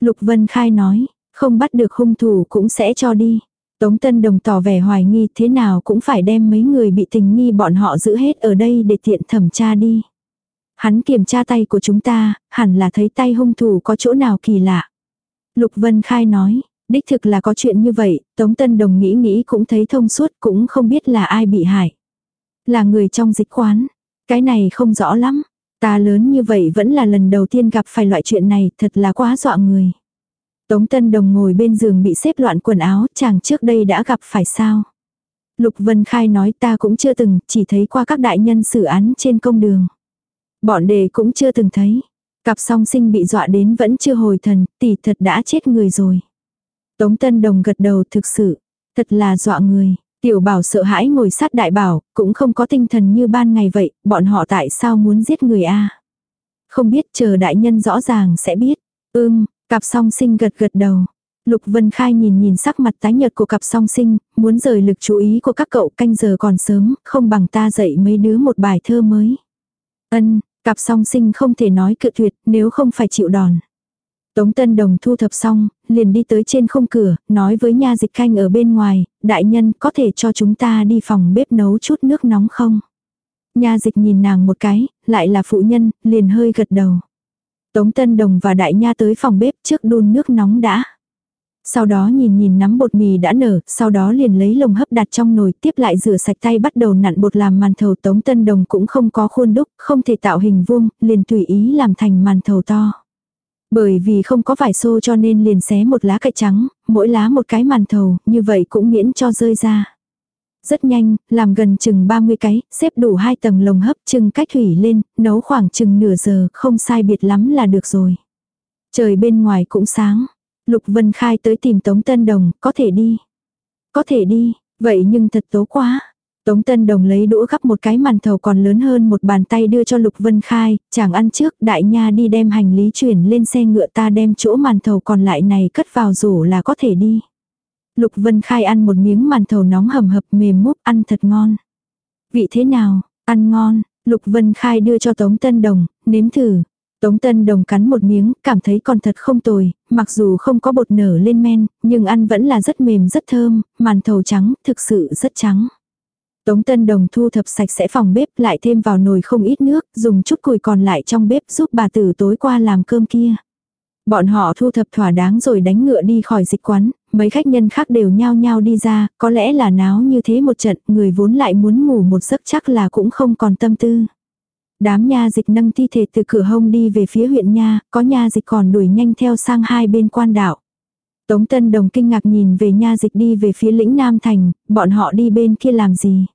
A: Lục Vân Khai nói, không bắt được hung thủ cũng sẽ cho đi. Tống Tân Đồng tỏ vẻ hoài nghi thế nào cũng phải đem mấy người bị tình nghi bọn họ giữ hết ở đây để tiện thẩm tra đi. Hắn kiểm tra tay của chúng ta, hẳn là thấy tay hung thủ có chỗ nào kỳ lạ. Lục Vân Khai nói, đích thực là có chuyện như vậy, Tống Tân Đồng nghĩ nghĩ cũng thấy thông suốt cũng không biết là ai bị hại. Là người trong dịch quán. Cái này không rõ lắm. Ta lớn như vậy vẫn là lần đầu tiên gặp phải loại chuyện này, thật là quá dọa người. Tống Tân Đồng ngồi bên giường bị xếp loạn quần áo, chàng trước đây đã gặp phải sao? Lục Vân Khai nói ta cũng chưa từng, chỉ thấy qua các đại nhân xử án trên công đường. Bọn đề cũng chưa từng thấy. Cặp song sinh bị dọa đến vẫn chưa hồi thần, tỷ thật đã chết người rồi. Tống Tân Đồng gật đầu thực sự, thật là dọa người. Tiểu bảo sợ hãi ngồi sát đại bảo, cũng không có tinh thần như ban ngày vậy, bọn họ tại sao muốn giết người a Không biết chờ đại nhân rõ ràng sẽ biết. Ưm, cặp song sinh gật gật đầu. Lục Vân Khai nhìn nhìn sắc mặt tái nhợt của cặp song sinh, muốn rời lực chú ý của các cậu canh giờ còn sớm, không bằng ta dạy mấy đứa một bài thơ mới. Ân, cặp song sinh không thể nói cự tuyệt nếu không phải chịu đòn. Tống Tân Đồng thu thập xong, liền đi tới trên không cửa, nói với nha dịch canh ở bên ngoài, đại nhân có thể cho chúng ta đi phòng bếp nấu chút nước nóng không? Nha dịch nhìn nàng một cái, lại là phụ nhân, liền hơi gật đầu. Tống Tân Đồng và đại nha tới phòng bếp trước đun nước nóng đã. Sau đó nhìn nhìn nắm bột mì đã nở, sau đó liền lấy lồng hấp đặt trong nồi tiếp lại rửa sạch tay bắt đầu nặn bột làm màn thầu tống tân đồng cũng không có khuôn đúc, không thể tạo hình vuông, liền tùy ý làm thành màn thầu to. Bởi vì không có vải xô cho nên liền xé một lá cải trắng, mỗi lá một cái màn thầu, như vậy cũng miễn cho rơi ra. Rất nhanh, làm gần chừng 30 cái, xếp đủ hai tầng lồng hấp chừng cách thủy lên, nấu khoảng chừng nửa giờ, không sai biệt lắm là được rồi. Trời bên ngoài cũng sáng. Lục Vân Khai tới tìm Tống Tân Đồng, có thể đi. Có thể đi, vậy nhưng thật tố quá. Tống Tân Đồng lấy đũa gắp một cái màn thầu còn lớn hơn một bàn tay đưa cho Lục Vân Khai, chàng ăn trước, đại nha đi đem hành lý chuyển lên xe ngựa ta đem chỗ màn thầu còn lại này cất vào rổ là có thể đi. Lục Vân Khai ăn một miếng màn thầu nóng hầm hập mềm múp ăn thật ngon. Vị thế nào, ăn ngon, Lục Vân Khai đưa cho Tống Tân Đồng, nếm thử. Tống Tân Đồng cắn một miếng, cảm thấy còn thật không tồi, mặc dù không có bột nở lên men, nhưng ăn vẫn là rất mềm rất thơm, màn thầu trắng, thực sự rất trắng. Tống Tân Đồng thu thập sạch sẽ phòng bếp lại thêm vào nồi không ít nước, dùng chút củi còn lại trong bếp giúp bà tử tối qua làm cơm kia. Bọn họ thu thập thỏa đáng rồi đánh ngựa đi khỏi dịch quán, mấy khách nhân khác đều nhao nhao đi ra, có lẽ là náo như thế một trận, người vốn lại muốn ngủ một giấc chắc là cũng không còn tâm tư. Đám nha dịch nâng thi thể từ cửa hông đi về phía huyện nha, có nha dịch còn đuổi nhanh theo sang hai bên quan đạo Tống Tân Đồng kinh ngạc nhìn về nha dịch đi về phía lĩnh Nam Thành, bọn họ đi bên kia làm gì.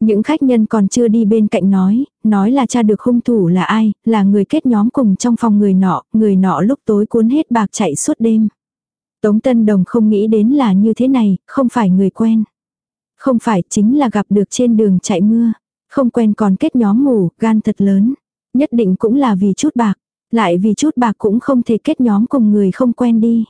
A: Những khách nhân còn chưa đi bên cạnh nói, nói là cha được hung thủ là ai, là người kết nhóm cùng trong phòng người nọ, người nọ lúc tối cuốn hết bạc chạy suốt đêm. Tống Tân Đồng không nghĩ đến là như thế này, không phải người quen. Không phải chính là gặp được trên đường chạy mưa. Không quen còn kết nhóm ngủ, gan thật lớn. Nhất định cũng là vì chút bạc. Lại vì chút bạc cũng không thể kết nhóm cùng người không quen đi.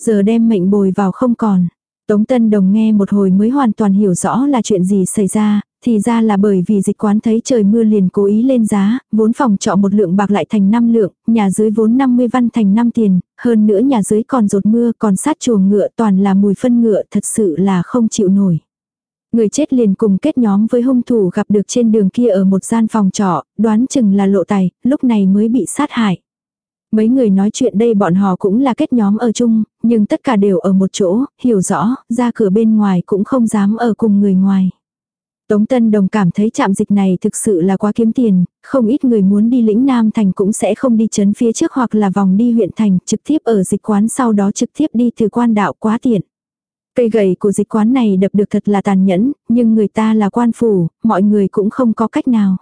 A: Giờ đem mệnh bồi vào không còn. Tống Tân Đồng nghe một hồi mới hoàn toàn hiểu rõ là chuyện gì xảy ra, thì ra là bởi vì dịch quán thấy trời mưa liền cố ý lên giá, vốn phòng trọ một lượng bạc lại thành 5 lượng, nhà dưới vốn 50 văn thành 5 tiền, hơn nữa nhà dưới còn rột mưa còn sát chuồng ngựa toàn là mùi phân ngựa thật sự là không chịu nổi. Người chết liền cùng kết nhóm với hung thủ gặp được trên đường kia ở một gian phòng trọ, đoán chừng là lộ tài, lúc này mới bị sát hại. Mấy người nói chuyện đây bọn họ cũng là kết nhóm ở chung, nhưng tất cả đều ở một chỗ, hiểu rõ, ra cửa bên ngoài cũng không dám ở cùng người ngoài. Tống Tân Đồng cảm thấy trạm dịch này thực sự là quá kiếm tiền, không ít người muốn đi lĩnh Nam Thành cũng sẽ không đi chấn phía trước hoặc là vòng đi huyện thành, trực tiếp ở dịch quán sau đó trực tiếp đi từ quan đạo quá tiện. Cây gậy của dịch quán này đập được thật là tàn nhẫn, nhưng người ta là quan phủ, mọi người cũng không có cách nào.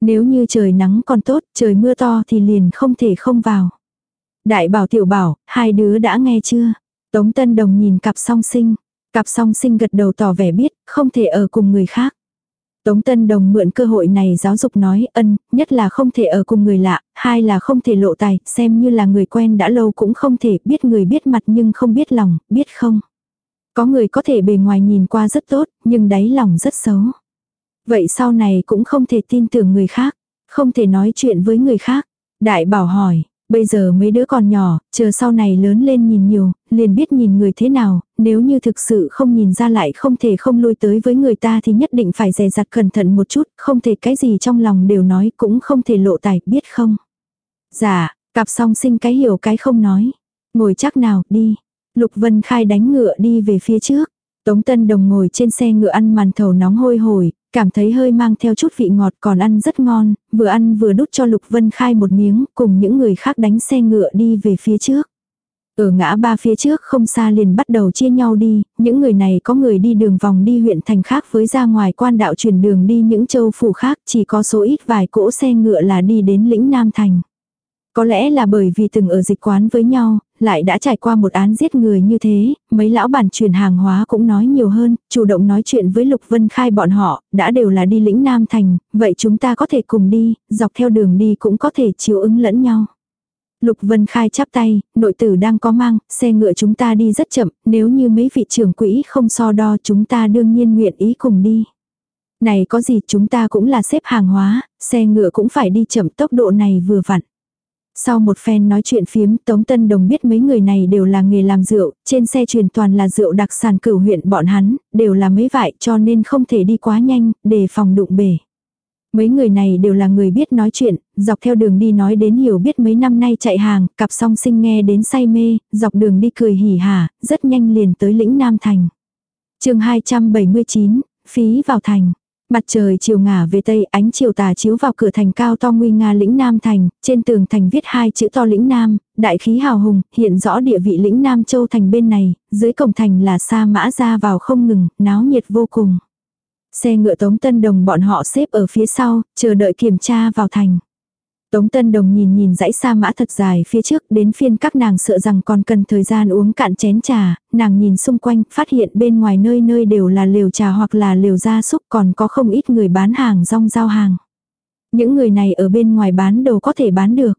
A: Nếu như trời nắng còn tốt, trời mưa to thì liền không thể không vào. Đại bảo tiểu bảo, hai đứa đã nghe chưa? Tống Tân Đồng nhìn cặp song sinh. Cặp song sinh gật đầu tỏ vẻ biết, không thể ở cùng người khác. Tống Tân Đồng mượn cơ hội này giáo dục nói ân, nhất là không thể ở cùng người lạ, hai là không thể lộ tài, xem như là người quen đã lâu cũng không thể biết người biết mặt nhưng không biết lòng, biết không. Có người có thể bề ngoài nhìn qua rất tốt, nhưng đáy lòng rất xấu. Vậy sau này cũng không thể tin tưởng người khác, không thể nói chuyện với người khác. Đại bảo hỏi, bây giờ mấy đứa còn nhỏ, chờ sau này lớn lên nhìn nhiều, liền biết nhìn người thế nào, nếu như thực sự không nhìn ra lại không thể không lui tới với người ta thì nhất định phải dè dặt cẩn thận một chút, không thể cái gì trong lòng đều nói cũng không thể lộ tài, biết không? Dạ, cặp song sinh cái hiểu cái không nói. Ngồi chắc nào, đi. Lục Vân Khai đánh ngựa đi về phía trước. Tống Tân Đồng ngồi trên xe ngựa ăn màn thầu nóng hôi hổi, Cảm thấy hơi mang theo chút vị ngọt còn ăn rất ngon, vừa ăn vừa đút cho Lục Vân Khai một miếng, cùng những người khác đánh xe ngựa đi về phía trước. Ở ngã ba phía trước không xa liền bắt đầu chia nhau đi, những người này có người đi đường vòng đi huyện thành khác với ra ngoài quan đạo chuyển đường đi những châu phủ khác, chỉ có số ít vài cỗ xe ngựa là đi đến lĩnh Nam Thành. Có lẽ là bởi vì từng ở dịch quán với nhau, lại đã trải qua một án giết người như thế, mấy lão bản chuyển hàng hóa cũng nói nhiều hơn, chủ động nói chuyện với Lục Vân Khai bọn họ, đã đều là đi lĩnh Nam Thành, vậy chúng ta có thể cùng đi, dọc theo đường đi cũng có thể chiếu ứng lẫn nhau. Lục Vân Khai chắp tay, nội tử đang có mang, xe ngựa chúng ta đi rất chậm, nếu như mấy vị trưởng quỹ không so đo chúng ta đương nhiên nguyện ý cùng đi. Này có gì chúng ta cũng là xếp hàng hóa, xe ngựa cũng phải đi chậm tốc độ này vừa vặn. Sau một phen nói chuyện phiếm, Tống Tân Đồng biết mấy người này đều là nghề làm rượu, trên xe truyền toàn là rượu đặc sản cửu huyện bọn hắn, đều là mấy vại cho nên không thể đi quá nhanh, để phòng đụng bể. Mấy người này đều là người biết nói chuyện, dọc theo đường đi nói đến hiểu biết mấy năm nay chạy hàng, cặp song sinh nghe đến say mê, dọc đường đi cười hỉ hả, rất nhanh liền tới lĩnh Nam Thành. chương 279, phí vào thành. Mặt trời chiều ngả về tây, ánh chiều tà chiếu vào cửa thành cao to nguy nga lĩnh Nam thành, trên tường thành viết hai chữ to lĩnh Nam, đại khí hào hùng, hiện rõ địa vị lĩnh Nam châu thành bên này, dưới cổng thành là sa mã ra vào không ngừng, náo nhiệt vô cùng. Xe ngựa Tống Tân Đồng bọn họ xếp ở phía sau, chờ đợi kiểm tra vào thành. Tống Tân Đồng nhìn nhìn dãy sa mã thật dài phía trước đến phiên các nàng sợ rằng còn cần thời gian uống cạn chén trà, nàng nhìn xung quanh phát hiện bên ngoài nơi nơi đều là lều trà hoặc là lều gia súc còn có không ít người bán hàng rong giao hàng. Những người này ở bên ngoài bán đồ có thể bán được.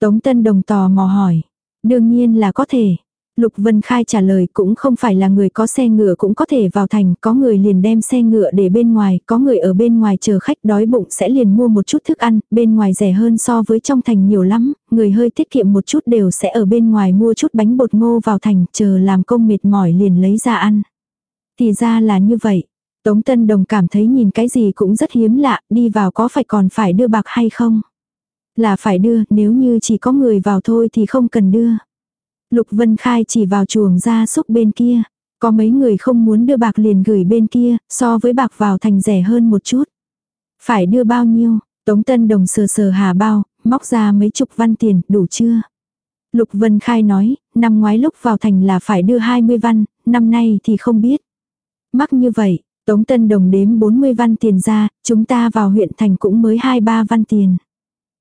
A: Tống Tân Đồng tò mò hỏi. Đương nhiên là có thể. Lục Vân Khai trả lời cũng không phải là người có xe ngựa cũng có thể vào thành, có người liền đem xe ngựa để bên ngoài, có người ở bên ngoài chờ khách đói bụng sẽ liền mua một chút thức ăn, bên ngoài rẻ hơn so với trong thành nhiều lắm, người hơi tiết kiệm một chút đều sẽ ở bên ngoài mua chút bánh bột ngô vào thành, chờ làm công mệt mỏi liền lấy ra ăn. Thì ra là như vậy. Tống Tân Đồng cảm thấy nhìn cái gì cũng rất hiếm lạ, đi vào có phải còn phải đưa bạc hay không? Là phải đưa, nếu như chỉ có người vào thôi thì không cần đưa. Lục Vân Khai chỉ vào chuồng ra súc bên kia. Có mấy người không muốn đưa bạc liền gửi bên kia, so với bạc vào thành rẻ hơn một chút. Phải đưa bao nhiêu? Tống Tân Đồng sờ sờ hà bao, móc ra mấy chục văn tiền, đủ chưa? Lục Vân Khai nói, năm ngoái lúc vào thành là phải đưa 20 văn, năm nay thì không biết. Mắc như vậy, Tống Tân Đồng đếm 40 văn tiền ra, chúng ta vào huyện thành cũng mới 2-3 văn tiền.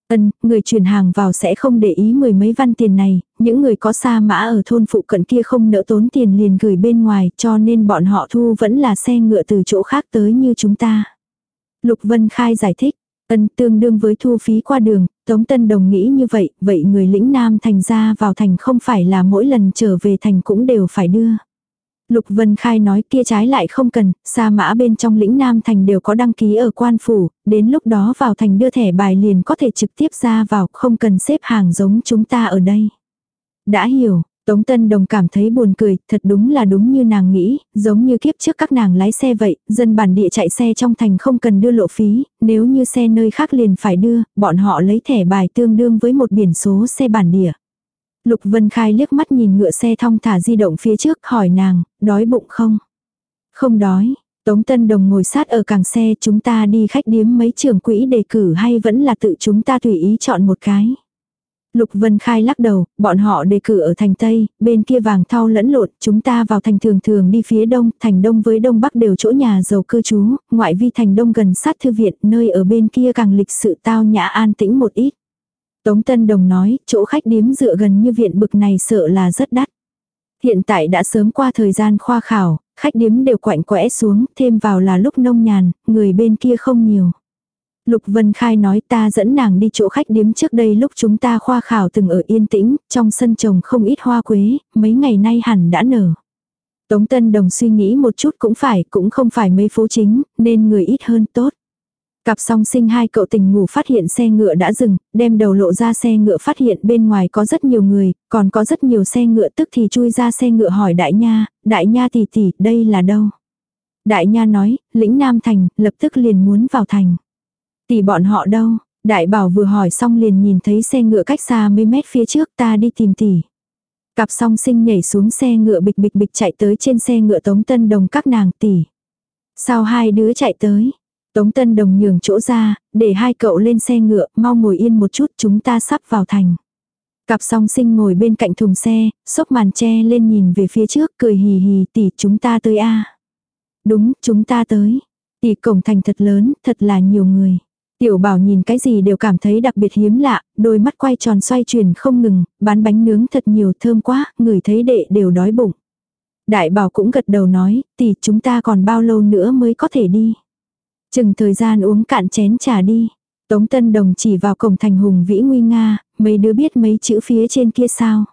A: Ân, người chuyển hàng vào sẽ không để ý mười mấy văn tiền này, những người có xa mã ở thôn phụ cận kia không nỡ tốn tiền liền gửi bên ngoài cho nên bọn họ thu vẫn là xe ngựa từ chỗ khác tới như chúng ta. Lục Vân Khai giải thích, ân tương đương với thu phí qua đường, Tống Tân Đồng nghĩ như vậy, vậy người lĩnh Nam thành ra vào thành không phải là mỗi lần trở về thành cũng đều phải đưa. Lục Vân Khai nói kia trái lại không cần, xa mã bên trong lĩnh Nam Thành đều có đăng ký ở quan phủ, đến lúc đó vào thành đưa thẻ bài liền có thể trực tiếp ra vào, không cần xếp hàng giống chúng ta ở đây. Đã hiểu, Tống Tân Đồng cảm thấy buồn cười, thật đúng là đúng như nàng nghĩ, giống như kiếp trước các nàng lái xe vậy, dân bản địa chạy xe trong thành không cần đưa lộ phí, nếu như xe nơi khác liền phải đưa, bọn họ lấy thẻ bài tương đương với một biển số xe bản địa. Lục Vân Khai liếc mắt nhìn ngựa xe thong thả di động phía trước hỏi nàng, đói bụng không? Không đói, Tống Tân Đồng ngồi sát ở càng xe chúng ta đi khách điếm mấy trường quỹ đề cử hay vẫn là tự chúng ta tùy ý chọn một cái. Lục Vân Khai lắc đầu, bọn họ đề cử ở thành Tây, bên kia vàng thau lẫn lộn, chúng ta vào thành thường thường đi phía đông, thành đông với đông bắc đều chỗ nhà giàu cư trú, ngoại vi thành đông gần sát thư viện, nơi ở bên kia càng lịch sự tao nhã an tĩnh một ít. Tống Tân Đồng nói, chỗ khách điếm dựa gần như viện bực này sợ là rất đắt. Hiện tại đã sớm qua thời gian khoa khảo, khách điếm đều quạnh quẽ xuống, thêm vào là lúc nông nhàn, người bên kia không nhiều. Lục Vân Khai nói ta dẫn nàng đi chỗ khách điếm trước đây lúc chúng ta khoa khảo từng ở yên tĩnh, trong sân trồng không ít hoa quế, mấy ngày nay hẳn đã nở. Tống Tân Đồng suy nghĩ một chút cũng phải, cũng không phải mấy phố chính, nên người ít hơn tốt. Cặp song sinh hai cậu tình ngủ phát hiện xe ngựa đã dừng, đem đầu lộ ra xe ngựa phát hiện bên ngoài có rất nhiều người, còn có rất nhiều xe ngựa tức thì chui ra xe ngựa hỏi đại nha, đại nha tỷ tỷ, đây là đâu? Đại nha nói, lĩnh Nam Thành, lập tức liền muốn vào thành. Tỷ bọn họ đâu? Đại bảo vừa hỏi xong liền nhìn thấy xe ngựa cách xa mấy mét phía trước ta đi tìm tỷ. Cặp song sinh nhảy xuống xe ngựa bịch bịch bịch chạy tới trên xe ngựa tống tân đồng các nàng tỷ. Sao hai đứa chạy tới? Tống Tân Đồng nhường chỗ ra, để hai cậu lên xe ngựa, mau ngồi yên một chút chúng ta sắp vào thành. Cặp song sinh ngồi bên cạnh thùng xe, xốc màn che lên nhìn về phía trước cười hì hì tỷ chúng ta tới a Đúng, chúng ta tới. Tỷ cổng thành thật lớn, thật là nhiều người. Tiểu bảo nhìn cái gì đều cảm thấy đặc biệt hiếm lạ, đôi mắt quay tròn xoay chuyển không ngừng, bán bánh nướng thật nhiều thơm quá, người thấy đệ đều đói bụng. Đại bảo cũng gật đầu nói, tỷ chúng ta còn bao lâu nữa mới có thể đi. Chừng thời gian uống cạn chén trà đi. Tống Tân Đồng chỉ vào cổng thành hùng vĩ nguy nga, mấy đứa biết mấy chữ phía trên kia sao.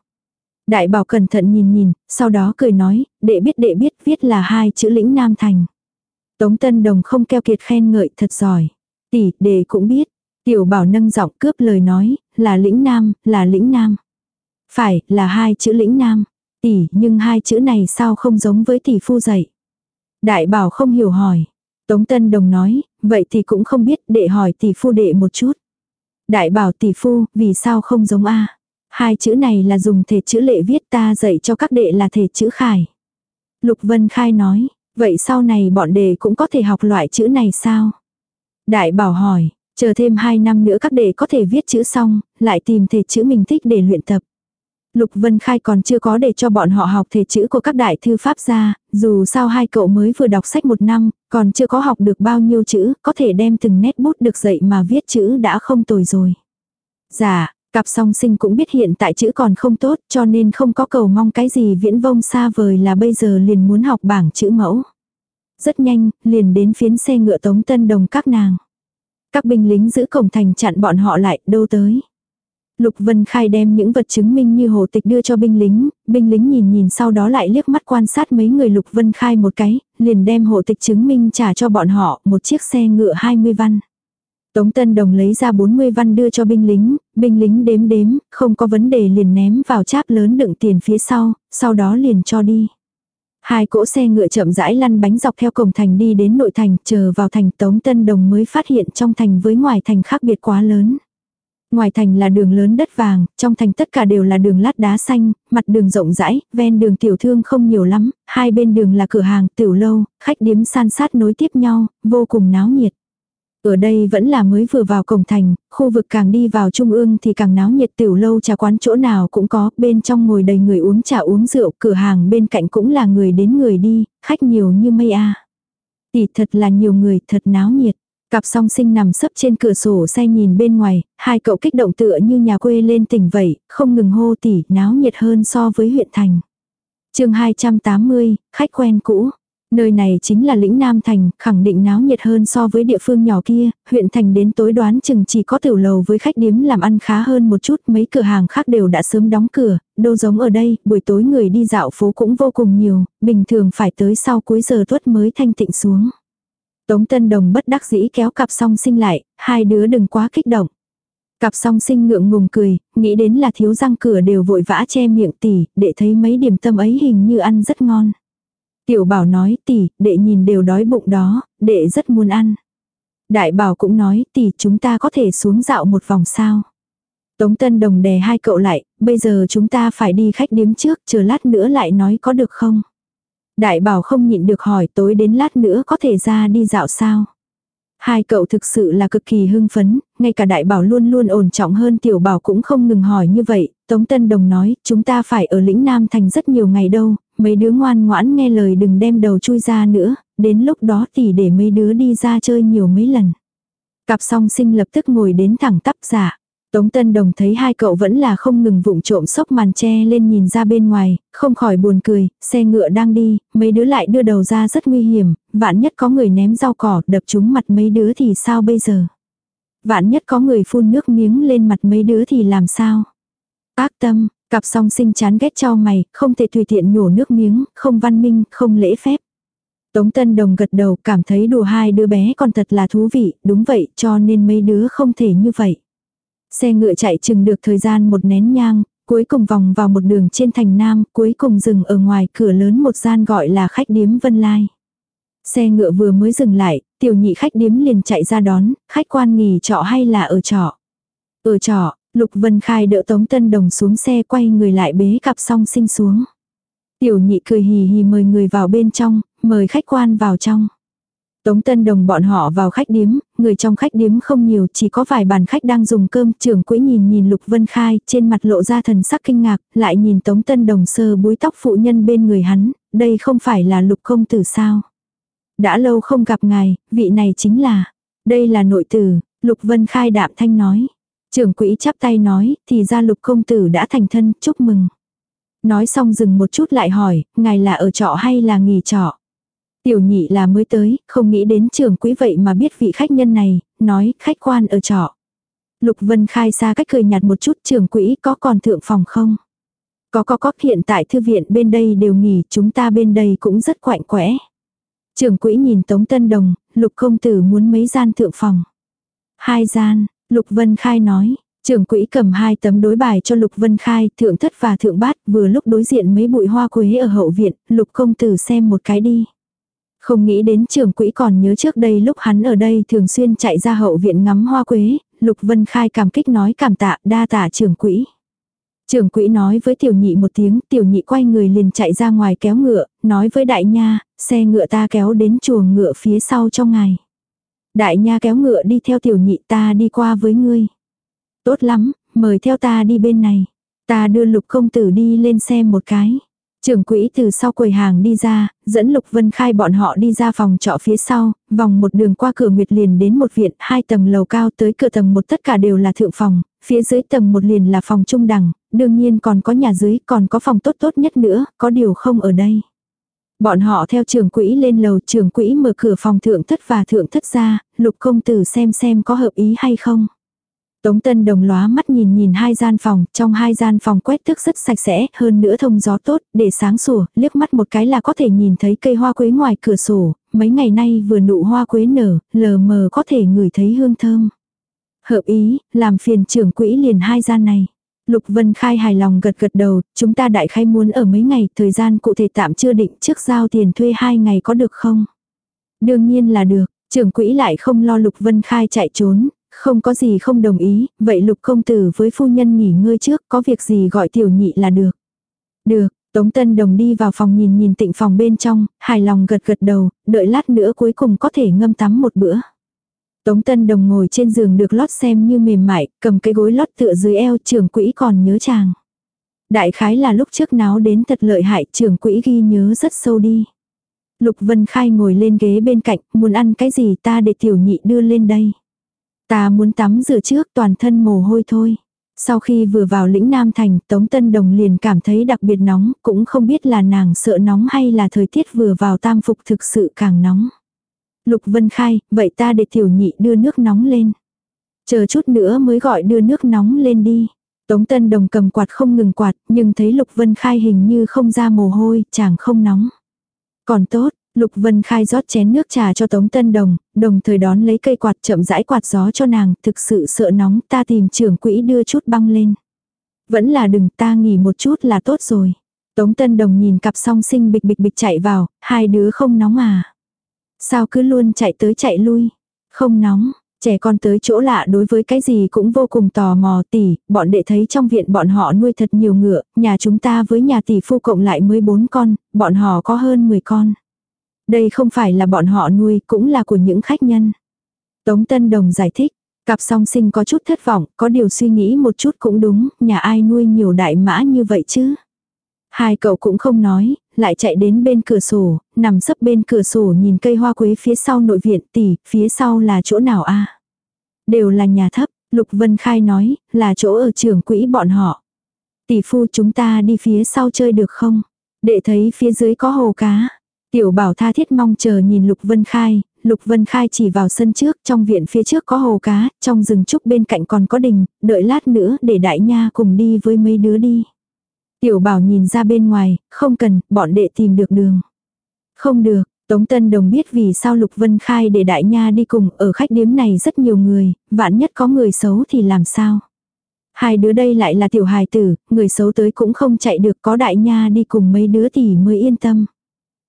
A: Đại bảo cẩn thận nhìn nhìn, sau đó cười nói, đệ biết đệ biết viết là hai chữ lĩnh Nam Thành. Tống Tân Đồng không keo kiệt khen ngợi thật giỏi. Tỷ, đệ cũng biết. Tiểu bảo nâng giọng cướp lời nói, là lĩnh Nam, là lĩnh Nam. Phải, là hai chữ lĩnh Nam. Tỷ, nhưng hai chữ này sao không giống với tỷ phu dạy. Đại bảo không hiểu hỏi. Tống Tân Đồng nói, vậy thì cũng không biết đệ hỏi tỷ phu đệ một chút. Đại bảo tỷ phu, vì sao không giống A? Hai chữ này là dùng thể chữ lệ viết ta dạy cho các đệ là thể chữ khải. Lục Vân Khai nói, vậy sau này bọn đệ cũng có thể học loại chữ này sao? Đại bảo hỏi, chờ thêm hai năm nữa các đệ có thể viết chữ xong, lại tìm thể chữ mình thích để luyện tập. Lục Vân Khai còn chưa có để cho bọn họ học thể chữ của các đại thư pháp gia dù sao hai cậu mới vừa đọc sách một năm, còn chưa có học được bao nhiêu chữ, có thể đem từng nét bút được dạy mà viết chữ đã không tồi rồi. Dạ, cặp song sinh cũng biết hiện tại chữ còn không tốt cho nên không có cầu mong cái gì viễn vông xa vời là bây giờ liền muốn học bảng chữ mẫu. Rất nhanh, liền đến phiến xe ngựa tống tân đồng các nàng. Các binh lính giữ cổng thành chặn bọn họ lại, đâu tới. Lục Vân Khai đem những vật chứng minh như hồ tịch đưa cho binh lính, binh lính nhìn nhìn sau đó lại liếc mắt quan sát mấy người Lục Vân Khai một cái, liền đem hồ tịch chứng minh trả cho bọn họ một chiếc xe ngựa 20 văn. Tống Tân Đồng lấy ra 40 văn đưa cho binh lính, binh lính đếm đếm, không có vấn đề liền ném vào cháp lớn đựng tiền phía sau, sau đó liền cho đi. Hai cỗ xe ngựa chậm rãi lăn bánh dọc theo cổng thành đi đến nội thành, chờ vào thành Tống Tân Đồng mới phát hiện trong thành với ngoài thành khác biệt quá lớn. Ngoài thành là đường lớn đất vàng, trong thành tất cả đều là đường lát đá xanh, mặt đường rộng rãi, ven đường tiểu thương không nhiều lắm, hai bên đường là cửa hàng, tiểu lâu, khách điếm san sát nối tiếp nhau, vô cùng náo nhiệt. Ở đây vẫn là mới vừa vào cổng thành, khu vực càng đi vào trung ương thì càng náo nhiệt tiểu lâu trà quán chỗ nào cũng có, bên trong ngồi đầy người uống trà uống rượu, cửa hàng bên cạnh cũng là người đến người đi, khách nhiều như mây a. Tỷ thật là nhiều người, thật náo nhiệt. Cặp song sinh nằm sấp trên cửa sổ xe nhìn bên ngoài, hai cậu kích động tựa như nhà quê lên tỉnh vậy, không ngừng hô tỉ, náo nhiệt hơn so với huyện thành. chương 280, khách quen cũ. Nơi này chính là lĩnh Nam Thành, khẳng định náo nhiệt hơn so với địa phương nhỏ kia, huyện thành đến tối đoán chừng chỉ có tiểu lầu với khách điếm làm ăn khá hơn một chút, mấy cửa hàng khác đều đã sớm đóng cửa, đâu giống ở đây, buổi tối người đi dạo phố cũng vô cùng nhiều, bình thường phải tới sau cuối giờ tuất mới thanh tịnh xuống. Tống Tân Đồng bất đắc dĩ kéo cặp song sinh lại, hai đứa đừng quá kích động. Cặp song sinh ngượng ngùng cười, nghĩ đến là thiếu răng cửa đều vội vã che miệng tỷ, để thấy mấy điểm tâm ấy hình như ăn rất ngon. Tiểu bảo nói tỷ, đệ nhìn đều đói bụng đó, đệ rất muốn ăn. Đại bảo cũng nói tỷ chúng ta có thể xuống dạo một vòng sao. Tống Tân Đồng đè hai cậu lại, bây giờ chúng ta phải đi khách điếm trước, chờ lát nữa lại nói có được không. Đại bảo không nhịn được hỏi tối đến lát nữa có thể ra đi dạo sao. Hai cậu thực sự là cực kỳ hưng phấn, ngay cả đại bảo luôn luôn ổn trọng hơn tiểu bảo cũng không ngừng hỏi như vậy. Tống Tân Đồng nói, chúng ta phải ở lĩnh Nam Thành rất nhiều ngày đâu, mấy đứa ngoan ngoãn nghe lời đừng đem đầu chui ra nữa, đến lúc đó thì để mấy đứa đi ra chơi nhiều mấy lần. Cặp song sinh lập tức ngồi đến thẳng tắp giả. Tống Tân Đồng thấy hai cậu vẫn là không ngừng vụng trộm sốc màn che lên nhìn ra bên ngoài, không khỏi buồn cười, xe ngựa đang đi, mấy đứa lại đưa đầu ra rất nguy hiểm, vạn nhất có người ném rau cỏ đập trúng mặt mấy đứa thì sao bây giờ? Vạn nhất có người phun nước miếng lên mặt mấy đứa thì làm sao? Ác tâm, cặp song sinh chán ghét cho mày, không thể tùy tiện nhổ nước miếng, không văn minh, không lễ phép. Tống Tân Đồng gật đầu cảm thấy đùa hai đứa bé còn thật là thú vị, đúng vậy cho nên mấy đứa không thể như vậy. Xe ngựa chạy chừng được thời gian một nén nhang, cuối cùng vòng vào một đường trên thành Nam, cuối cùng dừng ở ngoài cửa lớn một gian gọi là khách điếm Vân Lai. Xe ngựa vừa mới dừng lại, tiểu nhị khách điếm liền chạy ra đón, khách quan nghỉ trọ hay là ở trọ. Ở trọ, Lục Vân Khai đỡ Tống Tân Đồng xuống xe quay người lại bế cặp song sinh xuống. Tiểu nhị cười hì hì mời người vào bên trong, mời khách quan vào trong. Tống Tân Đồng bọn họ vào khách điếm, người trong khách điếm không nhiều, chỉ có vài bàn khách đang dùng cơm, trưởng quỹ nhìn nhìn Lục Vân Khai, trên mặt lộ ra thần sắc kinh ngạc, lại nhìn Tống Tân Đồng sơ búi tóc phụ nhân bên người hắn, đây không phải là Lục công tử sao? Đã lâu không gặp ngài, vị này chính là, đây là nội tử, Lục Vân Khai đạm thanh nói. Trưởng quỹ chắp tay nói, thì ra Lục công tử đã thành thân, chúc mừng. Nói xong dừng một chút lại hỏi, ngài là ở trọ hay là nghỉ trọ? Tiểu nhị là mới tới, không nghĩ đến trưởng quỹ vậy mà biết vị khách nhân này, nói khách quan ở trọ. Lục Vân khai xa cách cười nhạt một chút trưởng quỹ có còn thượng phòng không? Có có có hiện tại thư viện bên đây đều nghỉ chúng ta bên đây cũng rất quạnh quẽ. Trưởng quỹ nhìn Tống Tân Đồng, Lục công tử muốn mấy gian thượng phòng. Hai gian, Lục Vân khai nói, Trưởng quỹ cầm hai tấm đối bài cho Lục Vân Khai, thượng thất và thượng bát, vừa lúc đối diện mấy bụi hoa quế ở hậu viện, Lục công tử xem một cái đi. Không nghĩ đến trưởng quỹ còn nhớ trước đây lúc hắn ở đây thường xuyên chạy ra hậu viện ngắm hoa quế, Lục Vân Khai cảm kích nói cảm tạ, đa tạ trưởng quỹ. Trưởng quỹ nói với tiểu nhị một tiếng, tiểu nhị quay người liền chạy ra ngoài kéo ngựa, nói với đại nha, xe ngựa ta kéo đến chuồng ngựa phía sau trong ngày. Đại nha kéo ngựa đi theo tiểu nhị ta đi qua với ngươi. Tốt lắm, mời theo ta đi bên này. Ta đưa lục công tử đi lên xe một cái. Trưởng quỹ từ sau quầy hàng đi ra, dẫn Lục Vân Khai bọn họ đi ra phòng trọ phía sau, vòng một đường qua cửa nguyệt liền đến một viện, hai tầng lầu cao tới cửa tầng một tất cả đều là thượng phòng, phía dưới tầng một liền là phòng trung đẳng, đương nhiên còn có nhà dưới, còn có phòng tốt tốt nhất nữa, có điều không ở đây. Bọn họ theo trưởng quỹ lên lầu, trưởng quỹ mở cửa phòng thượng thất và thượng thất ra, lục công tử xem xem có hợp ý hay không. Tống Tân Đồng lóa mắt nhìn nhìn hai gian phòng, trong hai gian phòng quét thức rất sạch sẽ, hơn nữa thông gió tốt, để sáng sủa, liếc mắt một cái là có thể nhìn thấy cây hoa quế ngoài cửa sổ, mấy ngày nay vừa nụ hoa quế nở, lờ mờ có thể ngửi thấy hương thơm. Hợp ý, làm phiền trưởng quỹ liền hai gian này. Lục Vân Khai hài lòng gật gật đầu, chúng ta đại khai muốn ở mấy ngày, thời gian cụ thể tạm chưa định trước giao tiền thuê hai ngày có được không? Đương nhiên là được, trưởng quỹ lại không lo Lục Vân Khai chạy trốn, không có gì không đồng ý, vậy lục công tử với phu nhân nghỉ ngơi trước, có việc gì gọi tiểu nhị là được. Được, Tống Tân Đồng đi vào phòng nhìn nhìn tịnh phòng bên trong, hài lòng gật gật đầu, đợi lát nữa cuối cùng có thể ngâm tắm một bữa. Tống Tân Đồng ngồi trên giường được lót xem như mềm mại, cầm cái gối lót tựa dưới eo trường quỹ còn nhớ chàng. Đại khái là lúc trước náo đến thật lợi hại trường quỹ ghi nhớ rất sâu đi. Lục Vân Khai ngồi lên ghế bên cạnh, muốn ăn cái gì ta để tiểu nhị đưa lên đây. Ta muốn tắm rửa trước toàn thân mồ hôi thôi. Sau khi vừa vào lĩnh Nam Thành, Tống Tân Đồng liền cảm thấy đặc biệt nóng, cũng không biết là nàng sợ nóng hay là thời tiết vừa vào tam phục thực sự càng nóng. Lục Vân Khai, vậy ta để tiểu nhị đưa nước nóng lên. Chờ chút nữa mới gọi đưa nước nóng lên đi. Tống Tân Đồng cầm quạt không ngừng quạt, nhưng thấy Lục Vân Khai hình như không ra mồ hôi, chàng không nóng. Còn tốt, Lục Vân Khai rót chén nước trà cho Tống Tân Đồng, đồng thời đón lấy cây quạt chậm rãi quạt gió cho nàng, thực sự sợ nóng, ta tìm trưởng quỹ đưa chút băng lên. Vẫn là đừng ta nghỉ một chút là tốt rồi. Tống Tân Đồng nhìn cặp song sinh bịch bịch bịch chạy vào, hai đứa không nóng à. Sao cứ luôn chạy tới chạy lui. Không nóng, trẻ con tới chỗ lạ đối với cái gì cũng vô cùng tò mò tỷ, bọn đệ thấy trong viện bọn họ nuôi thật nhiều ngựa, nhà chúng ta với nhà tỷ phu cộng lại mới bốn con, bọn họ có hơn 10 con. Đây không phải là bọn họ nuôi, cũng là của những khách nhân. Tống Tân Đồng giải thích, cặp song sinh có chút thất vọng, có điều suy nghĩ một chút cũng đúng, nhà ai nuôi nhiều đại mã như vậy chứ. Hai cậu cũng không nói, lại chạy đến bên cửa sổ, nằm sấp bên cửa sổ nhìn cây hoa quế phía sau nội viện tỷ, phía sau là chỗ nào a Đều là nhà thấp, Lục Vân Khai nói, là chỗ ở trường quỹ bọn họ. Tỷ phu chúng ta đi phía sau chơi được không? để thấy phía dưới có hồ cá. Tiểu bảo tha thiết mong chờ nhìn Lục Vân Khai, Lục Vân Khai chỉ vào sân trước, trong viện phía trước có hồ cá, trong rừng trúc bên cạnh còn có đình, đợi lát nữa để đại nha cùng đi với mấy đứa đi. Tiểu bảo nhìn ra bên ngoài, không cần, bọn đệ tìm được đường. Không được, Tống Tân Đồng biết vì sao Lục Vân Khai để đại nha đi cùng, ở khách điếm này rất nhiều người, vạn nhất có người xấu thì làm sao. Hai đứa đây lại là tiểu hài tử, người xấu tới cũng không chạy được có đại nha đi cùng mấy đứa thì mới yên tâm.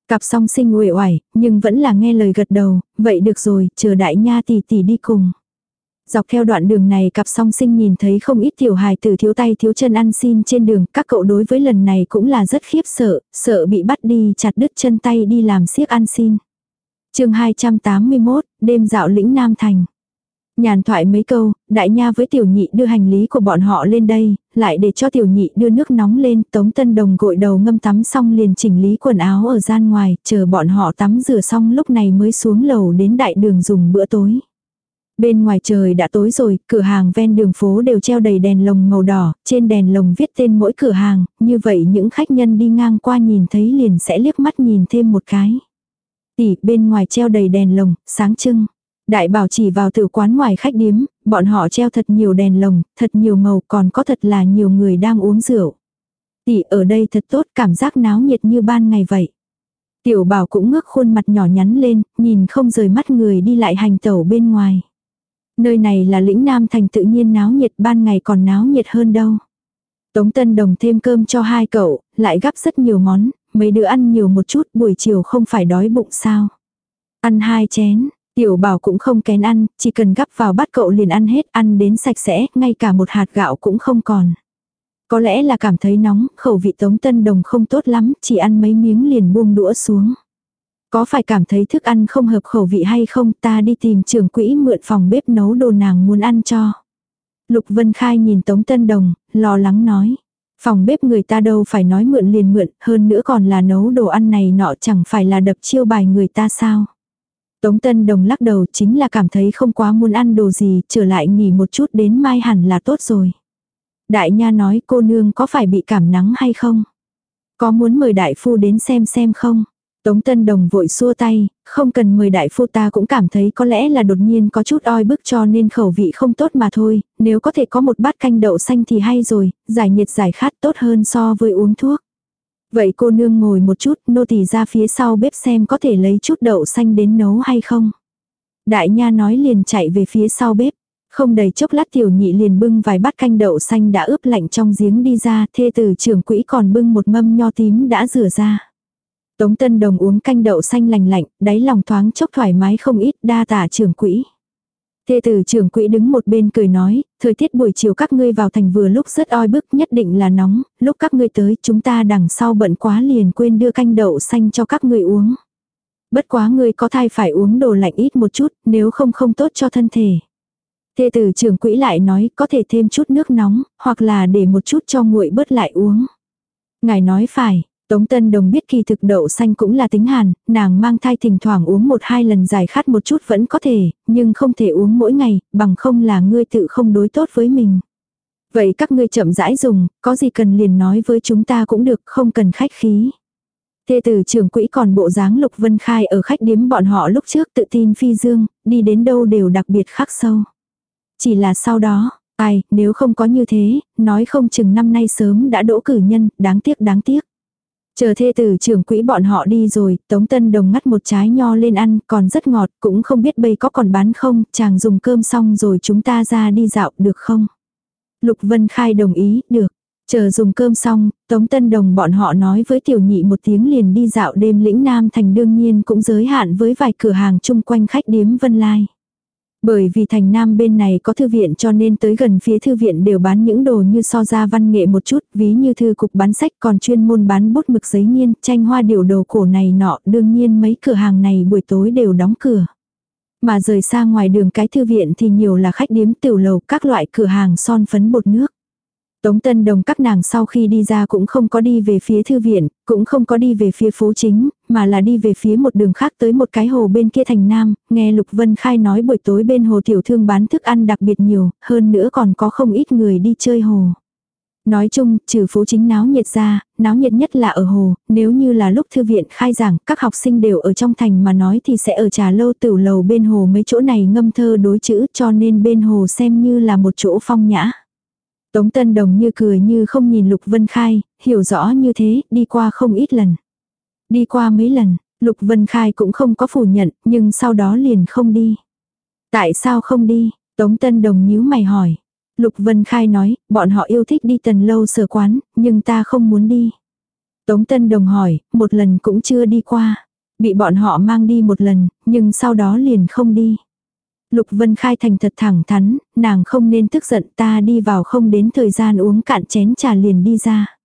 A: Cặp song sinh uể oải, nhưng vẫn là nghe lời gật đầu, vậy được rồi, chờ đại nha tỷ tỷ đi cùng. Dọc theo đoạn đường này cặp song sinh nhìn thấy không ít tiểu hài tử thiếu tay thiếu chân ăn xin trên đường, các cậu đối với lần này cũng là rất khiếp sợ, sợ bị bắt đi chặt đứt chân tay đi làm siếc ăn xin. chương 281, đêm dạo lĩnh Nam Thành. Nhàn thoại mấy câu, đại nha với tiểu nhị đưa hành lý của bọn họ lên đây, lại để cho tiểu nhị đưa nước nóng lên, tống tân đồng gội đầu ngâm tắm xong liền chỉnh lý quần áo ở gian ngoài, chờ bọn họ tắm rửa xong lúc này mới xuống lầu đến đại đường dùng bữa tối. Bên ngoài trời đã tối rồi, cửa hàng ven đường phố đều treo đầy đèn lồng màu đỏ, trên đèn lồng viết tên mỗi cửa hàng, như vậy những khách nhân đi ngang qua nhìn thấy liền sẽ liếc mắt nhìn thêm một cái. Tỷ, bên ngoài treo đầy đèn lồng, sáng trưng. Đại bảo chỉ vào tử quán ngoài khách điếm, bọn họ treo thật nhiều đèn lồng, thật nhiều màu còn có thật là nhiều người đang uống rượu. Tỷ ở đây thật tốt cảm giác náo nhiệt như ban ngày vậy. Tiểu bảo cũng ngước khuôn mặt nhỏ nhắn lên, nhìn không rời mắt người đi lại hành tẩu bên ngoài. Nơi này là lĩnh Nam Thành tự nhiên náo nhiệt ban ngày còn náo nhiệt hơn đâu. Tống Tân Đồng thêm cơm cho hai cậu, lại gắp rất nhiều món, mấy đứa ăn nhiều một chút buổi chiều không phải đói bụng sao. Ăn hai chén, tiểu bảo cũng không kén ăn, chỉ cần gắp vào bát cậu liền ăn hết, ăn đến sạch sẽ, ngay cả một hạt gạo cũng không còn. Có lẽ là cảm thấy nóng, khẩu vị Tống Tân Đồng không tốt lắm, chỉ ăn mấy miếng liền buông đũa xuống. Có phải cảm thấy thức ăn không hợp khẩu vị hay không ta đi tìm trưởng quỹ mượn phòng bếp nấu đồ nàng muốn ăn cho. Lục Vân Khai nhìn Tống Tân Đồng, lo lắng nói. Phòng bếp người ta đâu phải nói mượn liền mượn, hơn nữa còn là nấu đồ ăn này nọ chẳng phải là đập chiêu bài người ta sao. Tống Tân Đồng lắc đầu chính là cảm thấy không quá muốn ăn đồ gì, trở lại nghỉ một chút đến mai hẳn là tốt rồi. Đại nha nói cô nương có phải bị cảm nắng hay không? Có muốn mời đại phu đến xem xem không? Tống Tân Đồng vội xua tay, không cần mời đại phu ta cũng cảm thấy có lẽ là đột nhiên có chút oi bức cho nên khẩu vị không tốt mà thôi, nếu có thể có một bát canh đậu xanh thì hay rồi, giải nhiệt giải khát tốt hơn so với uống thuốc. Vậy cô nương ngồi một chút, nô tỳ ra phía sau bếp xem có thể lấy chút đậu xanh đến nấu hay không. Đại nha nói liền chạy về phía sau bếp. Không đầy chốc lát tiểu nhị liền bưng vài bát canh đậu xanh đã ướp lạnh trong giếng đi ra, thê tử trưởng quỹ còn bưng một mâm nho tím đã rửa ra. Tống Tân Đồng uống canh đậu xanh lành lạnh, đáy lòng thoáng chốc thoải mái không ít đa tả trưởng quỹ. Thê tử trưởng quỹ đứng một bên cười nói, thời tiết buổi chiều các ngươi vào thành vừa lúc rất oi bức nhất định là nóng, lúc các ngươi tới chúng ta đằng sau bận quá liền quên đưa canh đậu xanh cho các ngươi uống. Bất quá ngươi có thai phải uống đồ lạnh ít một chút, nếu không không tốt cho thân thể. Thê tử trưởng quỹ lại nói có thể thêm chút nước nóng, hoặc là để một chút cho nguội bớt lại uống. Ngài nói phải, Tống Tân Đồng biết kỳ thực đậu xanh cũng là tính hàn, nàng mang thai thỉnh thoảng uống một hai lần giải khát một chút vẫn có thể, nhưng không thể uống mỗi ngày, bằng không là ngươi tự không đối tốt với mình. Vậy các ngươi chậm rãi dùng, có gì cần liền nói với chúng ta cũng được, không cần khách khí. Thê tử trưởng quỹ còn bộ dáng Lục Vân Khai ở khách điếm bọn họ lúc trước tự tin phi dương, đi đến đâu đều đặc biệt khắc sâu. Chỉ là sau đó, ai, nếu không có như thế, nói không chừng năm nay sớm đã đỗ cử nhân, đáng tiếc đáng tiếc. Chờ thê tử trưởng quỹ bọn họ đi rồi, Tống Tân Đồng ngắt một trái nho lên ăn, còn rất ngọt, cũng không biết bây có còn bán không, chàng dùng cơm xong rồi chúng ta ra đi dạo, được không? Lục Vân Khai đồng ý, được. Chờ dùng cơm xong, Tống Tân Đồng bọn họ nói với tiểu nhị một tiếng liền đi dạo đêm lĩnh Nam Thành đương nhiên cũng giới hạn với vài cửa hàng chung quanh khách điếm Vân Lai. Bởi vì thành nam bên này có thư viện cho nên tới gần phía thư viện đều bán những đồ như so ra văn nghệ một chút, ví như thư cục bán sách còn chuyên môn bán bút mực giấy nhiên, tranh hoa điều đồ cổ này nọ, đương nhiên mấy cửa hàng này buổi tối đều đóng cửa. Mà rời xa ngoài đường cái thư viện thì nhiều là khách điếm tiểu lầu, các loại cửa hàng son phấn bột nước. Tống Tân Đồng các nàng sau khi đi ra cũng không có đi về phía thư viện, cũng không có đi về phía phố chính, mà là đi về phía một đường khác tới một cái hồ bên kia thành Nam, nghe Lục Vân Khai nói buổi tối bên hồ tiểu thương bán thức ăn đặc biệt nhiều, hơn nữa còn có không ít người đi chơi hồ. Nói chung, trừ phố chính náo nhiệt ra, náo nhiệt nhất là ở hồ, nếu như là lúc thư viện khai giảng, các học sinh đều ở trong thành mà nói thì sẽ ở trà lâu tửu lầu bên hồ mấy chỗ này ngâm thơ đối chữ cho nên bên hồ xem như là một chỗ phong nhã. Tống Tân Đồng như cười như không nhìn Lục Vân Khai, hiểu rõ như thế, đi qua không ít lần. Đi qua mấy lần, Lục Vân Khai cũng không có phủ nhận, nhưng sau đó liền không đi. Tại sao không đi? Tống Tân Đồng nhíu mày hỏi. Lục Vân Khai nói, bọn họ yêu thích đi tần lâu sở quán, nhưng ta không muốn đi. Tống Tân Đồng hỏi, một lần cũng chưa đi qua. Bị bọn họ mang đi một lần, nhưng sau đó liền không đi. Lục Vân Khai thành thật thẳng thắn, nàng không nên tức giận ta đi vào không đến thời gian uống cạn chén trà liền đi ra.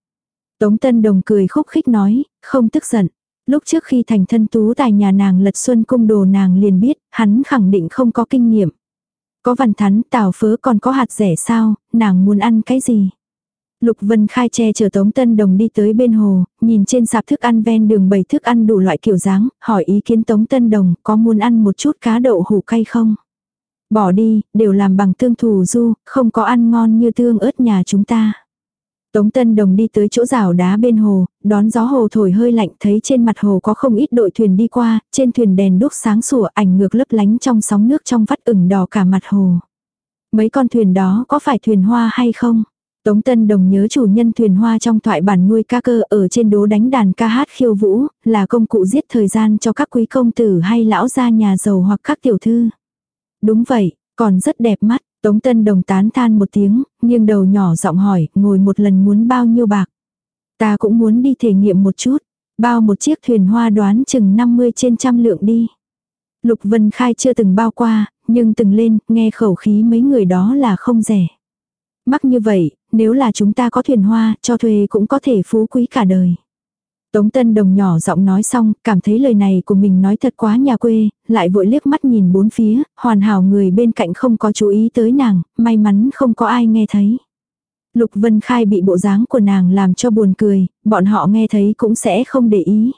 A: Tống Tân Đồng cười khúc khích nói, không tức giận. Lúc trước khi thành thân tú tài nhà nàng lật xuân cung đồ nàng liền biết, hắn khẳng định không có kinh nghiệm. Có văn thắn, tảo phớ còn có hạt rẻ sao, nàng muốn ăn cái gì? Lục Vân Khai che chở Tống Tân Đồng đi tới bên hồ, nhìn trên sạp thức ăn ven đường bày thức ăn đủ loại kiểu dáng, hỏi ý kiến Tống Tân Đồng có muốn ăn một chút cá đậu hủ cay không? Bỏ đi, đều làm bằng tương thủ du, không có ăn ngon như tương ớt nhà chúng ta. Tống Tân Đồng đi tới chỗ rào đá bên hồ, đón gió hồ thổi hơi lạnh thấy trên mặt hồ có không ít đội thuyền đi qua, trên thuyền đèn đúc sáng sủa ảnh ngược lấp lánh trong sóng nước trong vắt ửng đỏ cả mặt hồ. Mấy con thuyền đó có phải thuyền hoa hay không? Tống Tân Đồng nhớ chủ nhân thuyền hoa trong thoại bản nuôi ca cơ ở trên đố đánh đàn ca hát khiêu vũ, là công cụ giết thời gian cho các quý công tử hay lão gia nhà giàu hoặc các tiểu thư. Đúng vậy, còn rất đẹp mắt, Tống Tân Đồng tán than một tiếng, nghiêng đầu nhỏ giọng hỏi, ngồi một lần muốn bao nhiêu bạc. Ta cũng muốn đi thể nghiệm một chút, bao một chiếc thuyền hoa đoán chừng 50 trên trăm lượng đi. Lục Vân Khai chưa từng bao qua, nhưng từng lên, nghe khẩu khí mấy người đó là không rẻ. Mắc như vậy, nếu là chúng ta có thuyền hoa, cho thuê cũng có thể phú quý cả đời. Tống Tân Đồng nhỏ giọng nói xong, cảm thấy lời này của mình nói thật quá nhà quê, lại vội liếc mắt nhìn bốn phía, hoàn hảo người bên cạnh không có chú ý tới nàng, may mắn không có ai nghe thấy. Lục Vân Khai bị bộ dáng của nàng làm cho buồn cười, bọn họ nghe thấy cũng sẽ không để ý.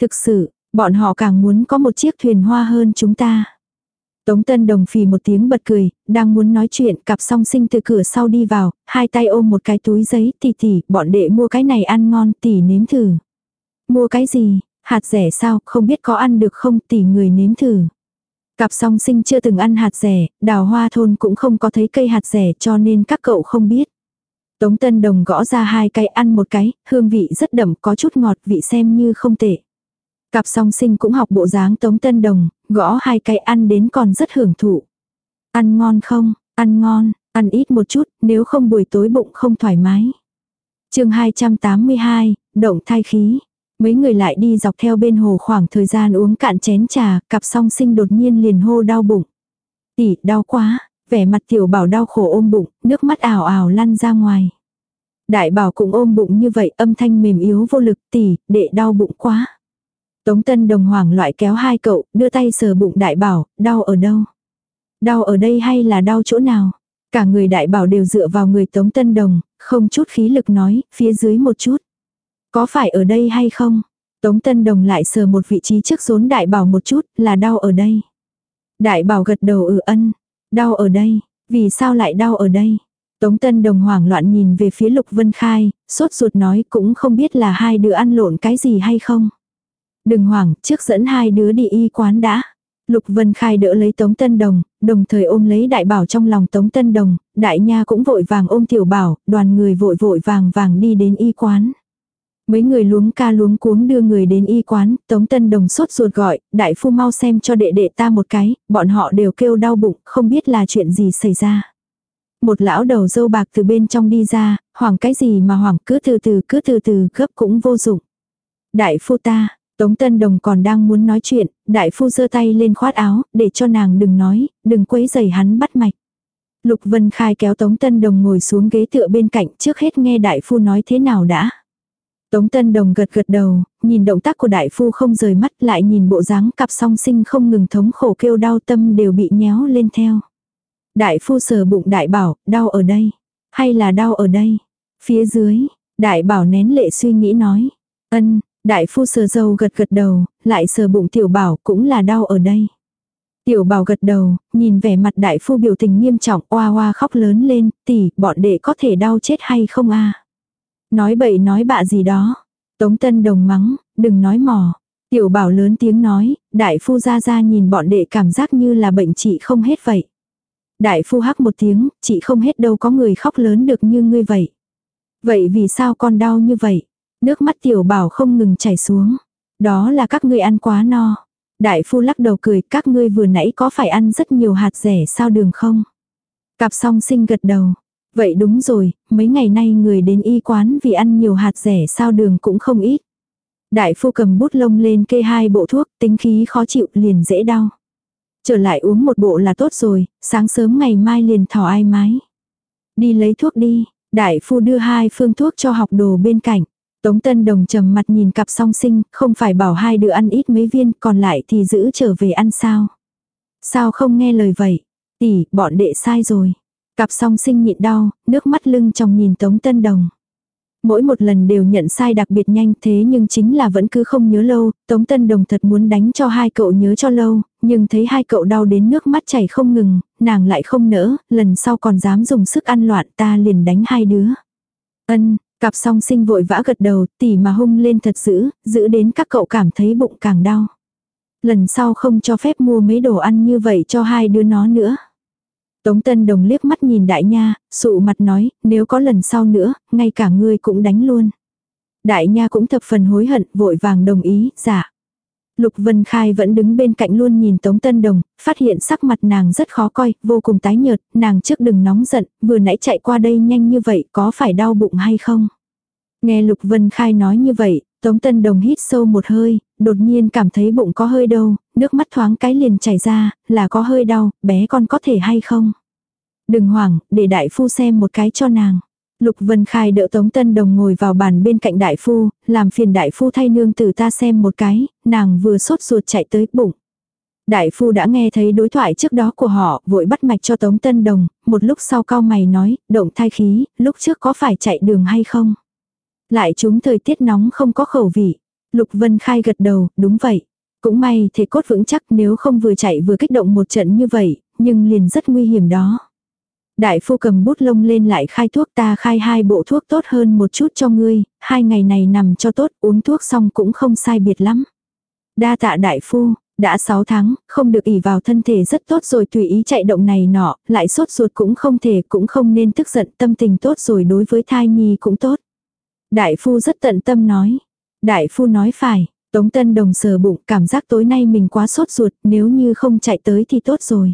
A: Thực sự, bọn họ càng muốn có một chiếc thuyền hoa hơn chúng ta. Tống Tân Đồng phì một tiếng bật cười, đang muốn nói chuyện, cặp song sinh từ cửa sau đi vào, hai tay ôm một cái túi giấy, tỷ tỷ, bọn đệ mua cái này ăn ngon, tỷ nếm thử. Mua cái gì, hạt rẻ sao, không biết có ăn được không, tỷ người nếm thử. Cặp song sinh chưa từng ăn hạt rẻ, đào hoa thôn cũng không có thấy cây hạt rẻ cho nên các cậu không biết. Tống Tân Đồng gõ ra hai cái ăn một cái, hương vị rất đậm có chút ngọt vị xem như không tệ. Cặp song sinh cũng học bộ dáng Tống Tân Đồng, gõ hai cái ăn đến còn rất hưởng thụ. Ăn ngon không, ăn ngon, ăn ít một chút, nếu không buổi tối bụng không thoải mái. chương 282, động thai khí. Mấy người lại đi dọc theo bên hồ khoảng thời gian uống cạn chén trà, cặp song sinh đột nhiên liền hô đau bụng. Tỷ, đau quá, vẻ mặt tiểu bảo đau khổ ôm bụng, nước mắt ảo ảo lăn ra ngoài. Đại bảo cũng ôm bụng như vậy âm thanh mềm yếu vô lực tỷ, đệ đau bụng quá. Tống Tân Đồng hoảng loại kéo hai cậu, đưa tay sờ bụng đại bảo, đau ở đâu? Đau ở đây hay là đau chỗ nào? Cả người đại bảo đều dựa vào người Tống Tân Đồng, không chút khí lực nói, phía dưới một chút. Có phải ở đây hay không? Tống Tân Đồng lại sờ một vị trí trước rốn đại bảo một chút, là đau ở đây. Đại bảo gật đầu ừ ân. Đau ở đây, vì sao lại đau ở đây? Tống Tân Đồng hoảng loạn nhìn về phía Lục Vân Khai, sốt ruột nói cũng không biết là hai đứa ăn lộn cái gì hay không. Đừng hoảng, trước dẫn hai đứa đi y quán đã. Lục Vân Khai đỡ lấy Tống Tân Đồng, đồng thời ôm lấy đại bảo trong lòng Tống Tân Đồng, đại nha cũng vội vàng ôm tiểu bảo, đoàn người vội vội vàng vàng đi đến y quán. Mấy người luống ca luống cuống đưa người đến y quán, Tống Tân Đồng sốt ruột gọi, đại phu mau xem cho đệ đệ ta một cái, bọn họ đều kêu đau bụng, không biết là chuyện gì xảy ra. Một lão đầu dâu bạc từ bên trong đi ra, hoảng cái gì mà hoảng cứ từ từ cứ từ từ gấp cũng vô dụng. Đại phu ta, Tống Tân Đồng còn đang muốn nói chuyện, đại phu giơ tay lên khoát áo, để cho nàng đừng nói, đừng quấy giày hắn bắt mạch. Lục Vân Khai kéo Tống Tân Đồng ngồi xuống ghế tựa bên cạnh trước hết nghe đại phu nói thế nào đã. Tống Tân Đồng gật gật đầu, nhìn động tác của đại phu không rời mắt lại nhìn bộ dáng cặp song sinh không ngừng thống khổ kêu đau tâm đều bị nhéo lên theo. Đại phu sờ bụng đại bảo, đau ở đây. Hay là đau ở đây? Phía dưới, đại bảo nén lệ suy nghĩ nói. Ân, đại phu sờ dâu gật gật đầu, lại sờ bụng tiểu bảo cũng là đau ở đây. Tiểu bảo gật đầu, nhìn vẻ mặt đại phu biểu tình nghiêm trọng oa oa khóc lớn lên, tỷ, bọn đệ có thể đau chết hay không a Nói bậy nói bạ gì đó. Tống Tân Đồng mắng, đừng nói mò. Tiểu bảo lớn tiếng nói, đại phu ra ra nhìn bọn đệ cảm giác như là bệnh trị không hết vậy. Đại phu hắc một tiếng, chị không hết đâu có người khóc lớn được như ngươi vậy. Vậy vì sao con đau như vậy? Nước mắt tiểu bảo không ngừng chảy xuống. Đó là các ngươi ăn quá no. Đại phu lắc đầu cười, các ngươi vừa nãy có phải ăn rất nhiều hạt rẻ sao đường không? Cặp song sinh gật đầu, Vậy đúng rồi, mấy ngày nay người đến y quán vì ăn nhiều hạt rẻ sao đường cũng không ít. Đại phu cầm bút lông lên kê hai bộ thuốc, tính khí khó chịu liền dễ đau. Trở lại uống một bộ là tốt rồi, sáng sớm ngày mai liền thỏ ai mái. Đi lấy thuốc đi, đại phu đưa hai phương thuốc cho học đồ bên cạnh. Tống Tân Đồng trầm mặt nhìn cặp song sinh, không phải bảo hai đứa ăn ít mấy viên, còn lại thì giữ trở về ăn sao. Sao không nghe lời vậy? Tỷ, bọn đệ sai rồi. Cặp song sinh nhịn đau, nước mắt lưng trong nhìn Tống Tân Đồng. Mỗi một lần đều nhận sai đặc biệt nhanh thế nhưng chính là vẫn cứ không nhớ lâu, Tống Tân Đồng thật muốn đánh cho hai cậu nhớ cho lâu, nhưng thấy hai cậu đau đến nước mắt chảy không ngừng, nàng lại không nỡ, lần sau còn dám dùng sức ăn loạn ta liền đánh hai đứa. Ân, cặp song sinh vội vã gật đầu, tỉ mà hung lên thật dữ, giữ đến các cậu cảm thấy bụng càng đau. Lần sau không cho phép mua mấy đồ ăn như vậy cho hai đứa nó nữa. Tống Tân Đồng liếc mắt nhìn đại nha, sụ mặt nói, nếu có lần sau nữa, ngay cả ngươi cũng đánh luôn. Đại nha cũng thập phần hối hận, vội vàng đồng ý, dạ. Lục Vân Khai vẫn đứng bên cạnh luôn nhìn Tống Tân Đồng, phát hiện sắc mặt nàng rất khó coi, vô cùng tái nhợt, nàng trước đừng nóng giận, vừa nãy chạy qua đây nhanh như vậy có phải đau bụng hay không? Nghe Lục Vân Khai nói như vậy, Tống Tân Đồng hít sâu một hơi, đột nhiên cảm thấy bụng có hơi đau nước mắt thoáng cái liền chảy ra, là có hơi đau, bé con có thể hay không? Đừng hoảng, để đại phu xem một cái cho nàng. Lục Vân Khai đỡ Tống Tân Đồng ngồi vào bàn bên cạnh đại phu, làm phiền đại phu thay nương tử ta xem một cái, nàng vừa sốt ruột chạy tới bụng. Đại phu đã nghe thấy đối thoại trước đó của họ, vội bắt mạch cho Tống Tân Đồng, một lúc sau cao mày nói, động thai khí, lúc trước có phải chạy đường hay không? Lại chúng thời tiết nóng không có khẩu vị. Lục Vân Khai gật đầu, đúng vậy. Cũng may thể cốt vững chắc nếu không vừa chạy vừa kích động một trận như vậy, nhưng liền rất nguy hiểm đó. Đại phu cầm bút lông lên lại khai thuốc ta khai hai bộ thuốc tốt hơn một chút cho ngươi, hai ngày này nằm cho tốt uống thuốc xong cũng không sai biệt lắm. Đa tạ đại phu, đã 6 tháng, không được ỉ vào thân thể rất tốt rồi tùy ý chạy động này nọ, lại sốt ruột cũng không thể cũng không nên tức giận tâm tình tốt rồi đối với thai nhi cũng tốt. Đại phu rất tận tâm nói. Đại phu nói phải, Tống Tân Đồng sờ bụng cảm giác tối nay mình quá sốt ruột nếu như không chạy tới thì tốt rồi.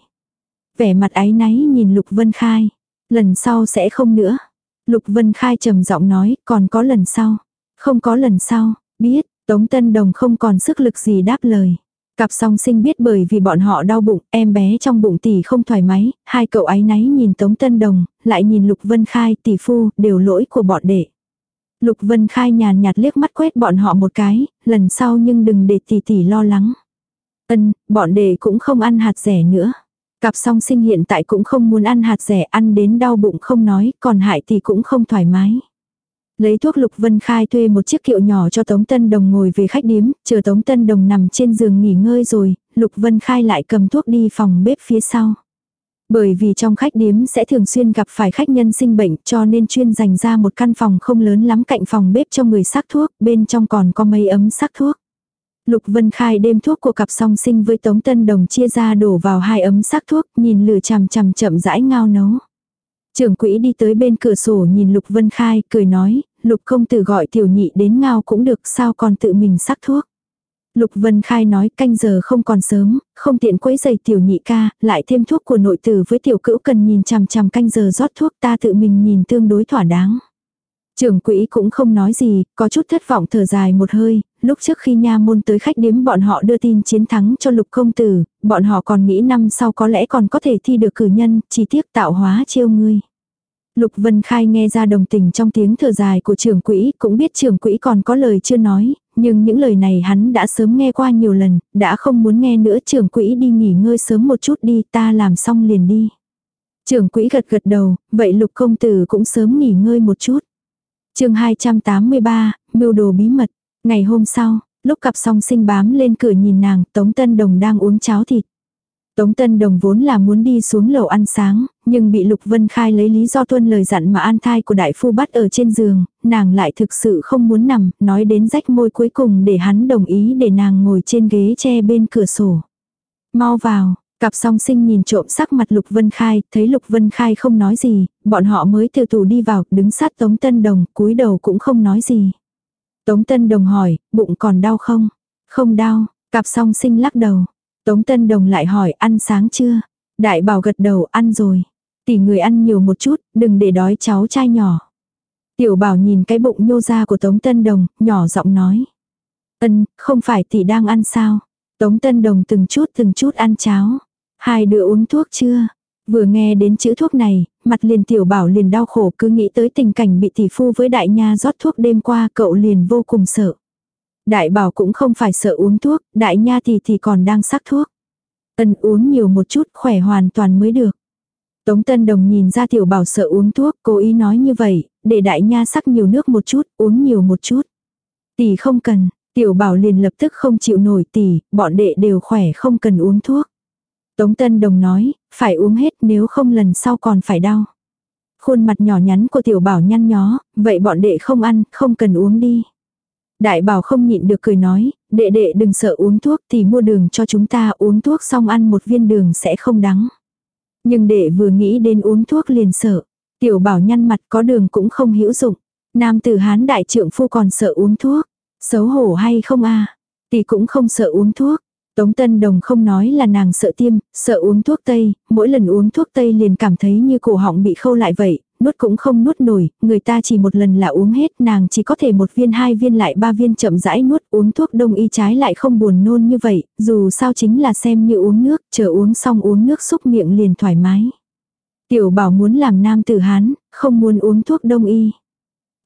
A: Vẻ mặt áy náy nhìn Lục Vân Khai. Lần sau sẽ không nữa. Lục Vân Khai trầm giọng nói còn có lần sau. Không có lần sau, biết, Tống Tân Đồng không còn sức lực gì đáp lời. Cặp song sinh biết bởi vì bọn họ đau bụng, em bé trong bụng tỷ không thoải mái, hai cậu ấy náy nhìn Tống Tân Đồng, lại nhìn Lục Vân Khai tỷ phu, đều lỗi của bọn đệ. Lục Vân Khai nhàn nhạt liếc mắt quét bọn họ một cái, lần sau nhưng đừng để tỷ tỷ lo lắng. Ân, bọn đệ cũng không ăn hạt rẻ nữa. Cặp song sinh hiện tại cũng không muốn ăn hạt rẻ ăn đến đau bụng không nói, còn hại thì cũng không thoải mái. Lấy thuốc Lục Vân Khai thuê một chiếc kiệu nhỏ cho Tống Tân Đồng ngồi về khách điếm, chờ Tống Tân Đồng nằm trên giường nghỉ ngơi rồi, Lục Vân Khai lại cầm thuốc đi phòng bếp phía sau. Bởi vì trong khách điếm sẽ thường xuyên gặp phải khách nhân sinh bệnh cho nên chuyên dành ra một căn phòng không lớn lắm cạnh phòng bếp cho người sắc thuốc, bên trong còn có mấy ấm sắc thuốc. Lục Vân Khai đem thuốc của cặp song sinh với Tống Tân Đồng chia ra đổ vào hai ấm sắc thuốc, nhìn lửa chằm chằm chậm rãi ngao nấu. Trưởng quỹ đi tới bên cửa sổ nhìn Lục Vân Khai, cười nói, Lục công tử gọi tiểu nhị đến ngao cũng được sao còn tự mình sắc thuốc. Lục Vân Khai nói canh giờ không còn sớm, không tiện quấy giày tiểu nhị ca, lại thêm thuốc của nội tử với tiểu cữu cần nhìn chằm chằm canh giờ rót thuốc ta tự mình nhìn tương đối thỏa đáng. Trưởng quỹ cũng không nói gì, có chút thất vọng thở dài một hơi, lúc trước khi nha môn tới khách điếm bọn họ đưa tin chiến thắng cho lục công tử, bọn họ còn nghĩ năm sau có lẽ còn có thể thi được cử nhân, chỉ tiếc tạo hóa chiêu ngươi. Lục Vân Khai nghe ra đồng tình trong tiếng thở dài của trưởng quỹ, cũng biết trưởng quỹ còn có lời chưa nói, nhưng những lời này hắn đã sớm nghe qua nhiều lần, đã không muốn nghe nữa trưởng quỹ đi nghỉ ngơi sớm một chút đi, ta làm xong liền đi. Trưởng quỹ gật gật đầu, vậy lục công tử cũng sớm nghỉ ngơi một chút. chương 283, mưu đồ bí mật. Ngày hôm sau, lúc cặp song sinh bám lên cửa nhìn nàng, Tống Tân Đồng đang uống cháo thịt. Tống Tân Đồng vốn là muốn đi xuống lầu ăn sáng, nhưng bị Lục Vân Khai lấy lý do tuân lời dặn mà an thai của đại phu bắt ở trên giường, nàng lại thực sự không muốn nằm, nói đến rách môi cuối cùng để hắn đồng ý để nàng ngồi trên ghế che bên cửa sổ. Mau vào, cặp song sinh nhìn trộm sắc mặt Lục Vân Khai, thấy Lục Vân Khai không nói gì, bọn họ mới từ tù đi vào, đứng sát Tống Tân Đồng, cúi đầu cũng không nói gì. Tống Tân Đồng hỏi, bụng còn đau không? Không đau, cặp song sinh lắc đầu. Tống Tân Đồng lại hỏi ăn sáng chưa? Đại bảo gật đầu ăn rồi. Tỷ người ăn nhiều một chút, đừng để đói cháu trai nhỏ. Tiểu bảo nhìn cái bụng nhô ra của Tống Tân Đồng, nhỏ giọng nói. Ân, không phải tỷ đang ăn sao? Tống Tân Đồng từng chút từng chút ăn cháo. Hai đứa uống thuốc chưa? Vừa nghe đến chữ thuốc này, mặt liền tiểu bảo liền đau khổ cứ nghĩ tới tình cảnh bị tỷ phu với đại nha rót thuốc đêm qua cậu liền vô cùng sợ. Đại bảo cũng không phải sợ uống thuốc, đại nha thì thì còn đang sắc thuốc. Ân uống nhiều một chút khỏe hoàn toàn mới được. Tống Tân Đồng nhìn ra tiểu bảo sợ uống thuốc, cố ý nói như vậy, để đại nha sắc nhiều nước một chút, uống nhiều một chút. Tỷ không cần, tiểu bảo liền lập tức không chịu nổi tỷ, bọn đệ đều khỏe không cần uống thuốc. Tống Tân Đồng nói, phải uống hết nếu không lần sau còn phải đau. Khuôn mặt nhỏ nhắn của tiểu bảo nhăn nhó, vậy bọn đệ không ăn, không cần uống đi. Đại bảo không nhịn được cười nói, đệ đệ đừng sợ uống thuốc thì mua đường cho chúng ta uống thuốc xong ăn một viên đường sẽ không đắng. Nhưng đệ vừa nghĩ đến uống thuốc liền sợ. Tiểu bảo nhăn mặt có đường cũng không hữu dụng. Nam tử hán đại trượng phu còn sợ uống thuốc. Xấu hổ hay không a à? Thì cũng không sợ uống thuốc. Tống Tân Đồng không nói là nàng sợ tiêm, sợ uống thuốc tây, mỗi lần uống thuốc tây liền cảm thấy như cổ họng bị khâu lại vậy, nuốt cũng không nuốt nổi, người ta chỉ một lần là uống hết, nàng chỉ có thể một viên hai viên lại ba viên chậm rãi nuốt, uống thuốc đông y trái lại không buồn nôn như vậy, dù sao chính là xem như uống nước, chờ uống xong uống nước xúc miệng liền thoải mái. Tiểu bảo muốn làm nam tử hán, không muốn uống thuốc đông y.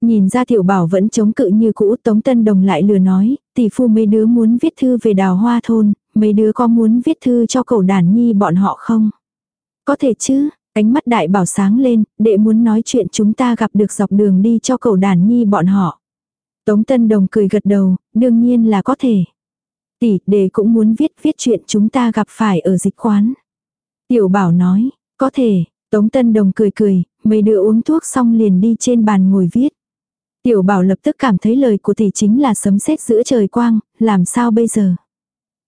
A: Nhìn ra tiểu bảo vẫn chống cự như cũ Tống Tân Đồng lại lừa nói, tỷ phu mấy đứa muốn viết thư về đào hoa thôn, mấy đứa có muốn viết thư cho cậu đàn nhi bọn họ không? Có thể chứ, ánh mắt đại bảo sáng lên, đệ muốn nói chuyện chúng ta gặp được dọc đường đi cho cậu đàn nhi bọn họ. Tống Tân Đồng cười gật đầu, đương nhiên là có thể. Tỷ, đệ cũng muốn viết viết chuyện chúng ta gặp phải ở dịch quán. Tiểu bảo nói, có thể, Tống Tân Đồng cười cười, mấy đứa uống thuốc xong liền đi trên bàn ngồi viết. Tiểu bảo lập tức cảm thấy lời của tỷ chính là sấm sét giữa trời quang, làm sao bây giờ?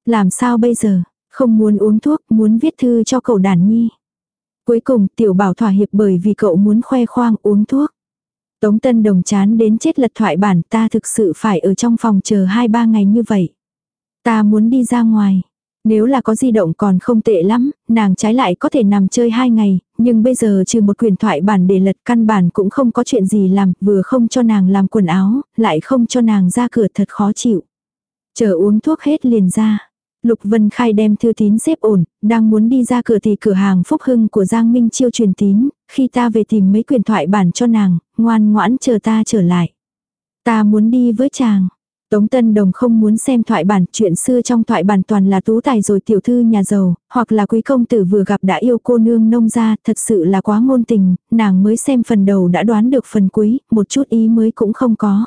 A: Làm sao bây giờ? Không muốn uống thuốc, muốn viết thư cho cậu đàn nhi. Cuối cùng tiểu bảo thỏa hiệp bởi vì cậu muốn khoe khoang uống thuốc. Tống Tân Đồng chán đến chết lật thoại bản ta thực sự phải ở trong phòng chờ 2-3 ngày như vậy. Ta muốn đi ra ngoài. Nếu là có di động còn không tệ lắm, nàng trái lại có thể nằm chơi hai ngày, nhưng bây giờ trừ một quyền thoại bản để lật căn bản cũng không có chuyện gì làm, vừa không cho nàng làm quần áo, lại không cho nàng ra cửa thật khó chịu. Chờ uống thuốc hết liền ra. Lục Vân Khai đem thư tín xếp ổn, đang muốn đi ra cửa thì cửa hàng Phúc Hưng của Giang Minh Chiêu truyền tín, khi ta về tìm mấy quyền thoại bản cho nàng, ngoan ngoãn chờ ta trở lại. Ta muốn đi với chàng. Tống Tân Đồng không muốn xem thoại bản, chuyện xưa trong thoại bản toàn là tú tài rồi tiểu thư nhà giàu, hoặc là quý công tử vừa gặp đã yêu cô nương nông gia, thật sự là quá ngôn tình, nàng mới xem phần đầu đã đoán được phần cuối, một chút ý mới cũng không có.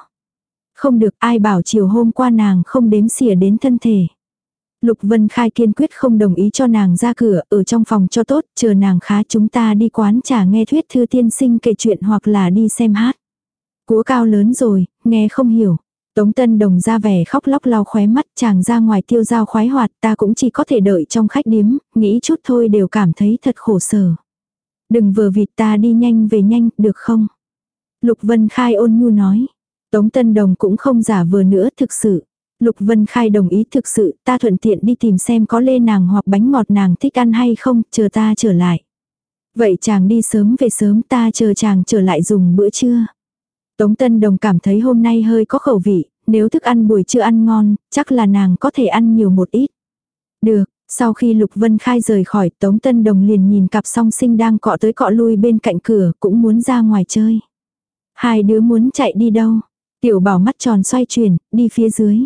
A: Không được ai bảo chiều hôm qua nàng không đếm xỉa đến thân thể. Lục Vân Khai kiên quyết không đồng ý cho nàng ra cửa, ở trong phòng cho tốt, chờ nàng khá chúng ta đi quán trà nghe thuyết thư tiên sinh kể chuyện hoặc là đi xem hát. Cúa cao lớn rồi, nghe không hiểu. Tống Tân Đồng ra vẻ khóc lóc lau khóe mắt chàng ra ngoài tiêu giao khoái hoạt ta cũng chỉ có thể đợi trong khách điếm, nghĩ chút thôi đều cảm thấy thật khổ sở. Đừng vừa vịt ta đi nhanh về nhanh, được không? Lục Vân Khai ôn nhu nói. Tống Tân Đồng cũng không giả vừa nữa thực sự. Lục Vân Khai đồng ý thực sự ta thuận tiện đi tìm xem có lê nàng hoặc bánh ngọt nàng thích ăn hay không, chờ ta trở lại. Vậy chàng đi sớm về sớm ta chờ chàng trở lại dùng bữa trưa. Tống Tân Đồng cảm thấy hôm nay hơi có khẩu vị, nếu thức ăn buổi trưa ăn ngon, chắc là nàng có thể ăn nhiều một ít. Được, sau khi Lục Vân Khai rời khỏi Tống Tân Đồng liền nhìn cặp song sinh đang cọ tới cọ lui bên cạnh cửa cũng muốn ra ngoài chơi. Hai đứa muốn chạy đi đâu? Tiểu bảo mắt tròn xoay chuyển, đi phía dưới.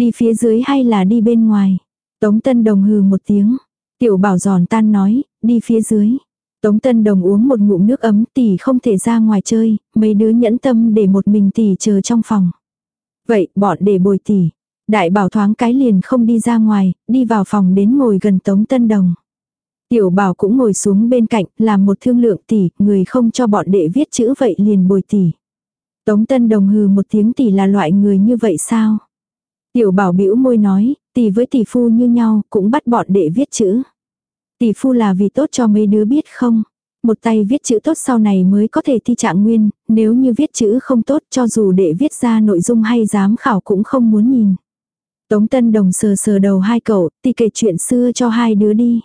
A: Đi phía dưới hay là đi bên ngoài? Tống Tân Đồng hừ một tiếng. Tiểu bảo giòn tan nói, đi phía dưới. Tống Tân Đồng uống một ngụm nước ấm tỷ không thể ra ngoài chơi, mấy đứa nhẫn tâm để một mình tỷ chờ trong phòng. Vậy bọn để bồi tỷ. Đại bảo thoáng cái liền không đi ra ngoài, đi vào phòng đến ngồi gần Tống Tân Đồng. Tiểu bảo cũng ngồi xuống bên cạnh, làm một thương lượng tỷ, người không cho bọn đệ viết chữ vậy liền bồi tỷ. Tống Tân Đồng hừ một tiếng tỷ là loại người như vậy sao? Tiểu bảo bĩu môi nói, tỷ với tỷ phu như nhau, cũng bắt bọn đệ viết chữ. Tỷ phu là vì tốt cho mấy đứa biết không? Một tay viết chữ tốt sau này mới có thể thi trạng nguyên, nếu như viết chữ không tốt cho dù để viết ra nội dung hay giám khảo cũng không muốn nhìn. Tống Tân Đồng sờ sờ đầu hai cậu, tỷ kể chuyện xưa cho hai đứa đi.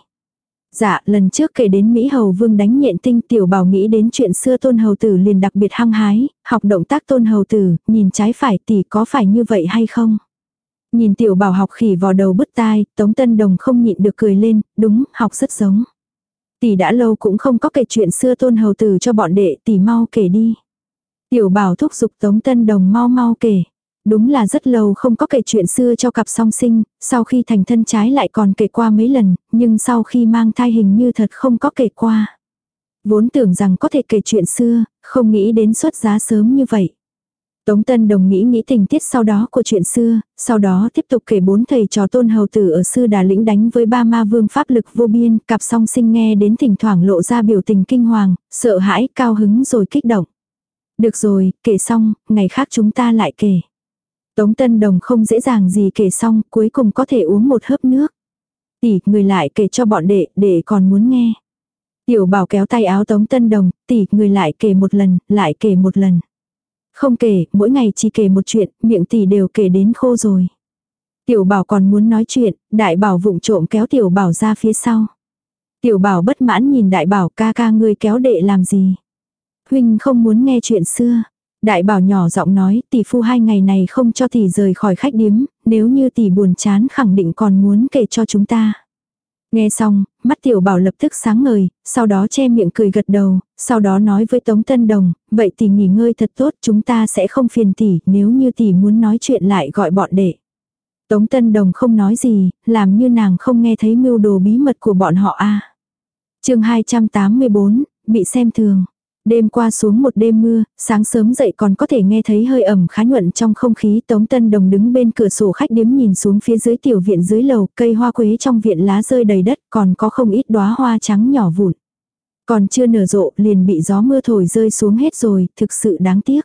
A: Dạ, lần trước kể đến Mỹ Hầu Vương đánh nhện tinh tiểu bảo nghĩ đến chuyện xưa tôn hầu tử liền đặc biệt hăng hái, học động tác tôn hầu tử, nhìn trái phải tỷ có phải như vậy hay không? Nhìn tiểu bảo học khỉ vò đầu bứt tai, Tống Tân Đồng không nhịn được cười lên, đúng, học rất giống. Tỷ đã lâu cũng không có kể chuyện xưa tôn hầu tử cho bọn đệ tỷ mau kể đi. Tiểu bảo thúc giục Tống Tân Đồng mau mau kể. Đúng là rất lâu không có kể chuyện xưa cho cặp song sinh, sau khi thành thân trái lại còn kể qua mấy lần, nhưng sau khi mang thai hình như thật không có kể qua. Vốn tưởng rằng có thể kể chuyện xưa, không nghĩ đến xuất giá sớm như vậy. Tống Tân Đồng nghĩ nghĩ tình tiết sau đó của chuyện xưa, sau đó tiếp tục kể bốn thầy trò tôn hầu tử ở sư đà lĩnh đánh với ba ma vương pháp lực vô biên, cặp song sinh nghe đến thỉnh thoảng lộ ra biểu tình kinh hoàng, sợ hãi, cao hứng rồi kích động. Được rồi, kể xong, ngày khác chúng ta lại kể. Tống Tân Đồng không dễ dàng gì kể xong, cuối cùng có thể uống một hớp nước. Tỷ, người lại kể cho bọn đệ, đệ còn muốn nghe. Tiểu bảo kéo tay áo Tống Tân Đồng, tỷ, người lại kể một lần, lại kể một lần. Không kể, mỗi ngày chỉ kể một chuyện, miệng tỷ đều kể đến khô rồi. Tiểu bảo còn muốn nói chuyện, đại bảo vụng trộm kéo tiểu bảo ra phía sau. Tiểu bảo bất mãn nhìn đại bảo ca ca ngươi kéo đệ làm gì. Huynh không muốn nghe chuyện xưa. Đại bảo nhỏ giọng nói tỷ phu hai ngày này không cho tỷ rời khỏi khách điếm, nếu như tỷ buồn chán khẳng định còn muốn kể cho chúng ta. Nghe xong, mắt tiểu bảo lập tức sáng ngời, sau đó che miệng cười gật đầu, sau đó nói với Tống Tân Đồng, vậy tỷ nghỉ ngơi thật tốt chúng ta sẽ không phiền tỷ, nếu như tỷ muốn nói chuyện lại gọi bọn đệ. Tống Tân Đồng không nói gì, làm như nàng không nghe thấy mưu đồ bí mật của bọn họ a. À. Chương 284, bị xem thường. Đêm qua xuống một đêm mưa, sáng sớm dậy còn có thể nghe thấy hơi ẩm khá nhuận trong không khí. Tống Tân Đồng đứng bên cửa sổ khách điếm nhìn xuống phía dưới tiểu viện dưới lầu, cây hoa quế trong viện lá rơi đầy đất, còn có không ít đóa hoa trắng nhỏ vụn. Còn chưa nở rộ liền bị gió mưa thổi rơi xuống hết rồi, thực sự đáng tiếc.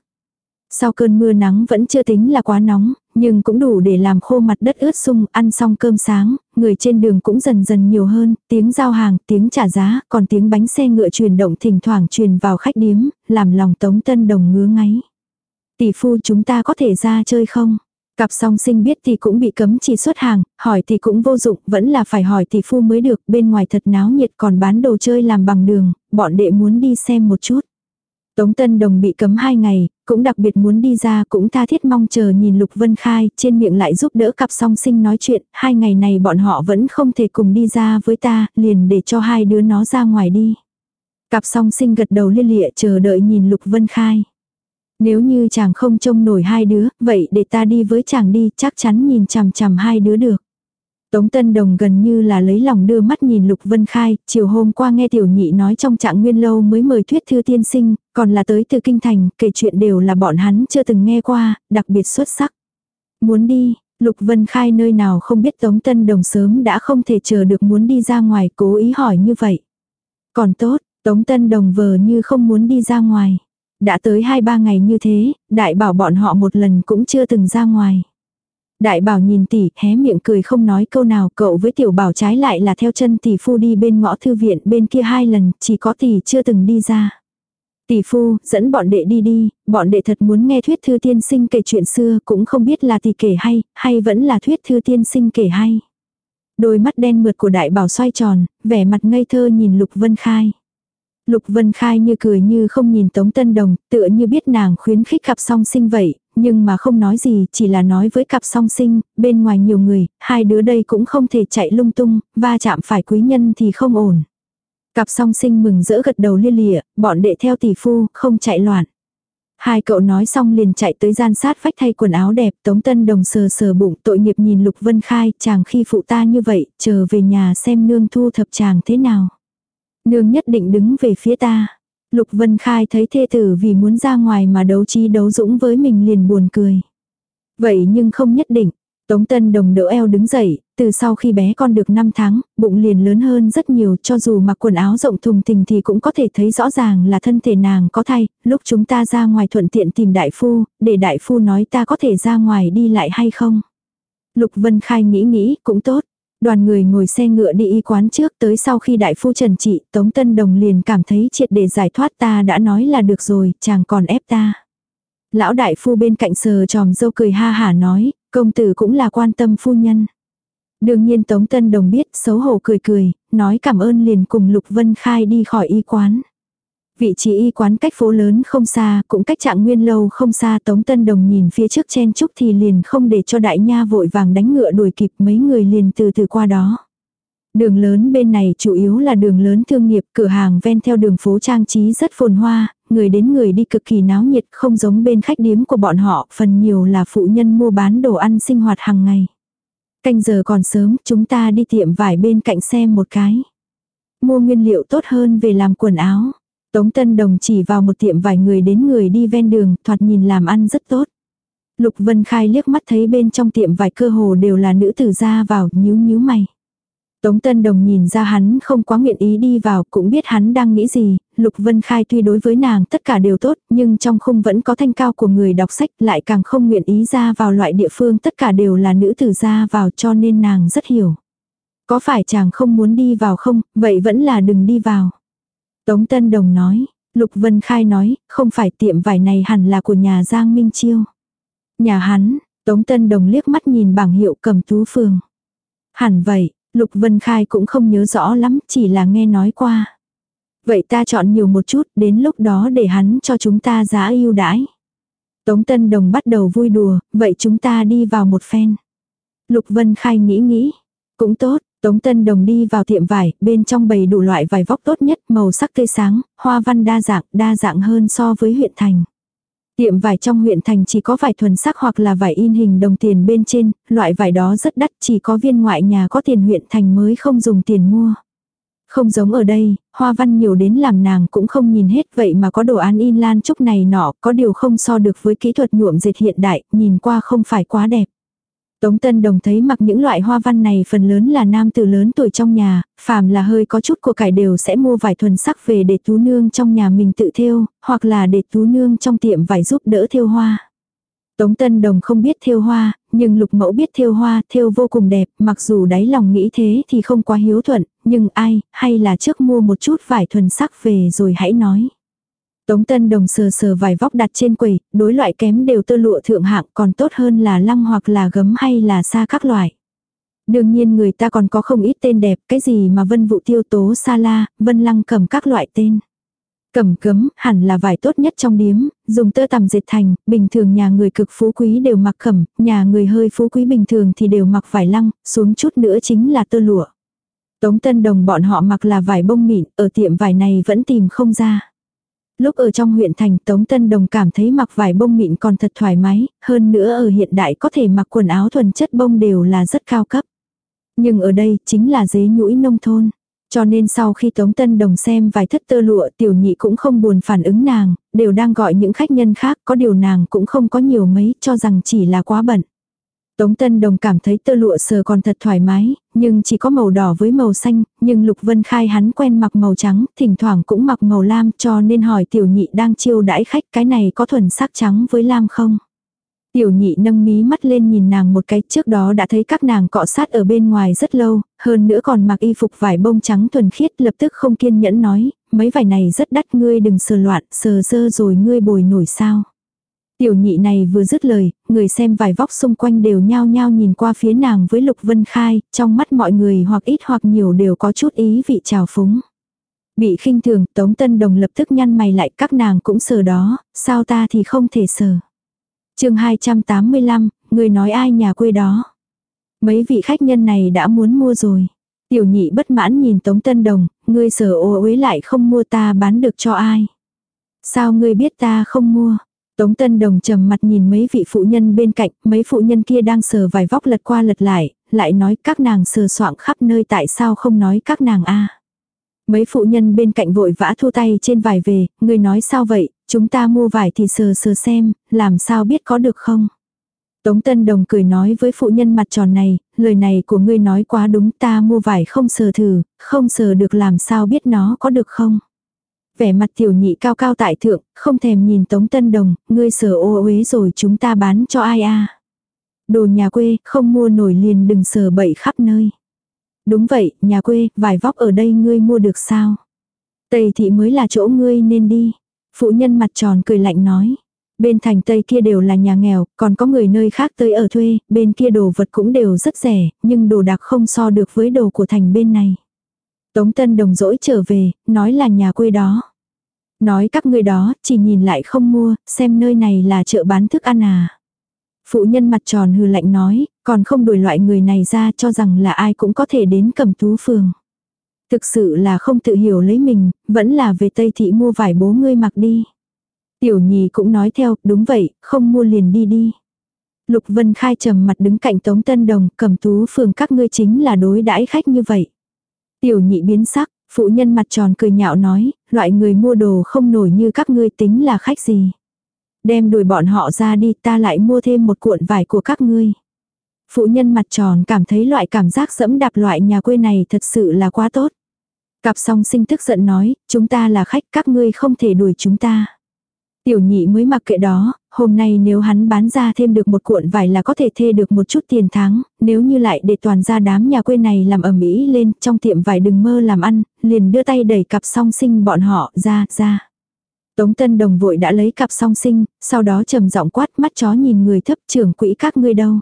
A: Sau cơn mưa nắng vẫn chưa tính là quá nóng, nhưng cũng đủ để làm khô mặt đất ướt sung, ăn xong cơm sáng, người trên đường cũng dần dần nhiều hơn, tiếng giao hàng, tiếng trả giá, còn tiếng bánh xe ngựa truyền động thỉnh thoảng truyền vào khách điếm, làm lòng Tống Tân Đồng ngứa ngáy. Tỷ phu chúng ta có thể ra chơi không? Cặp song sinh biết thì cũng bị cấm chỉ xuất hàng, hỏi thì cũng vô dụng, vẫn là phải hỏi tỷ phu mới được, bên ngoài thật náo nhiệt còn bán đồ chơi làm bằng đường, bọn đệ muốn đi xem một chút. Tống Tân Đồng bị cấm hai ngày, cũng đặc biệt muốn đi ra cũng tha thiết mong chờ nhìn Lục Vân Khai, trên miệng lại giúp đỡ cặp song sinh nói chuyện, hai ngày này bọn họ vẫn không thể cùng đi ra với ta, liền để cho hai đứa nó ra ngoài đi. Cặp song sinh gật đầu liên lịa chờ đợi nhìn Lục Vân Khai. Nếu như chàng không trông nổi hai đứa, vậy để ta đi với chàng đi, chắc chắn nhìn chằm chằm hai đứa được. Tống Tân Đồng gần như là lấy lòng đưa mắt nhìn Lục Vân Khai, chiều hôm qua nghe tiểu nhị nói trong trạng nguyên lâu mới mời thuyết thư tiên sinh, còn là tới từ kinh thành, kể chuyện đều là bọn hắn chưa từng nghe qua, đặc biệt xuất sắc. Muốn đi, Lục Vân Khai nơi nào không biết Tống Tân Đồng sớm đã không thể chờ được muốn đi ra ngoài cố ý hỏi như vậy. Còn tốt, Tống Tân Đồng vờ như không muốn đi ra ngoài. Đã tới 2-3 ngày như thế, đại bảo bọn họ một lần cũng chưa từng ra ngoài. Đại bảo nhìn tỷ, hé miệng cười không nói câu nào, cậu với tiểu bảo trái lại là theo chân tỷ phu đi bên ngõ thư viện bên kia hai lần, chỉ có tỷ chưa từng đi ra. Tỷ phu, dẫn bọn đệ đi đi, bọn đệ thật muốn nghe thuyết thư tiên sinh kể chuyện xưa, cũng không biết là tỷ kể hay, hay vẫn là thuyết thư tiên sinh kể hay. Đôi mắt đen mượt của đại bảo xoay tròn, vẻ mặt ngây thơ nhìn Lục Vân Khai. Lục Vân Khai như cười như không nhìn Tống Tân Đồng, tựa như biết nàng khuyến khích cặp song sinh vậy, nhưng mà không nói gì, chỉ là nói với cặp song sinh, bên ngoài nhiều người, hai đứa đây cũng không thể chạy lung tung, va chạm phải quý nhân thì không ổn. Cặp song sinh mừng rỡ gật đầu lia lịa, bọn đệ theo tỷ phu, không chạy loạn. Hai cậu nói xong liền chạy tới gian sát vách thay quần áo đẹp, Tống Tân Đồng sờ sờ bụng tội nghiệp nhìn Lục Vân Khai, chàng khi phụ ta như vậy, chờ về nhà xem nương thu thập chàng thế nào. Nương nhất định đứng về phía ta. Lục Vân Khai thấy thê tử vì muốn ra ngoài mà đấu trí đấu dũng với mình liền buồn cười. Vậy nhưng không nhất định. Tống Tân Đồng đỡ eo đứng dậy, từ sau khi bé con được 5 tháng, bụng liền lớn hơn rất nhiều cho dù mặc quần áo rộng thùng thình thì cũng có thể thấy rõ ràng là thân thể nàng có thai, lúc chúng ta ra ngoài thuận tiện tìm đại phu, để đại phu nói ta có thể ra ngoài đi lại hay không. Lục Vân Khai nghĩ nghĩ cũng tốt, Đoàn người ngồi xe ngựa đi y quán trước tới sau khi đại phu trần trị, Tống Tân Đồng liền cảm thấy triệt để giải thoát ta đã nói là được rồi, chàng còn ép ta. Lão đại phu bên cạnh sờ tròm dâu cười ha hả nói, công tử cũng là quan tâm phu nhân. Đương nhiên Tống Tân Đồng biết xấu hổ cười cười, nói cảm ơn liền cùng Lục Vân Khai đi khỏi y quán. Vị trí y quán cách phố lớn không xa, cũng cách trạng nguyên lâu không xa Tống Tân Đồng nhìn phía trước chen chúc thì liền không để cho đại nha vội vàng đánh ngựa đuổi kịp mấy người liền từ từ qua đó. Đường lớn bên này chủ yếu là đường lớn thương nghiệp, cửa hàng ven theo đường phố trang trí rất phồn hoa, người đến người đi cực kỳ náo nhiệt, không giống bên khách điếm của bọn họ, phần nhiều là phụ nhân mua bán đồ ăn sinh hoạt hàng ngày. Canh giờ còn sớm, chúng ta đi tiệm vải bên cạnh xem một cái. Mua nguyên liệu tốt hơn về làm quần áo. Tống Tân Đồng chỉ vào một tiệm vài người đến người đi ven đường, thoạt nhìn làm ăn rất tốt. Lục Vân Khai liếc mắt thấy bên trong tiệm vài cơ hồ đều là nữ tử ra vào, nhíu nhíu mày. Tống Tân Đồng nhìn ra hắn không quá nguyện ý đi vào, cũng biết hắn đang nghĩ gì, Lục Vân Khai tuy đối với nàng tất cả đều tốt, nhưng trong khung vẫn có thanh cao của người đọc sách, lại càng không nguyện ý ra vào loại địa phương tất cả đều là nữ tử ra vào cho nên nàng rất hiểu. Có phải chàng không muốn đi vào không, vậy vẫn là đừng đi vào. Tống Tân Đồng nói, Lục Vân Khai nói, không phải tiệm vải này hẳn là của nhà Giang Minh Chiêu. Nhà hắn, Tống Tân Đồng liếc mắt nhìn bảng hiệu cầm tú phường. Hẳn vậy, Lục Vân Khai cũng không nhớ rõ lắm, chỉ là nghe nói qua. Vậy ta chọn nhiều một chút, đến lúc đó để hắn cho chúng ta giá ưu đãi. Tống Tân Đồng bắt đầu vui đùa, vậy chúng ta đi vào một phen. Lục Vân Khai nghĩ nghĩ, cũng tốt, Tống Tân Đồng đi vào tiệm vải, bên trong bày đủ loại vải vóc tốt nhất, màu sắc tươi sáng, hoa văn đa dạng, đa dạng hơn so với huyện thành. Tiệm vải trong huyện thành chỉ có vải thuần sắc hoặc là vải in hình đồng tiền bên trên, loại vải đó rất đắt, chỉ có viên ngoại nhà có tiền huyện thành mới không dùng tiền mua. Không giống ở đây, hoa văn nhiều đến làm nàng cũng không nhìn hết vậy mà có đồ án in lan trúc này nọ, có điều không so được với kỹ thuật nhuộm dệt hiện đại, nhìn qua không phải quá đẹp. Tống Tân Đồng thấy mặc những loại hoa văn này phần lớn là nam tử lớn tuổi trong nhà, phàm là hơi có chút của cải đều sẽ mua vải thuần sắc về để tú nương trong nhà mình tự thêu, hoặc là để tú nương trong tiệm vải giúp đỡ thêu hoa. Tống Tân Đồng không biết thêu hoa, nhưng Lục Mẫu biết thêu hoa, thêu vô cùng đẹp, mặc dù đáy lòng nghĩ thế thì không quá hiếu thuận, nhưng ai, hay là trước mua một chút vải thuần sắc về rồi hãy nói. Tống Tân Đồng sờ sờ vài vóc đặt trên quầy, đối loại kém đều tơ lụa thượng hạng còn tốt hơn là lăng hoặc là gấm hay là xa các loại. Đương nhiên người ta còn có không ít tên đẹp, cái gì mà vân vụ tiêu tố sa la, vân lăng cầm các loại tên. Cẩm cấm, hẳn là vải tốt nhất trong điếm, dùng tơ tằm dệt thành, bình thường nhà người cực phú quý đều mặc cẩm, nhà người hơi phú quý bình thường thì đều mặc vải lăng, xuống chút nữa chính là tơ lụa. Tống Tân Đồng bọn họ mặc là vải bông mịn, ở tiệm vải này vẫn tìm không ra. Lúc ở trong huyện thành Tống Tân Đồng cảm thấy mặc vải bông mịn còn thật thoải mái, hơn nữa ở hiện đại có thể mặc quần áo thuần chất bông đều là rất cao cấp. Nhưng ở đây chính là dế nhũi nông thôn. Cho nên sau khi Tống Tân Đồng xem vài thất tơ lụa tiểu nhị cũng không buồn phản ứng nàng, đều đang gọi những khách nhân khác có điều nàng cũng không có nhiều mấy cho rằng chỉ là quá bận. Tống Tân Đồng cảm thấy tơ lụa sờ còn thật thoải mái, nhưng chỉ có màu đỏ với màu xanh, nhưng Lục Vân Khai hắn quen mặc màu trắng, thỉnh thoảng cũng mặc màu lam cho nên hỏi tiểu nhị đang chiêu đãi khách cái này có thuần sắc trắng với lam không? Tiểu nhị nâng mí mắt lên nhìn nàng một cái trước đó đã thấy các nàng cọ sát ở bên ngoài rất lâu, hơn nữa còn mặc y phục vải bông trắng thuần khiết lập tức không kiên nhẫn nói, mấy vải này rất đắt ngươi đừng sờ loạn, sờ dơ rồi ngươi bồi nổi sao. Tiểu nhị này vừa dứt lời, người xem vài vóc xung quanh đều nhao nhao nhìn qua phía nàng với Lục Vân Khai, trong mắt mọi người hoặc ít hoặc nhiều đều có chút ý vị trào phúng. Bị khinh thường, Tống Tân Đồng lập tức nhăn mày lại các nàng cũng sờ đó, sao ta thì không thể sờ. chương 285, người nói ai nhà quê đó. Mấy vị khách nhân này đã muốn mua rồi. Tiểu nhị bất mãn nhìn Tống Tân Đồng, ngươi sờ ô uế lại không mua ta bán được cho ai. Sao ngươi biết ta không mua? Tống Tân Đồng trầm mặt nhìn mấy vị phụ nhân bên cạnh, mấy phụ nhân kia đang sờ vài vóc lật qua lật lại, lại nói các nàng sờ soạng khắp nơi tại sao không nói các nàng a Mấy phụ nhân bên cạnh vội vã thu tay trên vải về, người nói sao vậy, chúng ta mua vải thì sờ sờ xem, làm sao biết có được không. Tống Tân Đồng cười nói với phụ nhân mặt tròn này, lời này của ngươi nói quá đúng ta mua vải không sờ thử, không sờ được làm sao biết nó có được không. Vẻ mặt tiểu nhị cao cao tại thượng, không thèm nhìn Tống Tân Đồng, ngươi sở ô uế rồi chúng ta bán cho ai a Đồ nhà quê, không mua nổi liền đừng sờ bậy khắp nơi. Đúng vậy, nhà quê, vài vóc ở đây ngươi mua được sao? Tây thị mới là chỗ ngươi nên đi. Phụ nhân mặt tròn cười lạnh nói. Bên thành Tây kia đều là nhà nghèo, còn có người nơi khác tới ở thuê, bên kia đồ vật cũng đều rất rẻ, nhưng đồ đặc không so được với đồ của thành bên này. Tống Tân Đồng dỗi trở về, nói là nhà quê đó. Nói các người đó, chỉ nhìn lại không mua, xem nơi này là chợ bán thức ăn à. Phụ nhân mặt tròn hừ lạnh nói, còn không đuổi loại người này ra cho rằng là ai cũng có thể đến cầm tú phường. Thực sự là không tự hiểu lấy mình, vẫn là về Tây Thị mua vải bố ngươi mặc đi. Tiểu nhì cũng nói theo, đúng vậy, không mua liền đi đi. Lục Vân Khai trầm mặt đứng cạnh Tống Tân Đồng, cầm tú phường các ngươi chính là đối đãi khách như vậy. Tiểu nhị biến sắc, phụ nhân mặt tròn cười nhạo nói, loại người mua đồ không nổi như các ngươi tính là khách gì. Đem đuổi bọn họ ra đi ta lại mua thêm một cuộn vải của các ngươi. Phụ nhân mặt tròn cảm thấy loại cảm giác dẫm đạp loại nhà quê này thật sự là quá tốt. Cặp song sinh tức giận nói, chúng ta là khách các ngươi không thể đuổi chúng ta. Tiểu nhị mới mặc kệ đó, hôm nay nếu hắn bán ra thêm được một cuộn vải là có thể thê được một chút tiền tháng, nếu như lại để toàn ra đám nhà quê này làm ẩm mỹ lên trong tiệm vải đừng mơ làm ăn, liền đưa tay đẩy cặp song sinh bọn họ ra, ra. Tống Tân Đồng vội đã lấy cặp song sinh, sau đó trầm giọng quát mắt chó nhìn người thấp trưởng quỹ các ngươi đâu.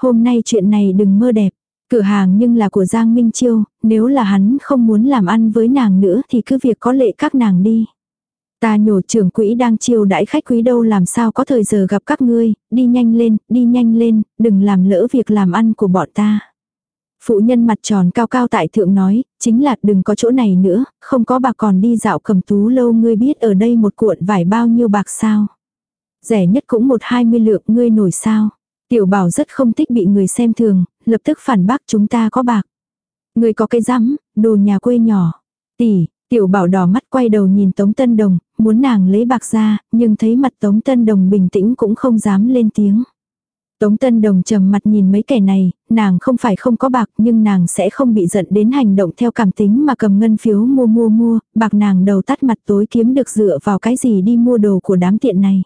A: Hôm nay chuyện này đừng mơ đẹp, cửa hàng nhưng là của Giang Minh Chiêu, nếu là hắn không muốn làm ăn với nàng nữa thì cứ việc có lệ các nàng đi. Ta nhổ trưởng quỹ đang chiêu đãi khách quý đâu làm sao có thời giờ gặp các ngươi, đi nhanh lên, đi nhanh lên, đừng làm lỡ việc làm ăn của bọn ta. Phụ nhân mặt tròn cao cao tại thượng nói, chính là đừng có chỗ này nữa, không có bạc còn đi dạo cầm tú lâu ngươi biết ở đây một cuộn vải bao nhiêu bạc sao. Rẻ nhất cũng một hai mươi lượng ngươi nổi sao. Tiểu bảo rất không thích bị người xem thường, lập tức phản bác chúng ta có bạc. Ngươi có cái rắm, đồ nhà quê nhỏ. Tỷ, tiểu bảo đỏ mắt quay đầu nhìn Tống Tân Đồng, muốn nàng lấy bạc ra, nhưng thấy mặt Tống Tân Đồng bình tĩnh cũng không dám lên tiếng. Tống Tân Đồng trầm mặt nhìn mấy kẻ này, nàng không phải không có bạc nhưng nàng sẽ không bị giận đến hành động theo cảm tính mà cầm ngân phiếu mua mua mua, bạc nàng đầu tắt mặt tối kiếm được dựa vào cái gì đi mua đồ của đám tiện này.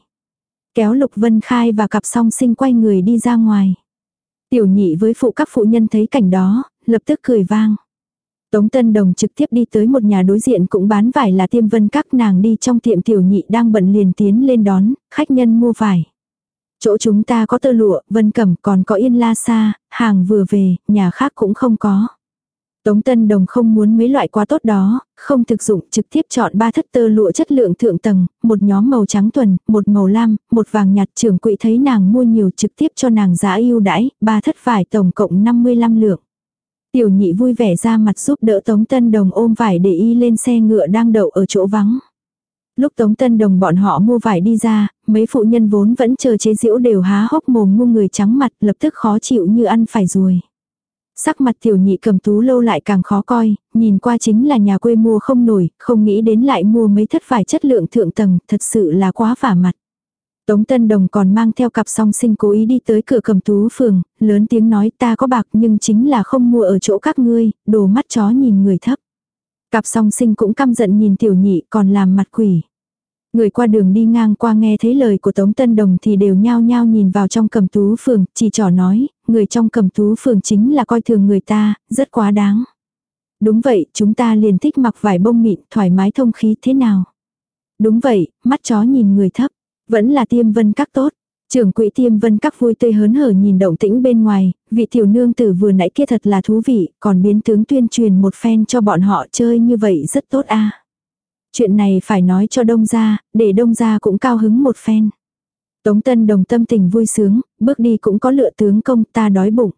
A: Kéo Lục Vân Khai và cặp song sinh quay người đi ra ngoài. Tiểu nhị với phụ các phụ nhân thấy cảnh đó, lập tức cười vang. Tống Tân Đồng trực tiếp đi tới một nhà đối diện cũng bán vải là tiêm vân các nàng đi trong tiệm tiểu nhị đang bận liền tiến lên đón, khách nhân mua vải. Chỗ chúng ta có tơ lụa, vân cẩm còn có yên la sa, hàng vừa về, nhà khác cũng không có. Tống Tân Đồng không muốn mấy loại quá tốt đó, không thực dụng trực tiếp chọn ba thất tơ lụa chất lượng thượng tầng, một nhóm màu trắng tuần, một màu lam, một vàng nhạt trưởng quỹ thấy nàng mua nhiều trực tiếp cho nàng giá ưu đãi, ba thất vải tổng cộng 55 lượng. Tiểu nhị vui vẻ ra mặt giúp đỡ Tống Tân Đồng ôm vải để y lên xe ngựa đang đậu ở chỗ vắng. Lúc Tống Tân Đồng bọn họ mua vải đi ra, mấy phụ nhân vốn vẫn chờ chế diễu đều há hốc mồm ngu người trắng mặt lập tức khó chịu như ăn phải ruồi. Sắc mặt tiểu nhị cầm tú lâu lại càng khó coi, nhìn qua chính là nhà quê mua không nổi, không nghĩ đến lại mua mấy thất vải chất lượng thượng tầng, thật sự là quá vả mặt. Tống Tân Đồng còn mang theo cặp song sinh cố ý đi tới cửa cầm tú phường, lớn tiếng nói ta có bạc nhưng chính là không mua ở chỗ các ngươi, đồ mắt chó nhìn người thấp. Cặp song sinh cũng căm giận nhìn tiểu nhị còn làm mặt quỷ. Người qua đường đi ngang qua nghe thấy lời của Tống Tân Đồng thì đều nhao nhao nhìn vào trong cầm tú phường, chỉ trỏ nói, người trong cầm tú phường chính là coi thường người ta, rất quá đáng. Đúng vậy, chúng ta liền thích mặc vải bông mịn, thoải mái thông khí thế nào. Đúng vậy, mắt chó nhìn người thấp, vẫn là tiêm vân các tốt. Trưởng quỹ tiêm vân các vui tươi hớn hở nhìn động tĩnh bên ngoài, vị tiểu nương tử vừa nãy kia thật là thú vị, còn biến tướng tuyên truyền một phen cho bọn họ chơi như vậy rất tốt a. Chuyện này phải nói cho đông gia, để đông gia cũng cao hứng một phen. Tống Tân Đồng tâm tình vui sướng, bước đi cũng có lựa tướng công ta đói bụng.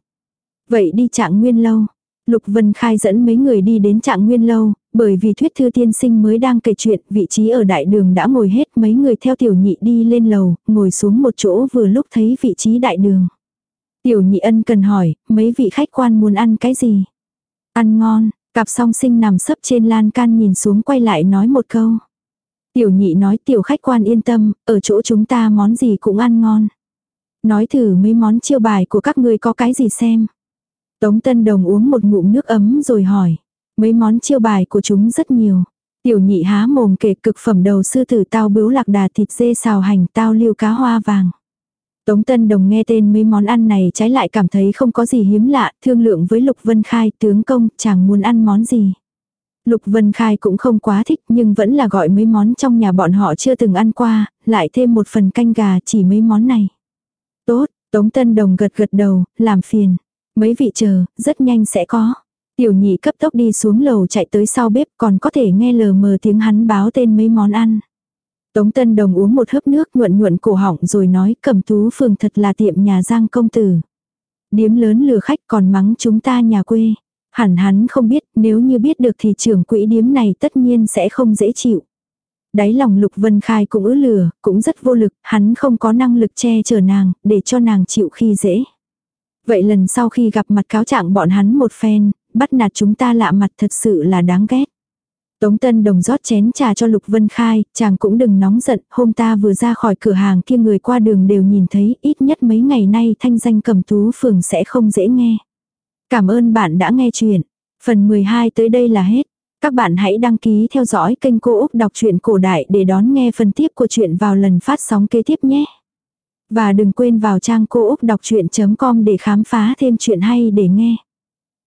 A: Vậy đi trạng nguyên lâu. Lục Vân Khai dẫn mấy người đi đến trạng nguyên lâu, bởi vì thuyết thư tiên sinh mới đang kể chuyện, vị trí ở đại đường đã ngồi hết mấy người theo tiểu nhị đi lên lầu, ngồi xuống một chỗ vừa lúc thấy vị trí đại đường. Tiểu nhị ân cần hỏi, mấy vị khách quan muốn ăn cái gì? Ăn ngon, cặp song sinh nằm sấp trên lan can nhìn xuống quay lại nói một câu. Tiểu nhị nói tiểu khách quan yên tâm, ở chỗ chúng ta món gì cũng ăn ngon. Nói thử mấy món chiêu bài của các ngươi có cái gì xem. Tống Tân Đồng uống một ngụm nước ấm rồi hỏi. Mấy món chiêu bài của chúng rất nhiều. Tiểu nhị há mồm kể cực phẩm đầu sư tử tao bướu lạc đà thịt dê xào hành tao liêu cá hoa vàng. Tống Tân Đồng nghe tên mấy món ăn này trái lại cảm thấy không có gì hiếm lạ, thương lượng với Lục Vân Khai tướng công chẳng muốn ăn món gì. Lục Vân Khai cũng không quá thích nhưng vẫn là gọi mấy món trong nhà bọn họ chưa từng ăn qua, lại thêm một phần canh gà chỉ mấy món này. Tốt, Tống Tân Đồng gật gật đầu, làm phiền. Mấy vị chờ, rất nhanh sẽ có. Tiểu nhị cấp tốc đi xuống lầu chạy tới sau bếp còn có thể nghe lờ mờ tiếng hắn báo tên mấy món ăn. Tống Tân Đồng uống một hớp nước nhuận nhuận cổ họng rồi nói cầm tú phường thật là tiệm nhà giang công tử. Điếm lớn lừa khách còn mắng chúng ta nhà quê. Hẳn hắn không biết nếu như biết được thì trưởng quỹ điếm này tất nhiên sẽ không dễ chịu. Đáy lòng Lục Vân Khai cũng ứ lừa, cũng rất vô lực, hắn không có năng lực che chở nàng, để cho nàng chịu khi dễ. Vậy lần sau khi gặp mặt cáo trạng bọn hắn một phen, bắt nạt chúng ta lạ mặt thật sự là đáng ghét. Tống Tân Đồng rót chén trà cho Lục Vân Khai, chàng cũng đừng nóng giận, hôm ta vừa ra khỏi cửa hàng kia người qua đường đều nhìn thấy, ít nhất mấy ngày nay thanh danh cầm tú phường sẽ không dễ nghe. Cảm ơn bạn đã nghe chuyện. Phần 12 tới đây là hết. Các bạn hãy đăng ký theo dõi kênh Cô Úc Đọc truyện Cổ Đại để đón nghe phần tiếp của chuyện vào lần phát sóng kế tiếp nhé. Và đừng quên vào trang cô úc đọc chuyện.com để khám phá thêm chuyện hay để nghe.